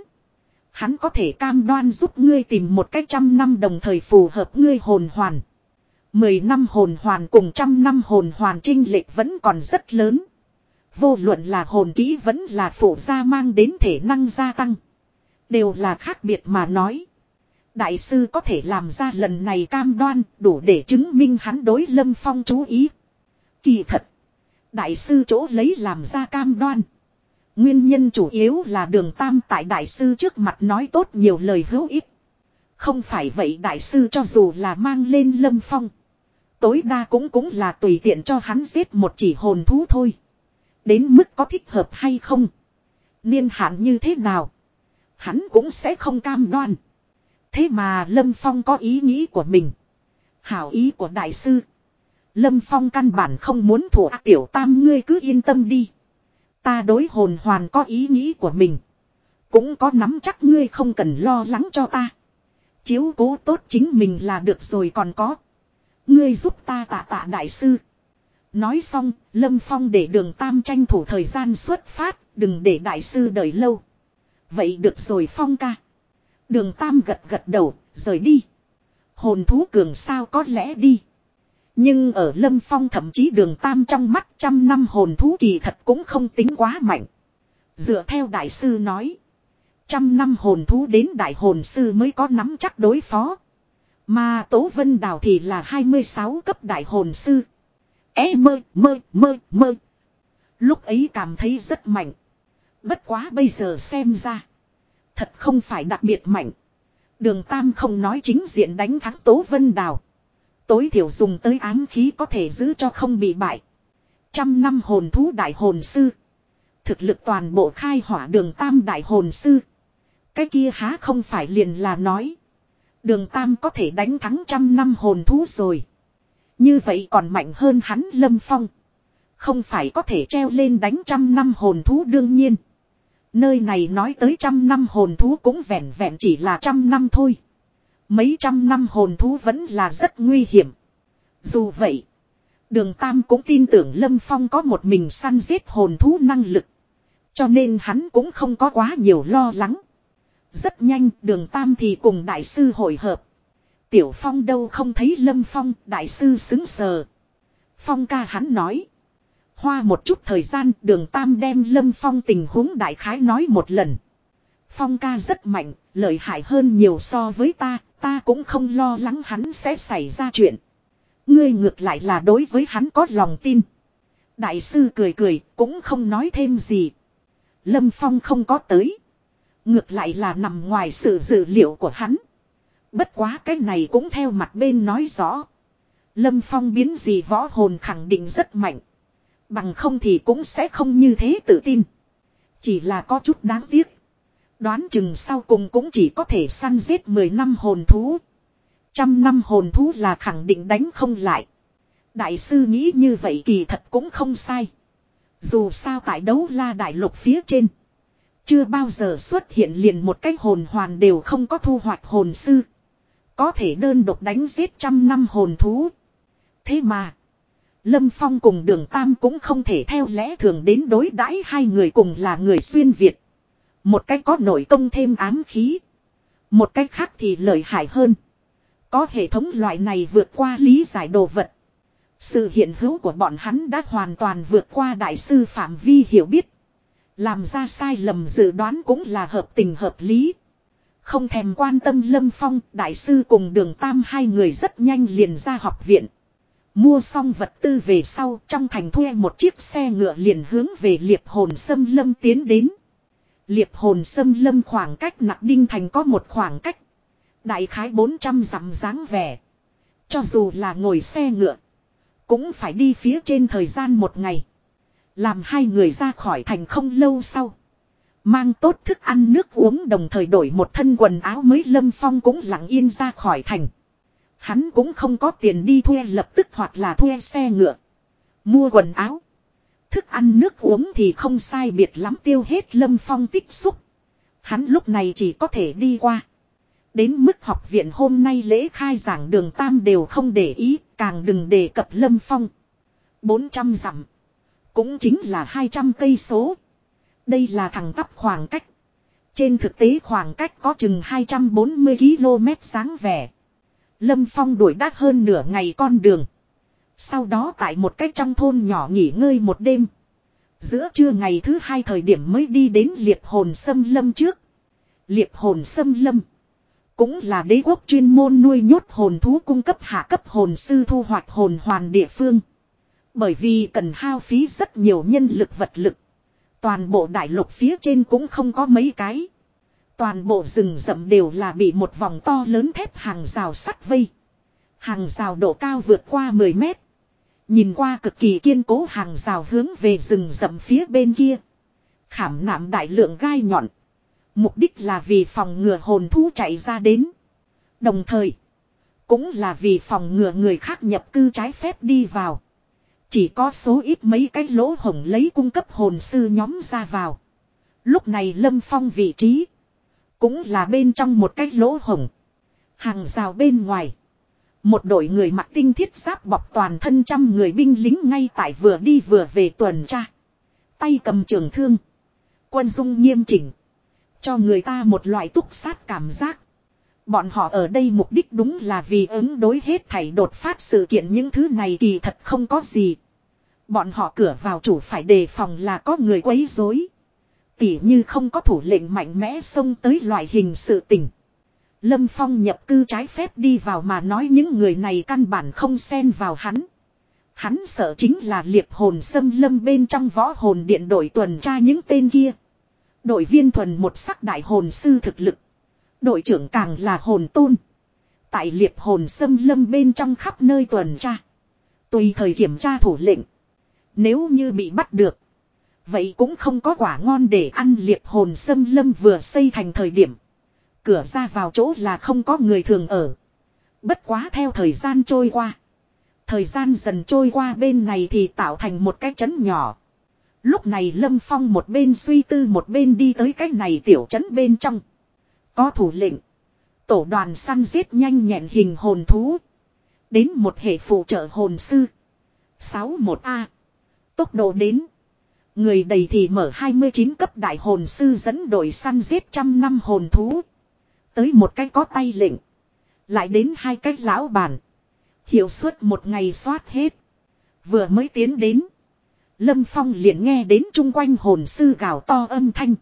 Hắn có thể cam đoan giúp ngươi tìm một cách trăm năm đồng thời phù hợp ngươi hồn hoàn. Mười năm hồn hoàn cùng trăm năm hồn hoàn trinh lệch vẫn còn rất lớn. Vô luận là hồn kỹ vẫn là phụ gia mang đến thể năng gia tăng. Đều là khác biệt mà nói. Đại sư có thể làm ra lần này cam đoan đủ để chứng minh hắn đối lâm phong chú ý. Kỳ thật. Đại sư chỗ lấy làm ra cam đoan. Nguyên nhân chủ yếu là đường tam tại đại sư trước mặt nói tốt nhiều lời hữu ích. Không phải vậy đại sư cho dù là mang lên lâm phong. Tối đa cũng cũng là tùy tiện cho hắn giết một chỉ hồn thú thôi. Đến mức có thích hợp hay không. Niên hạn như thế nào. Hắn cũng sẽ không cam đoan. Thế mà Lâm Phong có ý nghĩ của mình. Hảo ý của đại sư. Lâm Phong căn bản không muốn thủ tiểu tam, ngươi cứ yên tâm đi. Ta đối hồn hoàn có ý nghĩ của mình. Cũng có nắm chắc ngươi không cần lo lắng cho ta. Chiếu cố tốt chính mình là được rồi còn có. Ngươi giúp ta tạ tạ đại sư. Nói xong, Lâm Phong để đường Tam tranh thủ thời gian xuất phát, đừng để đại sư đợi lâu. Vậy được rồi Phong ca. Đường Tam gật gật đầu, rời đi. Hồn thú cường sao có lẽ đi. Nhưng ở Lâm Phong thậm chí đường tam trong mắt trăm năm hồn thú kỳ thật cũng không tính quá mạnh. Dựa theo đại sư nói. trăm năm hồn thú đến đại hồn sư mới có nắm chắc đối phó. Mà Tố Vân Đào thì là 26 cấp đại hồn sư. É mơ, mơ, mơ, mơ. Lúc ấy cảm thấy rất mạnh. Bất quá bây giờ xem ra. Thật không phải đặc biệt mạnh. Đường Tam không nói chính diện đánh thắng Tố Vân Đào. Tối thiểu dùng tới ám khí có thể giữ cho không bị bại. Trăm năm hồn thú đại hồn sư. Thực lực toàn bộ khai hỏa đường Tam đại hồn sư. Cái kia há không phải liền là nói. Đường Tam có thể đánh thắng trăm năm hồn thú rồi. Như vậy còn mạnh hơn hắn Lâm Phong. Không phải có thể treo lên đánh trăm năm hồn thú đương nhiên. Nơi này nói tới trăm năm hồn thú cũng vẹn vẹn chỉ là trăm năm thôi. Mấy trăm năm hồn thú vẫn là rất nguy hiểm. Dù vậy, đường Tam cũng tin tưởng Lâm Phong có một mình săn giết hồn thú năng lực. Cho nên hắn cũng không có quá nhiều lo lắng. Rất nhanh đường Tam thì cùng đại sư hội hợp. Tiểu Phong đâu không thấy Lâm Phong, đại sư xứng sờ. Phong ca hắn nói. Hoa một chút thời gian đường Tam đem Lâm Phong tình huống đại khái nói một lần. Phong ca rất mạnh, lợi hại hơn nhiều so với ta, ta cũng không lo lắng hắn sẽ xảy ra chuyện. Ngươi ngược lại là đối với hắn có lòng tin. Đại sư cười cười, cũng không nói thêm gì. Lâm Phong không có tới. Ngược lại là nằm ngoài sự dự liệu của hắn. Bất quá cái này cũng theo mặt bên nói rõ. Lâm Phong biến gì võ hồn khẳng định rất mạnh. Bằng không thì cũng sẽ không như thế tự tin. Chỉ là có chút đáng tiếc. Đoán chừng sau cùng cũng chỉ có thể săn giết 10 năm hồn thú. Trăm năm hồn thú là khẳng định đánh không lại. Đại sư nghĩ như vậy kỳ thật cũng không sai. Dù sao tại đấu la đại lục phía trên. Chưa bao giờ xuất hiện liền một cái hồn hoàn đều không có thu hoạch hồn sư. Có thể đơn độc đánh giết trăm năm hồn thú. Thế mà. Lâm Phong cùng đường Tam cũng không thể theo lẽ thường đến đối đãi hai người cùng là người xuyên Việt. Một cách có nội công thêm ám khí. Một cách khác thì lợi hại hơn. Có hệ thống loại này vượt qua lý giải đồ vật. Sự hiện hữu của bọn hắn đã hoàn toàn vượt qua đại sư phạm vi hiểu biết. Làm ra sai lầm dự đoán cũng là hợp tình hợp lý. Không thèm quan tâm Lâm Phong, đại sư cùng đường Tam hai người rất nhanh liền ra học viện. Mua xong vật tư về sau trong thành thuê một chiếc xe ngựa liền hướng về liệp hồn sâm lâm tiến đến. Liệp hồn xâm lâm khoảng cách nặc đinh thành có một khoảng cách. Đại khái 400 dặm dáng vẻ. Cho dù là ngồi xe ngựa. Cũng phải đi phía trên thời gian một ngày. Làm hai người ra khỏi thành không lâu sau. Mang tốt thức ăn nước uống đồng thời đổi một thân quần áo mới lâm phong cũng lặng yên ra khỏi thành. Hắn cũng không có tiền đi thuê, lập tức hoặc là thuê xe ngựa. Mua quần áo. Thức ăn nước uống thì không sai biệt lắm tiêu hết lâm phong tích xúc. Hắn lúc này chỉ có thể đi qua. Đến mức học viện hôm nay lễ khai giảng đường Tam đều không để ý, càng đừng đề cập lâm phong. 400 dặm. Cũng chính là 200 cây số. Đây là thẳng tắp khoảng cách. Trên thực tế khoảng cách có chừng 240 km sáng vẻ. Lâm Phong đuổi đắt hơn nửa ngày con đường. Sau đó tại một cách trong thôn nhỏ nghỉ ngơi một đêm. Giữa trưa ngày thứ hai thời điểm mới đi đến liệp hồn sâm lâm trước. Liệp hồn sâm lâm. Cũng là đế quốc chuyên môn nuôi nhốt hồn thú cung cấp hạ cấp hồn sư thu hoạch hồn hoàn địa phương. Bởi vì cần hao phí rất nhiều nhân lực vật lực. Toàn bộ đại lục phía trên cũng không có mấy cái. Toàn bộ rừng rậm đều là bị một vòng to lớn thép hàng rào sắt vây. Hàng rào độ cao vượt qua 10 mét. Nhìn qua cực kỳ kiên cố hàng rào hướng về rừng rậm phía bên kia. Khảm nạm đại lượng gai nhọn. Mục đích là vì phòng ngừa hồn thú chạy ra đến. Đồng thời. Cũng là vì phòng ngừa người khác nhập cư trái phép đi vào. Chỉ có số ít mấy cái lỗ hổng lấy cung cấp hồn sư nhóm ra vào. Lúc này Lâm Phong vị trí. Cũng là bên trong một cái lỗ hổng. Hàng rào bên ngoài. Một đội người mặc tinh thiết giáp bọc toàn thân trăm người binh lính ngay tại vừa đi vừa về tuần tra. Tay cầm trường thương. Quân dung nghiêm chỉnh. Cho người ta một loại túc sát cảm giác. Bọn họ ở đây mục đích đúng là vì ứng đối hết thảy đột phát sự kiện những thứ này kỳ thật không có gì. Bọn họ cửa vào chủ phải đề phòng là có người quấy rối. Tỉ như không có thủ lệnh mạnh mẽ xông tới loại hình sự tình. Lâm Phong nhập cư trái phép đi vào mà nói những người này căn bản không xen vào hắn. Hắn sợ chính là liệp hồn xâm lâm bên trong võ hồn điện đội tuần tra những tên kia. Đội viên thuần một sắc đại hồn sư thực lực. Đội trưởng càng là hồn tôn. Tại liệp hồn xâm lâm bên trong khắp nơi tuần tra. Tùy thời kiểm tra thủ lệnh. Nếu như bị bắt được. Vậy cũng không có quả ngon để ăn liệp hồn xâm lâm vừa xây thành thời điểm. Cửa ra vào chỗ là không có người thường ở. Bất quá theo thời gian trôi qua. Thời gian dần trôi qua bên này thì tạo thành một cái trấn nhỏ. Lúc này Lâm Phong một bên suy tư một bên đi tới cái này tiểu trấn bên trong. Có thủ lệnh. Tổ đoàn săn giết nhanh nhẹn hình hồn thú. Đến một hệ phụ trợ hồn sư. 61A. Tốc độ đến. Người đầy thì mở 29 cấp đại hồn sư dẫn đội săn giết trăm năm hồn thú. Tới một cái có tay lệnh. Lại đến hai cái lão bản. Hiệu suất một ngày soát hết. Vừa mới tiến đến. Lâm Phong liền nghe đến chung quanh hồn sư gào to âm thanh.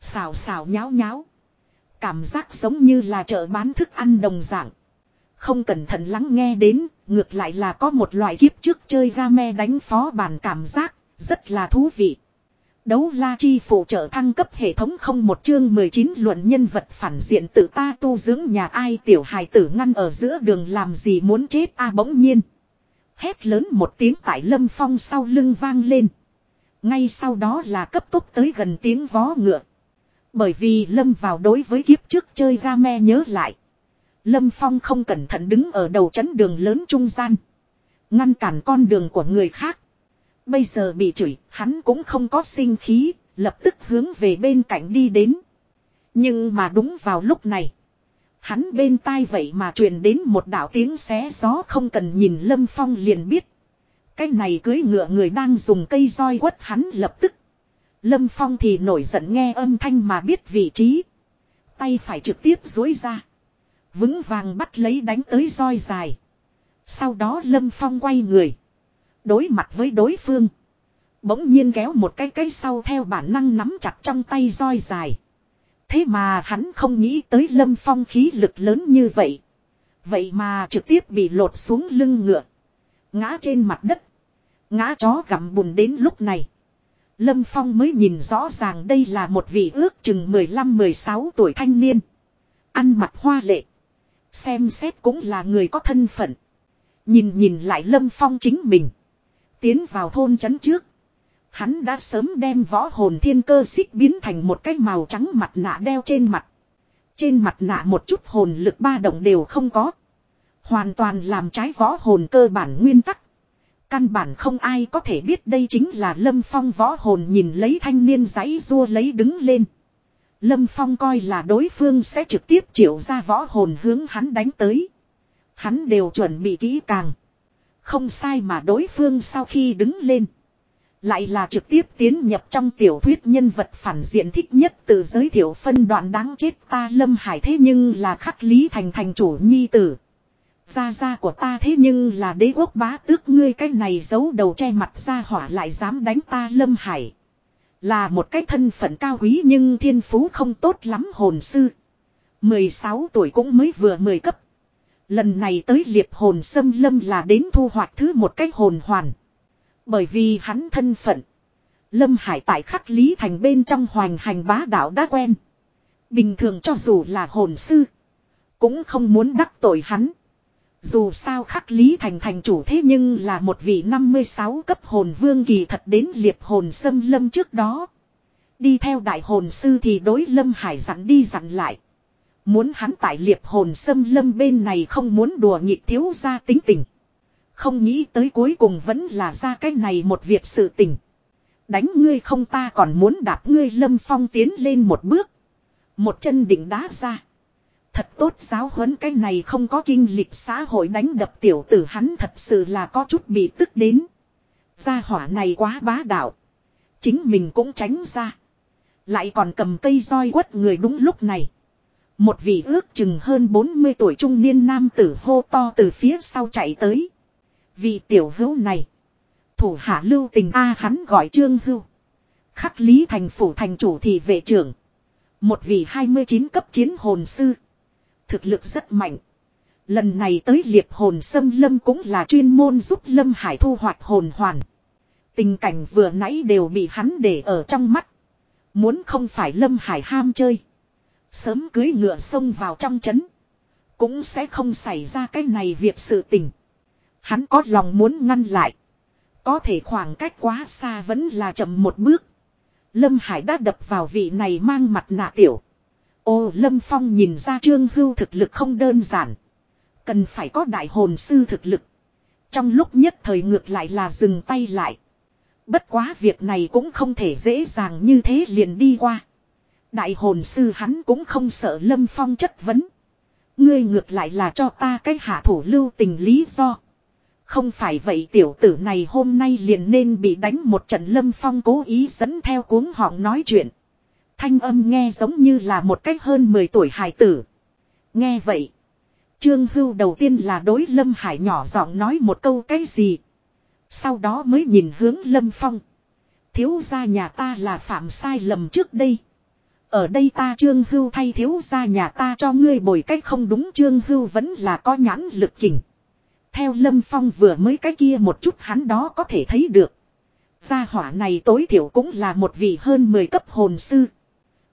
Xào xào nháo nháo. Cảm giác giống như là chợ bán thức ăn đồng dạng. Không cẩn thận lắng nghe đến, ngược lại là có một loại kiếp trước chơi game đánh phó bàn cảm giác, rất là thú vị. Đấu la chi phụ trợ thăng cấp hệ thống không một chương 19 luận nhân vật phản diện tự ta tu dưỡng nhà ai tiểu hài tử ngăn ở giữa đường làm gì muốn chết a à, bỗng nhiên. Hét lớn một tiếng tại lâm phong sau lưng vang lên. Ngay sau đó là cấp tốc tới gần tiếng vó ngựa. Bởi vì lâm vào đối với kiếp trước chơi game nhớ lại. Lâm Phong không cẩn thận đứng ở đầu chấn đường lớn trung gian. Ngăn cản con đường của người khác. Bây giờ bị chửi, hắn cũng không có sinh khí, lập tức hướng về bên cạnh đi đến. Nhưng mà đúng vào lúc này. Hắn bên tai vậy mà truyền đến một đạo tiếng xé gió không cần nhìn Lâm Phong liền biết. Cái này cưới ngựa người đang dùng cây roi quất hắn lập tức. Lâm Phong thì nổi giận nghe âm thanh mà biết vị trí. Tay phải trực tiếp dối ra. Vững vàng bắt lấy đánh tới roi dài. Sau đó Lâm Phong quay người. Đối mặt với đối phương. Bỗng nhiên kéo một cái cái sau theo bản năng nắm chặt trong tay roi dài. Thế mà hắn không nghĩ tới Lâm Phong khí lực lớn như vậy. Vậy mà trực tiếp bị lột xuống lưng ngựa. Ngã trên mặt đất. Ngã chó gặm bùn đến lúc này. Lâm Phong mới nhìn rõ ràng đây là một vị ước chừng 15-16 tuổi thanh niên. Ăn mặc hoa lệ. Xem xét cũng là người có thân phận. Nhìn nhìn lại Lâm Phong chính mình. Tiến vào thôn trấn trước. Hắn đã sớm đem võ hồn thiên cơ xích biến thành một cái màu trắng mặt nạ đeo trên mặt. Trên mặt nạ một chút hồn lực ba động đều không có. Hoàn toàn làm trái võ hồn cơ bản nguyên tắc. Căn bản không ai có thể biết đây chính là Lâm Phong võ hồn nhìn lấy thanh niên giấy rua lấy đứng lên. Lâm Phong coi là đối phương sẽ trực tiếp triệu ra võ hồn hướng hắn đánh tới. Hắn đều chuẩn bị kỹ càng. Không sai mà đối phương sau khi đứng lên. Lại là trực tiếp tiến nhập trong tiểu thuyết nhân vật phản diện thích nhất từ giới thiệu phân đoạn đáng chết ta Lâm Hải thế nhưng là khắc lý thành thành chủ nhi tử. Gia gia của ta thế nhưng là đế quốc bá tước, ngươi cái này giấu đầu che mặt ra hỏa lại dám đánh ta Lâm Hải. Là một cái thân phận cao quý nhưng thiên phú không tốt lắm hồn sư. 16 tuổi cũng mới vừa 10 cấp. Lần này tới liệp hồn xâm lâm là đến thu hoạch thứ một cái hồn hoàn. Bởi vì hắn thân phận. Lâm Hải tại khắc lý thành bên trong hoành hành bá đạo đã quen. Bình thường cho dù là hồn sư. Cũng không muốn đắc tội hắn. Dù sao khắc lý thành thành chủ thế nhưng là một vị 56 cấp hồn vương kỳ thật đến liệp hồn xâm lâm trước đó. Đi theo đại hồn sư thì đối lâm hải dặn đi dặn lại. Muốn hắn tại liệp hồn xâm lâm bên này không muốn đùa nhịp thiếu ra tính tình. Không nghĩ tới cuối cùng vẫn là ra cái này một việc sự tình. Đánh ngươi không ta còn muốn đạp ngươi lâm phong tiến lên một bước. Một chân đỉnh đá ra. Thật tốt giáo huấn cái này không có kinh lịch xã hội đánh đập tiểu tử hắn thật sự là có chút bị tức đến. Gia hỏa này quá bá đạo. Chính mình cũng tránh ra. Lại còn cầm cây roi quất người đúng lúc này. Một vị ước chừng hơn 40 tuổi trung niên nam tử hô to từ phía sau chạy tới. Vị tiểu hữu này. Thủ hạ lưu tình A hắn gọi trương hưu. Khắc Lý thành phủ thành chủ thị vệ trưởng. Một vị 29 cấp chiến hồn sư. Thực lực rất mạnh. Lần này tới liệp hồn xâm lâm cũng là chuyên môn giúp Lâm Hải thu hoạch hồn hoàn. Tình cảnh vừa nãy đều bị hắn để ở trong mắt. Muốn không phải Lâm Hải ham chơi. Sớm cưới ngựa sông vào trong trấn. Cũng sẽ không xảy ra cái này việc sự tình. Hắn có lòng muốn ngăn lại. Có thể khoảng cách quá xa vẫn là chậm một bước. Lâm Hải đã đập vào vị này mang mặt nạ tiểu. Ô, Lâm Phong nhìn ra Trương Hưu thực lực không đơn giản. Cần phải có đại hồn sư thực lực. Trong lúc nhất thời ngược lại là dừng tay lại. Bất quá việc này cũng không thể dễ dàng như thế liền đi qua. Đại hồn sư hắn cũng không sợ Lâm Phong chất vấn. Ngươi ngược lại là cho ta cái hạ thủ lưu tình lý do. Không phải vậy tiểu tử này hôm nay liền nên bị đánh một trận lâm phong cố ý dẫn theo cuống họng nói chuyện. Thanh âm nghe giống như là một cách hơn 10 tuổi hài tử. Nghe vậy. Trương Hưu đầu tiên là đối Lâm Hải nhỏ giọng nói một câu cái gì. Sau đó mới nhìn hướng Lâm Phong. Thiếu gia nhà ta là phạm sai lầm trước đây. Ở đây ta Trương Hưu thay thiếu gia nhà ta cho ngươi bồi cách không đúng Trương Hưu vẫn là có nhãn lực kình. Theo Lâm Phong vừa mới cái kia một chút hắn đó có thể thấy được. Gia hỏa này tối thiểu cũng là một vị hơn 10 cấp hồn sư.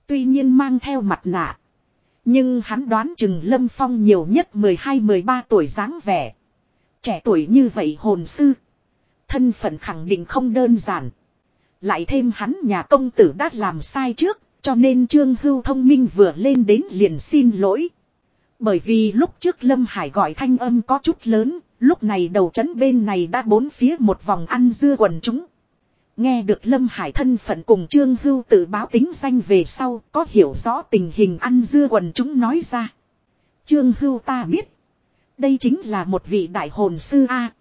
Tuy nhiên mang theo mặt nạ. Nhưng hắn đoán chừng Lâm Phong nhiều nhất 12-13 tuổi dáng vẻ. Trẻ tuổi như vậy hồn sư. Thân phận khẳng định không đơn giản. Lại thêm hắn nhà công tử đã làm sai trước, cho nên Trương Hưu thông minh vừa lên đến liền xin lỗi. Bởi vì lúc trước Lâm Hải gọi thanh âm có chút lớn, lúc này đầu chấn bên này đã bốn phía một vòng ăn dưa quần chúng. Nghe được Lâm Hải thân phận cùng Trương Hưu tự báo tính danh về sau, có hiểu rõ tình hình ăn dưa quần chúng nói ra. Trương Hưu ta biết. Đây chính là một vị đại hồn sư A.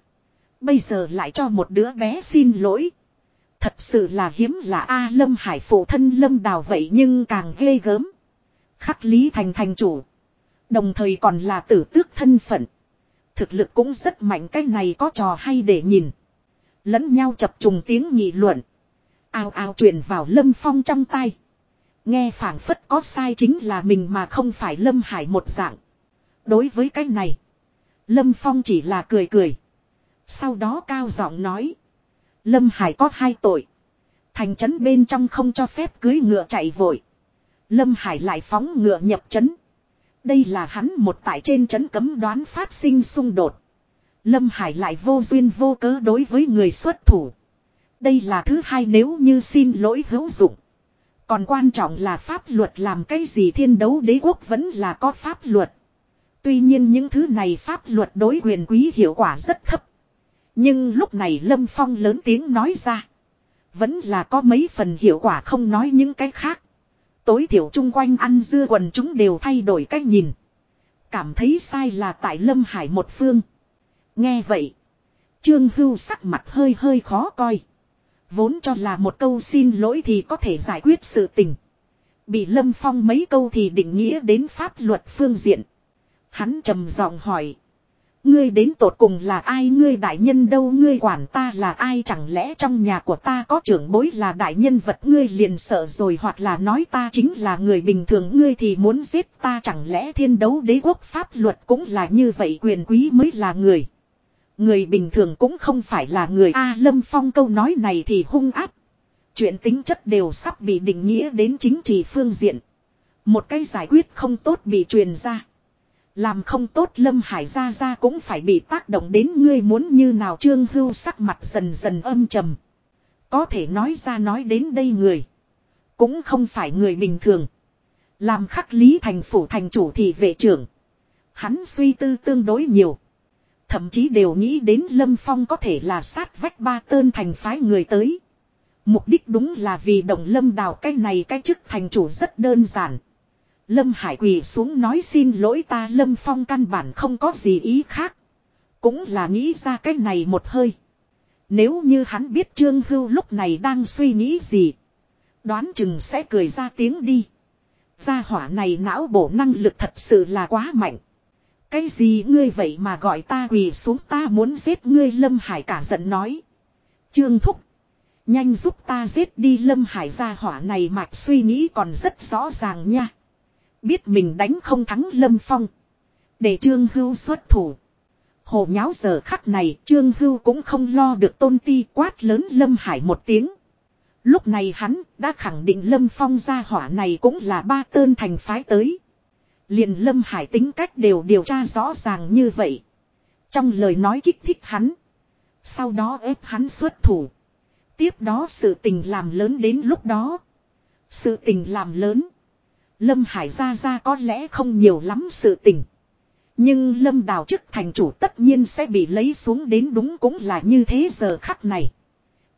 Bây giờ lại cho một đứa bé xin lỗi. Thật sự là hiếm là A Lâm Hải phụ thân Lâm Đào vậy nhưng càng ghê gớm. Khắc Lý Thành thành chủ. Đồng thời còn là tử tước thân phận. Thực lực cũng rất mạnh, cái này có trò hay để nhìn. Lẫn nhau chập trùng tiếng nghị luận. Ao ao truyền vào Lâm Phong trong tay. Nghe phảng phất có sai chính là mình mà không phải Lâm Hải một dạng. Đối với cái này. Lâm Phong chỉ là cười cười. Sau đó cao giọng nói. Lâm Hải có hai tội. Thành trấn bên trong không cho phép cưới ngựa chạy vội. Lâm Hải lại phóng ngựa nhập trấn. Đây là hắn một tại trên trấn cấm đoán phát sinh xung đột. Lâm Hải lại vô duyên vô cớ đối với người xuất thủ. Đây là thứ hai nếu như xin lỗi hữu dụng. Còn quan trọng là pháp luật làm cái gì thiên đấu đế quốc vẫn là có pháp luật. Tuy nhiên những thứ này pháp luật đối quyền quý hiệu quả rất thấp. Nhưng lúc này Lâm Phong lớn tiếng nói ra. Vẫn là có mấy phần hiệu quả không nói những cái khác. Tối thiểu chung quanh ăn dưa quần chúng đều thay đổi cách nhìn. Cảm thấy sai là tại Lâm Hải một phương. Nghe vậy. Trương Hưu sắc mặt hơi hơi khó coi. Vốn cho là một câu xin lỗi thì có thể giải quyết sự tình. Bị Lâm Phong mấy câu thì định nghĩa đến pháp luật phương diện. Hắn trầm giọng hỏi. Ngươi đến tột cùng là ai ngươi đại nhân đâu ngươi quản ta là ai chẳng lẽ trong nhà của ta có trưởng bối là đại nhân vật ngươi liền sợ rồi hoặc là nói ta chính là người bình thường ngươi thì muốn giết ta chẳng lẽ thiên đấu đế quốc pháp luật cũng là như vậy quyền quý mới là người. Người bình thường cũng không phải là người A Lâm Phong câu nói này thì hung áp. Chuyện tính chất đều sắp bị định nghĩa đến chính trị phương diện. Một cái giải quyết không tốt bị truyền ra. Làm không tốt Lâm Hải ra ra cũng phải bị tác động đến ngươi muốn như nào trương hưu sắc mặt dần dần âm trầm. Có thể nói ra nói đến đây người. Cũng không phải người bình thường. Làm khắc lý thành phủ thành chủ thì vệ trưởng. Hắn suy tư tương đối nhiều. Thậm chí đều nghĩ đến Lâm Phong có thể là sát vách ba tơn thành phái người tới. Mục đích đúng là vì động lâm đào cái này cái chức thành chủ rất đơn giản. Lâm Hải quỳ xuống nói xin lỗi ta Lâm Phong căn bản không có gì ý khác. Cũng là nghĩ ra cái này một hơi. Nếu như hắn biết Trương Hưu lúc này đang suy nghĩ gì. Đoán chừng sẽ cười ra tiếng đi. Gia hỏa này não bổ năng lực thật sự là quá mạnh. Cái gì ngươi vậy mà gọi ta quỳ xuống ta muốn giết ngươi Lâm Hải cả giận nói. Trương Thúc. Nhanh giúp ta giết đi Lâm Hải gia hỏa này mạch suy nghĩ còn rất rõ ràng nha. Biết mình đánh không thắng Lâm Phong. Để Trương Hưu xuất thủ. Hồ nháo giờ khắc này, Trương Hưu cũng không lo được tôn ti quát lớn Lâm Hải một tiếng. Lúc này hắn đã khẳng định Lâm Phong gia hỏa này cũng là ba tơn thành phái tới. Liền Lâm Hải tính cách đều điều tra rõ ràng như vậy. Trong lời nói kích thích hắn. Sau đó ép hắn xuất thủ. Tiếp đó sự tình làm lớn đến lúc đó. Sự tình làm lớn. Lâm Hải ra ra có lẽ không nhiều lắm sự tình. Nhưng Lâm Đào chức thành chủ tất nhiên sẽ bị lấy xuống đến đúng cũng là như thế giờ khắc này.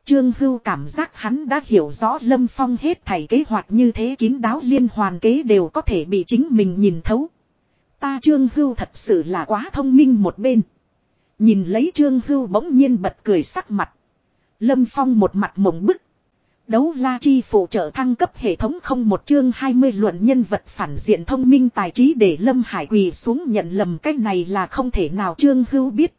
Trương Hưu cảm giác hắn đã hiểu rõ Lâm Phong hết thảy kế hoạch như thế kín đáo liên hoàn kế đều có thể bị chính mình nhìn thấu. Ta Trương Hưu thật sự là quá thông minh một bên. Nhìn lấy Trương Hưu bỗng nhiên bật cười sắc mặt. Lâm Phong một mặt mộng bức. Đấu la chi phụ trợ thăng cấp hệ thống không một chương 20 luận nhân vật phản diện thông minh tài trí để Lâm Hải quỳ xuống nhận lầm cái này là không thể nào Trương Hưu biết.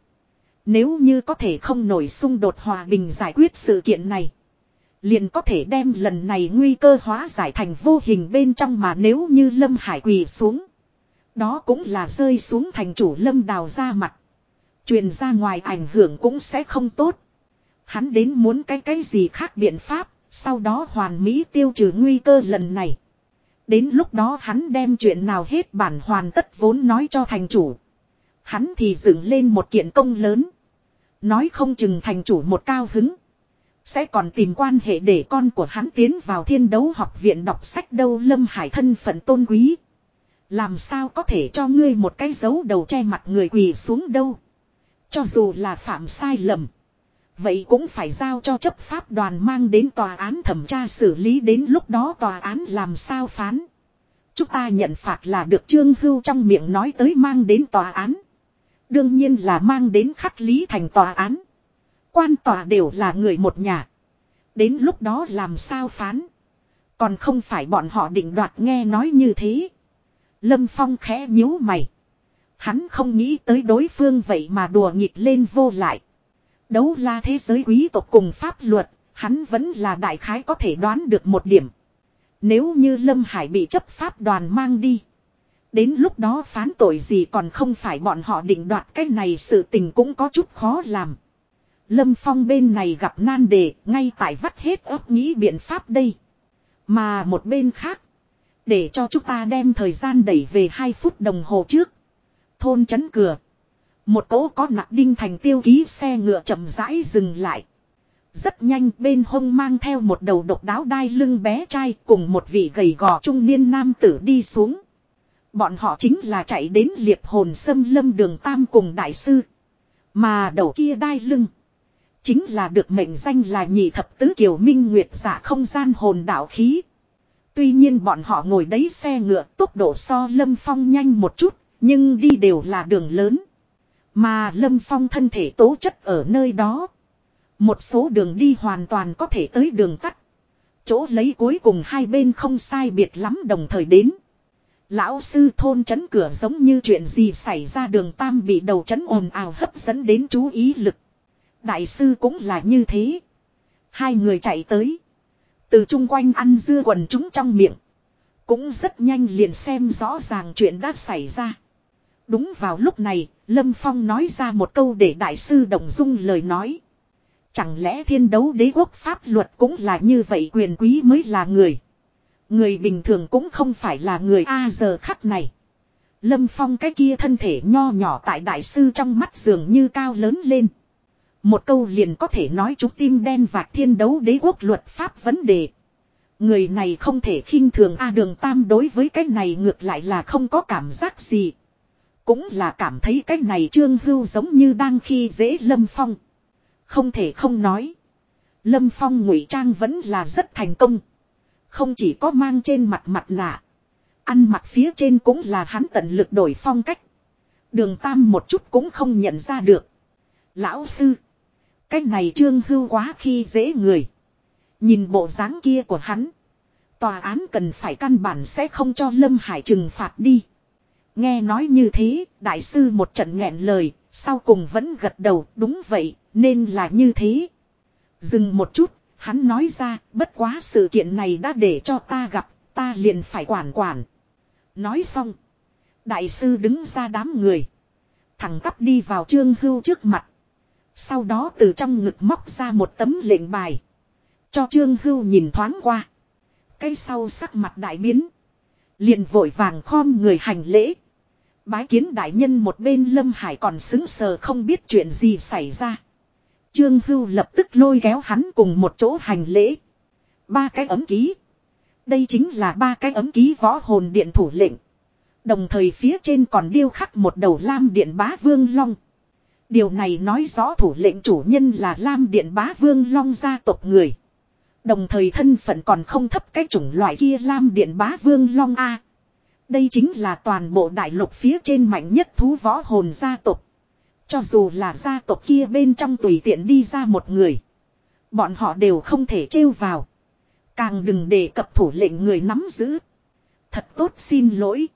Nếu như có thể không nổi xung đột hòa bình giải quyết sự kiện này. Liền có thể đem lần này nguy cơ hóa giải thành vô hình bên trong mà nếu như Lâm Hải quỳ xuống. Đó cũng là rơi xuống thành chủ Lâm đào ra mặt. Truyền ra ngoài ảnh hưởng cũng sẽ không tốt. Hắn đến muốn cái cái gì khác biện pháp, sau đó hoàn mỹ tiêu trừ nguy cơ lần này. Đến lúc đó hắn đem chuyện nào hết bản hoàn tất vốn nói cho thành chủ. Hắn thì dựng lên một kiện công lớn. Nói không chừng thành chủ một cao hứng. Sẽ còn tìm quan hệ để con của hắn tiến vào thiên đấu học viện đọc sách đâu Lâm Hải thân phận tôn quý. Làm sao có thể cho ngươi một cái dấu đầu che mặt người quỳ xuống đâu. Cho dù là phạm sai lầm. Vậy cũng phải giao cho chấp pháp đoàn mang đến tòa án thẩm tra xử lý đến lúc đó tòa án làm sao phán. Chúng ta nhận phạt là được Trương Hưu trong miệng nói tới mang đến tòa án. Đương nhiên là mang đến khắc lý thành tòa án. Quan tòa đều là người một nhà. Đến lúc đó làm sao phán. Còn không phải bọn họ định đoạt nghe nói như thế. Lâm Phong khẽ nhíu mày. Hắn không nghĩ tới đối phương vậy mà đùa nghịch lên vô lại. Đấu la thế giới quý tộc cùng pháp luật, hắn vẫn là đại khái có thể đoán được một điểm. Nếu như Lâm Hải bị chấp pháp đoàn mang đi. Đến lúc đó phán tội gì còn không phải bọn họ định đoạt cái này sự tình cũng có chút khó làm. Lâm Phong bên này gặp nan đề, ngay tại vắt hết ấp nghĩ biện pháp đây. Mà một bên khác, để cho chúng ta đem thời gian đẩy về 2 phút đồng hồ trước. Thôn chấn cửa. Một cỗ có nặng đinh thành tiêu ký xe ngựa chậm rãi dừng lại. Rất nhanh bên hông mang theo một đầu độc đáo đai lưng bé trai cùng một vị gầy gò trung niên nam tử đi xuống. Bọn họ chính là chạy đến liệp hồn sâm lâm đường tam cùng đại sư. Mà đầu kia đai lưng. Chính là được mệnh danh là nhị thập tứ kiều minh nguyệt giả không gian hồn đạo khí. Tuy nhiên bọn họ ngồi đấy xe ngựa tốc độ so lâm phong nhanh một chút, nhưng đi đều là đường lớn. Mà lâm phong thân thể tố chất ở nơi đó. Một số đường đi hoàn toàn có thể tới đường tắt. Chỗ lấy cuối cùng hai bên không sai biệt lắm đồng thời đến. Lão sư thôn chấn cửa giống như chuyện gì xảy ra đường tam bị đầu chấn ồn ào hấp dẫn đến chú ý lực. Đại sư cũng là như thế. Hai người chạy tới. Từ chung quanh ăn dưa quần chúng trong miệng. Cũng rất nhanh liền xem rõ ràng chuyện đã xảy ra. Đúng vào lúc này, Lâm Phong nói ra một câu để đại sư đồng dung lời nói. Chẳng lẽ thiên đấu đế quốc pháp luật cũng là như vậy quyền quý mới là người. Người bình thường cũng không phải là người A giờ khắc này. Lâm Phong cái kia thân thể nho nhỏ tại đại sư trong mắt dường như cao lớn lên. Một câu liền có thể nói chúng tim đen vạc thiên đấu đế quốc luật pháp vấn đề. Người này không thể khinh thường A đường tam đối với cái này ngược lại là không có cảm giác gì. Cũng là cảm thấy cái này trương hưu giống như đang khi dễ Lâm Phong. Không thể không nói. Lâm Phong ngụy trang vẫn là rất thành công. Không chỉ có mang trên mặt mặt nạ. Ăn mặc phía trên cũng là hắn tận lực đổi phong cách. Đường Tam một chút cũng không nhận ra được. Lão sư. Cái này trương hưu quá khi dễ người. Nhìn bộ dáng kia của hắn. Tòa án cần phải căn bản sẽ không cho Lâm Hải trừng phạt đi. Nghe nói như thế, đại sư một trận nghẹn lời, sau cùng vẫn gật đầu, đúng vậy, nên là như thế. Dừng một chút, hắn nói ra, bất quá sự kiện này đã để cho ta gặp, ta liền phải quản quản. Nói xong. Đại sư đứng ra đám người. Thẳng tắp đi vào trương hưu trước mặt. Sau đó từ trong ngực móc ra một tấm lệnh bài. Cho trương hưu nhìn thoáng qua. Cây sau sắc mặt đại biến. Liền vội vàng khom người hành lễ. Bái kiến đại nhân một bên lâm hải còn xứng sờ không biết chuyện gì xảy ra. Trương Hưu lập tức lôi kéo hắn cùng một chỗ hành lễ. Ba cái ấm ký. Đây chính là ba cái ấm ký võ hồn điện thủ lệnh. Đồng thời phía trên còn điêu khắc một đầu lam điện bá vương long. Điều này nói rõ thủ lệnh chủ nhân là lam điện bá vương long gia tộc người. Đồng thời thân phận còn không thấp cái chủng loại kia lam điện bá vương long A. Đây chính là toàn bộ đại lục phía trên mạnh nhất thú võ hồn gia tộc. Cho dù là gia tộc kia bên trong tùy tiện đi ra một người. Bọn họ đều không thể trêu vào. Càng đừng để cập thủ lệnh người nắm giữ. Thật tốt xin lỗi.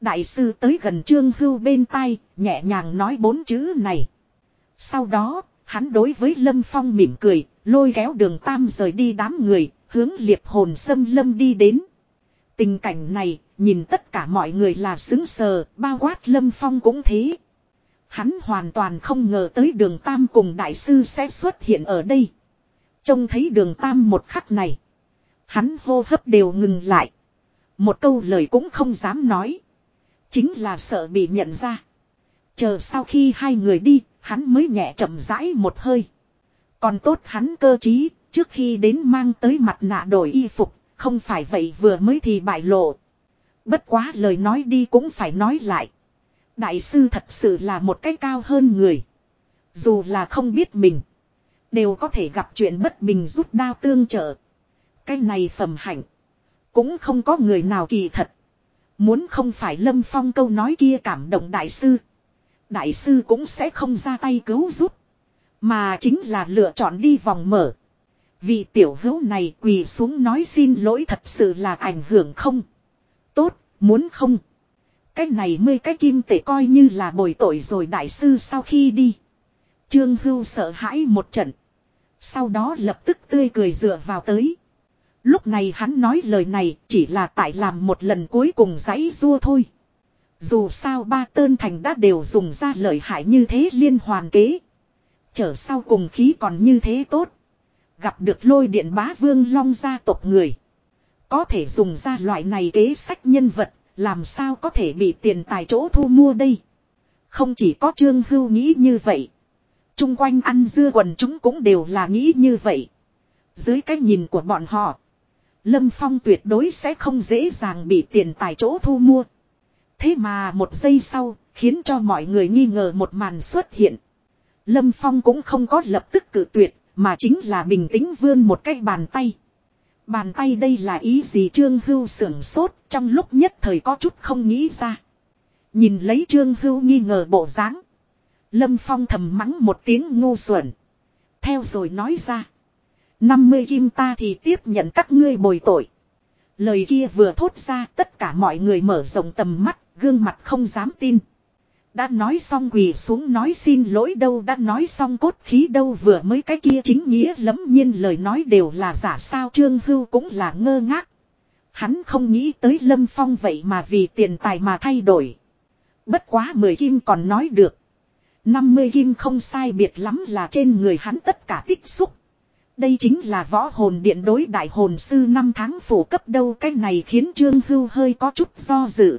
Đại sư tới gần trương hưu bên tai, nhẹ nhàng nói bốn chữ này. Sau đó, hắn đối với Lâm Phong mỉm cười, lôi kéo đường tam rời đi đám người, hướng liệp hồn sâm lâm đi đến. Tình cảnh này, nhìn tất cả mọi người là xứng sờ, bao quát Lâm Phong cũng thế. Hắn hoàn toàn không ngờ tới đường Tam cùng đại sư sẽ xuất hiện ở đây. Trông thấy đường Tam một khắc này. Hắn hô hấp đều ngừng lại. Một câu lời cũng không dám nói. Chính là sợ bị nhận ra. Chờ sau khi hai người đi, hắn mới nhẹ chậm rãi một hơi. Còn tốt hắn cơ trí, trước khi đến mang tới mặt nạ đổi y phục, không phải vậy vừa mới thì bại lộ. Bất quá lời nói đi cũng phải nói lại. Đại sư thật sự là một cái cao hơn người. Dù là không biết mình. Đều có thể gặp chuyện bất bình rút đao tương trợ. Cái này phẩm hạnh. Cũng không có người nào kỳ thật. Muốn không phải lâm phong câu nói kia cảm động đại sư. Đại sư cũng sẽ không ra tay cứu giúp. Mà chính là lựa chọn đi vòng mở. Vị tiểu hữu này quỳ xuống nói xin lỗi thật sự là ảnh hưởng không. Muốn không. Cái này mươi cái kim tể coi như là bồi tội rồi đại sư sau khi đi. Trương Hưu sợ hãi một trận. Sau đó lập tức tươi cười dựa vào tới. Lúc này hắn nói lời này chỉ là tại làm một lần cuối cùng giấy rua thôi. Dù sao ba tơn thành đã đều dùng ra lời hại như thế liên hoàn kế. Trở sau cùng khí còn như thế tốt. Gặp được lôi điện bá vương long gia tộc người. Có thể dùng ra loại này kế sách nhân vật làm sao có thể bị tiền tài chỗ thu mua đây? Không chỉ có Trương Hưu nghĩ như vậy. Trung quanh ăn dưa quần chúng cũng đều là nghĩ như vậy. Dưới cái nhìn của bọn họ. Lâm Phong tuyệt đối sẽ không dễ dàng bị tiền tài chỗ thu mua. Thế mà một giây sau, khiến cho mọi người nghi ngờ một màn xuất hiện. Lâm Phong cũng không có lập tức cự tuyệt, mà chính là bình tĩnh vươn một cái bàn tay. Bàn tay đây là ý gì Trương Hưu sưởng sốt trong lúc nhất thời có chút không nghĩ ra. Nhìn lấy Trương Hưu nghi ngờ bộ dáng. Lâm Phong thầm mắng một tiếng ngu xuẩn. Theo rồi nói ra. 50 kim ta thì tiếp nhận các ngươi bồi tội. Lời kia vừa thốt ra tất cả mọi người mở rộng tầm mắt, gương mặt không dám tin. Đã nói xong quỳ xuống nói xin lỗi đâu, đã nói xong cốt khí đâu, vừa mới cái kia chính nghĩa lắm nhiên lời nói đều là giả sao, trương hưu cũng là ngơ ngác. Hắn không nghĩ tới lâm phong vậy mà vì tiền tài mà thay đổi. Bất quá mười kim còn nói được. năm mươi kim không sai biệt lắm là trên người hắn tất cả tích xúc. Đây chính là võ hồn điện đối đại hồn sư năm tháng phủ cấp đâu, cái này khiến Trương Hưu hơi có chút do dự.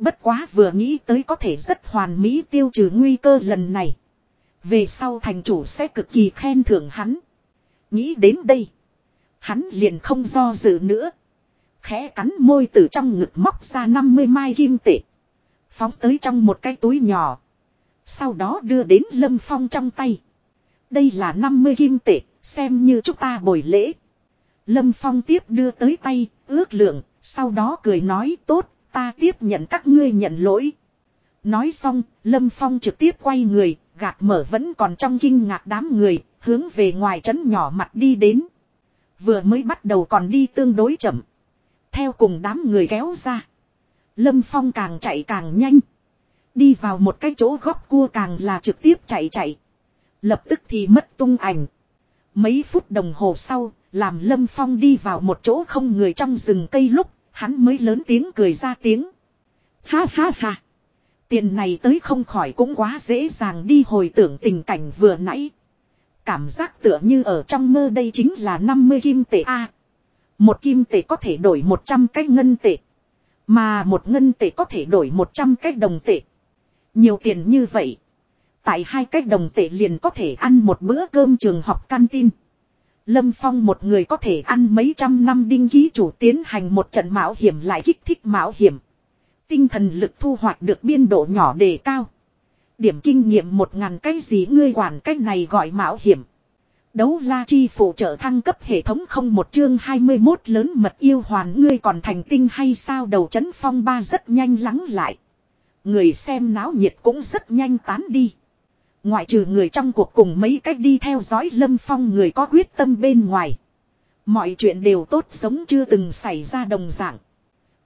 Bất quá vừa nghĩ tới có thể rất hoàn mỹ tiêu trừ nguy cơ lần này. Về sau thành chủ sẽ cực kỳ khen thưởng hắn. Nghĩ đến đây. Hắn liền không do dự nữa. Khẽ cắn môi từ trong ngực móc ra 50 mai kim tệ. Phóng tới trong một cái túi nhỏ. Sau đó đưa đến Lâm Phong trong tay. Đây là 50 kim tệ, xem như chúng ta bồi lễ. Lâm Phong tiếp đưa tới tay, ước lượng, sau đó cười nói tốt, Ta tiếp nhận các ngươi nhận lỗi. Nói xong, Lâm Phong trực tiếp quay người, gạt mở vẫn còn trong kinh ngạc đám người, hướng về ngoài trấn nhỏ mặt đi đến. Vừa mới bắt đầu còn đi tương đối chậm. Theo cùng đám người kéo ra. Lâm Phong càng chạy càng nhanh. Đi vào một cái chỗ góc cua càng là trực tiếp chạy chạy. Lập tức thì mất tung ảnh. Mấy phút đồng hồ sau, làm Lâm Phong đi vào một chỗ không người trong rừng cây lúc, hắn mới lớn tiếng cười ra tiếng. Ha ha ha. Tiền này tới không khỏi cũng quá dễ dàng đi hồi tưởng tình cảnh vừa nãy. Cảm giác tựa như ở trong mơ đây chính là 50 kim tệ A. một kim tệ có thể đổi 100 cái ngân tệ. Mà một ngân tệ có thể đổi 100 cái đồng tệ. Nhiều tiền như vậy. Tại hai cái đồng tệ liền có thể ăn một bữa cơm trường học canteen. Lâm Phong một người có thể ăn mấy trăm năm đinh ký chủ tiến hành một trận mạo hiểm lại kích thích mạo hiểm. Tinh thần lực thu hoạch được biên độ nhỏ đề cao. Điểm kinh nghiệm một ngàn cái gì ngươi quản cái này gọi mạo hiểm. Đấu la chi phụ trợ thăng cấp hệ thống không một chương 21 lớn mật yêu hoàn ngươi còn thành tinh hay sao đầu chấn phong ba rất nhanh lắng lại. Người xem náo nhiệt cũng rất nhanh tán đi. Ngoại trừ người trong cuộc cùng mấy cách đi theo dõi lâm phong người có quyết tâm bên ngoài. Mọi chuyện đều tốt giống chưa từng xảy ra đồng dạng.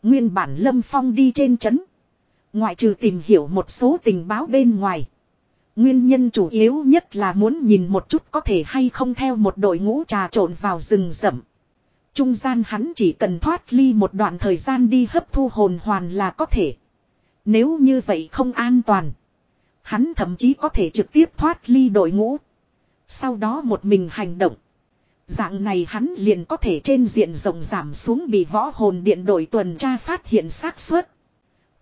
Nguyên bản lâm phong đi trên chấn Ngoại trừ tìm hiểu một số tình báo bên ngoài. Nguyên nhân chủ yếu nhất là muốn nhìn một chút có thể hay không theo một đội ngũ trà trộn vào rừng rậm. Trung gian hắn chỉ cần thoát ly một đoạn thời gian đi hấp thu hồn hoàn là có thể. Nếu như vậy không an toàn. Hắn thậm chí có thể trực tiếp thoát ly đội ngũ. Sau đó một mình hành động. Dạng này hắn liền có thể trên diện rộng giảm xuống bị võ hồn điện đội tuần tra phát hiện xác suất.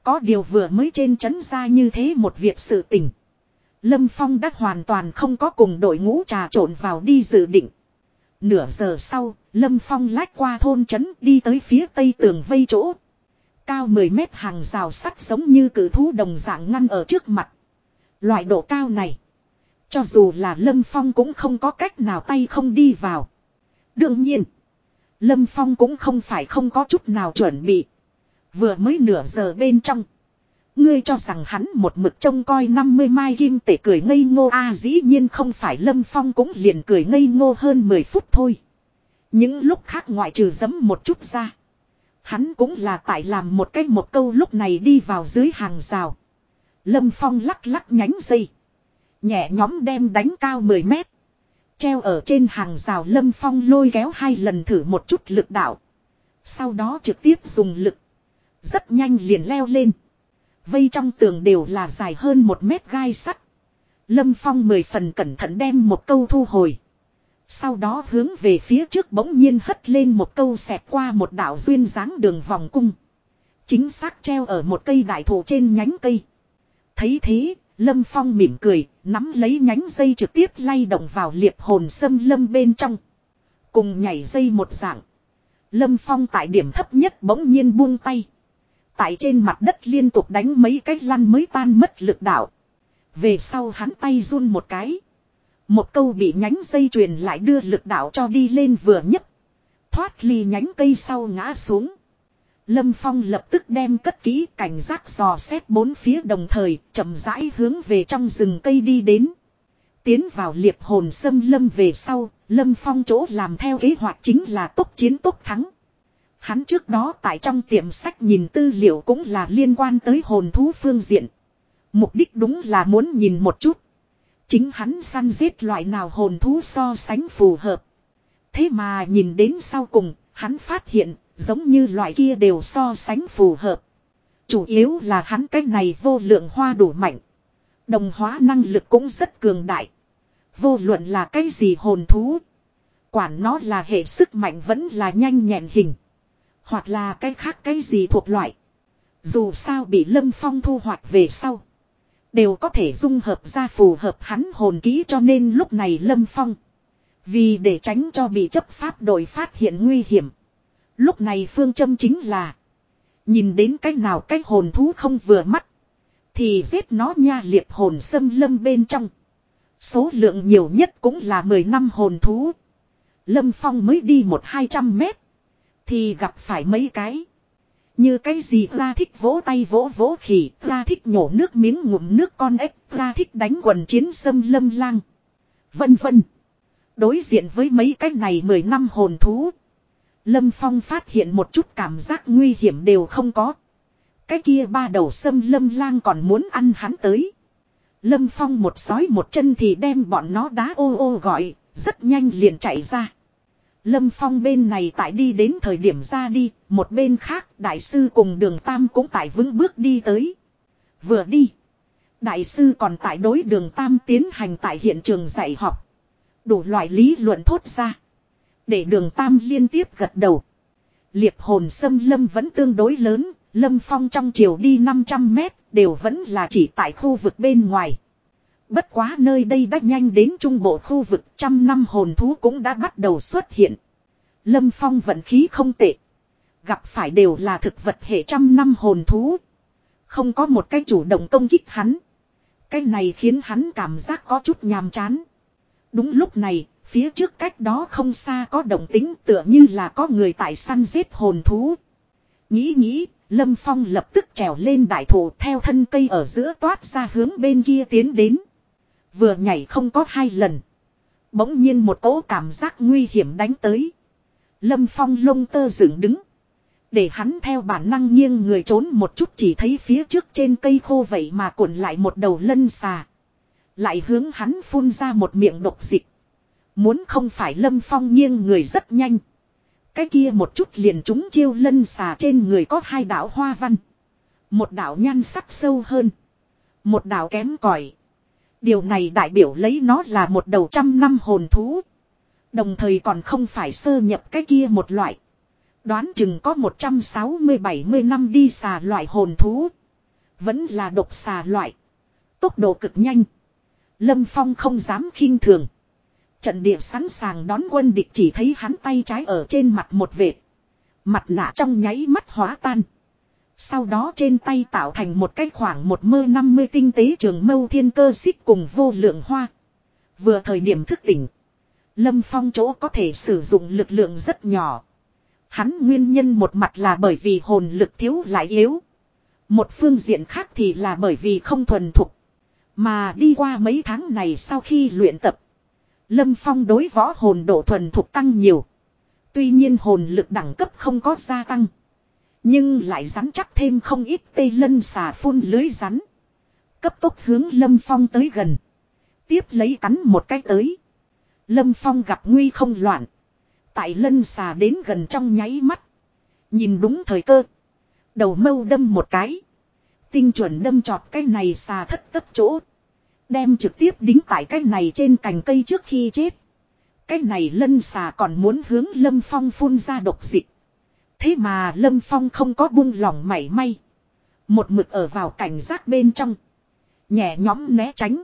Có điều vừa mới trên chấn ra như thế một việc sự tình. Lâm Phong đã hoàn toàn không có cùng đội ngũ trà trộn vào đi dự định. Nửa giờ sau, Lâm Phong lách qua thôn trấn đi tới phía tây tường vây chỗ. Cao 10 mét hàng rào sắt giống như cử thú đồng dạng ngăn ở trước mặt. Loại độ cao này. Cho dù là Lâm Phong cũng không có cách nào tay không đi vào. Đương nhiên. Lâm Phong cũng không phải không có chút nào chuẩn bị. Vừa mới nửa giờ bên trong. Ngươi cho rằng hắn một mực trông coi 50 mai kim tể cười ngây ngô a, dĩ nhiên không phải Lâm Phong cũng liền cười ngây ngô hơn 10 phút thôi. Những lúc khác ngoại trừ giấm một chút ra. Hắn cũng là tại làm một cách một câu lúc này đi vào dưới hàng rào. Lâm Phong lắc lắc nhánh dây. Nhẹ nhóm đem đánh cao 10 mét. Treo ở trên hàng rào Lâm Phong lôi kéo hai lần thử một chút lực đạo. Sau đó trực tiếp dùng lực. Rất nhanh liền leo lên. Vây trong tường đều là dài hơn một mét gai sắt. Lâm Phong mười phần cẩn thận đem một câu thu hồi. Sau đó hướng về phía trước bỗng nhiên hất lên một câu xẹt qua một đảo duyên dáng đường vòng cung. Chính xác treo ở một cây đại thụ trên nhánh cây. Thấy thế, Lâm Phong mỉm cười, nắm lấy nhánh dây trực tiếp lay động vào liệp hồn sâm lâm bên trong. Cùng nhảy dây một dạng. Lâm Phong tại điểm thấp nhất bỗng nhiên buông tay. Tại trên mặt đất liên tục đánh mấy cái lăn mới tan mất lực đạo. Về sau hắn tay run một cái. Một câu bị nhánh dây truyền lại đưa lực đạo cho đi lên vừa nhấp. Thoát ly nhánh cây sau ngã xuống. Lâm Phong lập tức đem cất kỹ cảnh giác dò xét bốn phía đồng thời chậm rãi hướng về trong rừng cây đi đến. Tiến vào liệp hồn xâm lâm về sau, Lâm Phong chỗ làm theo kế hoạch chính là tốc chiến tốc thắng. Hắn trước đó tại trong tiệm sách nhìn tư liệu cũng là liên quan tới hồn thú phương diện. Mục đích đúng là muốn nhìn một chút. Chính hắn săn giết loại nào hồn thú so sánh phù hợp. Thế mà nhìn đến sau cùng, hắn phát hiện, giống như loại kia đều so sánh phù hợp. Chủ yếu là hắn cái này vô lượng hoa đủ mạnh. Đồng hóa năng lực cũng rất cường đại. Vô luận là cái gì hồn thú. Quản nó là hệ sức mạnh vẫn là nhanh nhẹn hình. Hoặc là cái khác cái gì thuộc loại. Dù sao bị Lâm Phong thu hoạch về sau. Đều có thể dung hợp ra phù hợp hắn hồn kỹ cho nên lúc này Lâm Phong. Vì để tránh cho bị chấp pháp đội phát hiện nguy hiểm. Lúc này phương châm chính là. Nhìn đến cách nào cái hồn thú không vừa mắt. Thì giết nó nha liệt hồn xâm lâm bên trong. Số lượng nhiều nhất cũng là 10 năm hồn thú. Lâm Phong mới đi một hai trăm mét. Thì gặp phải mấy cái. Như cái gì ra thích vỗ tay vỗ vỗ khỉ, ra thích nhổ nước miếng ngụm nước con ếch, ra thích đánh quần chiến sâm lâm lang. Vân vân. Đối diện với mấy cái này 10 năm hồn thú. Lâm Phong phát hiện một chút cảm giác nguy hiểm đều không có. Cái kia ba đầu sâm lâm lang còn muốn ăn hắn tới. Lâm Phong một sói một chân thì đem bọn nó đá ô ô gọi, rất nhanh liền chạy ra. Lâm Phong bên này tại đi đến thời điểm ra đi, một bên khác đại sư cùng đường Tam cũng tại vững bước đi tới. Vừa đi, đại sư còn tại đối đường Tam tiến hành tại hiện trường dạy học. Đủ loại lý luận thốt ra. Để đường Tam liên tiếp gật đầu. Liệp hồn xâm lâm vẫn tương đối lớn, Lâm Phong trong chiều đi 500 mét, đều vẫn là chỉ tại khu vực bên ngoài. Bất quá nơi đây đã nhanh đến trung bộ khu vực trăm năm hồn thú cũng đã bắt đầu xuất hiện. Lâm Phong vận khí không tệ. Gặp phải đều là thực vật hệ trăm năm hồn thú. Không có một cái chủ động công kích hắn. Cái này khiến hắn cảm giác có chút nhàm chán. Đúng lúc này, phía trước cách đó không xa có động tính tựa như là có người tại săn giết hồn thú. Nghĩ nghĩ, Lâm Phong lập tức trèo lên đại thụ theo thân cây ở giữa toát ra hướng bên kia tiến đến. Vừa nhảy không có hai lần. Bỗng nhiên một cỗ cảm giác nguy hiểm đánh tới. Lâm Phong lông tơ dựng đứng. Để hắn theo bản năng nghiêng người trốn một chút chỉ thấy phía trước trên cây khô vậy mà cuộn lại một đầu lân xà. Lại hướng hắn phun ra một miệng độc dịch. Muốn không phải Lâm Phong nghiêng người rất nhanh. Cái kia một chút liền trúng chiêu lân xà trên người có hai đạo hoa văn. Một đạo nhan sắc sâu hơn. Một đạo kém cỏi. Điều này đại biểu lấy nó là một đầu trăm năm hồn thú. Đồng thời còn không phải sơ nhập cái kia một loại. Đoán chừng có 160-70 năm đi xà loại hồn thú. Vẫn là độc xà loại. Tốc độ cực nhanh. Lâm Phong không dám khinh thường. Trận địa sẵn sàng đón quân địch chỉ thấy hắn tay trái ở trên mặt một vệt. Mặt nạ trong nháy mắt hóa tan. Sau đó trên tay tạo thành một cái khoảng một mơ 50 tinh tế trường mâu thiên cơ xích cùng vô lượng hoa. Vừa thời điểm thức tỉnh. Lâm Phong chỗ có thể sử dụng lực lượng rất nhỏ. Hắn nguyên nhân một mặt là bởi vì hồn lực thiếu lại yếu. Một phương diện khác thì là bởi vì không thuần thục. Mà đi qua mấy tháng này sau khi luyện tập. Lâm Phong đối võ hồn độ thuần thuộc tăng nhiều. Tuy nhiên hồn lực đẳng cấp không có gia tăng. Nhưng lại rắn chắc thêm không ít tê lân xà phun lưới rắn. Cấp tốc hướng Lâm Phong tới gần. Tiếp lấy cắn một cái tới. Lâm Phong gặp nguy không loạn. Tại lân xà đến gần trong nháy mắt. Nhìn đúng thời cơ. Đầu mâu đâm một cái. Tinh chuẩn đâm trọt cái này xà thất tất chỗ. Đem trực tiếp đính tại cái này trên cành cây trước khi chết. Cái này lân xà còn muốn hướng Lâm Phong phun ra độc dịch. Thế mà Lâm Phong không có buông lỏng mảy may. Một mực ở vào cảnh giác bên trong. Nhẹ nhõm né tránh.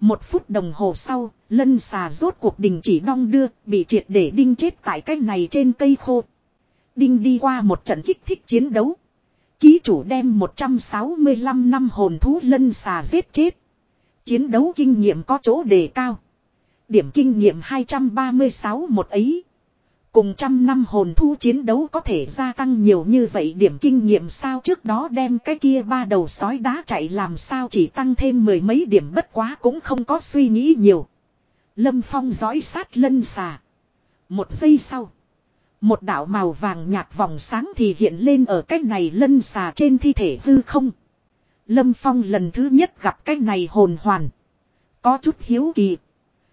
Một phút đồng hồ sau, lân xà rốt cuộc đình chỉ đong đưa, bị triệt để đinh chết tại cái này trên cây khô. Đinh đi qua một trận kích thích chiến đấu. Ký chủ đem 165 năm hồn thú lân xà giết chết. Chiến đấu kinh nghiệm có chỗ đề cao. Điểm kinh nghiệm 236 một ấy. Cùng trăm năm hồn thu chiến đấu có thể gia tăng nhiều như vậy điểm kinh nghiệm sao trước đó đem cái kia ba đầu sói đá chạy làm sao chỉ tăng thêm mười mấy điểm bất quá cũng không có suy nghĩ nhiều. Lâm Phong dõi sát lân xà. Một giây sau. Một đạo màu vàng nhạt vòng sáng thì hiện lên ở cái này lân xà trên thi thể hư không. Lâm Phong lần thứ nhất gặp cái này hồn hoàn. Có chút hiếu kỳ.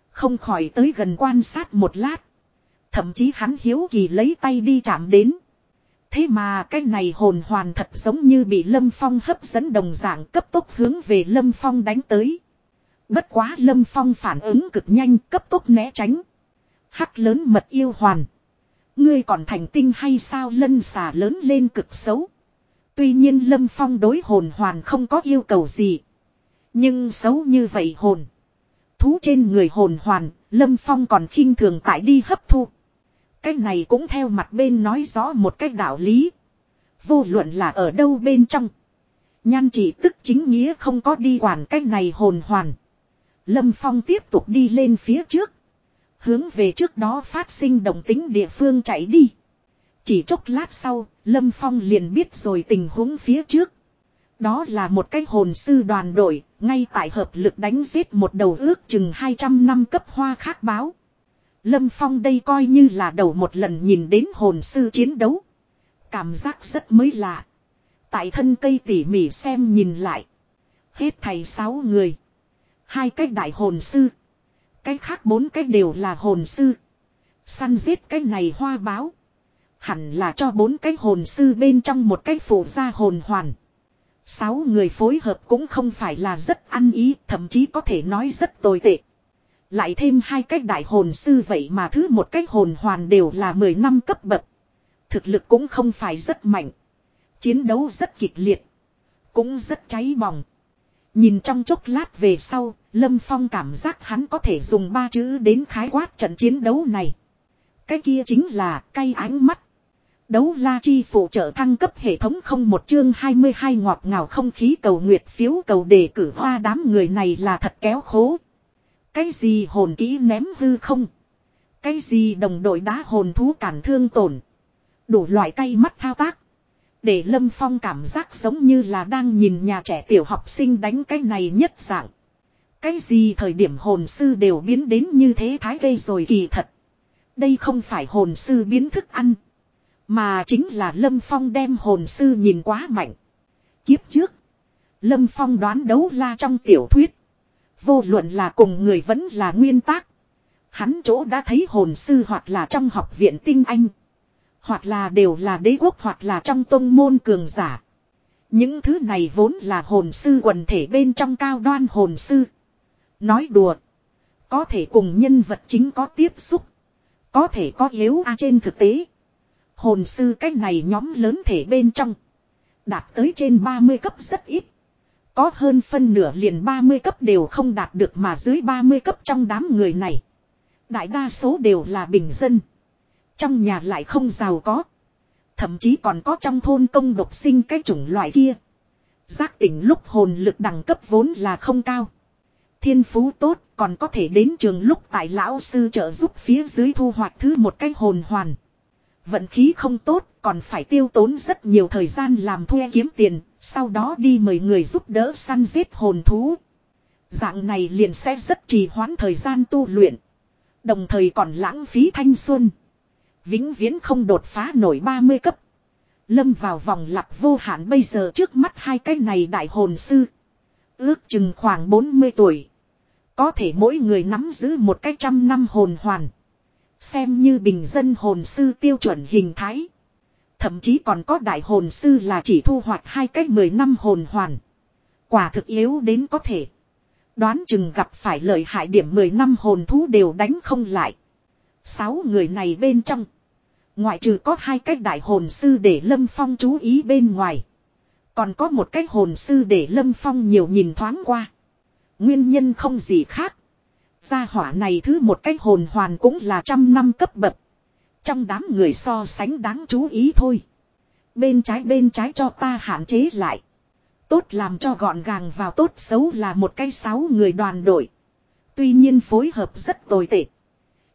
Không khỏi tới gần quan sát một lát. Thậm chí hắn hiếu kỳ lấy tay đi chạm đến. Thế mà cái này hồn hoàn thật giống như bị Lâm Phong hấp dẫn đồng dạng cấp tốc hướng về Lâm Phong đánh tới. Bất quá Lâm Phong phản ứng cực nhanh cấp tốc né tránh. Hắc lớn mật yêu hoàn. Ngươi còn thành tinh hay sao lân xà lớn lên cực xấu. Tuy nhiên Lâm Phong đối hồn hoàn không có yêu cầu gì. Nhưng xấu như vậy hồn. Thú trên người hồn hoàn, Lâm Phong còn khinh thường tại đi hấp thu. Cái này cũng theo mặt bên nói rõ một cách đạo lý. Vô luận là ở đâu bên trong. Nhan chỉ tức chính nghĩa không có đi quản cái này hồn hoàn. Lâm Phong tiếp tục đi lên phía trước. Hướng về trước đó phát sinh đồng tính địa phương chạy đi. Chỉ chốc lát sau, Lâm Phong liền biết rồi tình huống phía trước. Đó là một cái hồn sư đoàn đội, ngay tại hợp lực đánh giết một đầu ước chừng 200 năm cấp hoa khác báo. Lâm Phong đây coi như là đầu một lần nhìn đến hồn sư chiến đấu. Cảm giác rất mới lạ. Tại thân cây tỉ mỉ xem nhìn lại. Hết thầy sáu người. Hai cái đại hồn sư. Cái khác bốn cái đều là hồn sư. Săn giết cái này hoa báo. Hẳn là cho bốn cái hồn sư bên trong một cái phụ gia hồn hoàn. Sáu người phối hợp cũng không phải là rất ăn ý, thậm chí có thể nói rất tồi tệ. Lại thêm hai cái đại hồn sư vậy mà thứ một cái hồn hoàn đều là 10 năm cấp bậc. Thực lực cũng không phải rất mạnh. Chiến đấu rất kịch liệt. Cũng rất cháy bỏng. Nhìn trong chốc lát về sau, Lâm Phong cảm giác hắn có thể dùng ba chữ đến khái quát trận chiến đấu này. Cái kia chính là cay ánh mắt. Đấu la chi phụ trợ thăng cấp hệ thống không một chương 22 ngọt ngào không khí cầu nguyệt phiếu cầu đề cử hoa đám người này là thật kéo khố. Cái gì hồn kỹ ném hư không? Cái gì đồng đội đá hồn thú cản thương tổn? Đủ loại cay mắt thao tác. Để Lâm Phong cảm giác giống như là đang nhìn nhà trẻ tiểu học sinh đánh cái này nhất dạng. Cái gì thời điểm hồn sư đều biến đến như thế thái gây rồi kỳ thật. Đây không phải hồn sư biến thức ăn. Mà chính là Lâm Phong đem hồn sư nhìn quá mạnh. Kiếp trước. Lâm Phong đoán đấu la trong tiểu thuyết. Vô luận là cùng người vẫn là nguyên tác. Hắn chỗ đã thấy hồn sư hoặc là trong học viện tinh anh. Hoặc là đều là đế quốc hoặc là trong tôn môn cường giả. Những thứ này vốn là hồn sư quần thể bên trong cao đoan hồn sư. Nói đùa. Có thể cùng nhân vật chính có tiếp xúc. Có thể có yếu a trên thực tế. Hồn sư cách này nhóm lớn thể bên trong. Đạt tới trên 30 cấp rất ít. Có hơn phân nửa liền 30 cấp đều không đạt được mà dưới 30 cấp trong đám người này. Đại đa số đều là bình dân. Trong nhà lại không giàu có. Thậm chí còn có trong thôn công độc sinh cái chủng loại kia. Giác tỉnh lúc hồn lực đẳng cấp vốn là không cao. Thiên phú tốt còn có thể đến trường lúc tại lão sư trợ giúp phía dưới thu hoạch thứ một cái hồn hoàn. Vận khí không tốt còn phải tiêu tốn rất nhiều thời gian làm thuê kiếm tiền, sau đó đi mời người giúp đỡ săn giết hồn thú. Dạng này liền sẽ rất trì hoãn thời gian tu luyện. Đồng thời còn lãng phí thanh xuân. Vĩnh viễn không đột phá nổi 30 cấp. Lâm vào vòng lặp vô hạn bây giờ trước mắt hai cái này đại hồn sư. Ước chừng khoảng 40 tuổi. Có thể mỗi người nắm giữ một cái trăm năm hồn hoàn. Xem như bình dân hồn sư tiêu chuẩn hình thái. Thậm chí còn có đại hồn sư là chỉ thu hoạch hai cách mười năm hồn hoàn. Quả thực yếu đến có thể. Đoán chừng gặp phải lợi hại điểm 10 năm hồn thú đều đánh không lại. Sáu người này bên trong. Ngoại trừ có hai cách đại hồn sư để Lâm Phong chú ý bên ngoài. Còn có một cách hồn sư để Lâm Phong nhiều nhìn thoáng qua. Nguyên nhân không gì khác. Gia hỏa này thứ một cái hồn hoàn cũng là trăm năm cấp bậc. Trong đám người so sánh đáng chú ý thôi. Bên trái bên trái cho ta hạn chế lại. Tốt làm cho gọn gàng vào tốt xấu là một cái sáu người đoàn đội. Tuy nhiên phối hợp rất tồi tệ.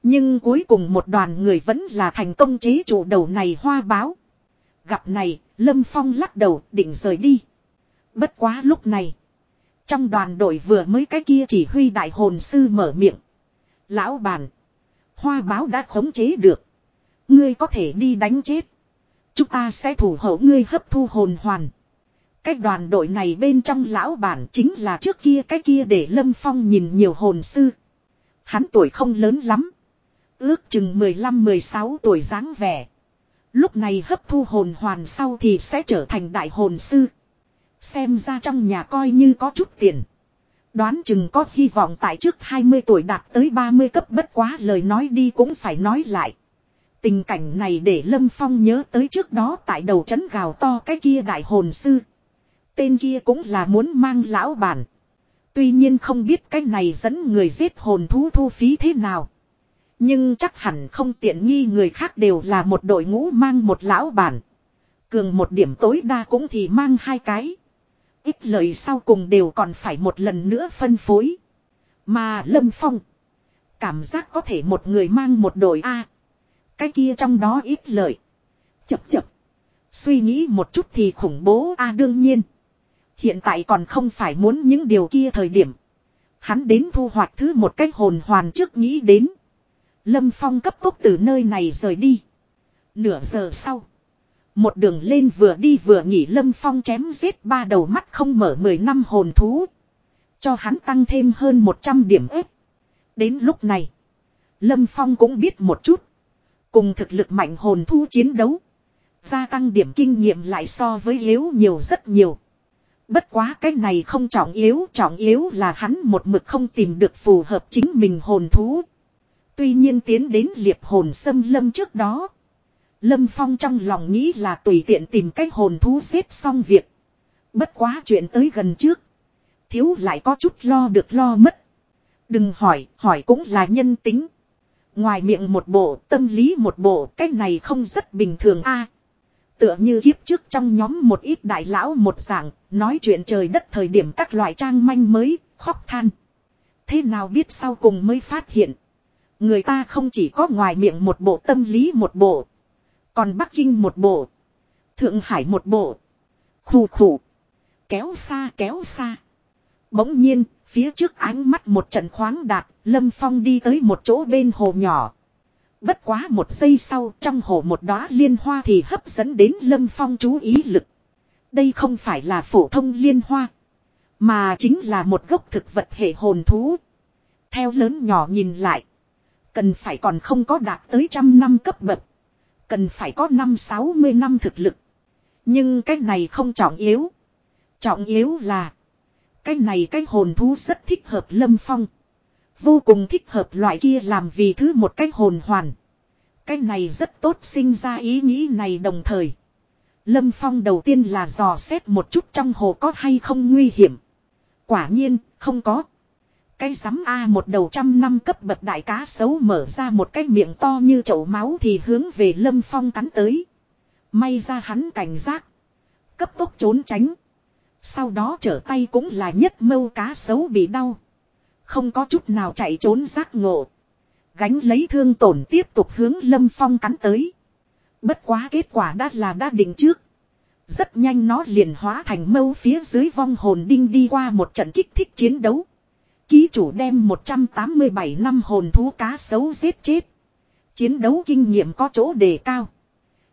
Nhưng cuối cùng một đoàn người vẫn là thành công chế chủ đầu này hoa báo. Gặp này, Lâm Phong lắc đầu định rời đi. Bất quá lúc này. Trong đoàn đội vừa mới cái kia chỉ huy đại hồn sư mở miệng. Lão bàn. Hoa báo đã khống chế được. Ngươi có thể đi đánh chết. Chúng ta sẽ thủ hộ ngươi hấp thu hồn hoàn. Cái đoàn đội này bên trong lão bản chính là trước kia cái kia để Lâm Phong nhìn nhiều hồn sư. Hắn tuổi không lớn lắm. Ước chừng 15-16 tuổi dáng vẻ. Lúc này hấp thu hồn hoàn sau thì sẽ trở thành đại hồn sư. Xem ra trong nhà coi như có chút tiền. Đoán chừng có hy vọng tại trước 20 tuổi đạt tới 30 cấp bất quá lời nói đi cũng phải nói lại. Tình cảnh này để Lâm Phong nhớ tới trước đó tại đầu trấn gào to cái kia đại hồn sư. Tên kia cũng là muốn mang lão bản. Tuy nhiên không biết cái này dẫn người giết hồn thú thu phí thế nào. Nhưng chắc hẳn không tiện nghi người khác đều là một đội ngũ mang một lão bản. Cường một điểm tối đa cũng thì mang hai cái. Ít lời sau cùng đều còn phải một lần nữa phân phối. Mà Lâm Phong. Cảm giác có thể một người mang một đội A. Cái kia trong đó ít lời. Chập chập. Suy nghĩ một chút thì khủng bố A đương nhiên. Hiện tại còn không phải muốn những điều kia thời điểm. Hắn đến thu hoạch thứ một cái hồn hoàn trước nghĩ đến. Lâm Phong cấp tốc từ nơi này rời đi. Nửa giờ sau. Một đường lên vừa đi vừa nghỉ Lâm Phong chém giết ba đầu mắt không mở 10 năm hồn thú. Cho hắn tăng thêm hơn 100 điểm ếp. Đến lúc này. Lâm Phong cũng biết một chút. Cùng thực lực mạnh hồn thú chiến đấu. Gia tăng điểm kinh nghiệm lại so với yếu nhiều rất nhiều. Bất quá cái này không trọng yếu, trọng yếu là hắn một mực không tìm được phù hợp chính mình hồn thú. Tuy nhiên tiến đến liệp hồn xâm lâm trước đó. Lâm Phong trong lòng nghĩ là tùy tiện tìm cách hồn thú xếp xong việc. Bất quá chuyện tới gần trước. Thiếu lại có chút lo được lo mất. Đừng hỏi, hỏi cũng là nhân tính. Ngoài miệng một bộ, tâm lý một bộ, cái này không rất bình thường a. tựa như kiếp trước trong nhóm một ít đại lão một dạng, nói chuyện trời đất thời điểm các loại trang manh mới, khóc than. Thế nào biết sau cùng mới phát hiện. Người ta không chỉ có ngoài miệng một bộ tâm lý một bộ. Còn Bắc Kinh một bộ. Thượng Hải một bộ. Khủ khủ. Kéo xa kéo xa. Bỗng nhiên, phía trước ánh mắt một trận khoáng đạt, Lâm Phong đi tới một chỗ bên hồ nhỏ. Bất quá một giây sau trong hồ một đóa liên hoa thì hấp dẫn đến Lâm Phong chú ý lực. Đây không phải là phổ thông liên hoa. Mà chính là một gốc thực vật hệ hồn thú. Theo lớn nhỏ nhìn lại. Cần phải còn không có đạt tới trăm năm cấp bậc. Cần phải có năm sáu mươi năm thực lực. Nhưng cái này không trọng yếu. Trọng yếu là. Cái này cái hồn thú rất thích hợp lâm phong. Vô cùng thích hợp loại kia làm vì thứ một cái hồn hoàn. Cái này rất tốt sinh ra ý nghĩ này đồng thời. Lâm Phong đầu tiên là dò xét một chút trong hồ có hay không nguy hiểm. Quả nhiên, không có. Cái rắm A một đầu trăm năm cấp bậc đại cá sấu mở ra một cái miệng to như chậu máu thì hướng về Lâm Phong cắn tới. May ra hắn cảnh giác. Cấp tốc trốn tránh. Sau đó trở tay cũng là nhất mâu cá sấu bị đau. Không có chút nào chạy trốn giác ngộ. Gánh lấy thương tổn tiếp tục hướng Lâm Phong cắn tới. Bất quá kết quả đã là đã định trước. Rất nhanh nó liền hóa thành mâu phía dưới vong hồn đinh đi qua một trận kích thích chiến đấu. Ký chủ đem 187 năm hồn thú cá sấu giết chết. Chiến đấu kinh nghiệm có chỗ đề cao.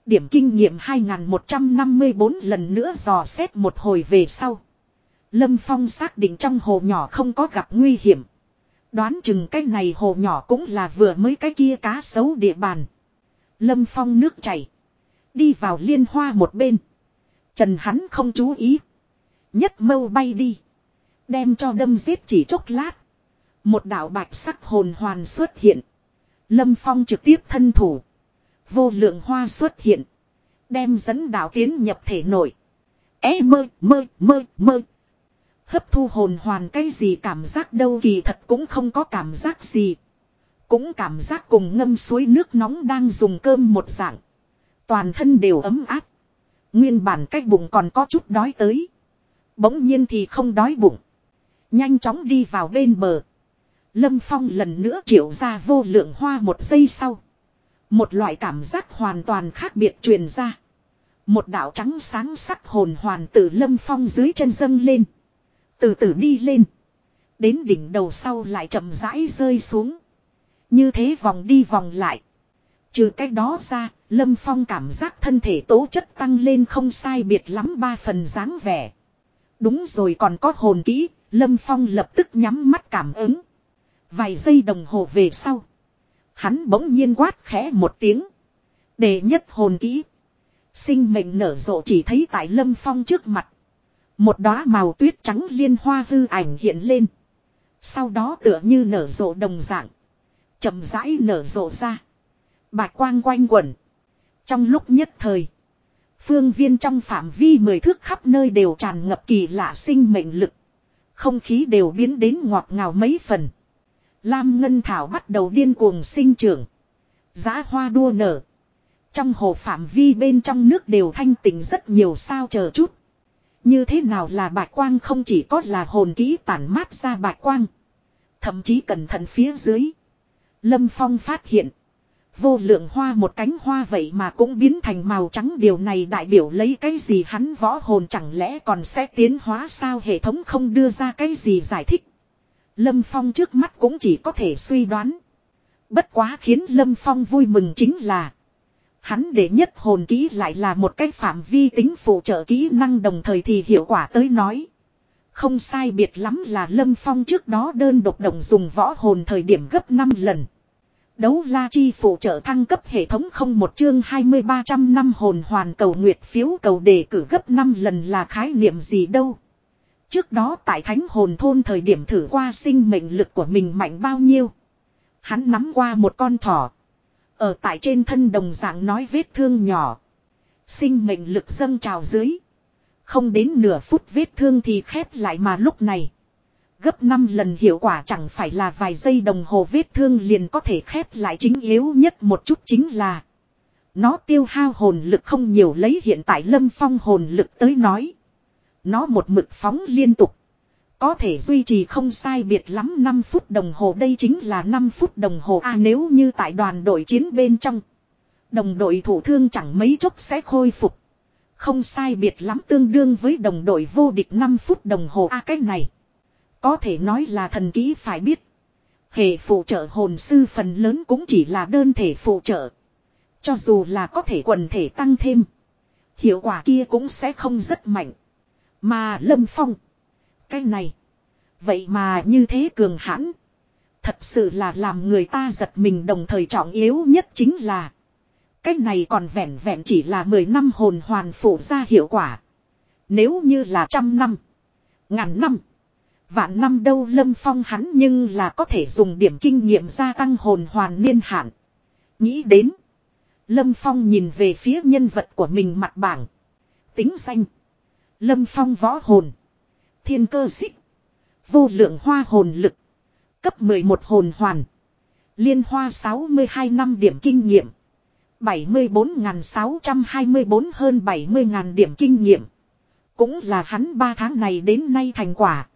Điểm kinh nghiệm 2154 lần nữa dò xét một hồi về sau. Lâm Phong xác định trong hồ nhỏ không có gặp nguy hiểm. Đoán chừng cái này hồ nhỏ cũng là vừa mới cái kia cá sấu địa bàn. Lâm Phong nước chảy. Đi vào liên hoa một bên. Trần hắn không chú ý. Nhất mâu bay đi. Đem cho đâm giết chỉ chốc lát. Một đạo bạch sắc hồn hoàn xuất hiện. Lâm Phong trực tiếp thân thủ. Vô lượng hoa xuất hiện. Đem dẫn đạo tiến nhập thể nội. É mơ mơ mơ mơ. Hấp thu hồn hoàn cái gì cảm giác đâu kỳ thật cũng không có cảm giác gì. Cũng cảm giác cùng ngâm suối nước nóng đang dùng cơm một dạng. Toàn thân đều ấm áp. Nguyên bản cách bụng còn có chút đói tới. Bỗng nhiên thì không đói bụng. Nhanh chóng đi vào bên bờ. Lâm Phong lần nữa triệu ra vô lượng hoa một giây sau. Một loại cảm giác hoàn toàn khác biệt truyền ra. Một đạo trắng sáng sắc hồn hoàn từ Lâm Phong dưới chân dâng lên. Từ từ đi lên. Đến đỉnh đầu sau lại chậm rãi rơi xuống. Như thế vòng đi vòng lại. Trừ cách đó ra, Lâm Phong cảm giác thân thể tố chất tăng lên không sai biệt lắm ba phần dáng vẻ. Đúng rồi còn có hồn kỹ, Lâm Phong lập tức nhắm mắt cảm ứng. Vài giây đồng hồ về sau. Hắn bỗng nhiên quát khẽ một tiếng. Để nhất hồn kỹ. Sinh mệnh nở rộ chỉ thấy tại Lâm Phong trước mặt. Một đóa màu tuyết trắng liên hoa hư ảnh hiện lên. Sau đó tựa như nở rộ đồng dạng. chậm rãi nở rộ ra. Bạch quang quanh quẩn. Trong lúc nhất thời. Phương viên trong phạm vi mười thước khắp nơi đều tràn ngập kỳ lạ sinh mệnh lực. Không khí đều biến đến ngọt ngào mấy phần. Lam Ngân Thảo bắt đầu điên cuồng sinh trưởng. Giá hoa đua nở. Trong hồ phạm vi bên trong nước đều thanh tịnh rất nhiều sao chờ chút. Như thế nào là bạch quang không chỉ có là hồn kỹ tản mát ra bạch quang. Thậm chí cẩn thận phía dưới. Lâm Phong phát hiện. Vô lượng hoa một cánh hoa vậy mà cũng biến thành màu trắng điều này đại biểu lấy cái gì hắn võ hồn chẳng lẽ còn sẽ tiến hóa sao hệ thống không đưa ra cái gì giải thích. Lâm Phong trước mắt cũng chỉ có thể suy đoán. Bất quá khiến Lâm Phong vui mừng chính là. Hắn để nhất hồn kỹ lại là một cái phạm vi tính phụ trợ kỹ năng đồng thời thì hiệu quả tới nói. Không sai biệt lắm là Lâm Phong trước đó đơn độc đồng dùng võ hồn thời điểm gấp 5 lần. Đấu la chi phụ trợ thăng cấp hệ thống không một chương 2300 năm hồn hoàn cầu nguyệt phiếu cầu đề cử gấp 5 lần là khái niệm gì đâu. Trước đó tại thánh hồn thôn thời điểm thử qua sinh mệnh lực của mình mạnh bao nhiêu. Hắn nắm qua một con thỏ. Ở tại trên thân đồng dạng nói vết thương nhỏ. Sinh mệnh lực dâng trào dưới. Không đến nửa phút vết thương thì khép lại mà lúc này. Gấp 5 lần hiệu quả chẳng phải là vài giây đồng hồ vết thương liền có thể khép lại chính yếu nhất một chút chính là. Nó tiêu hao hồn lực không nhiều lấy hiện tại lâm phong hồn lực tới nói. Nó một mực phóng liên tục. Có thể duy trì không sai biệt lắm 5 phút đồng hồ đây chính là 5 phút đồng hồ a à, nếu như tại đoàn đội chiến bên trong. Đồng đội thủ thương chẳng mấy chốc sẽ khôi phục. Không sai biệt lắm tương đương với đồng đội vô địch 5 phút đồng hồ a à, cái này. Có thể nói là thần ký phải biết. Hệ phụ trợ hồn sư phần lớn cũng chỉ là đơn thể phụ trợ. Cho dù là có thể quần thể tăng thêm. Hiệu quả kia cũng sẽ không rất mạnh. Mà Lâm Phong. Cái này. Vậy mà như thế cường hãn. Thật sự là làm người ta giật mình đồng thời trọng yếu nhất chính là. Cái này còn vẹn vẹn chỉ là 10 năm hồn hoàn phụ ra hiệu quả. Nếu như là trăm năm. Ngàn năm. Vạn năm đâu lâm phong hắn nhưng là có thể dùng điểm kinh nghiệm gia tăng hồn hoàn niên hạn. Nghĩ đến. Lâm phong nhìn về phía nhân vật của mình mặt bảng. Tính danh. Lâm phong võ hồn. Thiên cơ xích. Vô lượng hoa hồn lực. Cấp 11 hồn hoàn. Liên hoa 62 năm điểm kinh nghiệm. 74.624 hơn 70.000 điểm kinh nghiệm. Cũng là hắn 3 tháng này đến nay thành quả.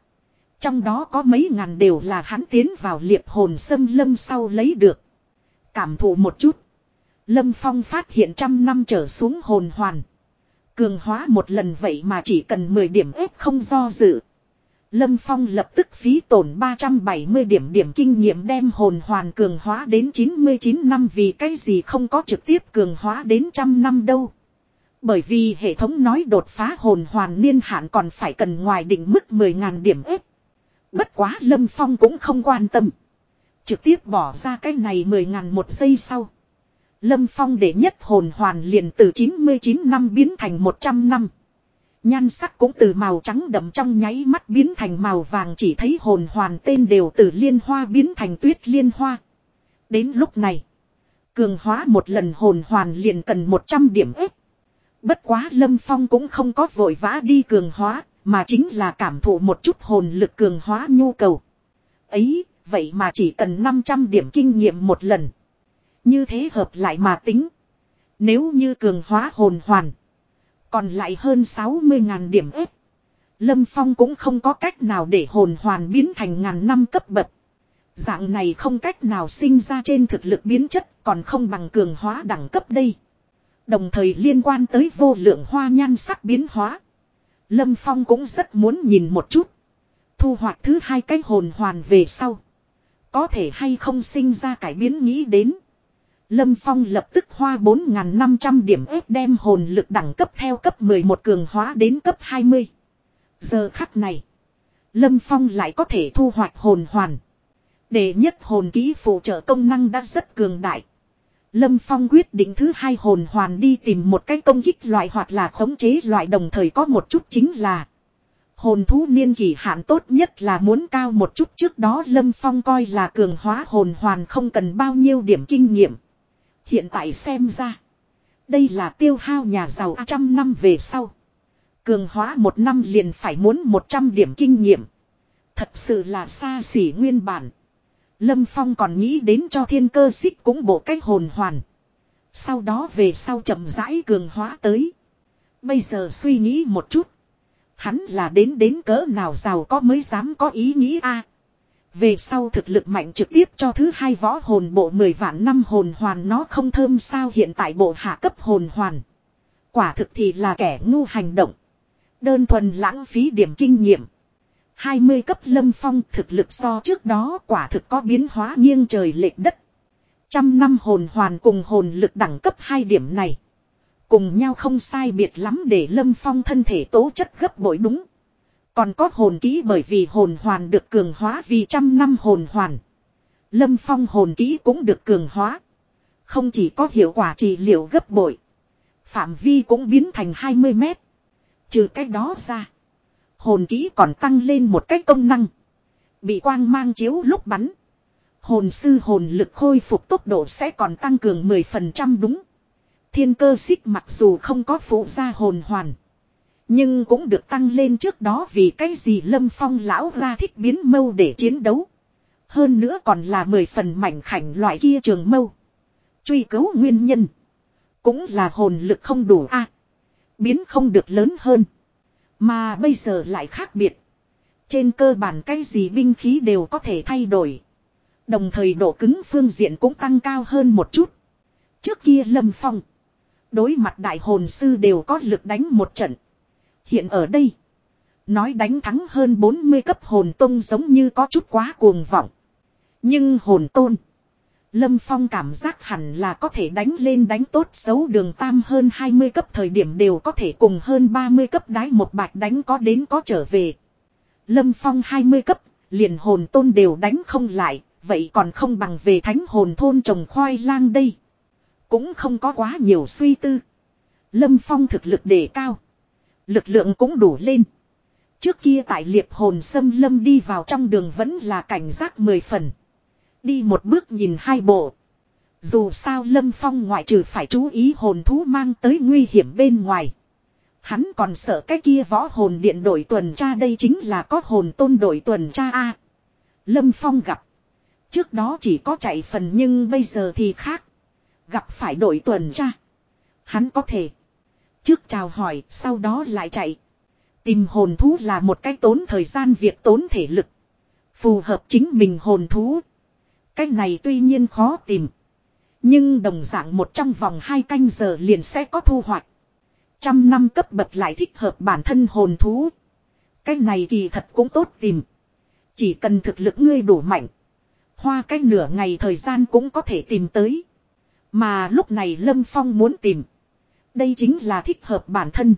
Trong đó có mấy ngàn đều là hắn tiến vào liệp hồn sâm lâm sau lấy được. Cảm thụ một chút. Lâm Phong phát hiện trăm năm trở xuống hồn hoàn. Cường hóa một lần vậy mà chỉ cần 10 điểm ép không do dự. Lâm Phong lập tức phí tổn 370 điểm điểm kinh nghiệm đem hồn hoàn cường hóa đến 99 năm vì cái gì không có trực tiếp cường hóa đến trăm năm đâu. Bởi vì hệ thống nói đột phá hồn hoàn niên hạn còn phải cần ngoài định mức 10.000 điểm ép Bất quá Lâm Phong cũng không quan tâm. Trực tiếp bỏ ra cái này 10 ngàn một giây sau. Lâm Phong để nhất hồn hoàn liền từ 99 năm biến thành 100 năm. Nhan sắc cũng từ màu trắng đậm trong nháy mắt biến thành màu vàng chỉ thấy hồn hoàn tên đều từ liên hoa biến thành tuyết liên hoa. Đến lúc này, cường hóa một lần hồn hoàn liền cần 100 điểm ếp. Bất quá Lâm Phong cũng không có vội vã đi cường hóa, mà chính là cảm thụ một chút hồn lực cường hóa nhu cầu. Ấy, vậy mà chỉ cần 500 điểm kinh nghiệm một lần. Như thế hợp lại mà tính. Nếu như cường hóa hồn hoàn. Còn lại hơn 60.000 điểm ếp. Lâm Phong cũng không có cách nào để hồn hoàn biến thành ngàn năm cấp bậc. Dạng này không cách nào sinh ra trên thực lực biến chất còn không bằng cường hóa đẳng cấp đây. Đồng thời liên quan tới vô lượng hoa nhan sắc biến hóa. Lâm Phong cũng rất muốn nhìn một chút. Thu hoạch thứ hai cái hồn hoàn về sau. Có thể hay không sinh ra cải biến nghĩ đến. Lâm Phong lập tức hoa 4.500 điểm ép đem hồn lực đẳng cấp theo cấp 11 cường hóa đến cấp 20. Giờ khắc này. Lâm Phong lại có thể thu hoạch hồn hoàn. Để nhất hồn ký phụ trợ công năng đã rất cường đại. Lâm Phong quyết định thứ hai hồn hoàn đi tìm một cái công kích loại hoặc là khống chế loại đồng thời có một chút chính là Hồn thú niên kỳ hạn tốt nhất là muốn cao một chút trước đó Lâm Phong coi là cường hóa hồn hoàn không cần bao nhiêu điểm kinh nghiệm. Hiện tại xem ra. Đây là tiêu hao nhà giàu trăm năm về sau. Cường hóa một năm liền phải muốn 100 điểm kinh nghiệm. Thật sự là xa xỉ nguyên bản. Lâm Phong còn nghĩ đến cho thiên cơ xích cũng bộ cách hồn hoàn. Sau đó về sau chậm rãi cường hóa tới. Bây giờ suy nghĩ một chút. Hắn là đến đến cỡ nào giàu có mới dám có ý nghĩ a Về sau thực lực mạnh trực tiếp cho thứ hai võ hồn bộ 10 vạn năm hồn hoàn nó không thơm sao hiện tại bộ hạ cấp hồn hoàn. Quả thực thì là kẻ ngu hành động. Đơn thuần lãng phí điểm kinh nghiệm. 20 cấp lâm phong thực lực so trước đó quả thực có biến hóa nghiêng trời lệch đất. Trăm năm hồn hoàn cùng hồn lực đẳng cấp hai điểm này. Cùng nhau không sai biệt lắm để lâm phong thân thể tố chất gấp bội đúng. Còn có hồn kỹ bởi vì hồn hoàn được cường hóa vì trăm năm hồn hoàn. Lâm phong hồn kỹ cũng được cường hóa. Không chỉ có hiệu quả trị liệu gấp bội. Phạm vi cũng biến thành 20 mét. Trừ cái đó ra. Hồn kỹ còn tăng lên một cách công năng. Bị quang mang chiếu lúc bắn. Hồn sư hồn lực khôi phục tốc độ sẽ còn tăng cường 10% đúng. Thiên cơ xích mặc dù không có phụ gia hồn hoàn. Nhưng cũng được tăng lên trước đó vì cái gì lâm phong lão ra thích biến mâu để chiến đấu. Hơn nữa còn là mười phần mảnh khảnh loại kia trường mâu. Truy cứu nguyên nhân. Cũng là hồn lực không đủ a Biến không được lớn hơn. Mà bây giờ lại khác biệt. Trên cơ bản cái gì binh khí đều có thể thay đổi. Đồng thời độ cứng phương diện cũng tăng cao hơn một chút. Trước kia Lâm Phong. Đối mặt đại hồn sư đều có lực đánh một trận. Hiện ở đây. Nói đánh thắng hơn 40 cấp hồn tông giống như có chút quá cuồng vọng. Nhưng hồn tôn. Lâm Phong cảm giác hẳn là có thể đánh lên đánh tốt xấu đường tam hơn 20 cấp thời điểm đều có thể cùng hơn 30 cấp đái một bạch đánh có đến có trở về. Lâm Phong 20 cấp, liền hồn tôn đều đánh không lại, vậy còn không bằng về thánh hồn thôn trồng khoai lang đây. Cũng không có quá nhiều suy tư. Lâm Phong thực lực đề cao. Lực lượng cũng đủ lên. Trước kia tại liệp hồn xâm lâm đi vào trong đường vẫn là cảnh giác mười phần. Đi một bước nhìn hai bộ. Dù sao Lâm Phong ngoại trừ phải chú ý hồn thú mang tới nguy hiểm bên ngoài. Hắn còn sợ cái kia võ hồn điện đội tuần tra đây chính là có hồn tôn đội tuần tra A. Lâm Phong gặp. Trước đó chỉ có chạy phần nhưng bây giờ thì khác. Gặp phải đội tuần tra. Hắn có thể. Trước chào hỏi, sau đó lại chạy. Tìm hồn thú là một cái tốn thời gian việc tốn thể lực. Phù hợp chính mình hồn thú. Cái này tuy nhiên khó tìm. Nhưng đồng dạng một trong vòng hai canh giờ liền sẽ có thu hoạch. Trăm năm cấp bậc lại thích hợp bản thân hồn thú. Cái này kỳ thật cũng tốt tìm. Chỉ cần thực lực ngươi đủ mạnh. Hoa cái nửa ngày thời gian cũng có thể tìm tới. Mà lúc này Lâm Phong muốn tìm. Đây chính là thích hợp bản thân.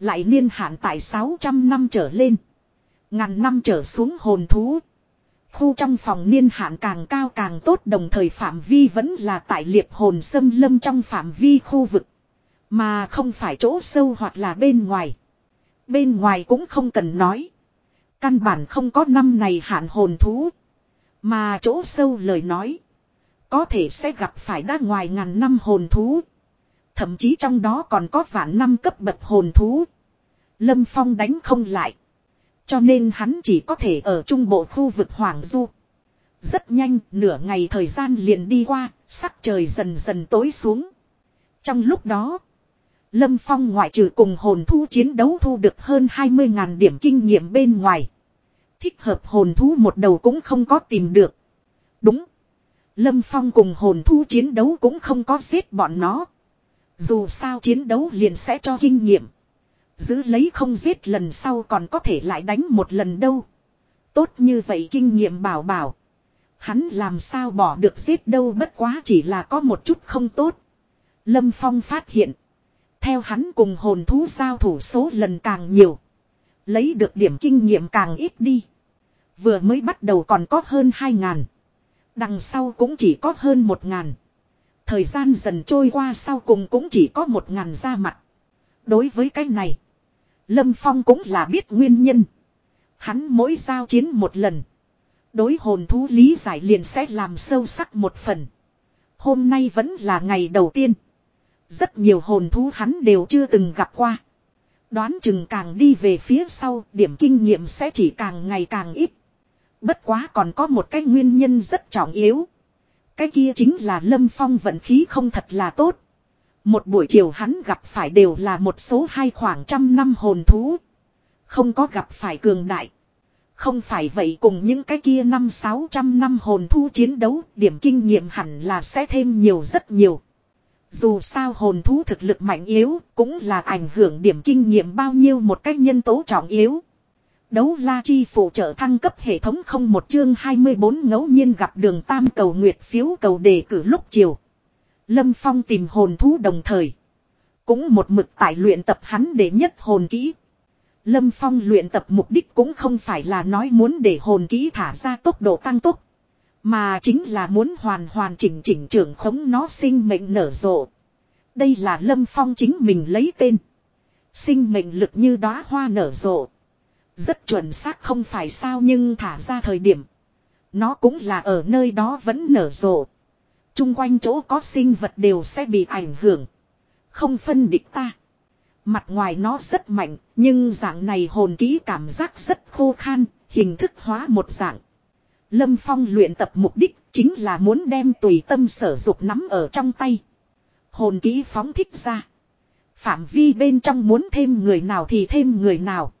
Lại niên hạn tại 600 năm trở lên. Ngàn năm trở xuống hồn thú. Khu trong phòng niên hạn càng cao càng tốt, đồng thời phạm vi vẫn là tại liệp hồn xâm lâm trong phạm vi khu vực. Mà không phải chỗ sâu hoặc là bên ngoài. Bên ngoài cũng không cần nói. Căn bản không có năm này hạn hồn thú. Mà chỗ sâu lời nói. Có thể sẽ gặp phải đa ngoài ngàn năm hồn thú. Thậm chí trong đó còn có vạn năm cấp bậc hồn thú. Lâm Phong đánh không lại. Cho nên hắn chỉ có thể ở trung bộ khu vực Hoàng Du. Rất nhanh, nửa ngày thời gian liền đi qua, sắc trời dần dần tối xuống. Trong lúc đó, Lâm Phong ngoại trừ cùng hồn thú chiến đấu thu được hơn 20.000 điểm kinh nghiệm bên ngoài. Thích hợp hồn thú một đầu cũng không có tìm được. Đúng. Lâm Phong cùng hồn thú chiến đấu cũng không có giết bọn nó. Dù sao chiến đấu liền sẽ cho kinh nghiệm. Giữ lấy không giết lần sau còn có thể lại đánh một lần đâu. Tốt như vậy kinh nghiệm bảo bảo. Hắn làm sao bỏ được giết đâu bất quá chỉ là có một chút không tốt. Lâm Phong phát hiện. Theo hắn cùng hồn thú giao thủ số lần càng nhiều. Lấy được điểm kinh nghiệm càng ít đi. Vừa mới bắt đầu còn có hơn 2 ngàn. Đằng sau cũng chỉ có hơn 1 ngàn. Thời gian dần trôi qua sau cùng cũng chỉ có một ngàn ra mặt. Đối với cái này. Lâm Phong cũng là biết nguyên nhân. Hắn mỗi giao chiến một lần. Đối hồn thú lý giải liền sẽ làm sâu sắc một phần. Hôm nay vẫn là ngày đầu tiên. Rất nhiều hồn thú hắn đều chưa từng gặp qua. Đoán chừng càng đi về phía sau, điểm kinh nghiệm sẽ chỉ càng ngày càng ít. Bất quá còn có một cái nguyên nhân rất trọng yếu. Cái kia chính là Lâm Phong vận khí không thật là tốt. Một buổi chiều hắn gặp phải đều là một số hai khoảng trăm năm hồn thú. Không có gặp phải cường đại. Không phải vậy cùng những cái kia năm sáu trăm năm hồn thú chiến đấu, điểm kinh nghiệm hẳn là sẽ thêm nhiều rất nhiều. Dù sao hồn thú thực lực mạnh yếu, cũng là ảnh hưởng điểm kinh nghiệm bao nhiêu một cách nhân tố trọng yếu. Đấu la chi phụ trợ thăng cấp hệ thống không một chương 24 ngẫu nhiên gặp đường tam cầu nguyệt phiếu cầu đề cử lúc chiều. Lâm Phong tìm hồn thú đồng thời. Cũng một mực tại luyện tập hắn để nhất hồn kỹ. Lâm Phong luyện tập mục đích cũng không phải là nói muốn để hồn kỹ thả ra tốc độ tăng tốc. Mà chính là muốn hoàn hoàn chỉnh chỉnh trưởng khống nó sinh mệnh nở rộ. Đây là Lâm Phong chính mình lấy tên. Sinh mệnh lực như đóa hoa nở rộ. Rất chuẩn xác không phải sao nhưng thả ra thời điểm. Nó cũng là ở nơi đó vẫn nở rộ. Trung quanh chỗ có sinh vật đều sẽ bị ảnh hưởng. Không phân địch ta. Mặt ngoài nó rất mạnh, nhưng dạng này hồn ký cảm giác rất khô khan, hình thức hóa một dạng. Lâm Phong luyện tập mục đích chính là muốn đem tùy tâm sở dục nắm ở trong tay. Hồn ký phóng thích ra. Phạm vi bên trong muốn thêm người nào thì thêm người nào.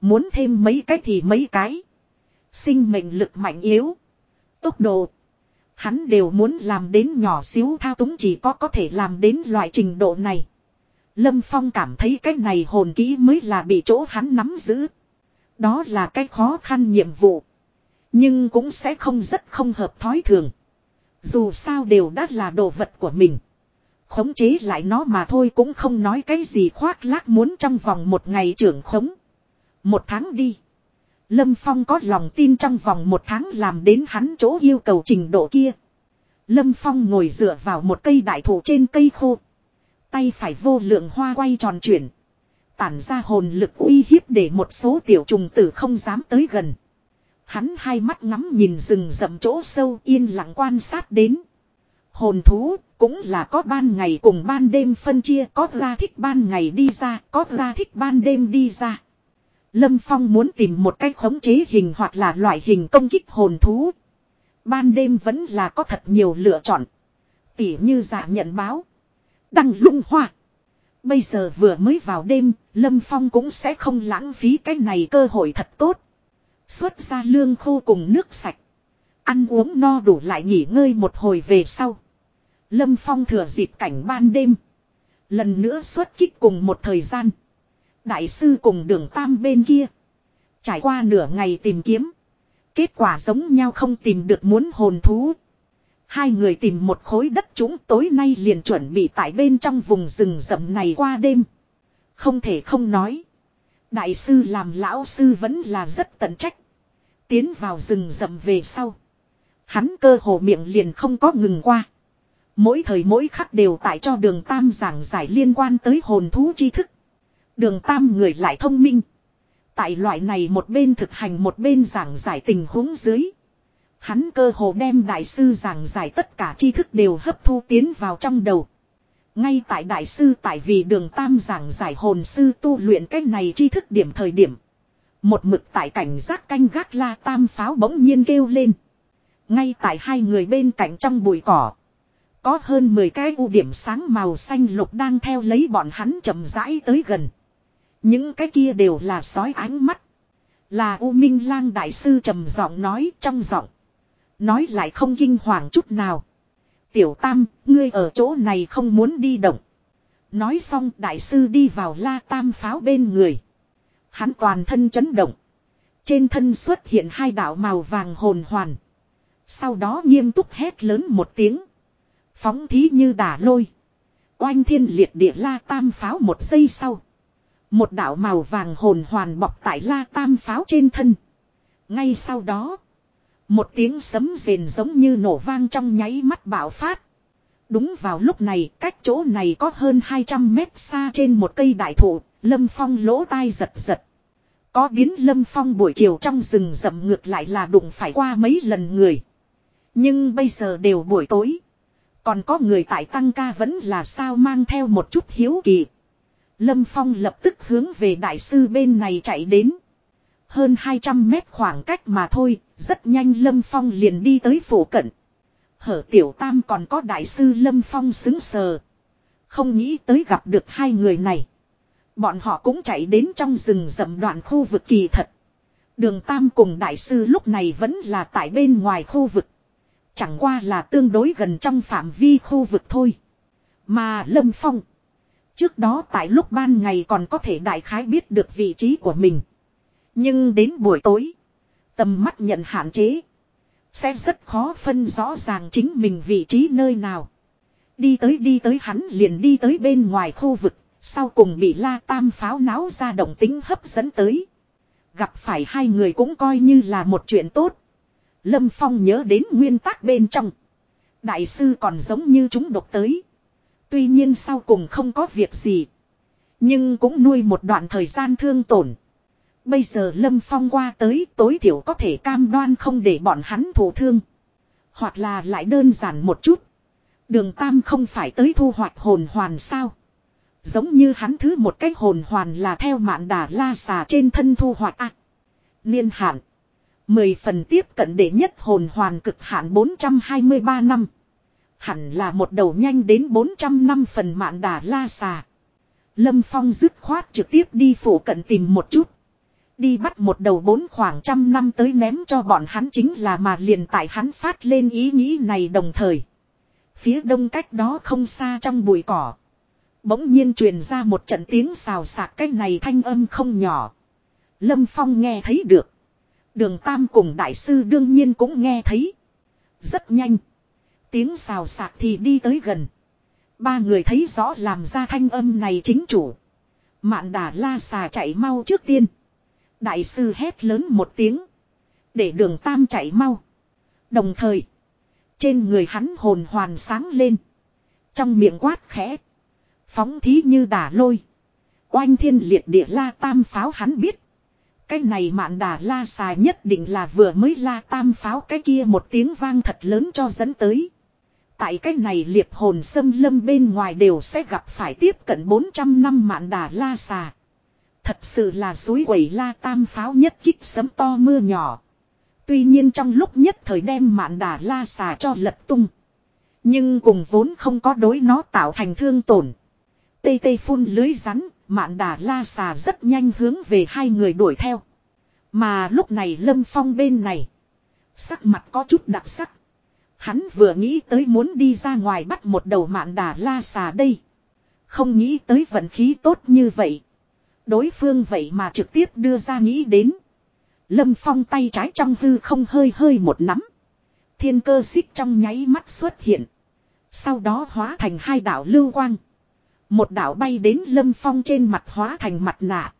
Muốn thêm mấy cái thì mấy cái. Sinh mệnh lực mạnh yếu. Tốc độ. Hắn đều muốn làm đến nhỏ xíu thao túng chỉ có có thể làm đến loại trình độ này. Lâm Phong cảm thấy cái này hồn kỹ mới là bị chỗ hắn nắm giữ. Đó là cái khó khăn nhiệm vụ. Nhưng cũng sẽ không rất không hợp thói thường. Dù sao đều đã là đồ vật của mình. Khống chế lại nó mà thôi cũng không nói cái gì khoác lác muốn trong vòng một ngày trưởng khống. Một tháng đi. Lâm Phong có lòng tin trong vòng một tháng làm đến hắn chỗ yêu cầu trình độ kia. Lâm Phong ngồi dựa vào một cây đại thụ trên cây khô. Tay phải vô lượng hoa quay tròn chuyển. Tản ra hồn lực uy hiếp để một số tiểu trùng tử không dám tới gần. Hắn hai mắt ngắm nhìn rừng rậm chỗ sâu yên lặng quan sát đến. Hồn thú cũng là có ban ngày cùng ban đêm phân chia, có ra thích ban ngày đi ra, có ra thích ban đêm đi ra. Lâm Phong muốn tìm một cách khống chế hình hoặc là loại hình công kích hồn thú. Ban đêm vẫn là có thật nhiều lựa chọn. Tỉ như giả nhận báo. Đăng lung hoa. Bây giờ vừa mới vào đêm, Lâm Phong cũng sẽ không lãng phí cái này cơ hội thật tốt. Xuất ra lương khô cùng nước sạch. Ăn uống no đủ lại nghỉ ngơi một hồi về sau. Lâm Phong thừa dịp cảnh ban đêm. Lần nữa xuất kích cùng một thời gian. Đại sư cùng đường tam bên kia. Trải qua nửa ngày tìm kiếm. Kết quả giống nhau không tìm được muốn hồn thú. Hai người tìm một khối đất chúng tối nay liền chuẩn bị tại bên trong vùng rừng rậm này qua đêm. Không thể không nói. Đại sư làm lão sư vẫn là rất tận trách. Tiến vào rừng rậm về sau. Hắn cơ hồ miệng liền không có ngừng qua. Mỗi thời mỗi khắc đều tại cho đường tam giảng giải liên quan tới hồn thú tri thức. Đường tam người lại thông minh. Tại loại này một bên thực hành một bên giảng giải tình huống dưới. Hắn cơ hồ đem đại sư giảng giải tất cả tri thức đều hấp thu tiến vào trong đầu. Ngay tại đại sư tại vì đường tam giảng giải hồn sư tu luyện cách này tri thức điểm thời điểm. Một mực tại cảnh giác canh gác la tam pháo bỗng nhiên kêu lên. Ngay tại hai người bên cạnh trong bụi cỏ. Có hơn 10 cái u điểm sáng màu xanh lục đang theo lấy bọn hắn chậm rãi tới gần. Những cái kia đều là sói ánh mắt. Là U Minh Lang Đại Sư trầm giọng nói trong giọng. Nói lại không kinh hoàng chút nào. Tiểu Tam, ngươi ở chỗ này không muốn đi động. Nói xong Đại Sư đi vào la tam pháo bên người. Hắn toàn thân chấn động. Trên thân xuất hiện hai đạo màu vàng hồn hoàn. Sau đó nghiêm túc hét lớn một tiếng. Phóng thí như đả lôi. Oanh thiên liệt địa la tam pháo một giây sau. Một đạo màu vàng hồn hoàn bọc tại la tam pháo trên thân. Ngay sau đó. Một tiếng sấm rền giống như nổ vang trong nháy mắt bạo phát. Đúng vào lúc này, cách chỗ này có hơn 200 mét xa trên một cây đại thụ. Lâm Phong lỗ tai giật giật. Có biến Lâm Phong buổi chiều trong rừng rậm ngược lại là đụng phải qua mấy lần người. Nhưng bây giờ đều buổi tối. Còn có người tại tăng ca vẫn là sao mang theo một chút hiếu kỳ. Lâm Phong lập tức hướng về đại sư bên này chạy đến. Hơn 200 mét khoảng cách mà thôi, rất nhanh Lâm Phong liền đi tới phủ cận. Hở tiểu tam còn có đại sư Lâm Phong xứng sờ. Không nghĩ tới gặp được hai người này. Bọn họ cũng chạy đến trong rừng rậm đoạn khu vực kỳ thật. Đường Tam cùng đại sư lúc này vẫn là tại bên ngoài khu vực. Chẳng qua là tương đối gần trong phạm vi khu vực thôi. Mà Lâm Phong. Trước đó tại lúc ban ngày còn có thể đại khái biết được vị trí của mình. Nhưng đến buổi tối. Tầm mắt nhận hạn chế. Sẽ rất khó phân rõ ràng chính mình vị trí nơi nào. Đi tới đi tới hắn liền đi tới bên ngoài khu vực. Sau cùng bị la tam pháo náo ra động tính hấp dẫn tới. Gặp phải hai người cũng coi như là một chuyện tốt. Lâm Phong nhớ đến nguyên tắc bên trong. Đại sư còn giống như chúng độc tới. Tuy nhiên sau cùng không có việc gì. Nhưng cũng nuôi một đoạn thời gian thương tổn. Bây giờ Lâm Phong qua tới tối thiểu có thể cam đoan không để bọn hắn thổ thương. Hoặc là lại đơn giản một chút. Đường Tam không phải tới thu hoạch hồn hoàn sao. Giống như hắn thứ một cái hồn hoàn là theo mạn đà la xà trên thân thu hoạch à. Niên hạn. Mười phần tiếp cận để nhất hồn hoàn cực hạn 423 năm. Hẳn là một đầu nhanh đến 400 năm phần mạn đà la xà. Lâm Phong dứt khoát trực tiếp đi phủ cận tìm một chút. Đi bắt một đầu bốn khoảng trăm năm tới ném cho bọn hắn chính là mà liền tại hắn phát lên ý nghĩ này đồng thời. Phía đông cách đó không xa trong bụi cỏ. Bỗng nhiên truyền ra một trận tiếng xào xạc cái này thanh âm không nhỏ. Lâm Phong nghe thấy được. Đường Tam cùng đại sư đương nhiên cũng nghe thấy. Rất nhanh. Tiếng xào xạc thì đi tới gần. Ba người thấy rõ làm ra thanh âm này chính chủ. Mạn đà la xà chạy mau trước tiên. Đại sư hét lớn một tiếng. Để đường Tam chạy mau. Đồng thời. Trên người hắn hồn hoàn sáng lên. Trong miệng quát khẽ. Phóng thí như đà lôi. Oanh thiên liệt địa la tam pháo hắn biết. Cái này mạn đà la xà nhất định là vừa mới la tam pháo cái kia một tiếng vang thật lớn cho dẫn tới. Tại cái này liệp hồn xâm lâm bên ngoài đều sẽ gặp phải tiếp cận 400 năm mạn đà la xà. Thật sự là suối quẩy la tam pháo nhất kích sấm to mưa nhỏ. Tuy nhiên trong lúc nhất thời đem mạn đà la xà cho lật tung. Nhưng cùng vốn không có đối nó tạo thành thương tổn. Tê tê phun lưới rắn, mạn đà la xà rất nhanh hướng về hai người đuổi theo. Mà lúc này Lâm Phong bên này. Sắc mặt có chút đặc sắc. Hắn vừa nghĩ tới muốn đi ra ngoài bắt một đầu mạn đà la xà đây. Không nghĩ tới vận khí tốt như vậy. Đối phương vậy mà trực tiếp đưa ra nghĩ đến. Lâm Phong tay trái trong hư không hơi hơi một nắm. Thiên cơ xích trong nháy mắt xuất hiện. Sau đó hóa thành hai đạo lưu quang. Một đạo bay đến Lâm Phong trên mặt hóa thành mặt nạ.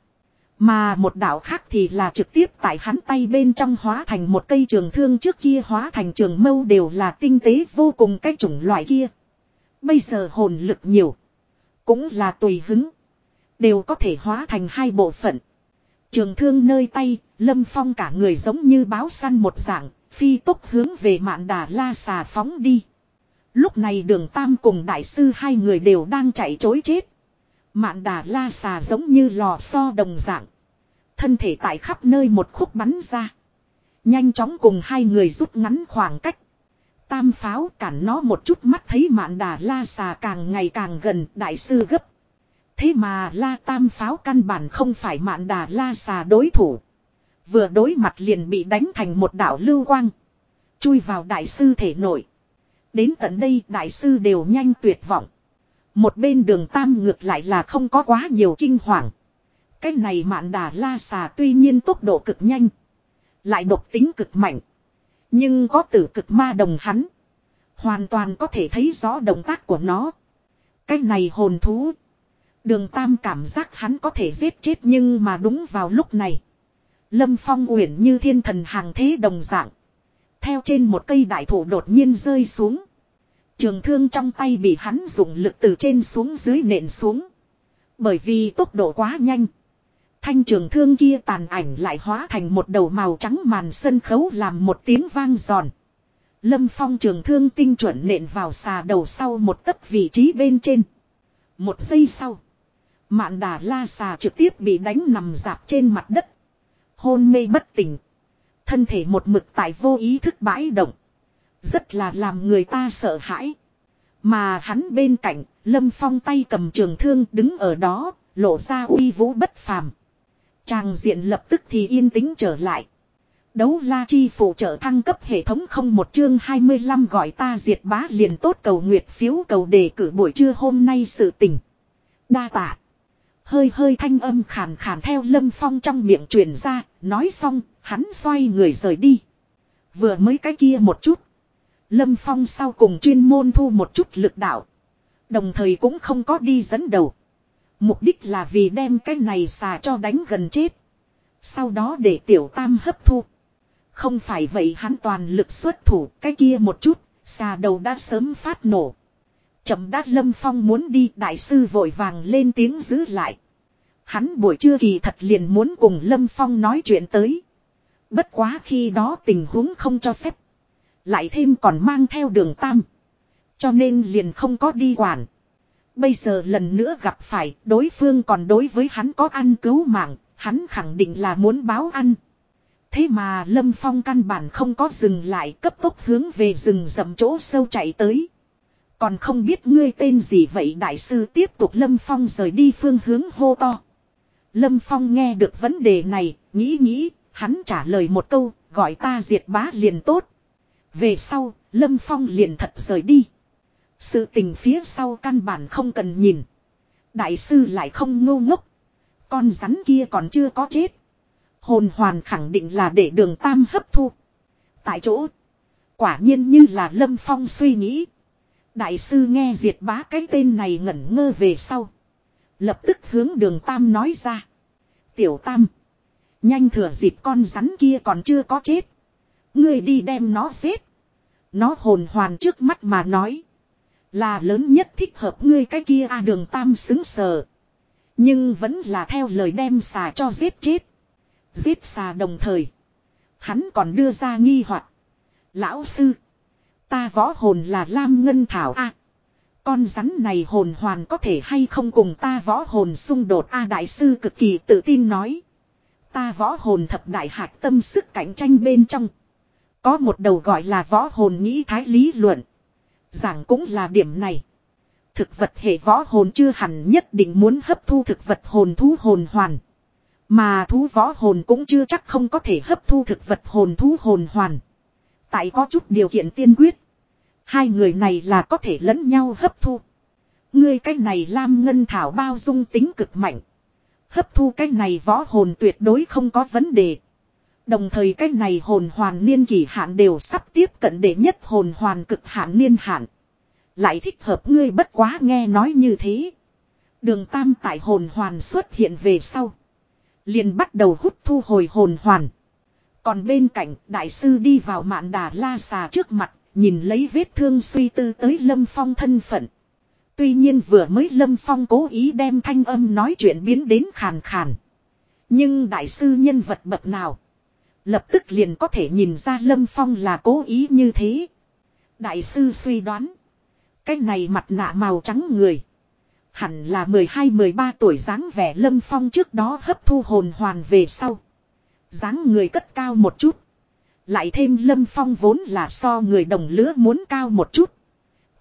Mà một đạo khác thì là trực tiếp tại hắn tay bên trong hóa thành một cây trường thương trước kia hóa thành trường mâu đều là tinh tế vô cùng cái chủng loại kia. Bây giờ hồn lực nhiều. Cũng là tùy hứng. Đều có thể hóa thành hai bộ phận. Trường thương nơi tay, Lâm Phong cả người giống như báo săn một dạng, phi tốc hướng về mạn đà la xà phóng đi. Lúc này đường Tam cùng đại sư hai người đều đang chạy chối chết. Mạn đà la xà giống như lò xo đồng dạng. Thân thể tại khắp nơi một khúc bắn ra. Nhanh chóng cùng hai người rút ngắn khoảng cách. Tam pháo cản nó một chút mắt thấy mạn đà la xà càng ngày càng gần, đại sư gấp. Thế mà la tam pháo căn bản không phải mạn đà la xà đối thủ. Vừa đối mặt liền bị đánh thành một đảo lưu quang. Chui vào đại sư thể nội. Đến tận đây đại sư đều nhanh tuyệt vọng. Một bên đường tam ngược lại là không có quá nhiều kinh hoàng. Cái này mạn đà la xà tuy nhiên tốc độ cực nhanh. Lại độc tính cực mạnh. Nhưng có tử cực ma đồng hắn. Hoàn toàn có thể thấy rõ động tác của nó. Cái này hồn thú. Đường Tam cảm giác hắn có thể giết chết nhưng mà đúng vào lúc này. Lâm Phong uyển như thiên thần hàng thế đồng dạng. Theo trên một cây đại thụ đột nhiên rơi xuống. Trường thương trong tay bị hắn dùng lực từ trên xuống dưới nện xuống. Bởi vì tốc độ quá nhanh. Thanh trường thương kia tàn ảnh lại hóa thành một đầu màu trắng màn sân khấu làm một tiếng vang giòn. Lâm phong trường thương tinh chuẩn nện vào xà đầu sau một tấc vị trí bên trên. Một giây sau. Mạn đà la xà trực tiếp bị đánh nằm dạp trên mặt đất. Hôn mê bất tỉnh. Thân thể một mực tại vô ý thức bãi động. Rất là làm người ta sợ hãi. Mà hắn bên cạnh, Lâm Phong tay cầm trường thương đứng ở đó, lộ ra uy vũ bất phàm. Tràng diện lập tức thì yên tĩnh trở lại. Đấu la chi phụ trợ thăng cấp hệ thống không một chương 25 gọi ta diệt bá liền tốt cầu nguyệt phiếu cầu đề cử buổi trưa hôm nay sự tình. Đa tạ. Hơi hơi thanh âm khàn khàn theo lâm phong trong miệng truyền ra, nói xong, hắn xoay người rời đi. Vừa mới cái kia một chút. Lâm phong sau cùng chuyên môn thu một chút lực đạo. Đồng thời cũng không có đi dẫn đầu. Mục đích là vì đem cái này xà cho đánh gần chết. Sau đó để tiểu tam hấp thu. Không phải vậy hắn toàn lực xuất thủ cái kia một chút, xà đầu đã sớm phát nổ. Chậm đát lâm phong muốn đi đại sư vội vàng lên tiếng giữ lại. Hắn buổi trưa kỳ thật liền muốn cùng lâm phong nói chuyện tới. Bất quá khi đó tình huống không cho phép. Lại thêm còn mang theo đường tam. Cho nên liền không có đi quản. Bây giờ lần nữa gặp phải đối phương còn đối với hắn có ăn cứu mạng. Hắn khẳng định là muốn báo ăn. Thế mà Lâm Phong căn bản không có dừng lại cấp tốc hướng về rừng rậm chỗ sâu chạy tới. Còn không biết ngươi tên gì vậy đại sư tiếp tục Lâm Phong rời đi phương hướng hô to. Lâm Phong nghe được vấn đề này, nghĩ nghĩ, hắn trả lời một câu, gọi ta diệt bá liền tốt. Về sau, Lâm Phong liền thật rời đi. Sự tình phía sau căn bản không cần nhìn. Đại sư lại không ngu ngốc. Con rắn kia còn chưa có chết. Hồn hoàn khẳng định là để đường tam hấp thu. Tại chỗ. Quả nhiên như là Lâm Phong suy nghĩ. Đại sư nghe diệt bá cái tên này ngẩn ngơ về sau. Lập tức hướng đường tam nói ra. Tiểu tam. Nhanh thừa dịp con rắn kia còn chưa có chết. Ngươi đi đem nó xếp. Nó hồn hoàn trước mắt mà nói. Là lớn nhất thích hợp ngươi cái kia a đường tam xứng sờ. Nhưng vẫn là theo lời đem xà cho giết chết. Giết xà đồng thời. Hắn còn đưa ra nghi hoặc Lão sư. Ta võ hồn là Lam Ngân Thảo a Con rắn này hồn hoàn có thể hay không cùng ta võ hồn xung đột a Đại sư cực kỳ tự tin nói. Ta võ hồn thập đại hạt tâm sức cạnh tranh bên trong. Có một đầu gọi là võ hồn nghĩ thái lý luận. Giảng cũng là điểm này. Thực vật hệ võ hồn chưa hẳn nhất định muốn hấp thu thực vật hồn thú hồn hoàn. Mà thú võ hồn cũng chưa chắc không có thể hấp thu thực vật hồn thú hồn hoàn. Tại có chút điều kiện tiên quyết. Hai người này là có thể lẫn nhau hấp thu. Ngươi cái này Lam Ngân Thảo bao dung tính cực mạnh. Hấp thu cái này võ hồn tuyệt đối không có vấn đề. Đồng thời cái này hồn hoàn niên kỳ hạn đều sắp tiếp cận để nhất hồn hoàn cực hạn niên hạn. Lại thích hợp ngươi bất quá nghe nói như thế. Đường tam tại hồn hoàn xuất hiện về sau. Liền bắt đầu hút thu hồi hồn hoàn. Còn bên cạnh đại sư đi vào mạn đà la xà trước mặt, nhìn lấy vết thương suy tư tới lâm phong thân phận. Tuy nhiên vừa mới lâm phong cố ý đem thanh âm nói chuyện biến đến khàn khàn. Nhưng đại sư nhân vật bậc nào? Lập tức liền có thể nhìn ra lâm phong là cố ý như thế. Đại sư suy đoán. Cái này mặt nạ màu trắng người. Hẳn là 12-13 tuổi dáng vẻ lâm phong trước đó hấp thu hồn hoàn về sau. dáng người cất cao một chút. Lại thêm lâm phong vốn là so người đồng lứa muốn cao một chút.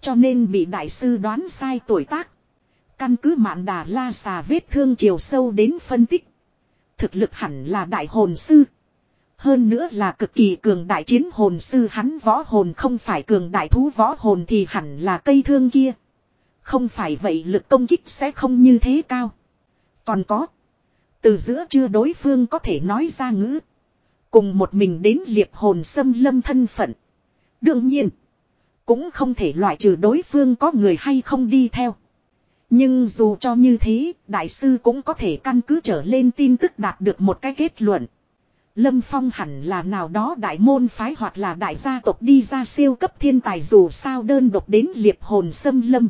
Cho nên bị đại sư đoán sai tuổi tác. Căn cứ mạn đà la xà vết thương chiều sâu đến phân tích. Thực lực hẳn là đại hồn sư. Hơn nữa là cực kỳ cường đại chiến hồn sư hắn võ hồn không phải cường đại thú võ hồn thì hẳn là cây thương kia. Không phải vậy lực công kích sẽ không như thế cao. Còn có. Từ giữa chưa đối phương có thể nói ra ngữ. Cùng một mình đến liệp hồn xâm lâm thân phận. Đương nhiên. Cũng không thể loại trừ đối phương có người hay không đi theo. Nhưng dù cho như thế, đại sư cũng có thể căn cứ trở lên tin tức đạt được một cái kết luận. Lâm Phong hẳn là nào đó đại môn phái hoặc là đại gia tộc đi ra siêu cấp thiên tài dù sao đơn độc đến liệp hồn xâm lâm.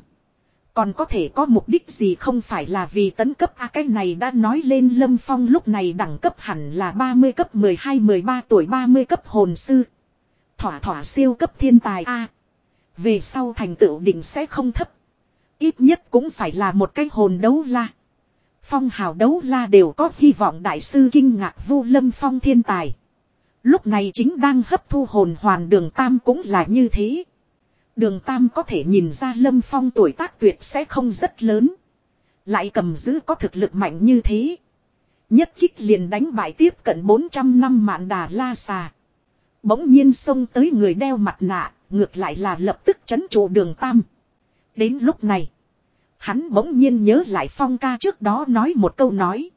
Còn có thể có mục đích gì không phải là vì tấn cấp a à, cái này đã nói lên Lâm Phong lúc này đẳng cấp hẳn là 30 cấp 12-13 tuổi 30 cấp hồn sư. Thỏa thỏa siêu cấp thiên tài a Về sau thành tựu định sẽ không thấp. Ít nhất cũng phải là một cái hồn đấu la. Phong hào đấu la đều có hy vọng đại sư kinh ngạc vu lâm phong thiên tài. Lúc này chính đang hấp thu hồn hoàn đường tam cũng là như thế. Đường tam có thể nhìn ra lâm phong tuổi tác tuyệt sẽ không rất lớn. Lại cầm giữ có thực lực mạnh như thế. Nhất kích liền đánh bại tiếp cận 400 năm mạn đà la xà. Bỗng nhiên xông tới người đeo mặt nạ, ngược lại là lập tức chấn trụ đường tam. Đến lúc này, Hắn bỗng nhiên nhớ lại phong ca trước đó nói một câu nói.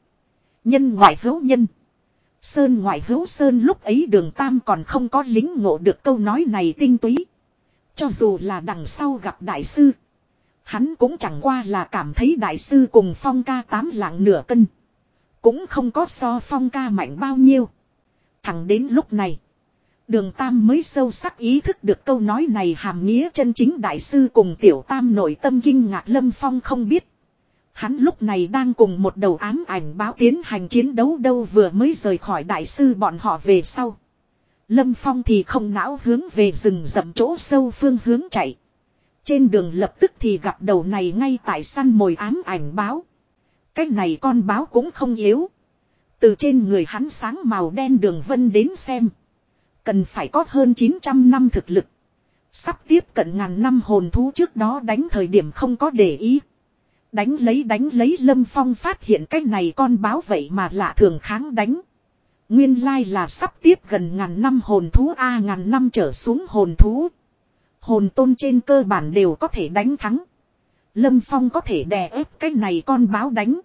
Nhân ngoại hữu nhân. Sơn ngoại hữu sơn lúc ấy đường tam còn không có lính ngộ được câu nói này tinh túy. Cho dù là đằng sau gặp đại sư. Hắn cũng chẳng qua là cảm thấy đại sư cùng phong ca tám lạng nửa cân. Cũng không có so phong ca mạnh bao nhiêu. Thẳng đến lúc này. Đường Tam mới sâu sắc ý thức được câu nói này hàm nghĩa chân chính đại sư cùng tiểu Tam nội tâm kinh ngạc Lâm Phong không biết. Hắn lúc này đang cùng một đầu ám ảnh báo tiến hành chiến đấu đâu vừa mới rời khỏi đại sư bọn họ về sau. Lâm Phong thì không não hướng về rừng rậm chỗ sâu phương hướng chạy. Trên đường lập tức thì gặp đầu này ngay tại săn mồi ám ảnh báo. Cái này con báo cũng không yếu. Từ trên người hắn sáng màu đen đường vân đến xem. Cần phải có hơn 900 năm thực lực. Sắp tiếp cận ngàn năm hồn thú trước đó đánh thời điểm không có để ý. Đánh lấy đánh lấy Lâm Phong phát hiện cái này con báo vậy mà lạ thường kháng đánh. Nguyên lai là sắp tiếp gần ngàn năm hồn thú A ngàn năm trở xuống hồn thú. Hồn tôn trên cơ bản đều có thể đánh thắng. Lâm Phong có thể đè ép cái này con báo đánh.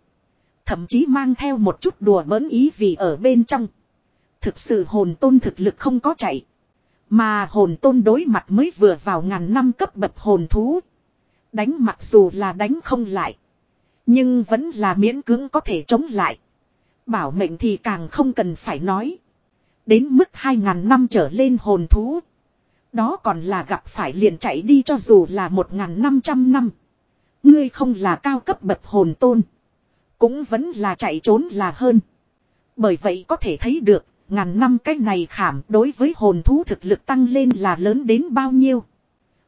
Thậm chí mang theo một chút đùa bỡn ý vì ở bên trong. Thực sự hồn tôn thực lực không có chạy. Mà hồn tôn đối mặt mới vừa vào ngàn năm cấp bậc hồn thú. Đánh mặc dù là đánh không lại. Nhưng vẫn là miễn cưỡng có thể chống lại. Bảo mệnh thì càng không cần phải nói. Đến mức 2.000 năm trở lên hồn thú. Đó còn là gặp phải liền chạy đi cho dù là 1.500 năm. Ngươi không là cao cấp bậc hồn tôn. Cũng vẫn là chạy trốn là hơn. Bởi vậy có thể thấy được, ngàn năm cái này khảm đối với hồn thú thực lực tăng lên là lớn đến bao nhiêu.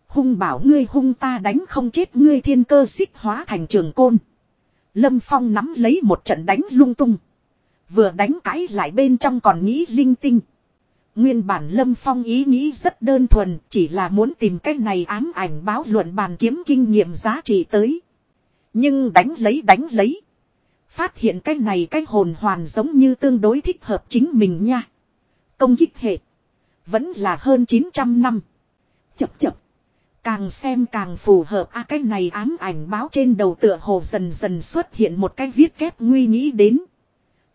Hung bảo ngươi hung ta đánh không chết ngươi thiên cơ xích hóa thành trường côn. Lâm Phong nắm lấy một trận đánh lung tung. Vừa đánh cãi lại bên trong còn nghĩ linh tinh. Nguyên bản Lâm Phong ý nghĩ rất đơn thuần, chỉ là muốn tìm cách này ám ảnh báo luận bàn kiếm kinh nghiệm giá trị tới. Nhưng đánh lấy đánh lấy. Phát hiện cái này cái hồn hoàn giống như tương đối thích hợp chính mình nha. Công kích hệ. Vẫn là hơn 900 năm. Chập chập. Càng xem càng phù hợp a cái này ám ảnh báo trên đầu tựa hồ dần dần xuất hiện một cái viết kép nguy nghĩ đến.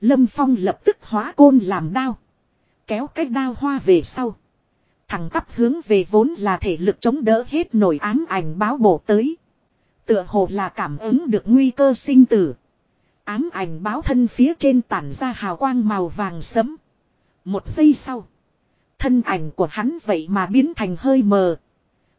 Lâm Phong lập tức hóa côn làm đao. Kéo cái đao hoa về sau. Thằng tắp hướng về vốn là thể lực chống đỡ hết nổi ám ảnh báo bổ tới. Tựa hồ là cảm ứng được nguy cơ sinh tử. Ám ảnh báo thân phía trên tản ra hào quang màu vàng sẫm. Một giây sau. Thân ảnh của hắn vậy mà biến thành hơi mờ.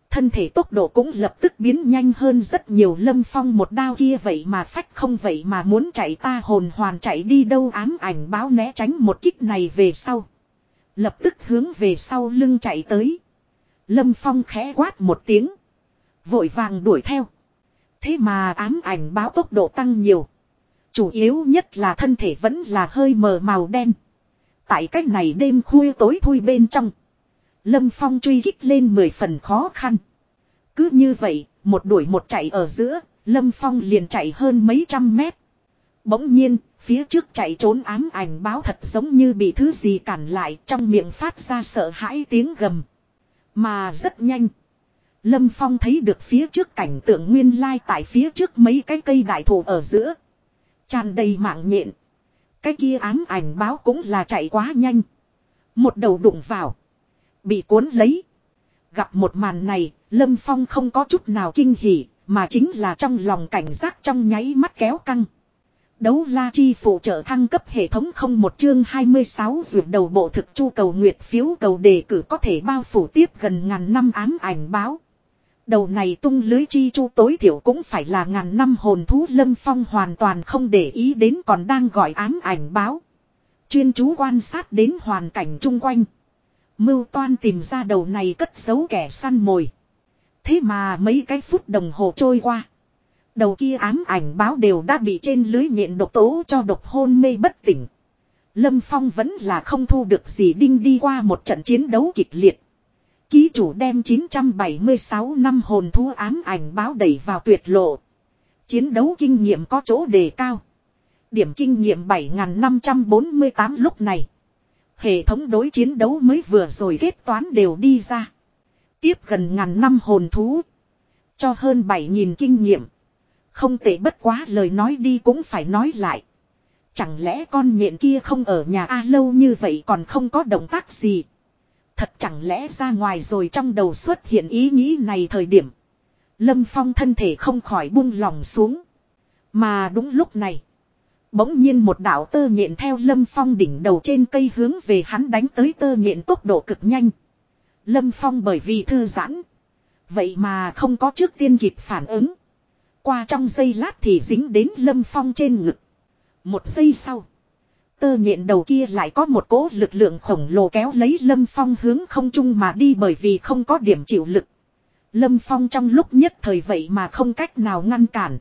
Thân thể tốc độ cũng lập tức biến nhanh hơn rất nhiều, lâm phong một đao kia vậy mà phách không, vậy mà muốn chạy ta hồn hoàn chạy đi đâu, ám ảnh báo né tránh một kích này về sau. Lập tức hướng về sau lưng chạy tới. Lâm phong khẽ quát một tiếng. Vội vàng đuổi theo. Thế mà ám ảnh báo tốc độ tăng nhiều. Chủ yếu nhất là thân thể vẫn là hơi mờ màu đen. Tại cách này đêm khuya tối thui bên trong. Lâm Phong truy kích lên mười phần khó khăn. Cứ như vậy, một đuổi một chạy ở giữa, Lâm Phong liền chạy hơn mấy trăm mét. Bỗng nhiên, phía trước chạy trốn ám ảnh báo thật giống như bị thứ gì cản lại trong miệng phát ra sợ hãi tiếng gầm. Mà rất nhanh. Lâm Phong thấy được phía trước cảnh tượng nguyên lai tại phía trước mấy cái cây đại thụ ở giữa tràn đầy mạng nhện. Cái kia ám ảnh báo cũng là chạy quá nhanh. Một đầu đụng vào. Bị cuốn lấy. Gặp một màn này, Lâm Phong không có chút nào kinh hỉ, mà chính là trong lòng cảnh giác trong nháy mắt kéo căng. Đấu la chi phụ trợ thăng cấp hệ thống không một chương 26 vượt đầu bộ thực chu cầu nguyệt phiếu cầu đề cử có thể bao phủ tiếp gần ngàn năm ám ảnh báo. Đầu này tung lưới chi chu tối thiểu cũng phải là ngàn năm hồn thú lâm phong hoàn toàn không để ý đến còn đang gọi ám ảnh báo. Chuyên chú quan sát đến hoàn cảnh chung quanh. Mưu toan tìm ra đầu này cất giấu kẻ săn mồi. Thế mà mấy cái phút đồng hồ trôi qua. Đầu kia ám ảnh báo đều đã bị trên lưới nhện độc tố cho độc hôn mê bất tỉnh. Lâm Phong vẫn là không thu được gì đinh đi qua một trận chiến đấu kịch liệt. Ký chủ đem 976 năm hồn thú ám ảnh báo đẩy vào tuyệt lộ. Chiến đấu kinh nghiệm có chỗ đề cao. Điểm kinh nghiệm 7548 lúc này. Hệ thống đối chiến đấu mới vừa rồi kết toán đều đi ra. Tiếp gần ngàn năm hồn thú. Cho hơn 7.000 kinh nghiệm. Không tệ bất quá lời nói đi cũng phải nói lại. Chẳng lẽ con nhện kia không ở nhà A lâu như vậy còn không có động tác gì. Thật chẳng lẽ ra ngoài rồi trong đầu xuất hiện ý nghĩ này thời điểm. Lâm Phong thân thể không khỏi buông lòng xuống. Mà đúng lúc này. Bỗng nhiên một đạo tơ nhện theo Lâm Phong đỉnh đầu trên cây hướng về hắn đánh tới tơ nhện tốc độ cực nhanh. Lâm Phong bởi vì thư giãn. Vậy mà không có trước tiên kịp phản ứng. Qua trong giây lát thì dính đến Lâm Phong trên ngực. Một giây sau. Tơ nhện đầu kia lại có một cỗ lực lượng khổng lồ kéo lấy Lâm Phong hướng không trung mà đi bởi vì không có điểm chịu lực. Lâm Phong trong lúc nhất thời vậy mà không cách nào ngăn cản.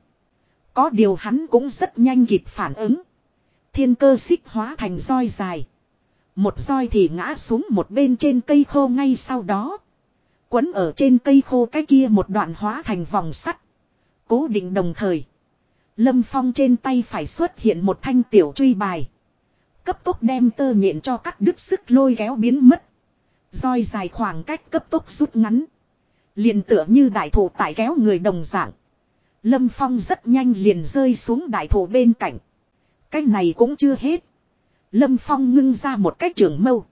Có điều hắn cũng rất nhanh kịp phản ứng. Thiên cơ xích hóa thành roi dài. Một roi thì ngã xuống một bên trên cây khô ngay sau đó. Quấn ở trên cây khô cái kia một đoạn hóa thành vòng sắt. Cố định đồng thời. Lâm Phong trên tay phải xuất hiện một thanh tiểu truy bài. Cấp tốc đem tơ nhện cho cắt đứt sức lôi kéo biến mất. Roi dài khoảng cách cấp tốc rút ngắn. Liền tựa như đại thủ tại kéo người đồng dạng. Lâm Phong rất nhanh liền rơi xuống đại thủ bên cạnh. Cái này cũng chưa hết. Lâm Phong ngưng ra một cái trường mâu.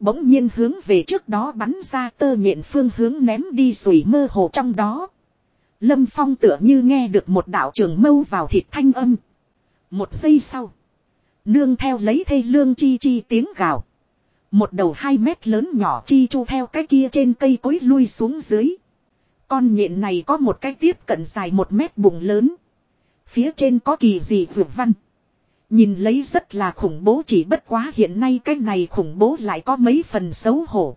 Bỗng nhiên hướng về trước đó bắn ra tơ nhện phương hướng ném đi sủi mơ hồ trong đó. Lâm Phong tựa như nghe được một đạo trường mâu vào thịt thanh âm. Một giây sau. Nương theo lấy thây lương chi chi tiếng gào. Một đầu hai mét lớn nhỏ chi chu theo cái kia trên cây cối lui xuống dưới. Con nhện này có một cái tiếp cận dài một mét bụng lớn. Phía trên có kỳ gì vượt văn. Nhìn lấy rất là khủng bố chỉ bất quá hiện nay cái này khủng bố lại có mấy phần xấu hổ.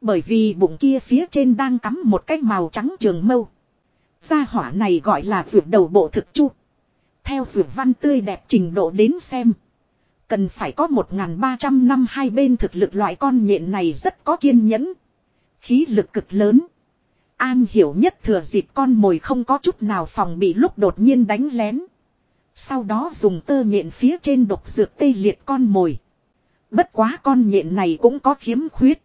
Bởi vì bụng kia phía trên đang cắm một cái màu trắng trường mâu. Gia hỏa này gọi là vượt đầu bộ thực chu. Theo vượt văn tươi đẹp trình độ đến xem. Cần phải có 1.300 năm hai bên thực lực loại con nhện này rất có kiên nhẫn. Khí lực cực lớn. An hiểu nhất thừa dịp con mồi không có chút nào phòng bị lúc đột nhiên đánh lén. Sau đó dùng tơ nhện phía trên độc dược tê liệt con mồi. Bất quá con nhện này cũng có khiếm khuyết.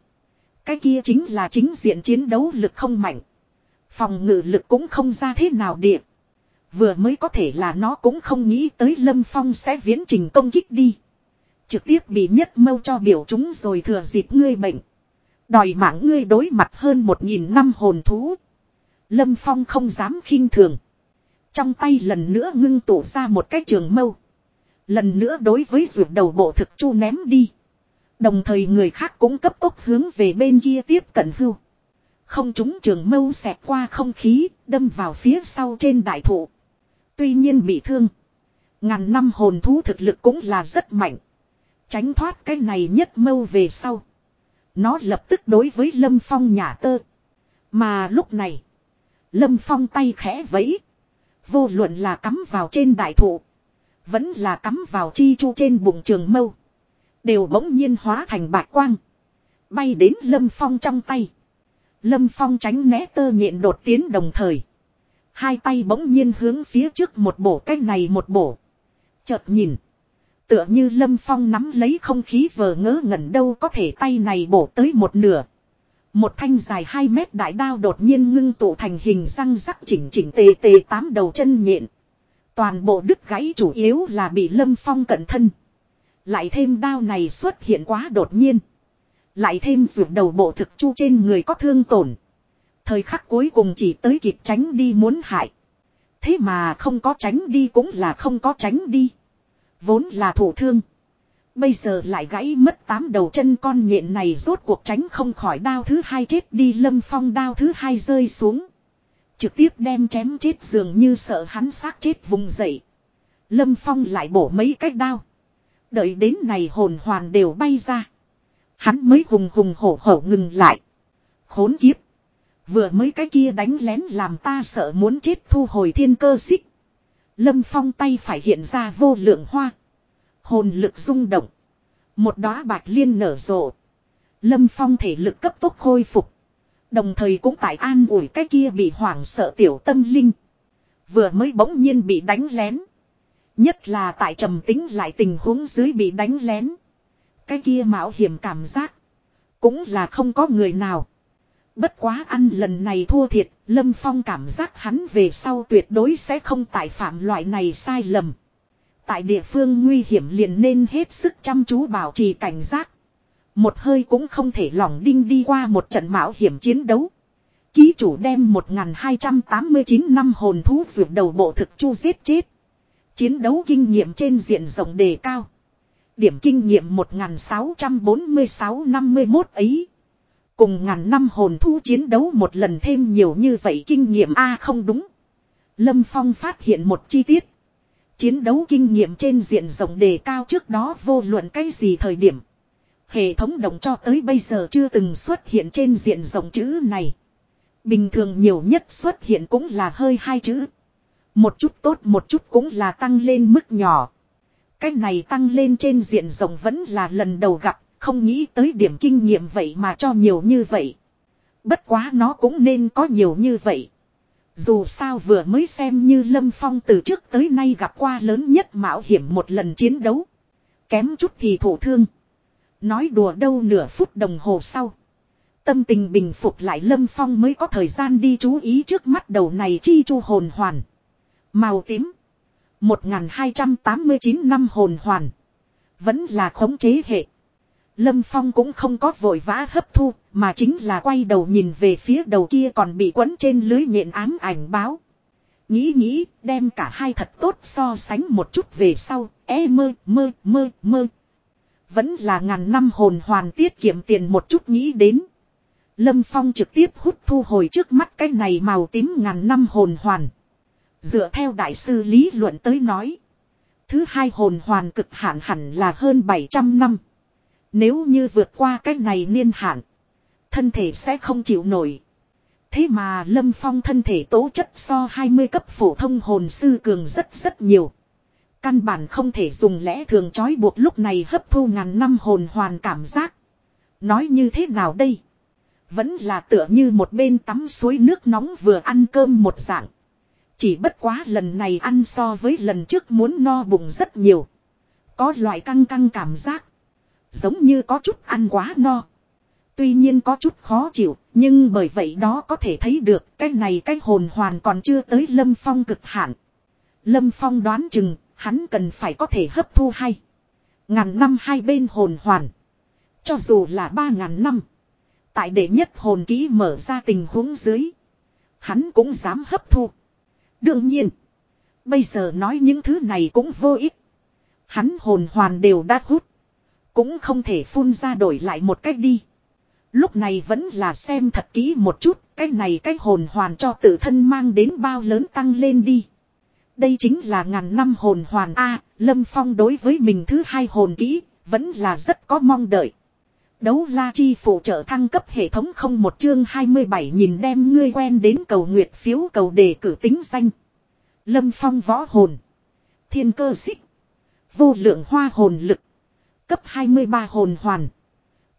Cái kia chính là chính diện chiến đấu lực không mạnh. Phòng ngự lực cũng không ra thế nào địa. Vừa mới có thể là nó cũng không nghĩ tới Lâm Phong sẽ viễn trình công kích đi. Trực tiếp bị nhất mâu cho biểu chúng rồi thừa dịp ngươi bệnh. Đòi mạng ngươi đối mặt hơn một nghìn năm hồn thú. Lâm Phong không dám khinh thường. Trong tay lần nữa ngưng tụ ra một cái trường mâu. Lần nữa đối với ruột đầu bộ thực chu ném đi. Đồng thời người khác cũng cấp tốc hướng về bên kia tiếp cận hưu. Không chúng trường mâu xẹt qua không khí, đâm vào phía sau trên đại thụ. Tuy nhiên bị thương. Ngàn năm hồn thú thực lực cũng là rất mạnh. Tránh thoát cái này nhất mâu về sau. Nó lập tức đối với Lâm Phong nhả tơ. Mà lúc này. Lâm Phong tay khẽ vẫy. Vô luận là cắm vào trên đại thụ. Vẫn là cắm vào chi chu trên bụng trường mâu. Đều bỗng nhiên hóa thành bạc quang. Bay đến Lâm Phong trong tay. Lâm Phong tránh né tơ nhện đột tiến đồng thời. Hai tay bỗng nhiên hướng phía trước một bổ cách này một bổ. Chợt nhìn. Tựa như Lâm Phong nắm lấy không khí vờ ngớ ngẩn đâu có thể tay này bổ tới một nửa. Một thanh dài 2 mét đại đao đột nhiên ngưng tụ thành hình răng rắc chỉnh chỉnh tề tề tám đầu chân nhện. Toàn bộ đứt gãy chủ yếu là bị Lâm Phong cận thân. Lại thêm đao này xuất hiện quá đột nhiên. Lại thêm ruột đầu bộ thực chu trên người có thương tổn. Thời khắc cuối cùng chỉ tới kịp tránh đi muốn hại. Thế mà không có tránh đi cũng là không có tránh đi. Vốn là thủ thương. Bây giờ lại gãy mất tám đầu chân con nhện này rốt cuộc tránh không khỏi đao thứ hai chết đi, lâm phong đao thứ hai rơi xuống. Trực tiếp đem chém chết dường như sợ hắn xác chết vùng dậy. Lâm phong lại bổ mấy cách đao. Đợi đến này hồn hoàn đều bay ra. Hắn mới hùng hùng hổ hổ ngừng lại. Khốn kiếp. Vừa mới cái kia đánh lén làm ta sợ muốn chết thu hồi thiên cơ xích. Lâm Phong tay phải hiện ra vô lượng hoa. Hồn lực rung động. Một đóa bạch liên nở rộ. Lâm Phong thể lực cấp tốc khôi phục. Đồng thời cũng tại an ủi cái kia bị hoảng sợ tiểu tâm linh. Vừa mới bỗng nhiên bị đánh lén. Nhất là tại trầm tính lại tình huống dưới bị đánh lén. Cái kia mạo hiểm cảm giác. Cũng là không có người nào. Bất quá ăn lần này thua thiệt, Lâm Phong cảm giác hắn về sau tuyệt đối sẽ không tại phạm loại này sai lầm. Tại địa phương nguy hiểm liền nên hết sức chăm chú bảo trì cảnh giác. Một hơi cũng không thể lỏng đinh đi qua một trận mạo hiểm chiến đấu. Ký chủ đem 1289 năm hồn thú dược đầu bộ thực chu giết chết. Chiến đấu kinh nghiệm trên diện rộng đề cao. Điểm kinh nghiệm 1646-51 ấy. Cùng ngàn năm hồn thu chiến đấu một lần thêm nhiều như vậy kinh nghiệm A không đúng. Lâm Phong phát hiện một chi tiết. Chiến đấu kinh nghiệm trên diện rộng đề cao trước đó vô luận cái gì thời điểm. Hệ thống đồng cho tới bây giờ chưa từng xuất hiện trên diện rộng chữ này. Bình thường nhiều nhất xuất hiện cũng là hơi hai chữ. Một chút tốt một chút cũng là tăng lên mức nhỏ. Cái này tăng lên trên diện rộng vẫn là lần đầu gặp, không nghĩ tới điểm kinh nghiệm vậy mà cho nhiều như vậy. Bất quá nó cũng nên có nhiều như vậy. Dù sao vừa mới xem như Lâm Phong từ trước tới nay gặp qua lớn nhất mạo hiểm một lần chiến đấu. Kém chút thì thổ thương. Nói đùa đâu nửa phút đồng hồ sau. Tâm tình bình phục lại Lâm Phong mới có thời gian đi chú ý trước mắt đầu này chi chu hồn hoàn. Màu tím. 1289 năm hồn hoàn. Vẫn là khống chế hệ. Lâm Phong cũng không có vội vã hấp thu, mà chính là quay đầu nhìn về phía đầu kia còn bị quấn trên lưới nhện ám ảnh báo. Nghĩ nghĩ, đem cả hai thật tốt so sánh một chút về sau, e mơ, mơ, mơ, mơ. Vẫn là ngàn năm hồn hoàn tiết kiệm tiền một chút nghĩ đến. Lâm Phong trực tiếp hút thu hồi trước mắt cái này màu tím ngàn năm hồn hoàn. Dựa theo đại sư lý luận tới nói. Thứ hai hồn hoàn cực hạn hẳn là hơn 700 năm. Nếu như vượt qua cái này niên hạn. Thân thể sẽ không chịu nổi. Thế mà Lâm Phong thân thể tố chất so 20 cấp phổ thông hồn sư cường rất rất nhiều. Căn bản không thể dùng lẽ thường trói buộc lúc này hấp thu ngàn năm hồn hoàn cảm giác. Nói như thế nào đây? Vẫn là tựa như một bên tắm suối nước nóng vừa ăn cơm một dạng. Chỉ bất quá lần này ăn so với lần trước muốn no bụng rất nhiều. Có loại căng căng cảm giác. Giống như có chút ăn quá no. Tuy nhiên có chút khó chịu, nhưng bởi vậy đó có thể thấy được cái này cái hồn hoàn còn chưa tới Lâm Phong cực hạn. Lâm Phong đoán chừng, hắn cần phải có thể hấp thu hay. Ngàn năm hai bên hồn hoàn. Cho dù là ba ngàn năm. Tại đệ nhất hồn ký mở ra tình huống dưới. Hắn cũng dám hấp thu. Đương nhiên. Bây giờ nói những thứ này cũng vô ích. Hắn hồn hoàn đều đã hút. Cũng không thể phun ra đổi lại một cách đi. Lúc này vẫn là xem thật kỹ một chút. Cái này cái hồn hoàn cho tự thân mang đến bao lớn tăng lên đi. Đây chính là ngàn năm hồn hoàn A. Lâm Phong đối với mình thứ hai hồn kỹ. Vẫn là rất có mong đợi. Đấu la chi phụ trợ thăng cấp hệ thống không một chương 27 nhìn đem ngươi quen đến cầu nguyệt phiếu cầu đề cử tính danh. Lâm phong võ hồn. Thiên cơ xích. Vô lượng hoa hồn lực. Cấp 23 hồn hoàn.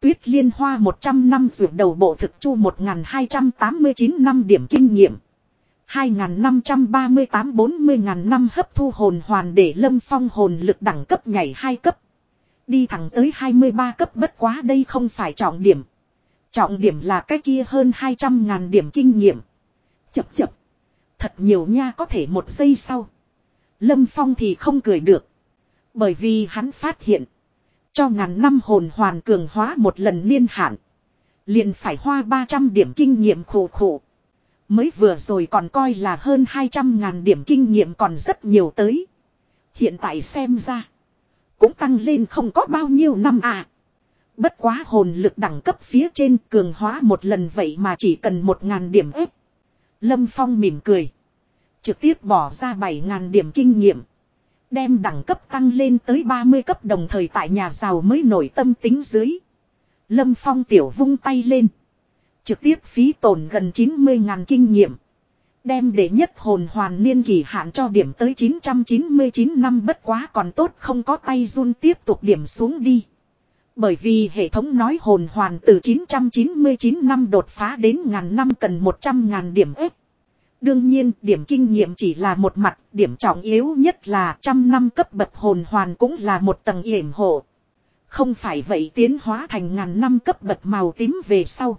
Tuyết liên hoa 100 năm rượu đầu bộ thực chu 1289 năm điểm kinh nghiệm. 2538-40.000 năm hấp thu hồn hoàn để lâm phong hồn lực đẳng cấp nhảy 2 cấp. Đi thẳng tới 23 cấp bất quá đây không phải trọng điểm. Trọng điểm là cái kia hơn 200 ngàn điểm kinh nghiệm. Chập chập. Thật nhiều nha có thể một giây sau. Lâm Phong thì không cười được. Bởi vì hắn phát hiện. Cho ngàn năm hồn hoàn cường hóa một lần niên hạn. Liền phải hoa 300 điểm kinh nghiệm khổ khổ. Mới vừa rồi còn coi là hơn 200 ngàn điểm kinh nghiệm còn rất nhiều tới. Hiện tại xem ra. Cũng tăng lên không có bao nhiêu năm à. Bất quá hồn lực đẳng cấp phía trên cường hóa một lần vậy mà chỉ cần một ngàn điểm ép Lâm Phong mỉm cười. Trực tiếp bỏ ra bảy ngàn điểm kinh nghiệm. Đem đẳng cấp tăng lên tới 30 cấp đồng thời tại nhà giàu mới nổi tâm tính dưới. Lâm Phong tiểu vung tay lên. Trực tiếp phí tổn gần 90 ngàn kinh nghiệm. Đem để nhất hồn hoàn niên kỳ hạn cho điểm tới 999 năm bất quá còn tốt không có tay run tiếp tục điểm xuống đi. Bởi vì hệ thống nói hồn hoàn từ 999 năm đột phá đến ngàn năm cần 100 ngàn điểm ếp. Đương nhiên điểm kinh nghiệm chỉ là một mặt, điểm trọng yếu nhất là trăm năm cấp bậc hồn hoàn cũng là một tầng yểm hộ. Không phải vậy tiến hóa thành ngàn năm cấp bậc màu tím về sau.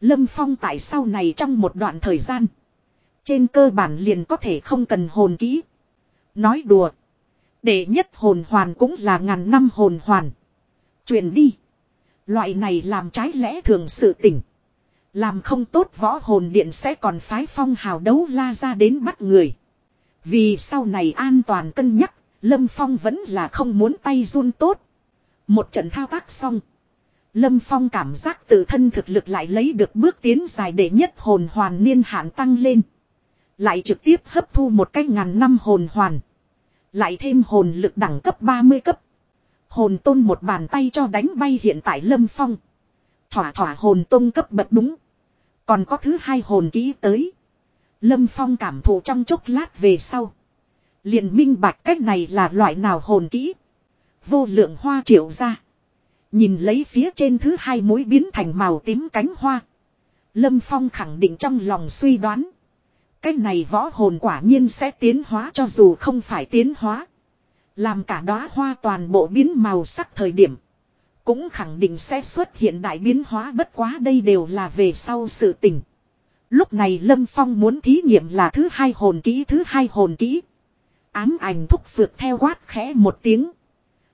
Lâm Phong tại sau này trong một đoạn thời gian. Trên cơ bản liền có thể không cần hồn kỹ. Nói đùa. Đệ nhất hồn hoàn cũng là ngàn năm hồn hoàn. Truyền đi. Loại này làm trái lẽ thường sự tỉnh. Làm không tốt võ hồn điện sẽ còn phái phong hào đấu la ra đến bắt người. Vì sau này an toàn cân nhắc, Lâm Phong vẫn là không muốn tay run tốt. Một trận thao tác xong. Lâm Phong cảm giác tự thân thực lực lại lấy được bước tiến dài để nhất hồn hoàn niên hạn tăng lên. Lại trực tiếp hấp thu một cái ngàn năm hồn hoàn. Lại thêm hồn lực đẳng cấp 30 cấp. Hồn tôn một bàn tay cho đánh bay hiện tại Lâm Phong. Thỏa thỏa hồn tôn cấp bật đúng. Còn có thứ hai hồn kỹ tới. Lâm Phong cảm thụ trong chốc lát về sau. liền minh bạch cách này là loại nào hồn kỹ. Vô lượng hoa triệu ra. Nhìn lấy phía trên thứ hai mối biến thành màu tím cánh hoa. Lâm Phong khẳng định trong lòng suy đoán. Cái này võ hồn quả nhiên sẽ tiến hóa cho dù không phải tiến hóa. Làm cả đóa hoa toàn bộ biến màu sắc thời điểm. Cũng khẳng định sẽ xuất hiện đại biến hóa bất quá đây đều là về sau sự tình. Lúc này Lâm Phong muốn thí nghiệm là thứ hai hồn kỹ, thứ hai hồn kỹ. Ám ảnh thúc phượt theo quát khẽ một tiếng.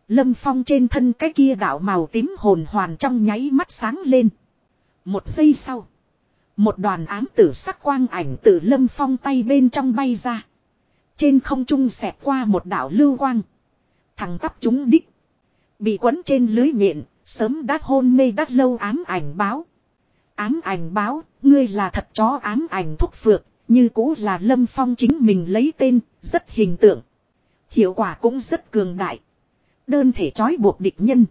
Lâm Phong trên thân cái kia đạo màu tím hồn hoàn trong nháy mắt sáng lên. Một giây sau. Một đoàn ám tử sắc quang ảnh từ Lâm Phong tay bên trong bay ra. Trên không trung xẹt qua một đạo lưu quang. Thằng tắp chúng đích. Bị quấn trên lưới nhện, sớm đã hôn mê đắt lâu ám ảnh báo. Ám ảnh báo, ngươi là thật chó ám ảnh thúc phược, như cũ là Lâm Phong chính mình lấy tên, rất hình tượng. Hiệu quả cũng rất cường đại. Đơn thể trói buộc địch nhân.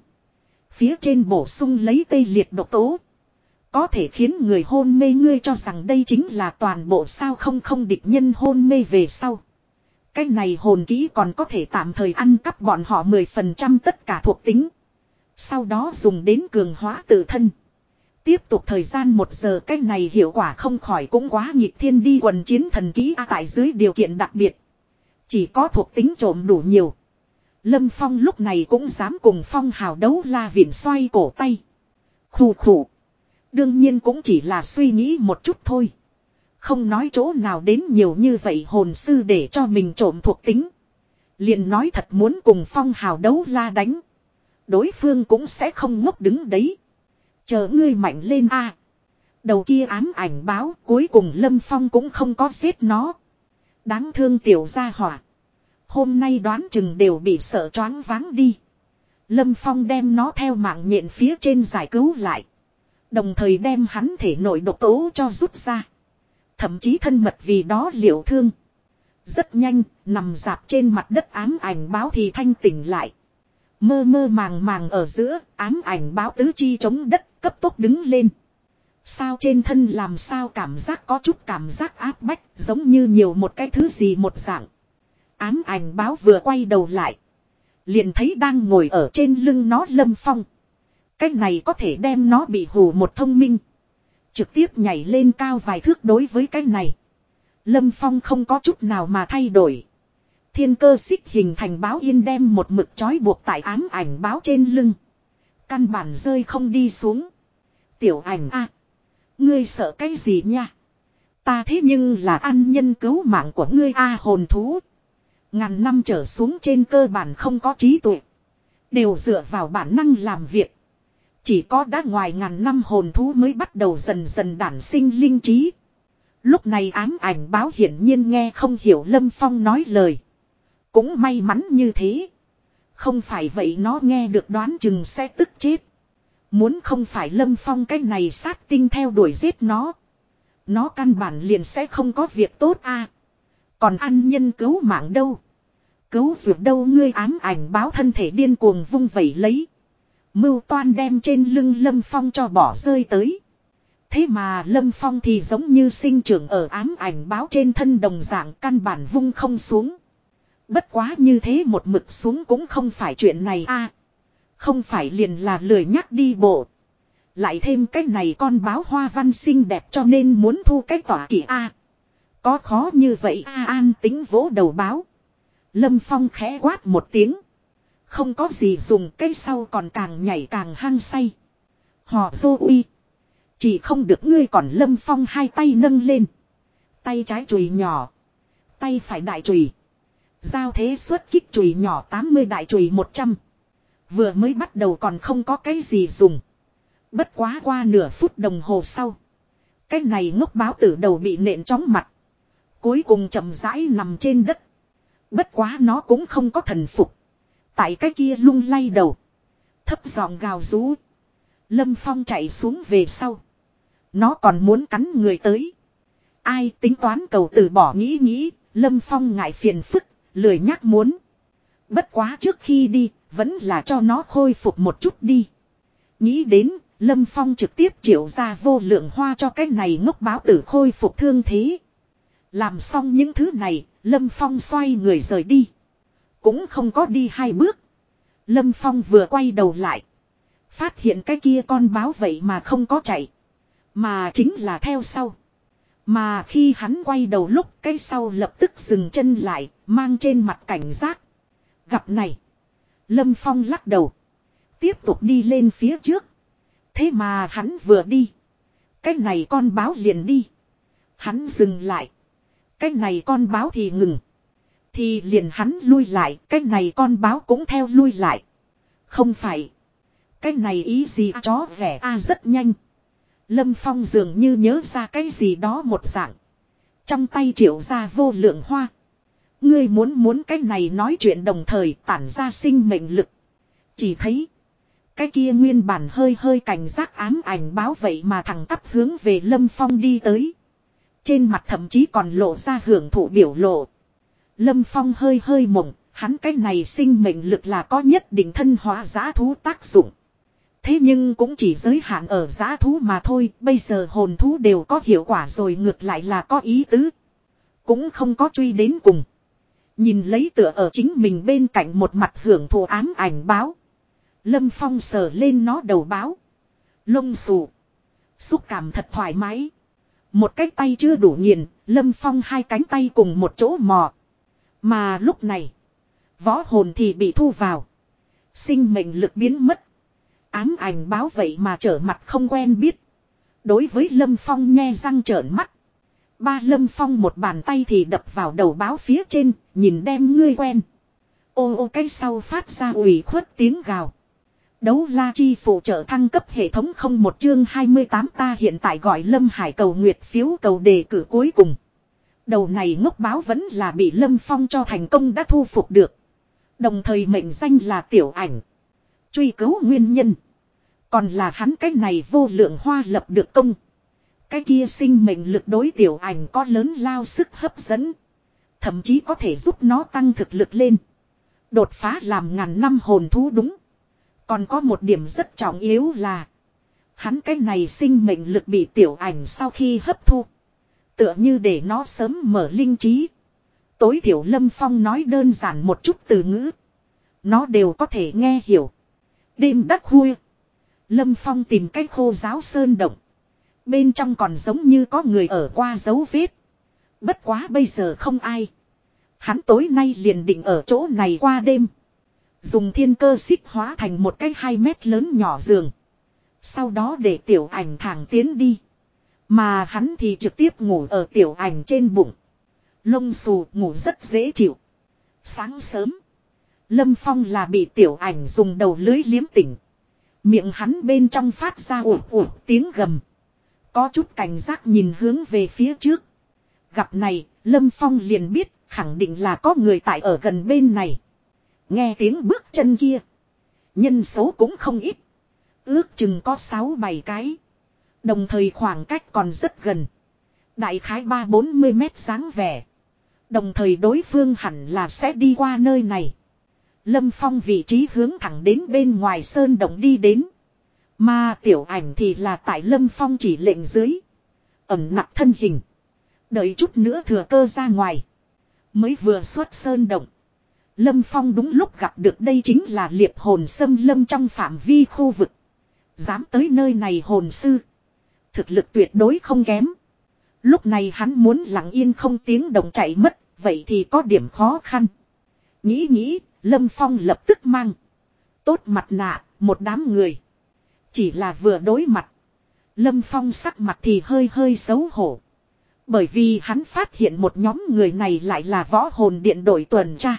Phía trên bổ sung lấy tây liệt độc tố. Có thể khiến người hôn mê ngươi cho rằng đây chính là toàn bộ sao không không địch nhân hôn mê về sau. Cái này hồn kỹ còn có thể tạm thời ăn cắp bọn họ 10% tất cả thuộc tính. Sau đó dùng đến cường hóa tự thân. Tiếp tục thời gian một giờ cái này hiệu quả không khỏi cũng quá nhịp thiên đi quần chiến thần ký A tại dưới điều kiện đặc biệt. Chỉ có thuộc tính trộm đủ nhiều. Lâm Phong lúc này cũng dám cùng Phong hào đấu la viện xoay cổ tay. Khủ khủ. Đương nhiên cũng chỉ là suy nghĩ một chút thôi. Không nói chỗ nào đến nhiều như vậy hồn sư để cho mình trộm thuộc tính. liền nói thật muốn cùng Phong hào đấu la đánh. Đối phương cũng sẽ không ngốc đứng đấy. Chờ ngươi mạnh lên a Đầu kia ám ảnh báo, cuối cùng Lâm Phong cũng không có giết nó. Đáng thương tiểu gia hỏa. Hôm nay đoán chừng đều bị sợ choáng váng đi. Lâm Phong đem nó theo mạng nhện phía trên giải cứu lại. Đồng thời đem hắn thể nội độc tố cho rút ra. Thậm chí thân mật vì đó liệu thương. Rất nhanh, nằm dạp trên mặt đất ám ảnh báo thì thanh tỉnh lại. Mơ mơ màng màng ở giữa, ám ảnh báo tứ chi chống đất cấp tốc đứng lên. Sao trên thân làm sao cảm giác có chút cảm giác áp bách giống như nhiều một cái thứ gì một dạng. Ám ảnh báo vừa quay đầu lại. Liền thấy đang ngồi ở trên lưng nó lâm phong. Cách này có thể đem nó bị hù một thông minh. Trực tiếp nhảy lên cao vài thước đối với cái này. Lâm phong không có chút nào mà thay đổi. Thiên cơ xích hình thành báo yên đem một mực trói buộc tại ám ảnh báo trên lưng. Căn bản rơi không đi xuống. Tiểu ảnh a, Ngươi sợ cái gì nha? Ta thế nhưng là ăn nhân cứu mạng của ngươi a hồn thú. Ngàn năm trở xuống trên cơ bản không có trí tuệ. Đều dựa vào bản năng làm việc. Chỉ có đã ngoài ngàn năm hồn thú mới bắt đầu dần dần đản sinh linh trí. Lúc này ám ảnh báo hiển nhiên nghe không hiểu Lâm Phong nói lời. Cũng may mắn như thế. Không phải vậy nó nghe được đoán chừng sẽ tức chết. Muốn không phải Lâm Phong cái này sát tinh theo đuổi giết nó. Nó căn bản liền sẽ không có việc tốt a còn ăn nhân cứu mạng đâu. Cứu ruột đâu ngươi ám ảnh báo thân thể điên cuồng vung vẩy lấy. Mưu toan đem trên lưng Lâm Phong cho bỏ rơi tới. Thế mà Lâm Phong thì giống như sinh trưởng ở ám ảnh báo trên thân đồng dạng căn bản vung không xuống. Bất quá như thế một mực xuống cũng không phải chuyện này a Không phải liền là lười nhắc đi bộ. Lại thêm cái này con báo hoa văn xinh đẹp cho nên muốn thu cái tỏa kỳ a có khó như vậy, a an tính vỗ đầu báo. Lâm Phong khẽ quát một tiếng. Không có gì dùng cây sau còn càng nhảy càng hang say. Họ dô uy. Chỉ không được ngươi còn Lâm Phong hai tay nâng lên. Tay trái chùy nhỏ. Tay phải đại chùy. Giao thế xuất kích chùy nhỏ 80 đại chùy 100. Vừa mới bắt đầu còn không có cái gì dùng. Bất quá qua nửa phút đồng hồ sau. Cái này ngốc báo tử đầu bị nện chóng mặt. Cuối cùng chậm rãi nằm trên đất. Bất quá nó cũng không có thần phục. Tại cái kia lung lay đầu. Thấp giọng gào rú. Lâm Phong chạy xuống về sau. Nó còn muốn cắn người tới. Ai tính toán cầu từ bỏ nghĩ nghĩ. Lâm Phong ngại phiền phức. Lười nhắc muốn. Bất quá trước khi đi. Vẫn là cho nó khôi phục một chút đi. Nghĩ đến. Lâm Phong trực tiếp triệu ra vô lượng hoa cho cái này ngốc báo tử khôi phục thương thế. Làm xong những thứ này, Lâm Phong xoay người rời đi. Cũng không có đi hai bước. Lâm Phong vừa quay đầu lại. Phát hiện cái kia con báo vậy mà không có chạy. Mà chính là theo sau. Mà khi hắn quay đầu lúc cái sau lập tức dừng chân lại, mang trên mặt cảnh giác. Gặp này. Lâm Phong lắc đầu. Tiếp tục đi lên phía trước. Thế mà hắn vừa đi. Cái này con báo liền đi. Hắn dừng lại. Cái này con báo thì ngừng. Thì liền hắn lui lại. Cái này con báo cũng theo lui lại. Không phải. Cái này ý gì à, chó vẻ a à, rất nhanh. Lâm Phong dường như nhớ ra cái gì đó một dạng. Trong tay triệu ra vô lượng hoa. Ngươi muốn muốn cái này nói chuyện đồng thời tản ra sinh mệnh lực. Chỉ thấy. Cái kia nguyên bản hơi hơi cảnh giác ám ảnh báo vậy mà thằng tắp hướng về Lâm Phong đi tới. Trên mặt thậm chí còn lộ ra hưởng thụ biểu lộ. Lâm Phong hơi hơi mộng, hắn cái này sinh mệnh lực là có nhất định thân hóa giá thú tác dụng. Thế nhưng cũng chỉ giới hạn ở giá thú mà thôi, bây giờ hồn thú đều có hiệu quả rồi ngược lại là có ý tứ. Cũng không có truy đến cùng. Nhìn lấy tựa ở chính mình bên cạnh một mặt hưởng thụ ám ảnh báo. Lâm Phong sờ lên nó đầu báo. Lông xù. Xúc cảm thật thoải mái. Một cái tay chưa đủ nghiền, Lâm Phong hai cánh tay cùng một chỗ mò. Mà lúc này, võ hồn thì bị thu vào. Sinh mệnh lực biến mất. Ám ảnh báo vậy mà trở mặt không quen biết. Đối với Lâm Phong nghe răng trợn mắt. Ba Lâm Phong một bàn tay thì đập vào đầu báo phía trên, nhìn đem ngươi quen. Ô ô cái sau phát ra ủy khuất tiếng gào. Đấu la chi phụ trợ thăng cấp hệ thống không một chương 28 ta hiện tại gọi Lâm Hải cầu nguyệt phiếu cầu đề cử cuối cùng. Đầu này ngốc báo vẫn là bị Lâm Phong cho thành công đã thu phục được. Đồng thời mệnh danh là tiểu ảnh. Truy cứu nguyên nhân. Còn là hắn cái này vô lượng hoa lập được công. Cái kia sinh mệnh lực đối tiểu ảnh có lớn lao sức hấp dẫn. Thậm chí có thể giúp nó tăng thực lực lên. Đột phá làm ngàn năm hồn thú đúng. Còn có một điểm rất trọng yếu là. Hắn cái này sinh mệnh lực bị tiểu ảnh sau khi hấp thu. Tựa như để nó sớm mở linh trí. Tối thiểu Lâm Phong nói đơn giản một chút từ ngữ. Nó đều có thể nghe hiểu. Đêm đắc khuya. Lâm Phong tìm cách khô giáo sơn động. Bên trong còn giống như có người ở qua dấu vết. Bất quá bây giờ không ai. Hắn tối nay liền định ở chỗ này qua đêm. Dùng thiên cơ xích hóa thành một cái hai mét lớn nhỏ giường. Sau đó để tiểu ảnh thẳng tiến đi. Mà hắn thì trực tiếp ngủ ở tiểu ảnh trên bụng. Lông xù ngủ rất dễ chịu. Sáng sớm. Lâm Phong là bị tiểu ảnh dùng đầu lưới liếm tỉnh. Miệng hắn bên trong phát ra ủ ủ tiếng gầm. Có chút cảnh giác nhìn hướng về phía trước. Gặp này, Lâm Phong liền biết khẳng định là có người tại ở gần bên này. Nghe tiếng bước chân kia. Nhân số cũng không ít. Ước chừng có 6-7 cái. Đồng thời khoảng cách còn rất gần. Đại khái 3-40 mét sáng vẻ. Đồng thời đối phương hẳn là sẽ đi qua nơi này. Lâm Phong vị trí hướng thẳng đến bên ngoài sơn động đi đến. Mà tiểu ảnh thì là tại Lâm Phong chỉ lệnh dưới. Ẩm nặng thân hình. Đợi chút nữa thừa cơ ra ngoài. Mới vừa xuất sơn động. Lâm Phong đúng lúc gặp được đây chính là liệp hồn sâm lâm trong phạm vi khu vực. Dám tới nơi này hồn sư. Thực lực tuyệt đối không kém. Lúc này hắn muốn lặng yên không tiếng động chạy mất, vậy thì có điểm khó khăn. Nghĩ nghĩ, Lâm Phong lập tức mang. Tốt mặt nạ, một đám người. Chỉ là vừa đối mặt. Lâm Phong sắc mặt thì hơi hơi xấu hổ. Bởi vì hắn phát hiện một nhóm người này lại là võ hồn điện đội tuần tra.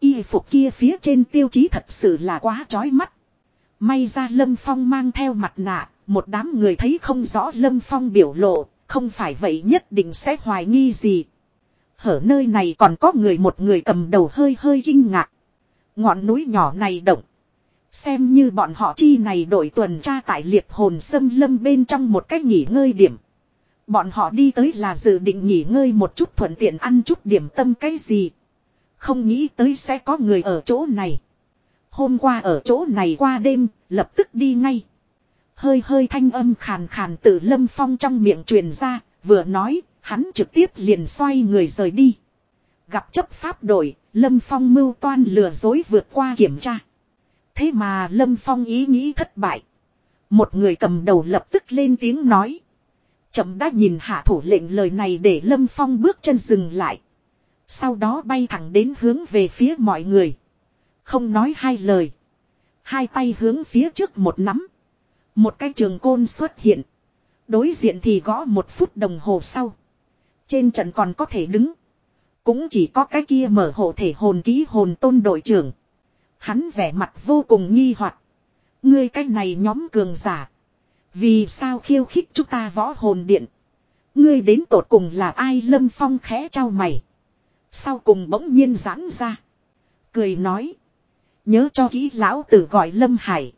Y phục kia phía trên tiêu chí thật sự là quá chói mắt. May ra Lâm Phong mang theo mặt nạ, một đám người thấy không rõ Lâm Phong biểu lộ, Không phải vậy nhất định sẽ hoài nghi gì. Hở nơi này còn có người một người cầm đầu hơi hơi kinh ngạc. Ngọn núi nhỏ này động. Xem như bọn họ chi này đội tuần tra tại liệp hồn sâm lâm bên trong một cách nghỉ ngơi điểm. Bọn họ đi tới là dự định nghỉ ngơi một chút thuận tiện ăn chút điểm tâm cái gì. Không nghĩ tới sẽ có người ở chỗ này. Hôm qua ở chỗ này qua đêm, lập tức đi ngay. Hơi hơi thanh âm khàn khàn từ lâm phong trong miệng truyền ra, vừa nói, hắn trực tiếp liền xoay người rời đi. Gặp chấp pháp đội, lâm phong mưu toan lừa dối vượt qua kiểm tra. Thế mà lâm phong ý nghĩ thất bại. Một người cầm đầu lập tức lên tiếng nói. Chậm đã nhìn hạ thủ lệnh lời này để lâm phong bước chân dừng lại. Sau đó bay thẳng đến hướng về phía mọi người. Không nói hai lời. Hai tay hướng phía trước một nắm. Một cái trường côn xuất hiện. Đối diện thì gõ một phút đồng hồ sau. Trên trận còn có thể đứng. Cũng chỉ có cái kia mở hộ thể hồn ký hồn tôn đội trưởng. Hắn vẻ mặt vô cùng nghi hoặc Ngươi cái này nhóm cường giả. Vì sao khiêu khích chúng ta võ hồn điện. Ngươi đến tột cùng là ai lâm phong khẽ trao mày. Sau cùng bỗng nhiên giãn ra. Cười nói. Nhớ cho kỹ lão tử gọi Lâm Hải.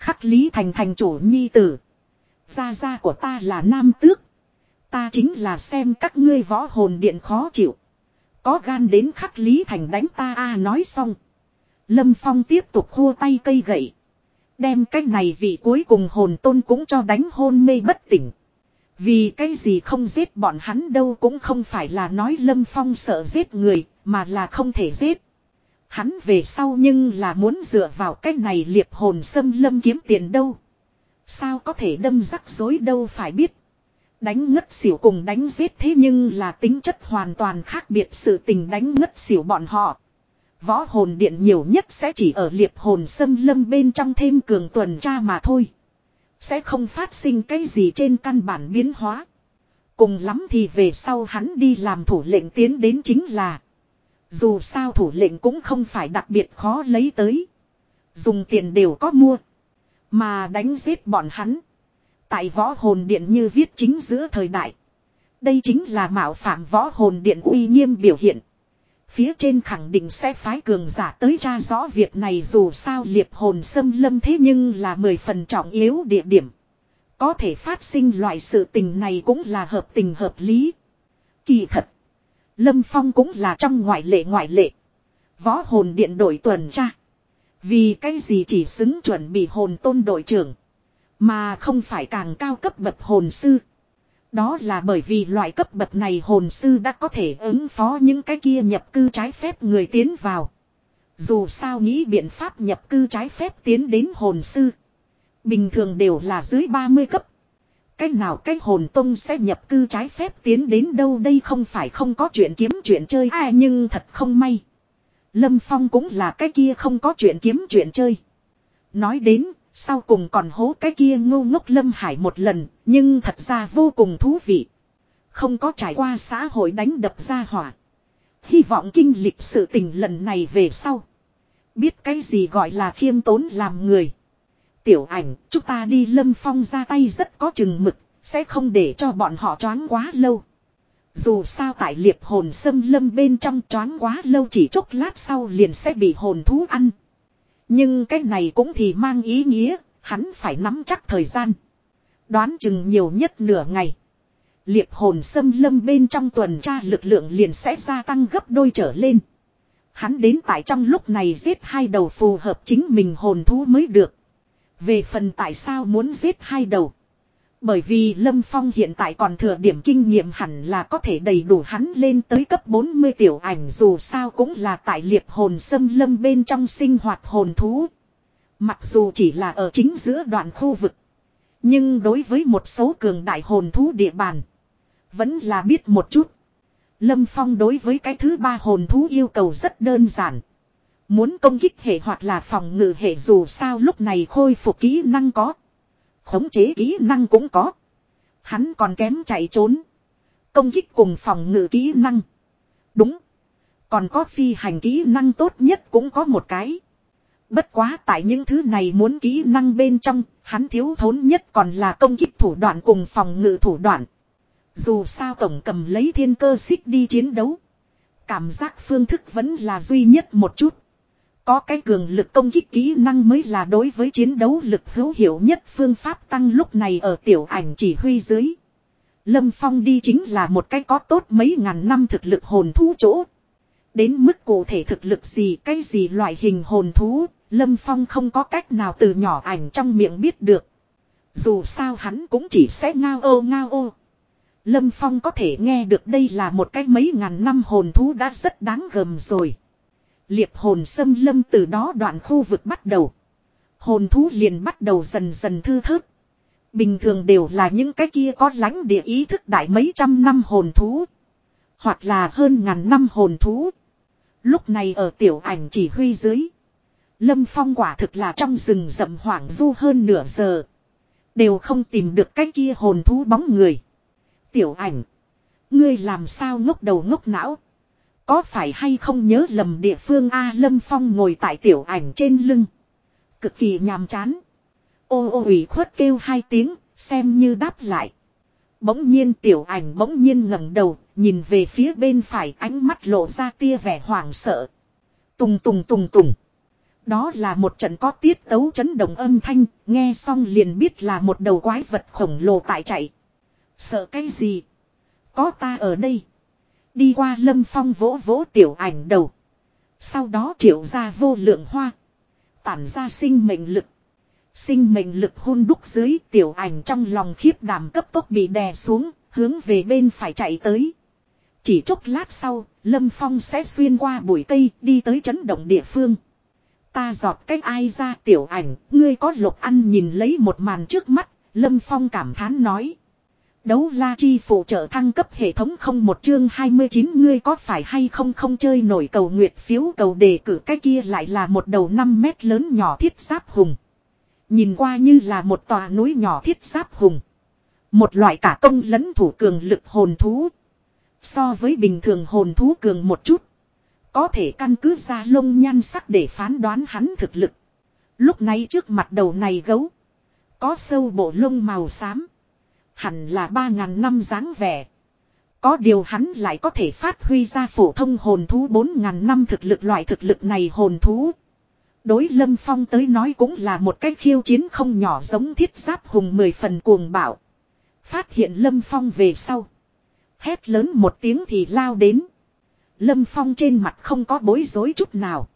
Khắc Lý Thành thành chủ nhi tử. Gia gia của ta là Nam Tước. Ta chính là xem các ngươi võ hồn điện khó chịu. Có gan đến khắc Lý Thành đánh ta a nói xong. Lâm Phong tiếp tục khua tay cây gậy. Đem cái này vị cuối cùng hồn tôn cũng cho đánh hôn mê bất tỉnh. Vì cái gì không giết bọn hắn đâu cũng không phải là nói Lâm Phong sợ giết người, mà là không thể giết. Hắn về sau nhưng là muốn dựa vào cái này liệp hồn xâm lâm kiếm tiền đâu. Sao có thể đâm rắc rối đâu phải biết. Đánh ngất xỉu cùng đánh giết thế nhưng là tính chất hoàn toàn khác biệt sự tình đánh ngất xỉu bọn họ. Võ hồn điện nhiều nhất sẽ chỉ ở liệp hồn xâm lâm bên trong thêm cường tuần tra mà thôi. Sẽ không phát sinh cái gì trên căn bản biến hóa. Cùng lắm thì về sau hắn đi làm thủ lệnh tiến đến chính là. Dù sao thủ lệnh cũng không phải đặc biệt khó lấy tới. Dùng tiền đều có mua. Mà đánh giết bọn hắn. Tại võ hồn điện như viết chính giữa thời đại. Đây chính là mạo phạm võ hồn điện uy nghiêm biểu hiện. Phía trên khẳng định sẽ phái cường giả tới tra rõ việc này dù sao liệp hồn xâm lâm thế nhưng là mười phần trọng yếu địa điểm. Có thể phát sinh loại sự tình này cũng là hợp tình hợp lý. Kỳ thật. Lâm Phong cũng là trong ngoại lệ ngoại lệ. Võ hồn điện đội tuần tra. Vì cái gì chỉ xứng chuẩn bị hồn tôn đội trưởng. Mà không phải càng cao cấp bậc hồn sư. Đó là bởi vì loại cấp bậc này hồn sư đã có thể ứng phó những cái kia nhập cư trái phép người tiến vào. Dù sao nghĩ biện pháp nhập cư trái phép tiến đến hồn sư. Bình thường đều là dưới 30 cấp. Cách nào cái hồn tông sẽ nhập cư trái phép tiến đến đâu đây không phải không có chuyện kiếm chuyện chơi à nhưng thật không may. Lâm Phong cũng là cái kia không có chuyện kiếm chuyện chơi. Nói đến, sau cùng còn hố cái kia ngu ngốc Lâm Hải một lần, nhưng thật ra vô cùng thú vị. Không có trải qua xã hội đánh đập ra hỏa. Hy vọng kinh lịch sự tình lần này về sau. Biết cái gì gọi là khiêm tốn làm người. Tiểu ảnh, chúng ta đi lâm phong ra tay rất có chừng mực, sẽ không để cho bọn họ choáng quá lâu. Dù sao tại liệp hồn xâm lâm bên trong choáng quá lâu chỉ chốc lát sau liền sẽ bị hồn thú ăn. Nhưng cái này cũng thì mang ý nghĩa, hắn phải nắm chắc thời gian. Đoán chừng nhiều nhất nửa ngày. Liệp hồn xâm lâm bên trong tuần tra lực lượng liền sẽ gia tăng gấp đôi trở lên. Hắn đến tại trong lúc này giết hai đầu phù hợp chính mình hồn thú mới được. Về phần tại sao muốn giết hai đầu. Bởi vì Lâm Phong hiện tại còn thừa điểm kinh nghiệm hẳn là có thể đầy đủ hắn lên tới cấp 40 tiểu ảnh, dù sao cũng là tại liệp hồn xâm lâm bên trong sinh hoạt hồn thú. Mặc dù chỉ là ở chính giữa đoạn khu vực. Nhưng đối với một số cường đại hồn thú địa bàn. Vẫn là biết một chút. Lâm Phong đối với cái thứ ba hồn thú yêu cầu rất đơn giản. Muốn công kích hệ hoặc là phòng ngự hệ dù sao lúc này khôi phục kỹ năng có. Khống chế kỹ năng cũng có. Hắn còn kém chạy trốn. Công kích cùng phòng ngự kỹ năng. Đúng. Còn có phi hành kỹ năng tốt nhất cũng có một cái. Bất quá tại những thứ này muốn kỹ năng bên trong, hắn thiếu thốn nhất còn là công kích thủ đoạn cùng phòng ngự thủ đoạn. Dù sao tổng cầm lấy thiên cơ xích đi chiến đấu. Cảm giác phương thức vẫn là duy nhất một chút. Có cái cường lực công kích kỹ năng mới là đối với chiến đấu lực hữu hiệu nhất phương pháp tăng lúc này ở tiểu ảnh chỉ huy dưới. Lâm Phong đi chính là một cái có tốt mấy ngàn năm thực lực hồn thú chỗ. Đến mức cụ thể thực lực gì cái gì loại hình hồn thú, Lâm Phong không có cách nào từ nhỏ ảnh trong miệng biết được. Dù sao hắn cũng chỉ sẽ ngao ô ngao ô. Lâm Phong có thể nghe được đây là một cái mấy ngàn năm hồn thú đã rất đáng gầm rồi. Liệp hồn xâm lâm từ đó đoạn khu vực bắt đầu. Hồn thú liền bắt đầu dần dần thư thớt. Bình thường đều là những cái kia có lãnh địa ý thức đại mấy trăm năm hồn thú. Hoặc là hơn ngàn năm hồn thú. Lúc này ở tiểu ảnh chỉ huy dưới. Lâm Phong quả thực là trong rừng rậm hoảng du hơn nửa giờ. Đều không tìm được cái kia hồn thú bóng người. Tiểu ảnh. Ngươi làm sao ngốc đầu ngốc não. Có phải hay không nhớ lầm địa phương A Lâm Phong ngồi tại tiểu ảnh trên lưng. Cực kỳ nhàm chán. Ô ô ủy khuất kêu hai tiếng, xem như đáp lại. Bỗng nhiên tiểu ảnh bỗng nhiên ngẩng đầu, nhìn về phía bên phải ánh mắt lộ ra tia vẻ hoảng sợ. Tùng tùng tùng tùng. Đó là một trận có tiết tấu chấn động âm thanh, nghe xong liền biết là một đầu quái vật khổng lồ tại chạy. Sợ cái gì? Có ta ở đây. Đi qua lâm phong vỗ vỗ tiểu ảnh đầu. Sau đó triệu ra vô lượng hoa. Tản ra sinh mệnh lực. Sinh mệnh lực hôn đúc dưới tiểu ảnh trong lòng khiếp đảm cấp tốc bị đè xuống, hướng về bên phải chạy tới. Chỉ chốc lát sau, Lâm Phong sẽ xuyên qua bụi cây đi tới chấn động địa phương. Ta giọt cách ai ra tiểu ảnh, ngươi có lục ăn nhìn lấy một màn trước mắt, Lâm Phong cảm thán nói. Đấu la chi phụ trợ thăng cấp hệ thống không một chương 29 ngươi có phải hay không không chơi nổi cầu nguyệt phiếu cầu đề cử cái kia lại là một đầu 5 mét lớn nhỏ thiết giáp hùng. Nhìn qua như là một tòa núi nhỏ thiết giáp hùng. Một loại cả công lẫn thủ cường lực hồn thú. So với bình thường hồn thú cường một chút. Có thể căn cứ ra lông nhan sắc để phán đoán hắn thực lực. Lúc này trước mặt đầu này gấu. Có sâu bộ lông màu xám. Hẳn là ba ngàn năm dáng vẻ. Có điều hắn lại có thể phát huy ra phổ thông hồn thú bốn ngàn năm thực lực loại thực lực này hồn thú. Đối Lâm Phong tới nói cũng là một cách khiêu chiến không nhỏ giống thiết giáp hùng mười phần cuồng bạo. Phát hiện Lâm Phong về sau. Hét lớn một tiếng thì lao đến. Lâm Phong trên mặt không có bối rối chút nào.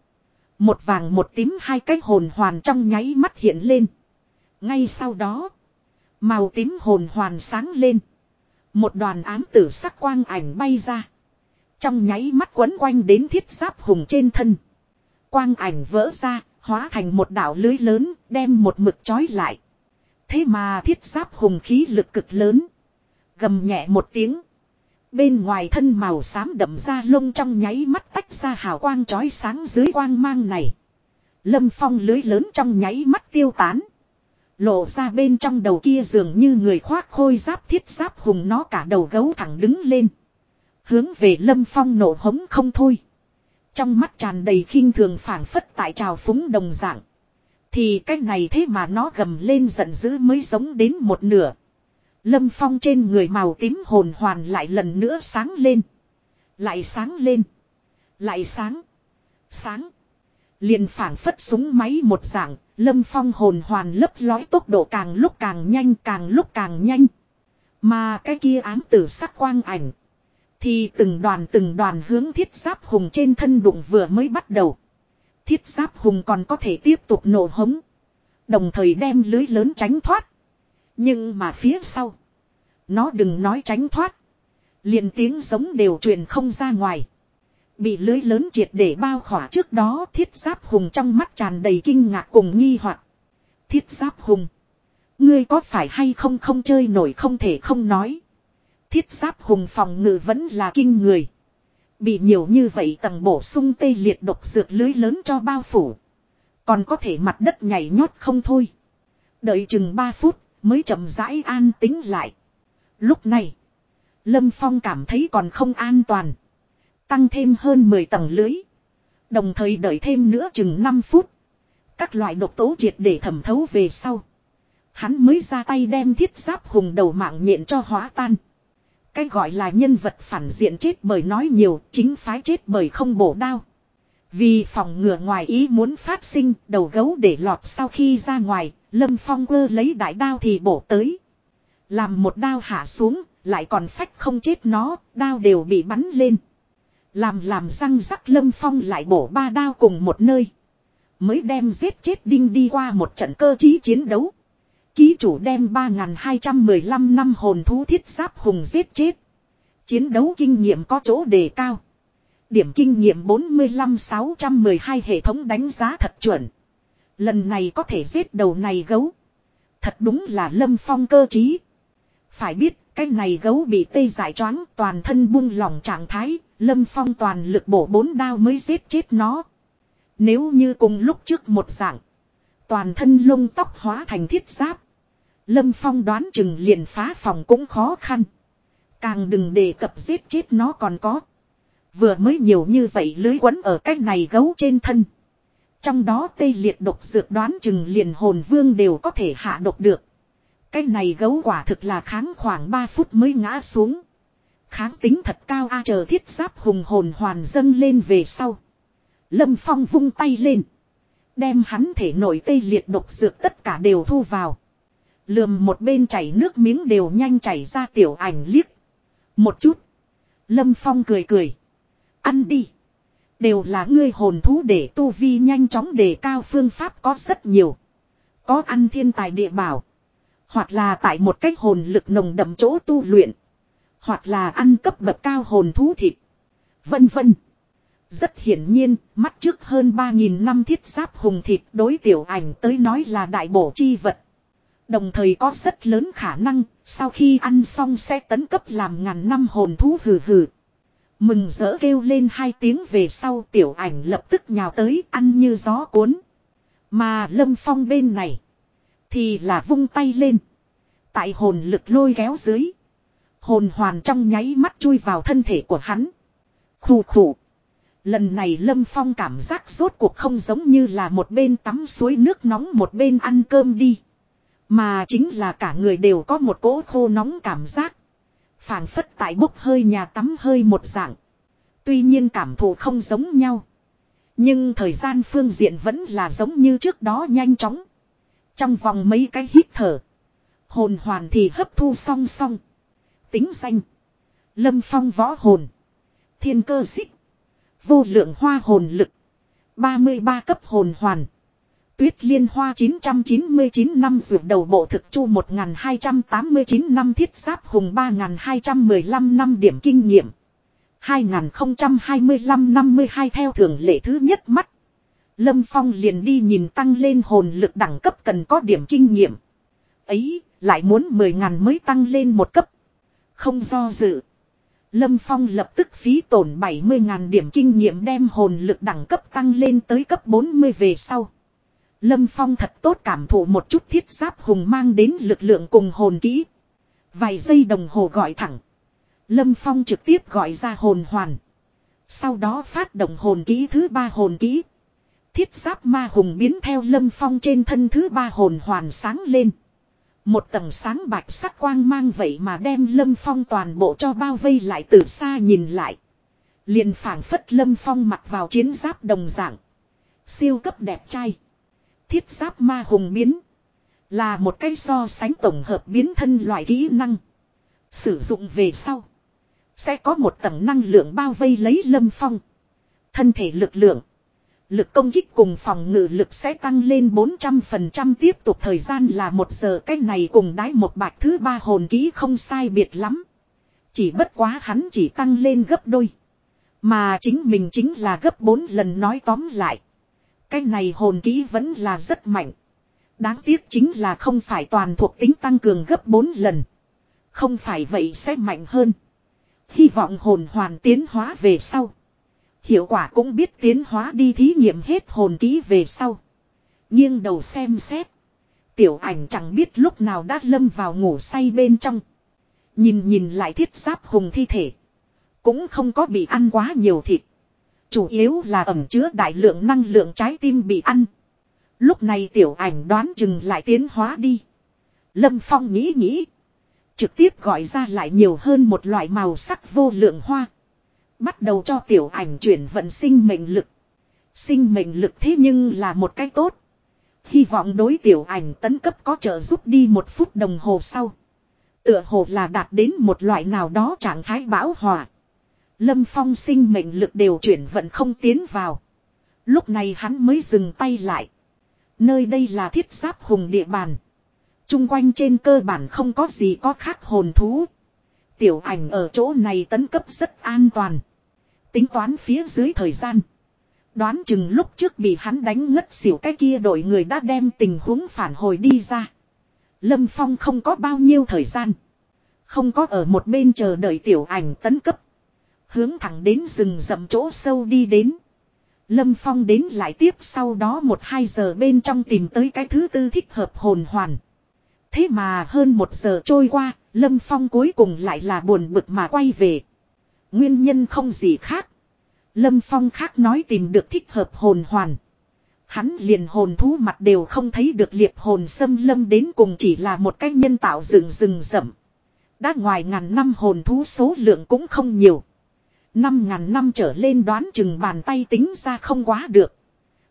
Một vàng một tím hai cái hồn hoàn trong nháy mắt hiện lên. Ngay sau đó. Màu tím hồn hoàn sáng lên. Một đoàn ám tử sắc quang ảnh bay ra. Trong nháy mắt quấn quanh đến thiết giáp hùng trên thân. Quang ảnh vỡ ra, hóa thành một đảo lưới lớn, đem một mực trói lại. Thế mà thiết giáp hùng khí lực cực lớn. Gầm nhẹ một tiếng. Bên ngoài thân màu xám đậm ra lông trong nháy mắt tách ra hào quang chói sáng dưới quang mang này. Lâm phong lưới lớn trong nháy mắt tiêu tán. Lộ ra bên trong đầu kia dường như người khoác khôi giáp thiết giáp hùng nó cả đầu gấu thẳng đứng lên. Hướng về lâm phong nổ hống không thôi. Trong mắt tràn đầy khinh thường phảng phất tại trào phúng đồng dạng. Thì cái này thế mà nó gầm lên giận dữ mới giống đến một nửa. Lâm phong trên người màu tím hồn hoàn lại lần nữa sáng lên. Lại sáng lên. Lại sáng. Sáng. Liền phảng phất súng máy một dạng, lâm phong hồn hoàn lấp lói tốc độ càng lúc càng nhanh càng lúc càng nhanh. Mà cái kia ám tử sắc quang ảnh. Thì từng đoàn từng đoàn hướng thiết giáp hùng trên thân đụng vừa mới bắt đầu. Thiết giáp hùng còn có thể tiếp tục nổ hống. Đồng thời đem lưới lớn tránh thoát. Nhưng mà phía sau. Nó đừng nói tránh thoát. liền tiếng giống đều truyền không ra ngoài. Bị lưới lớn triệt để bao khỏa trước đó thiết giáp hùng trong mắt tràn đầy kinh ngạc cùng nghi hoặc Thiết giáp hùng. Ngươi có phải hay không không chơi nổi không thể không nói. Thiết giáp hùng phòng ngự vẫn là kinh người. Bị nhiều như vậy tầng bổ sung tê liệt độc dược lưới lớn cho bao phủ. Còn có thể mặt đất nhảy nhót không thôi. Đợi chừng 3 phút mới chậm rãi an tính lại. Lúc này, Lâm Phong cảm thấy còn không an toàn. Tăng thêm hơn 10 tầng lưới. Đồng thời đợi thêm nữa chừng 5 phút. Các loại độc tố triệt để thẩm thấu về sau. Hắn mới ra tay đem thiết giáp hùng đầu mạng nhện cho hóa tan. Cái gọi là nhân vật phản diện chết bởi nói nhiều, chính phái chết bởi không bổ đao. Vì phòng ngừa ngoài ý muốn phát sinh, đầu gấu để lọt sau khi ra ngoài, Lâm Phong quơ lấy đại đao thì bổ tới. Làm một đao hạ xuống, lại còn phách không chết nó, đao đều bị bắn lên. Làm làm răng rắc Lâm Phong lại bổ ba đao cùng một nơi. Mới đem giết chết đinh đi qua một trận cơ chí chiến đấu. Ký chủ đem 3.215 năm hồn thú thiết giáp hùng giết chết. Chiến đấu kinh nghiệm có chỗ đề cao. Điểm kinh nghiệm 45-612 hệ thống đánh giá thật chuẩn. Lần này có thể giết đầu này gấu. Thật đúng là lâm phong cơ trí. Phải biết, cái này gấu bị tê giải choáng toàn thân buông lỏng trạng thái. Lâm phong toàn lực bổ bốn đao mới giết chết nó. Nếu như cùng lúc trước một dạng. Toàn thân lông tóc hóa thành thiết giáp. Lâm Phong đoán chừng liền phá phòng cũng khó khăn. Càng đừng đề cập giết chết nó còn có. Vừa mới nhiều như vậy lưới quấn ở cách này gấu trên thân. Trong đó tê liệt độc dược đoán chừng liền hồn vương đều có thể hạ độc được. Cái này gấu quả thực là kháng khoảng 3 phút mới ngã xuống. Kháng tính thật cao a chờ thiết giáp hùng hồn hoàn dâng lên về sau. Lâm Phong vung tay lên. Đem hắn thể nổi tê liệt độc dược tất cả đều thu vào. Lườm một bên chảy nước miếng đều nhanh chảy ra tiểu ảnh liếc. Một chút. Lâm Phong cười cười. Ăn đi. Đều là ngươi hồn thú để tu vi nhanh chóng đề cao phương pháp có rất nhiều. Có ăn thiên tài địa bảo. Hoặc là tại một cách hồn lực nồng đậm chỗ tu luyện. Hoặc là ăn cấp bậc cao hồn thú thịt. Vân vân. Rất hiển nhiên, mắt trước hơn 3.000 năm thiết giáp hùng thịt đối tiểu ảnh tới nói là đại bổ chi vật. Đồng thời có rất lớn khả năng, sau khi ăn xong sẽ tấn cấp làm ngàn năm hồn thú hừ hừ. Mừng rỡ kêu lên hai tiếng về sau tiểu ảnh lập tức nhào tới ăn như gió cuốn. Mà lâm phong bên này, thì là vung tay lên. Tại hồn lực lôi kéo dưới. Hồn hoàn trong nháy mắt chui vào thân thể của hắn. Khủ khủ. Lần này Lâm Phong cảm giác rốt cuộc không giống như là một bên tắm suối nước nóng một bên ăn cơm đi. Mà chính là cả người đều có một cỗ khô nóng cảm giác. phảng phất tại bốc hơi nhà tắm hơi một dạng. Tuy nhiên cảm thụ không giống nhau. Nhưng thời gian phương diện vẫn là giống như trước đó nhanh chóng. Trong vòng mấy cái hít thở. Hồn hoàn thì hấp thu song song. Tính danh. Lâm phong võ hồn. Thiên cơ xích. Vô lượng hoa hồn lực. 33 cấp hồn hoàn. Tuyết liên hoa 999 năm ruột đầu bộ thực chu 1289 năm thiết giáp hùng 3215 năm điểm kinh nghiệm. 2025-52 theo thường lệ thứ nhất mắt. Lâm Phong liền đi nhìn tăng lên hồn lực đẳng cấp cần có điểm kinh nghiệm. Ấy, lại muốn 10.000 mới tăng lên một cấp. Không do dự. Lâm Phong lập tức phí tổn 70.000 điểm kinh nghiệm đem hồn lực đẳng cấp tăng lên tới cấp 40 về sau. Lâm Phong thật tốt cảm thụ một chút thiết giáp hùng mang đến lực lượng cùng hồn kỹ. Vài giây đồng hồ gọi thẳng. Lâm Phong trực tiếp gọi ra hồn hoàn. Sau đó phát động hồn kỹ thứ ba hồn kỹ. Thiết giáp ma hùng biến theo Lâm Phong trên thân thứ ba hồn hoàn sáng lên. Một tầng sáng bạch sắc quang mang vậy mà đem Lâm Phong toàn bộ cho bao vây lại từ xa nhìn lại. liền phảng phất Lâm Phong mặc vào chiến giáp đồng dạng. Siêu cấp đẹp trai. Thiết giáp ma hùng biến. Là một cái so sánh tổng hợp biến thân loại kỹ năng. Sử dụng về sau. Sẽ có một tầng năng lượng bao vây lấy lâm phong. Thân thể lực lượng. Lực công kích cùng phòng ngự lực sẽ tăng lên 400% tiếp tục thời gian là một giờ, cái này cùng đái một bạch thứ ba hồn ký không sai biệt lắm. Chỉ bất quá hắn chỉ tăng lên gấp đôi. Mà chính mình chính là gấp 4 lần nói tóm lại. Cái này hồn ký vẫn là rất mạnh. Đáng tiếc chính là không phải toàn thuộc tính tăng cường gấp 4 lần. Không phải vậy sẽ mạnh hơn. Hy vọng hồn hoàn tiến hóa về sau. Hiệu quả cũng biết tiến hóa đi thí nghiệm hết hồn ký về sau. nghiêng đầu xem xét. Tiểu ảnh chẳng biết lúc nào đã lâm vào ngủ say bên trong. Nhìn nhìn lại thiết giáp hùng thi thể. Cũng không có bị ăn quá nhiều thịt. Chủ yếu là ẩm chứa đại lượng năng lượng trái tim bị ăn. Lúc này tiểu ảnh đoán chừng lại tiến hóa đi. Lâm Phong nghĩ nghĩ. Trực tiếp gọi ra lại nhiều hơn một loại màu sắc vô lượng hoa. Bắt đầu cho tiểu ảnh chuyển vận sinh mệnh lực. Sinh mệnh lực thế nhưng là một cái tốt. Hy vọng đối tiểu ảnh tấn cấp có trợ giúp đi một phút đồng hồ sau. Tựa hồ là đạt đến một loại nào đó trạng thái bão hòa. Lâm Phong sinh mệnh lực đều chuyển vận không tiến vào. Lúc này hắn mới dừng tay lại. Nơi đây là thiết giáp hùng địa bàn. Trung quanh trên cơ bản không có gì có khác hồn thú. Tiểu ảnh ở chỗ này tấn cấp rất an toàn. Tính toán phía dưới thời gian. Đoán chừng lúc trước bị hắn đánh ngất xỉu cái kia đội người đã đem tình huống phản hồi đi ra. Lâm Phong không có bao nhiêu thời gian. Không có ở một bên chờ đợi tiểu ảnh tấn cấp. Hướng thẳng đến rừng rậm chỗ sâu đi đến. Lâm Phong đến lại tiếp sau đó một hai giờ bên trong tìm tới cái thứ tư thích hợp hồn hoàn. Thế mà hơn một giờ trôi qua, Lâm Phong cuối cùng lại là buồn bực mà quay về. Nguyên nhân không gì khác. Lâm Phong khác nói tìm được thích hợp hồn hoàn. Hắn liền hồn thú mặt đều không thấy được liệp hồn xâm lâm đến cùng chỉ là một cái nhân tạo rừng rừng rậm. Đã ngoài ngàn năm hồn thú số lượng cũng không nhiều. Năm ngàn năm trở lên đoán chừng bàn tay tính ra không quá được.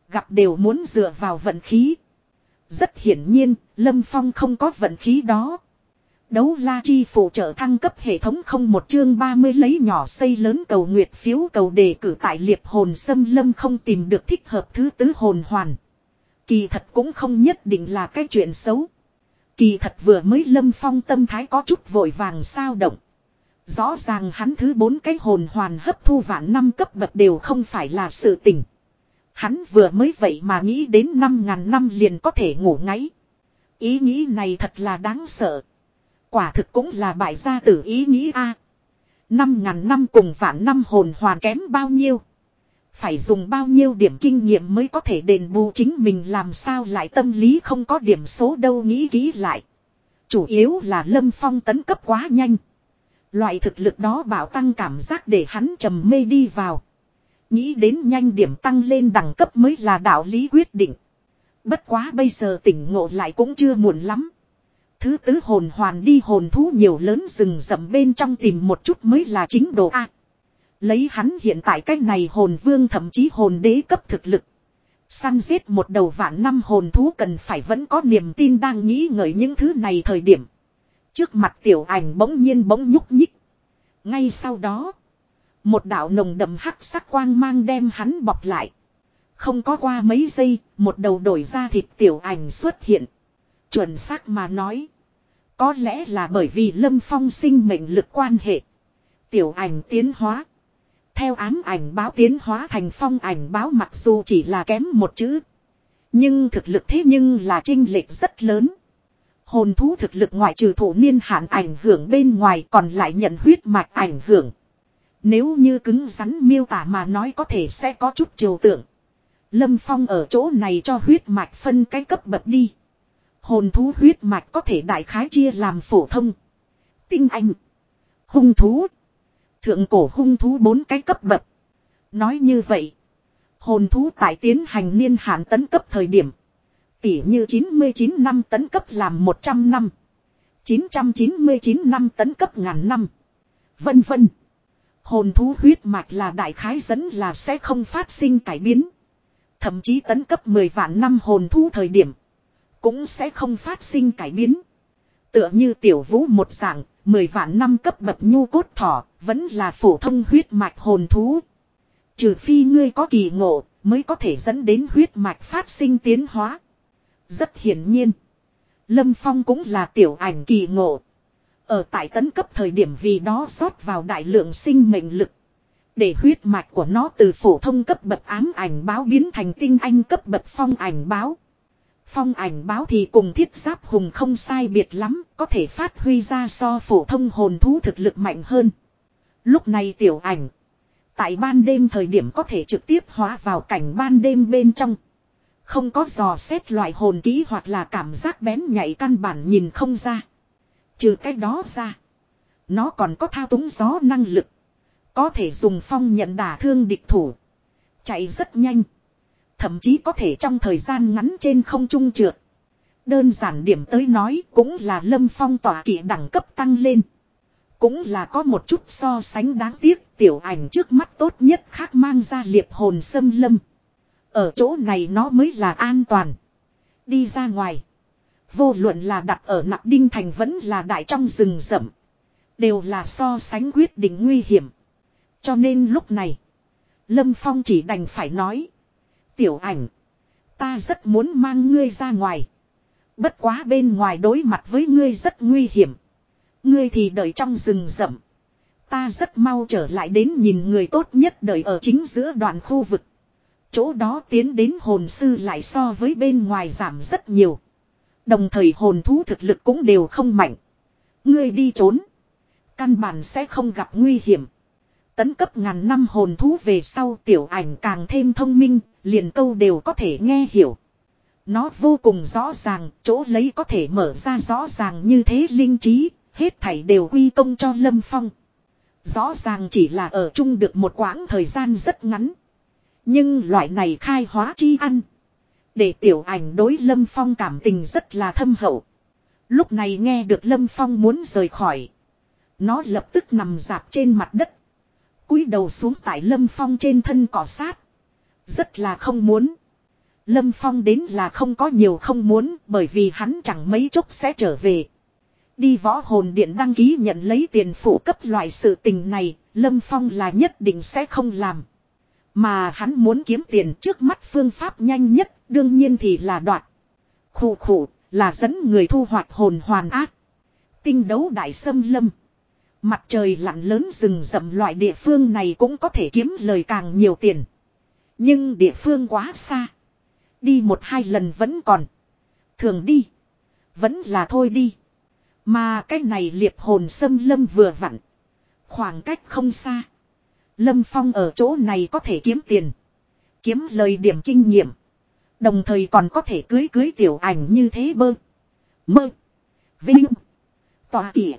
Gặp đều muốn dựa vào vận khí. Rất hiển nhiên, Lâm Phong không có vận khí đó. Đấu la chi phụ trợ thăng cấp hệ thống không một chương 30 lấy nhỏ xây lớn cầu nguyệt phiếu cầu đề cử tại liệp hồn xâm lâm không tìm được thích hợp thứ tứ hồn hoàn. Kỳ thật cũng không nhất định là cái chuyện xấu. Kỳ thật vừa mới lâm phong tâm thái có chút vội vàng sao động. Rõ ràng hắn thứ bốn cái hồn hoàn hấp thu vạn năm cấp bậc đều không phải là sự tình. Hắn vừa mới vậy mà nghĩ đến năm ngàn năm liền có thể ngủ ngáy. Ý nghĩ này thật là đáng sợ. Quả thực cũng là bại gia tử ý nghĩ a. Năm ngàn năm cùng vạn năm hồn hoàn kém bao nhiêu. Phải dùng bao nhiêu điểm kinh nghiệm mới có thể đền bù chính mình làm sao lại tâm lý không có điểm số đâu nghĩ kỹ lại. Chủ yếu là lâm phong tấn cấp quá nhanh. Loại thực lực đó bảo tăng cảm giác để hắn trầm mê đi vào. Nghĩ đến nhanh điểm tăng lên đẳng cấp mới là đạo lý quyết định. Bất quá bây giờ tỉnh ngộ lại cũng chưa muộn lắm. Thứ tứ hồn hoàn đi hồn thú nhiều lớn rừng rậm bên trong tìm một chút mới là chính đồ A. Lấy hắn hiện tại cách này hồn vương thậm chí hồn đế cấp thực lực. Săn giết một đầu vạn năm hồn thú cần phải vẫn có niềm tin đang nghĩ ngợi những thứ này thời điểm. Trước mặt tiểu ảnh bỗng nhiên bỗng nhúc nhích. Ngay sau đó. Một đạo nồng đậm hắc sắc quang mang đem hắn bọc lại. Không có qua mấy giây, một đầu đổi ra thịt tiểu ảnh xuất hiện. Chuẩn xác mà nói. Có lẽ là bởi vì lâm phong sinh mệnh lực quan hệ. Tiểu ảnh tiến hóa. Theo ám ảnh báo tiến hóa thành phong ảnh báo mặc dù chỉ là kém một chữ. Nhưng thực lực thế nhưng là trinh lệch rất lớn. Hồn thú thực lực ngoại trừ thủ niên hạn ảnh hưởng bên ngoài còn lại nhận huyết mạch ảnh hưởng. Nếu như cứng rắn miêu tả mà nói có thể sẽ có chút trừu tượng. Lâm Phong ở chỗ này cho huyết mạch phân cái cấp bậc đi. Hồn thú huyết mạch có thể đại khái chia làm phổ thông. Tinh anh. Hung thú. Thượng cổ hung thú bốn cái cấp bậc. Nói như vậy. Hồn thú tại tiến hành niên hạn tấn cấp thời điểm. Tỉ như 99 năm tấn cấp làm 100 năm. 999 năm tấn cấp ngàn năm. Vân vân. Hồn thú huyết mạch là đại khái dẫn là sẽ không phát sinh cải biến. Thậm chí tấn cấp 10 vạn năm hồn thú thời điểm. Cũng sẽ không phát sinh cải biến. Tựa như tiểu vũ một dạng, 10 vạn năm cấp bậc nhu cốt thỏ, vẫn là phổ thông huyết mạch hồn thú. Trừ phi ngươi có kỳ ngộ, mới có thể dẫn đến huyết mạch phát sinh tiến hóa. Rất hiển nhiên. Lâm Phong cũng là tiểu ảnh kỳ ngộ. Ở tại tấn cấp thời điểm vì đó rót vào đại lượng sinh mệnh lực. Để huyết mạch của nó từ phổ thông cấp bậc ám ảnh báo biến thành tinh anh cấp bậc phong ảnh báo. Phong ảnh báo thì cùng thiết giáp hùng không sai biệt lắm, có thể phát huy ra so phổ thông hồn thú thực lực mạnh hơn. Lúc này tiểu ảnh, tại ban đêm thời điểm có thể trực tiếp hóa vào cảnh ban đêm bên trong. Không có dò xét loại hồn kỹ hoặc là cảm giác bén nhạy căn bản nhìn không ra. Trừ cái đó ra, nó còn có thao túng gió năng lực. Có thể dùng phong nhận đả thương địch thủ. Chạy rất nhanh. Thậm chí có thể trong thời gian ngắn trên không trung trượt. Đơn giản điểm tới nói cũng là lâm phong tỏa kỵ đẳng cấp tăng lên. Cũng là có một chút so sánh đáng tiếc, tiểu ảnh trước mắt tốt nhất khác mang ra liệp hồn xâm lâm. Ở chỗ này nó mới là an toàn. Đi ra ngoài. Vô luận là đặt ở nặng đinh thành vẫn là đại trong rừng rậm. Đều là so sánh quyết định nguy hiểm. Cho nên lúc này. Lâm Phong chỉ đành phải nói. Tiểu ảnh. Ta rất muốn mang ngươi ra ngoài. Bất quá bên ngoài đối mặt với ngươi rất nguy hiểm. Ngươi thì đợi trong rừng rậm. Ta rất mau trở lại đến nhìn người tốt nhất đợi ở chính giữa đoạn khu vực. Chỗ đó tiến đến hồn sư lại so với bên ngoài giảm rất nhiều. Đồng thời hồn thú thực lực cũng đều không mạnh. Ngươi đi trốn. Căn bản sẽ không gặp nguy hiểm. Tấn cấp ngàn năm hồn thú về sau tiểu ảnh càng thêm thông minh, liền câu đều có thể nghe hiểu. Nó vô cùng rõ ràng, chỗ lấy có thể mở ra rõ ràng như thế linh trí, hết thảy đều quy công cho Lâm Phong. Rõ ràng chỉ là ở chung được một quãng thời gian rất ngắn. Nhưng loại này khai hóa chi ăn. Để tiểu ảnh đối Lâm Phong cảm tình rất là thâm hậu. Lúc này nghe được Lâm Phong muốn rời khỏi. Nó lập tức nằm dạp trên mặt đất cúi đầu xuống tại Lâm Phong trên thân cỏ sát. Rất là không muốn. Lâm Phong đến là không có nhiều không muốn bởi vì hắn chẳng mấy chốc sẽ trở về. Đi võ hồn điện đăng ký nhận lấy tiền phụ cấp loại sự tình này, Lâm Phong là nhất định sẽ không làm. Mà hắn muốn kiếm tiền trước mắt phương pháp nhanh nhất, đương nhiên thì là đoạt. Khủ khủ, là dẫn người thu hoạch hồn hoàn ác. Tinh đấu đại sâm lâm. Mặt trời lặn lớn rừng rậm loại địa phương này cũng có thể kiếm lời càng nhiều tiền. Nhưng địa phương quá xa. Đi một hai lần vẫn còn. Thường đi. Vẫn là thôi đi. Mà cái này liệp hồn sâm lâm vừa vặn. Khoảng cách không xa. Lâm Phong ở chỗ này có thể kiếm tiền. Kiếm lời điểm kinh nghiệm. Đồng thời còn có thể cưới cưới tiểu ảnh như thế bơ. Mơ. Vinh. Tòa kỷ.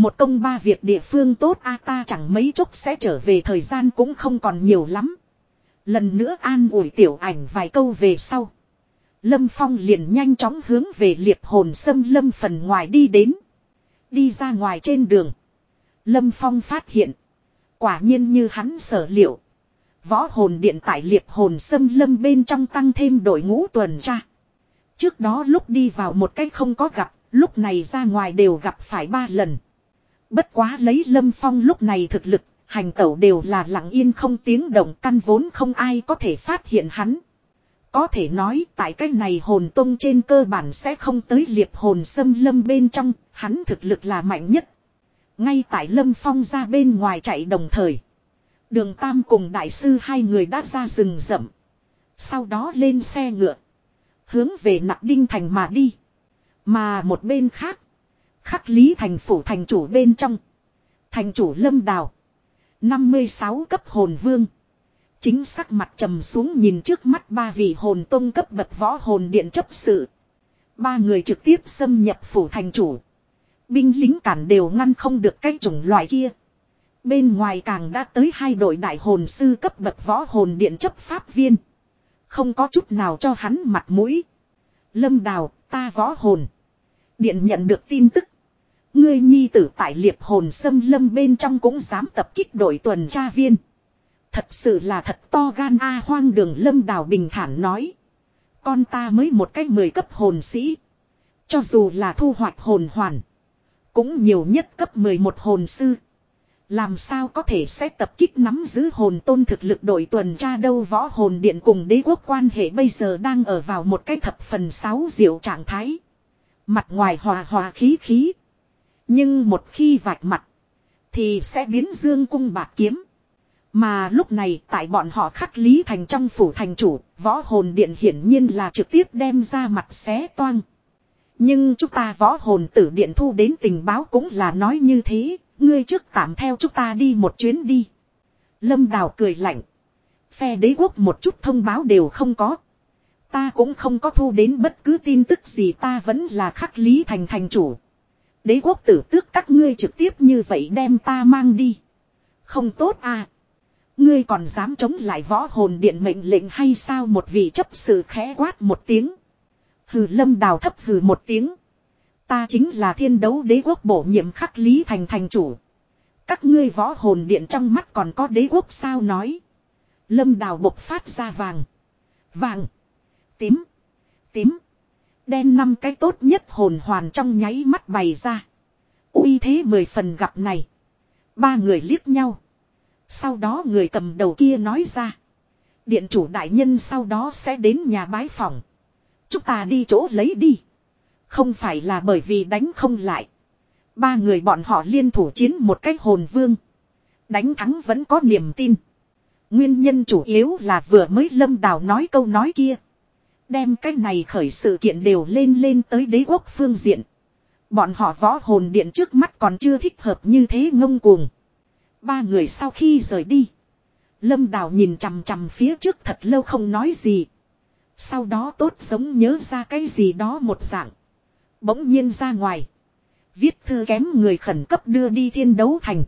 Một công ba việc địa phương tốt a ta chẳng mấy chốc sẽ trở về thời gian cũng không còn nhiều lắm. Lần nữa an ủi tiểu ảnh vài câu về sau. Lâm Phong liền nhanh chóng hướng về liệp hồn sâm lâm phần ngoài đi đến. Đi ra ngoài trên đường. Lâm Phong phát hiện. Quả nhiên như hắn sở liệu. Võ hồn điện tại liệp hồn sâm lâm bên trong tăng thêm đội ngũ tuần tra. Trước đó lúc đi vào một cách không có gặp, lúc này ra ngoài đều gặp phải ba lần. Bất quá lấy lâm phong lúc này thực lực, hành tẩu đều là lặng yên không tiếng động căn vốn không ai có thể phát hiện hắn. Có thể nói tại cái này hồn tông trên cơ bản sẽ không tới liệp hồn sâm lâm bên trong, hắn thực lực là mạnh nhất. Ngay tại lâm phong ra bên ngoài chạy đồng thời. Đường Tam cùng đại sư hai người đã ra rừng rậm. Sau đó lên xe ngựa. Hướng về nặng đinh thành mà đi. Mà một bên khác. Khắc lý thành phủ thành chủ bên trong. Thành chủ lâm đào. 56 cấp hồn vương. Chính sắc mặt trầm xuống nhìn trước mắt ba vị hồn tông cấp bậc võ hồn điện chấp sự. Ba người trực tiếp xâm nhập phủ thành chủ. Binh lính cản đều ngăn không được cái chủng loại kia. Bên ngoài càng đã tới hai đội đại hồn sư cấp bậc võ hồn điện chấp pháp viên. Không có chút nào cho hắn mặt mũi. Lâm đào, ta võ hồn. Điện nhận được tin tức. Ngươi nhi tử tại liệp hồn xâm lâm bên trong cũng dám tập kích đội tuần tra viên. Thật sự là thật to gan A hoang đường lâm đào bình thản nói. Con ta mới một cách mười cấp hồn sĩ. Cho dù là thu hoạch hồn hoàn. Cũng nhiều nhất cấp 11 hồn sư. Làm sao có thể sẽ tập kích nắm giữ hồn tôn thực lực đội tuần tra đâu võ hồn điện cùng đế quốc quan hệ bây giờ đang ở vào một cái thập phần sáu diệu trạng thái. Mặt ngoài hòa hòa khí khí. Nhưng một khi vạch mặt. Thì sẽ biến dương cung bạc kiếm. Mà lúc này tại bọn họ khắc lý thành trong phủ thành chủ, võ hồn điện hiển nhiên là trực tiếp đem ra mặt xé toang. Nhưng chúng ta võ hồn tử điện thu đến tình báo cũng là nói như thế, ngươi trước tạm theo chúng ta đi một chuyến đi. Lâm Đào cười lạnh. Phe đế quốc một chút thông báo đều không có. Ta cũng không có thu đến bất cứ tin tức gì ta vẫn là khắc lý thành thành chủ. Đế quốc tử tước các ngươi trực tiếp như vậy đem ta mang đi. Không tốt à. Ngươi còn dám chống lại võ hồn điện mệnh lệnh hay sao một vị chấp sự khẽ quát một tiếng. Hừ, lâm đào thấp hừ một tiếng. Ta chính là thiên đấu đế quốc bổ nhiệm khắc lý thành thành chủ. Các ngươi võ hồn điện trong mắt còn có đế quốc sao nói. Lâm đào bộc phát ra vàng. Vàng. Tím. Tím. Đen năm cái tốt nhất hồn hoàn trong nháy mắt bày ra. uy thế mười phần gặp này. Ba người liếc nhau. Sau đó người cầm đầu kia nói ra. Điện chủ đại nhân sau đó sẽ đến nhà bái phòng. Chúng ta đi chỗ lấy đi. Không phải là bởi vì đánh không lại. Ba người bọn họ liên thủ chiến một cách hồn vương. Đánh thắng vẫn có niềm tin. Nguyên nhân chủ yếu là vừa mới lâm đào nói câu nói kia. Đem cái này khởi sự kiện đều lên lên tới đế quốc phương diện. Bọn họ võ hồn điện trước mắt còn chưa thích hợp như thế ngông cuồng. Ba người sau khi rời đi. Lâm đào nhìn chằm chằm phía trước thật lâu không nói gì. Sau đó tốt giống nhớ ra cái gì đó một dạng. Bỗng nhiên ra ngoài. Viết thư kém người khẩn cấp đưa đi thiên đấu thành.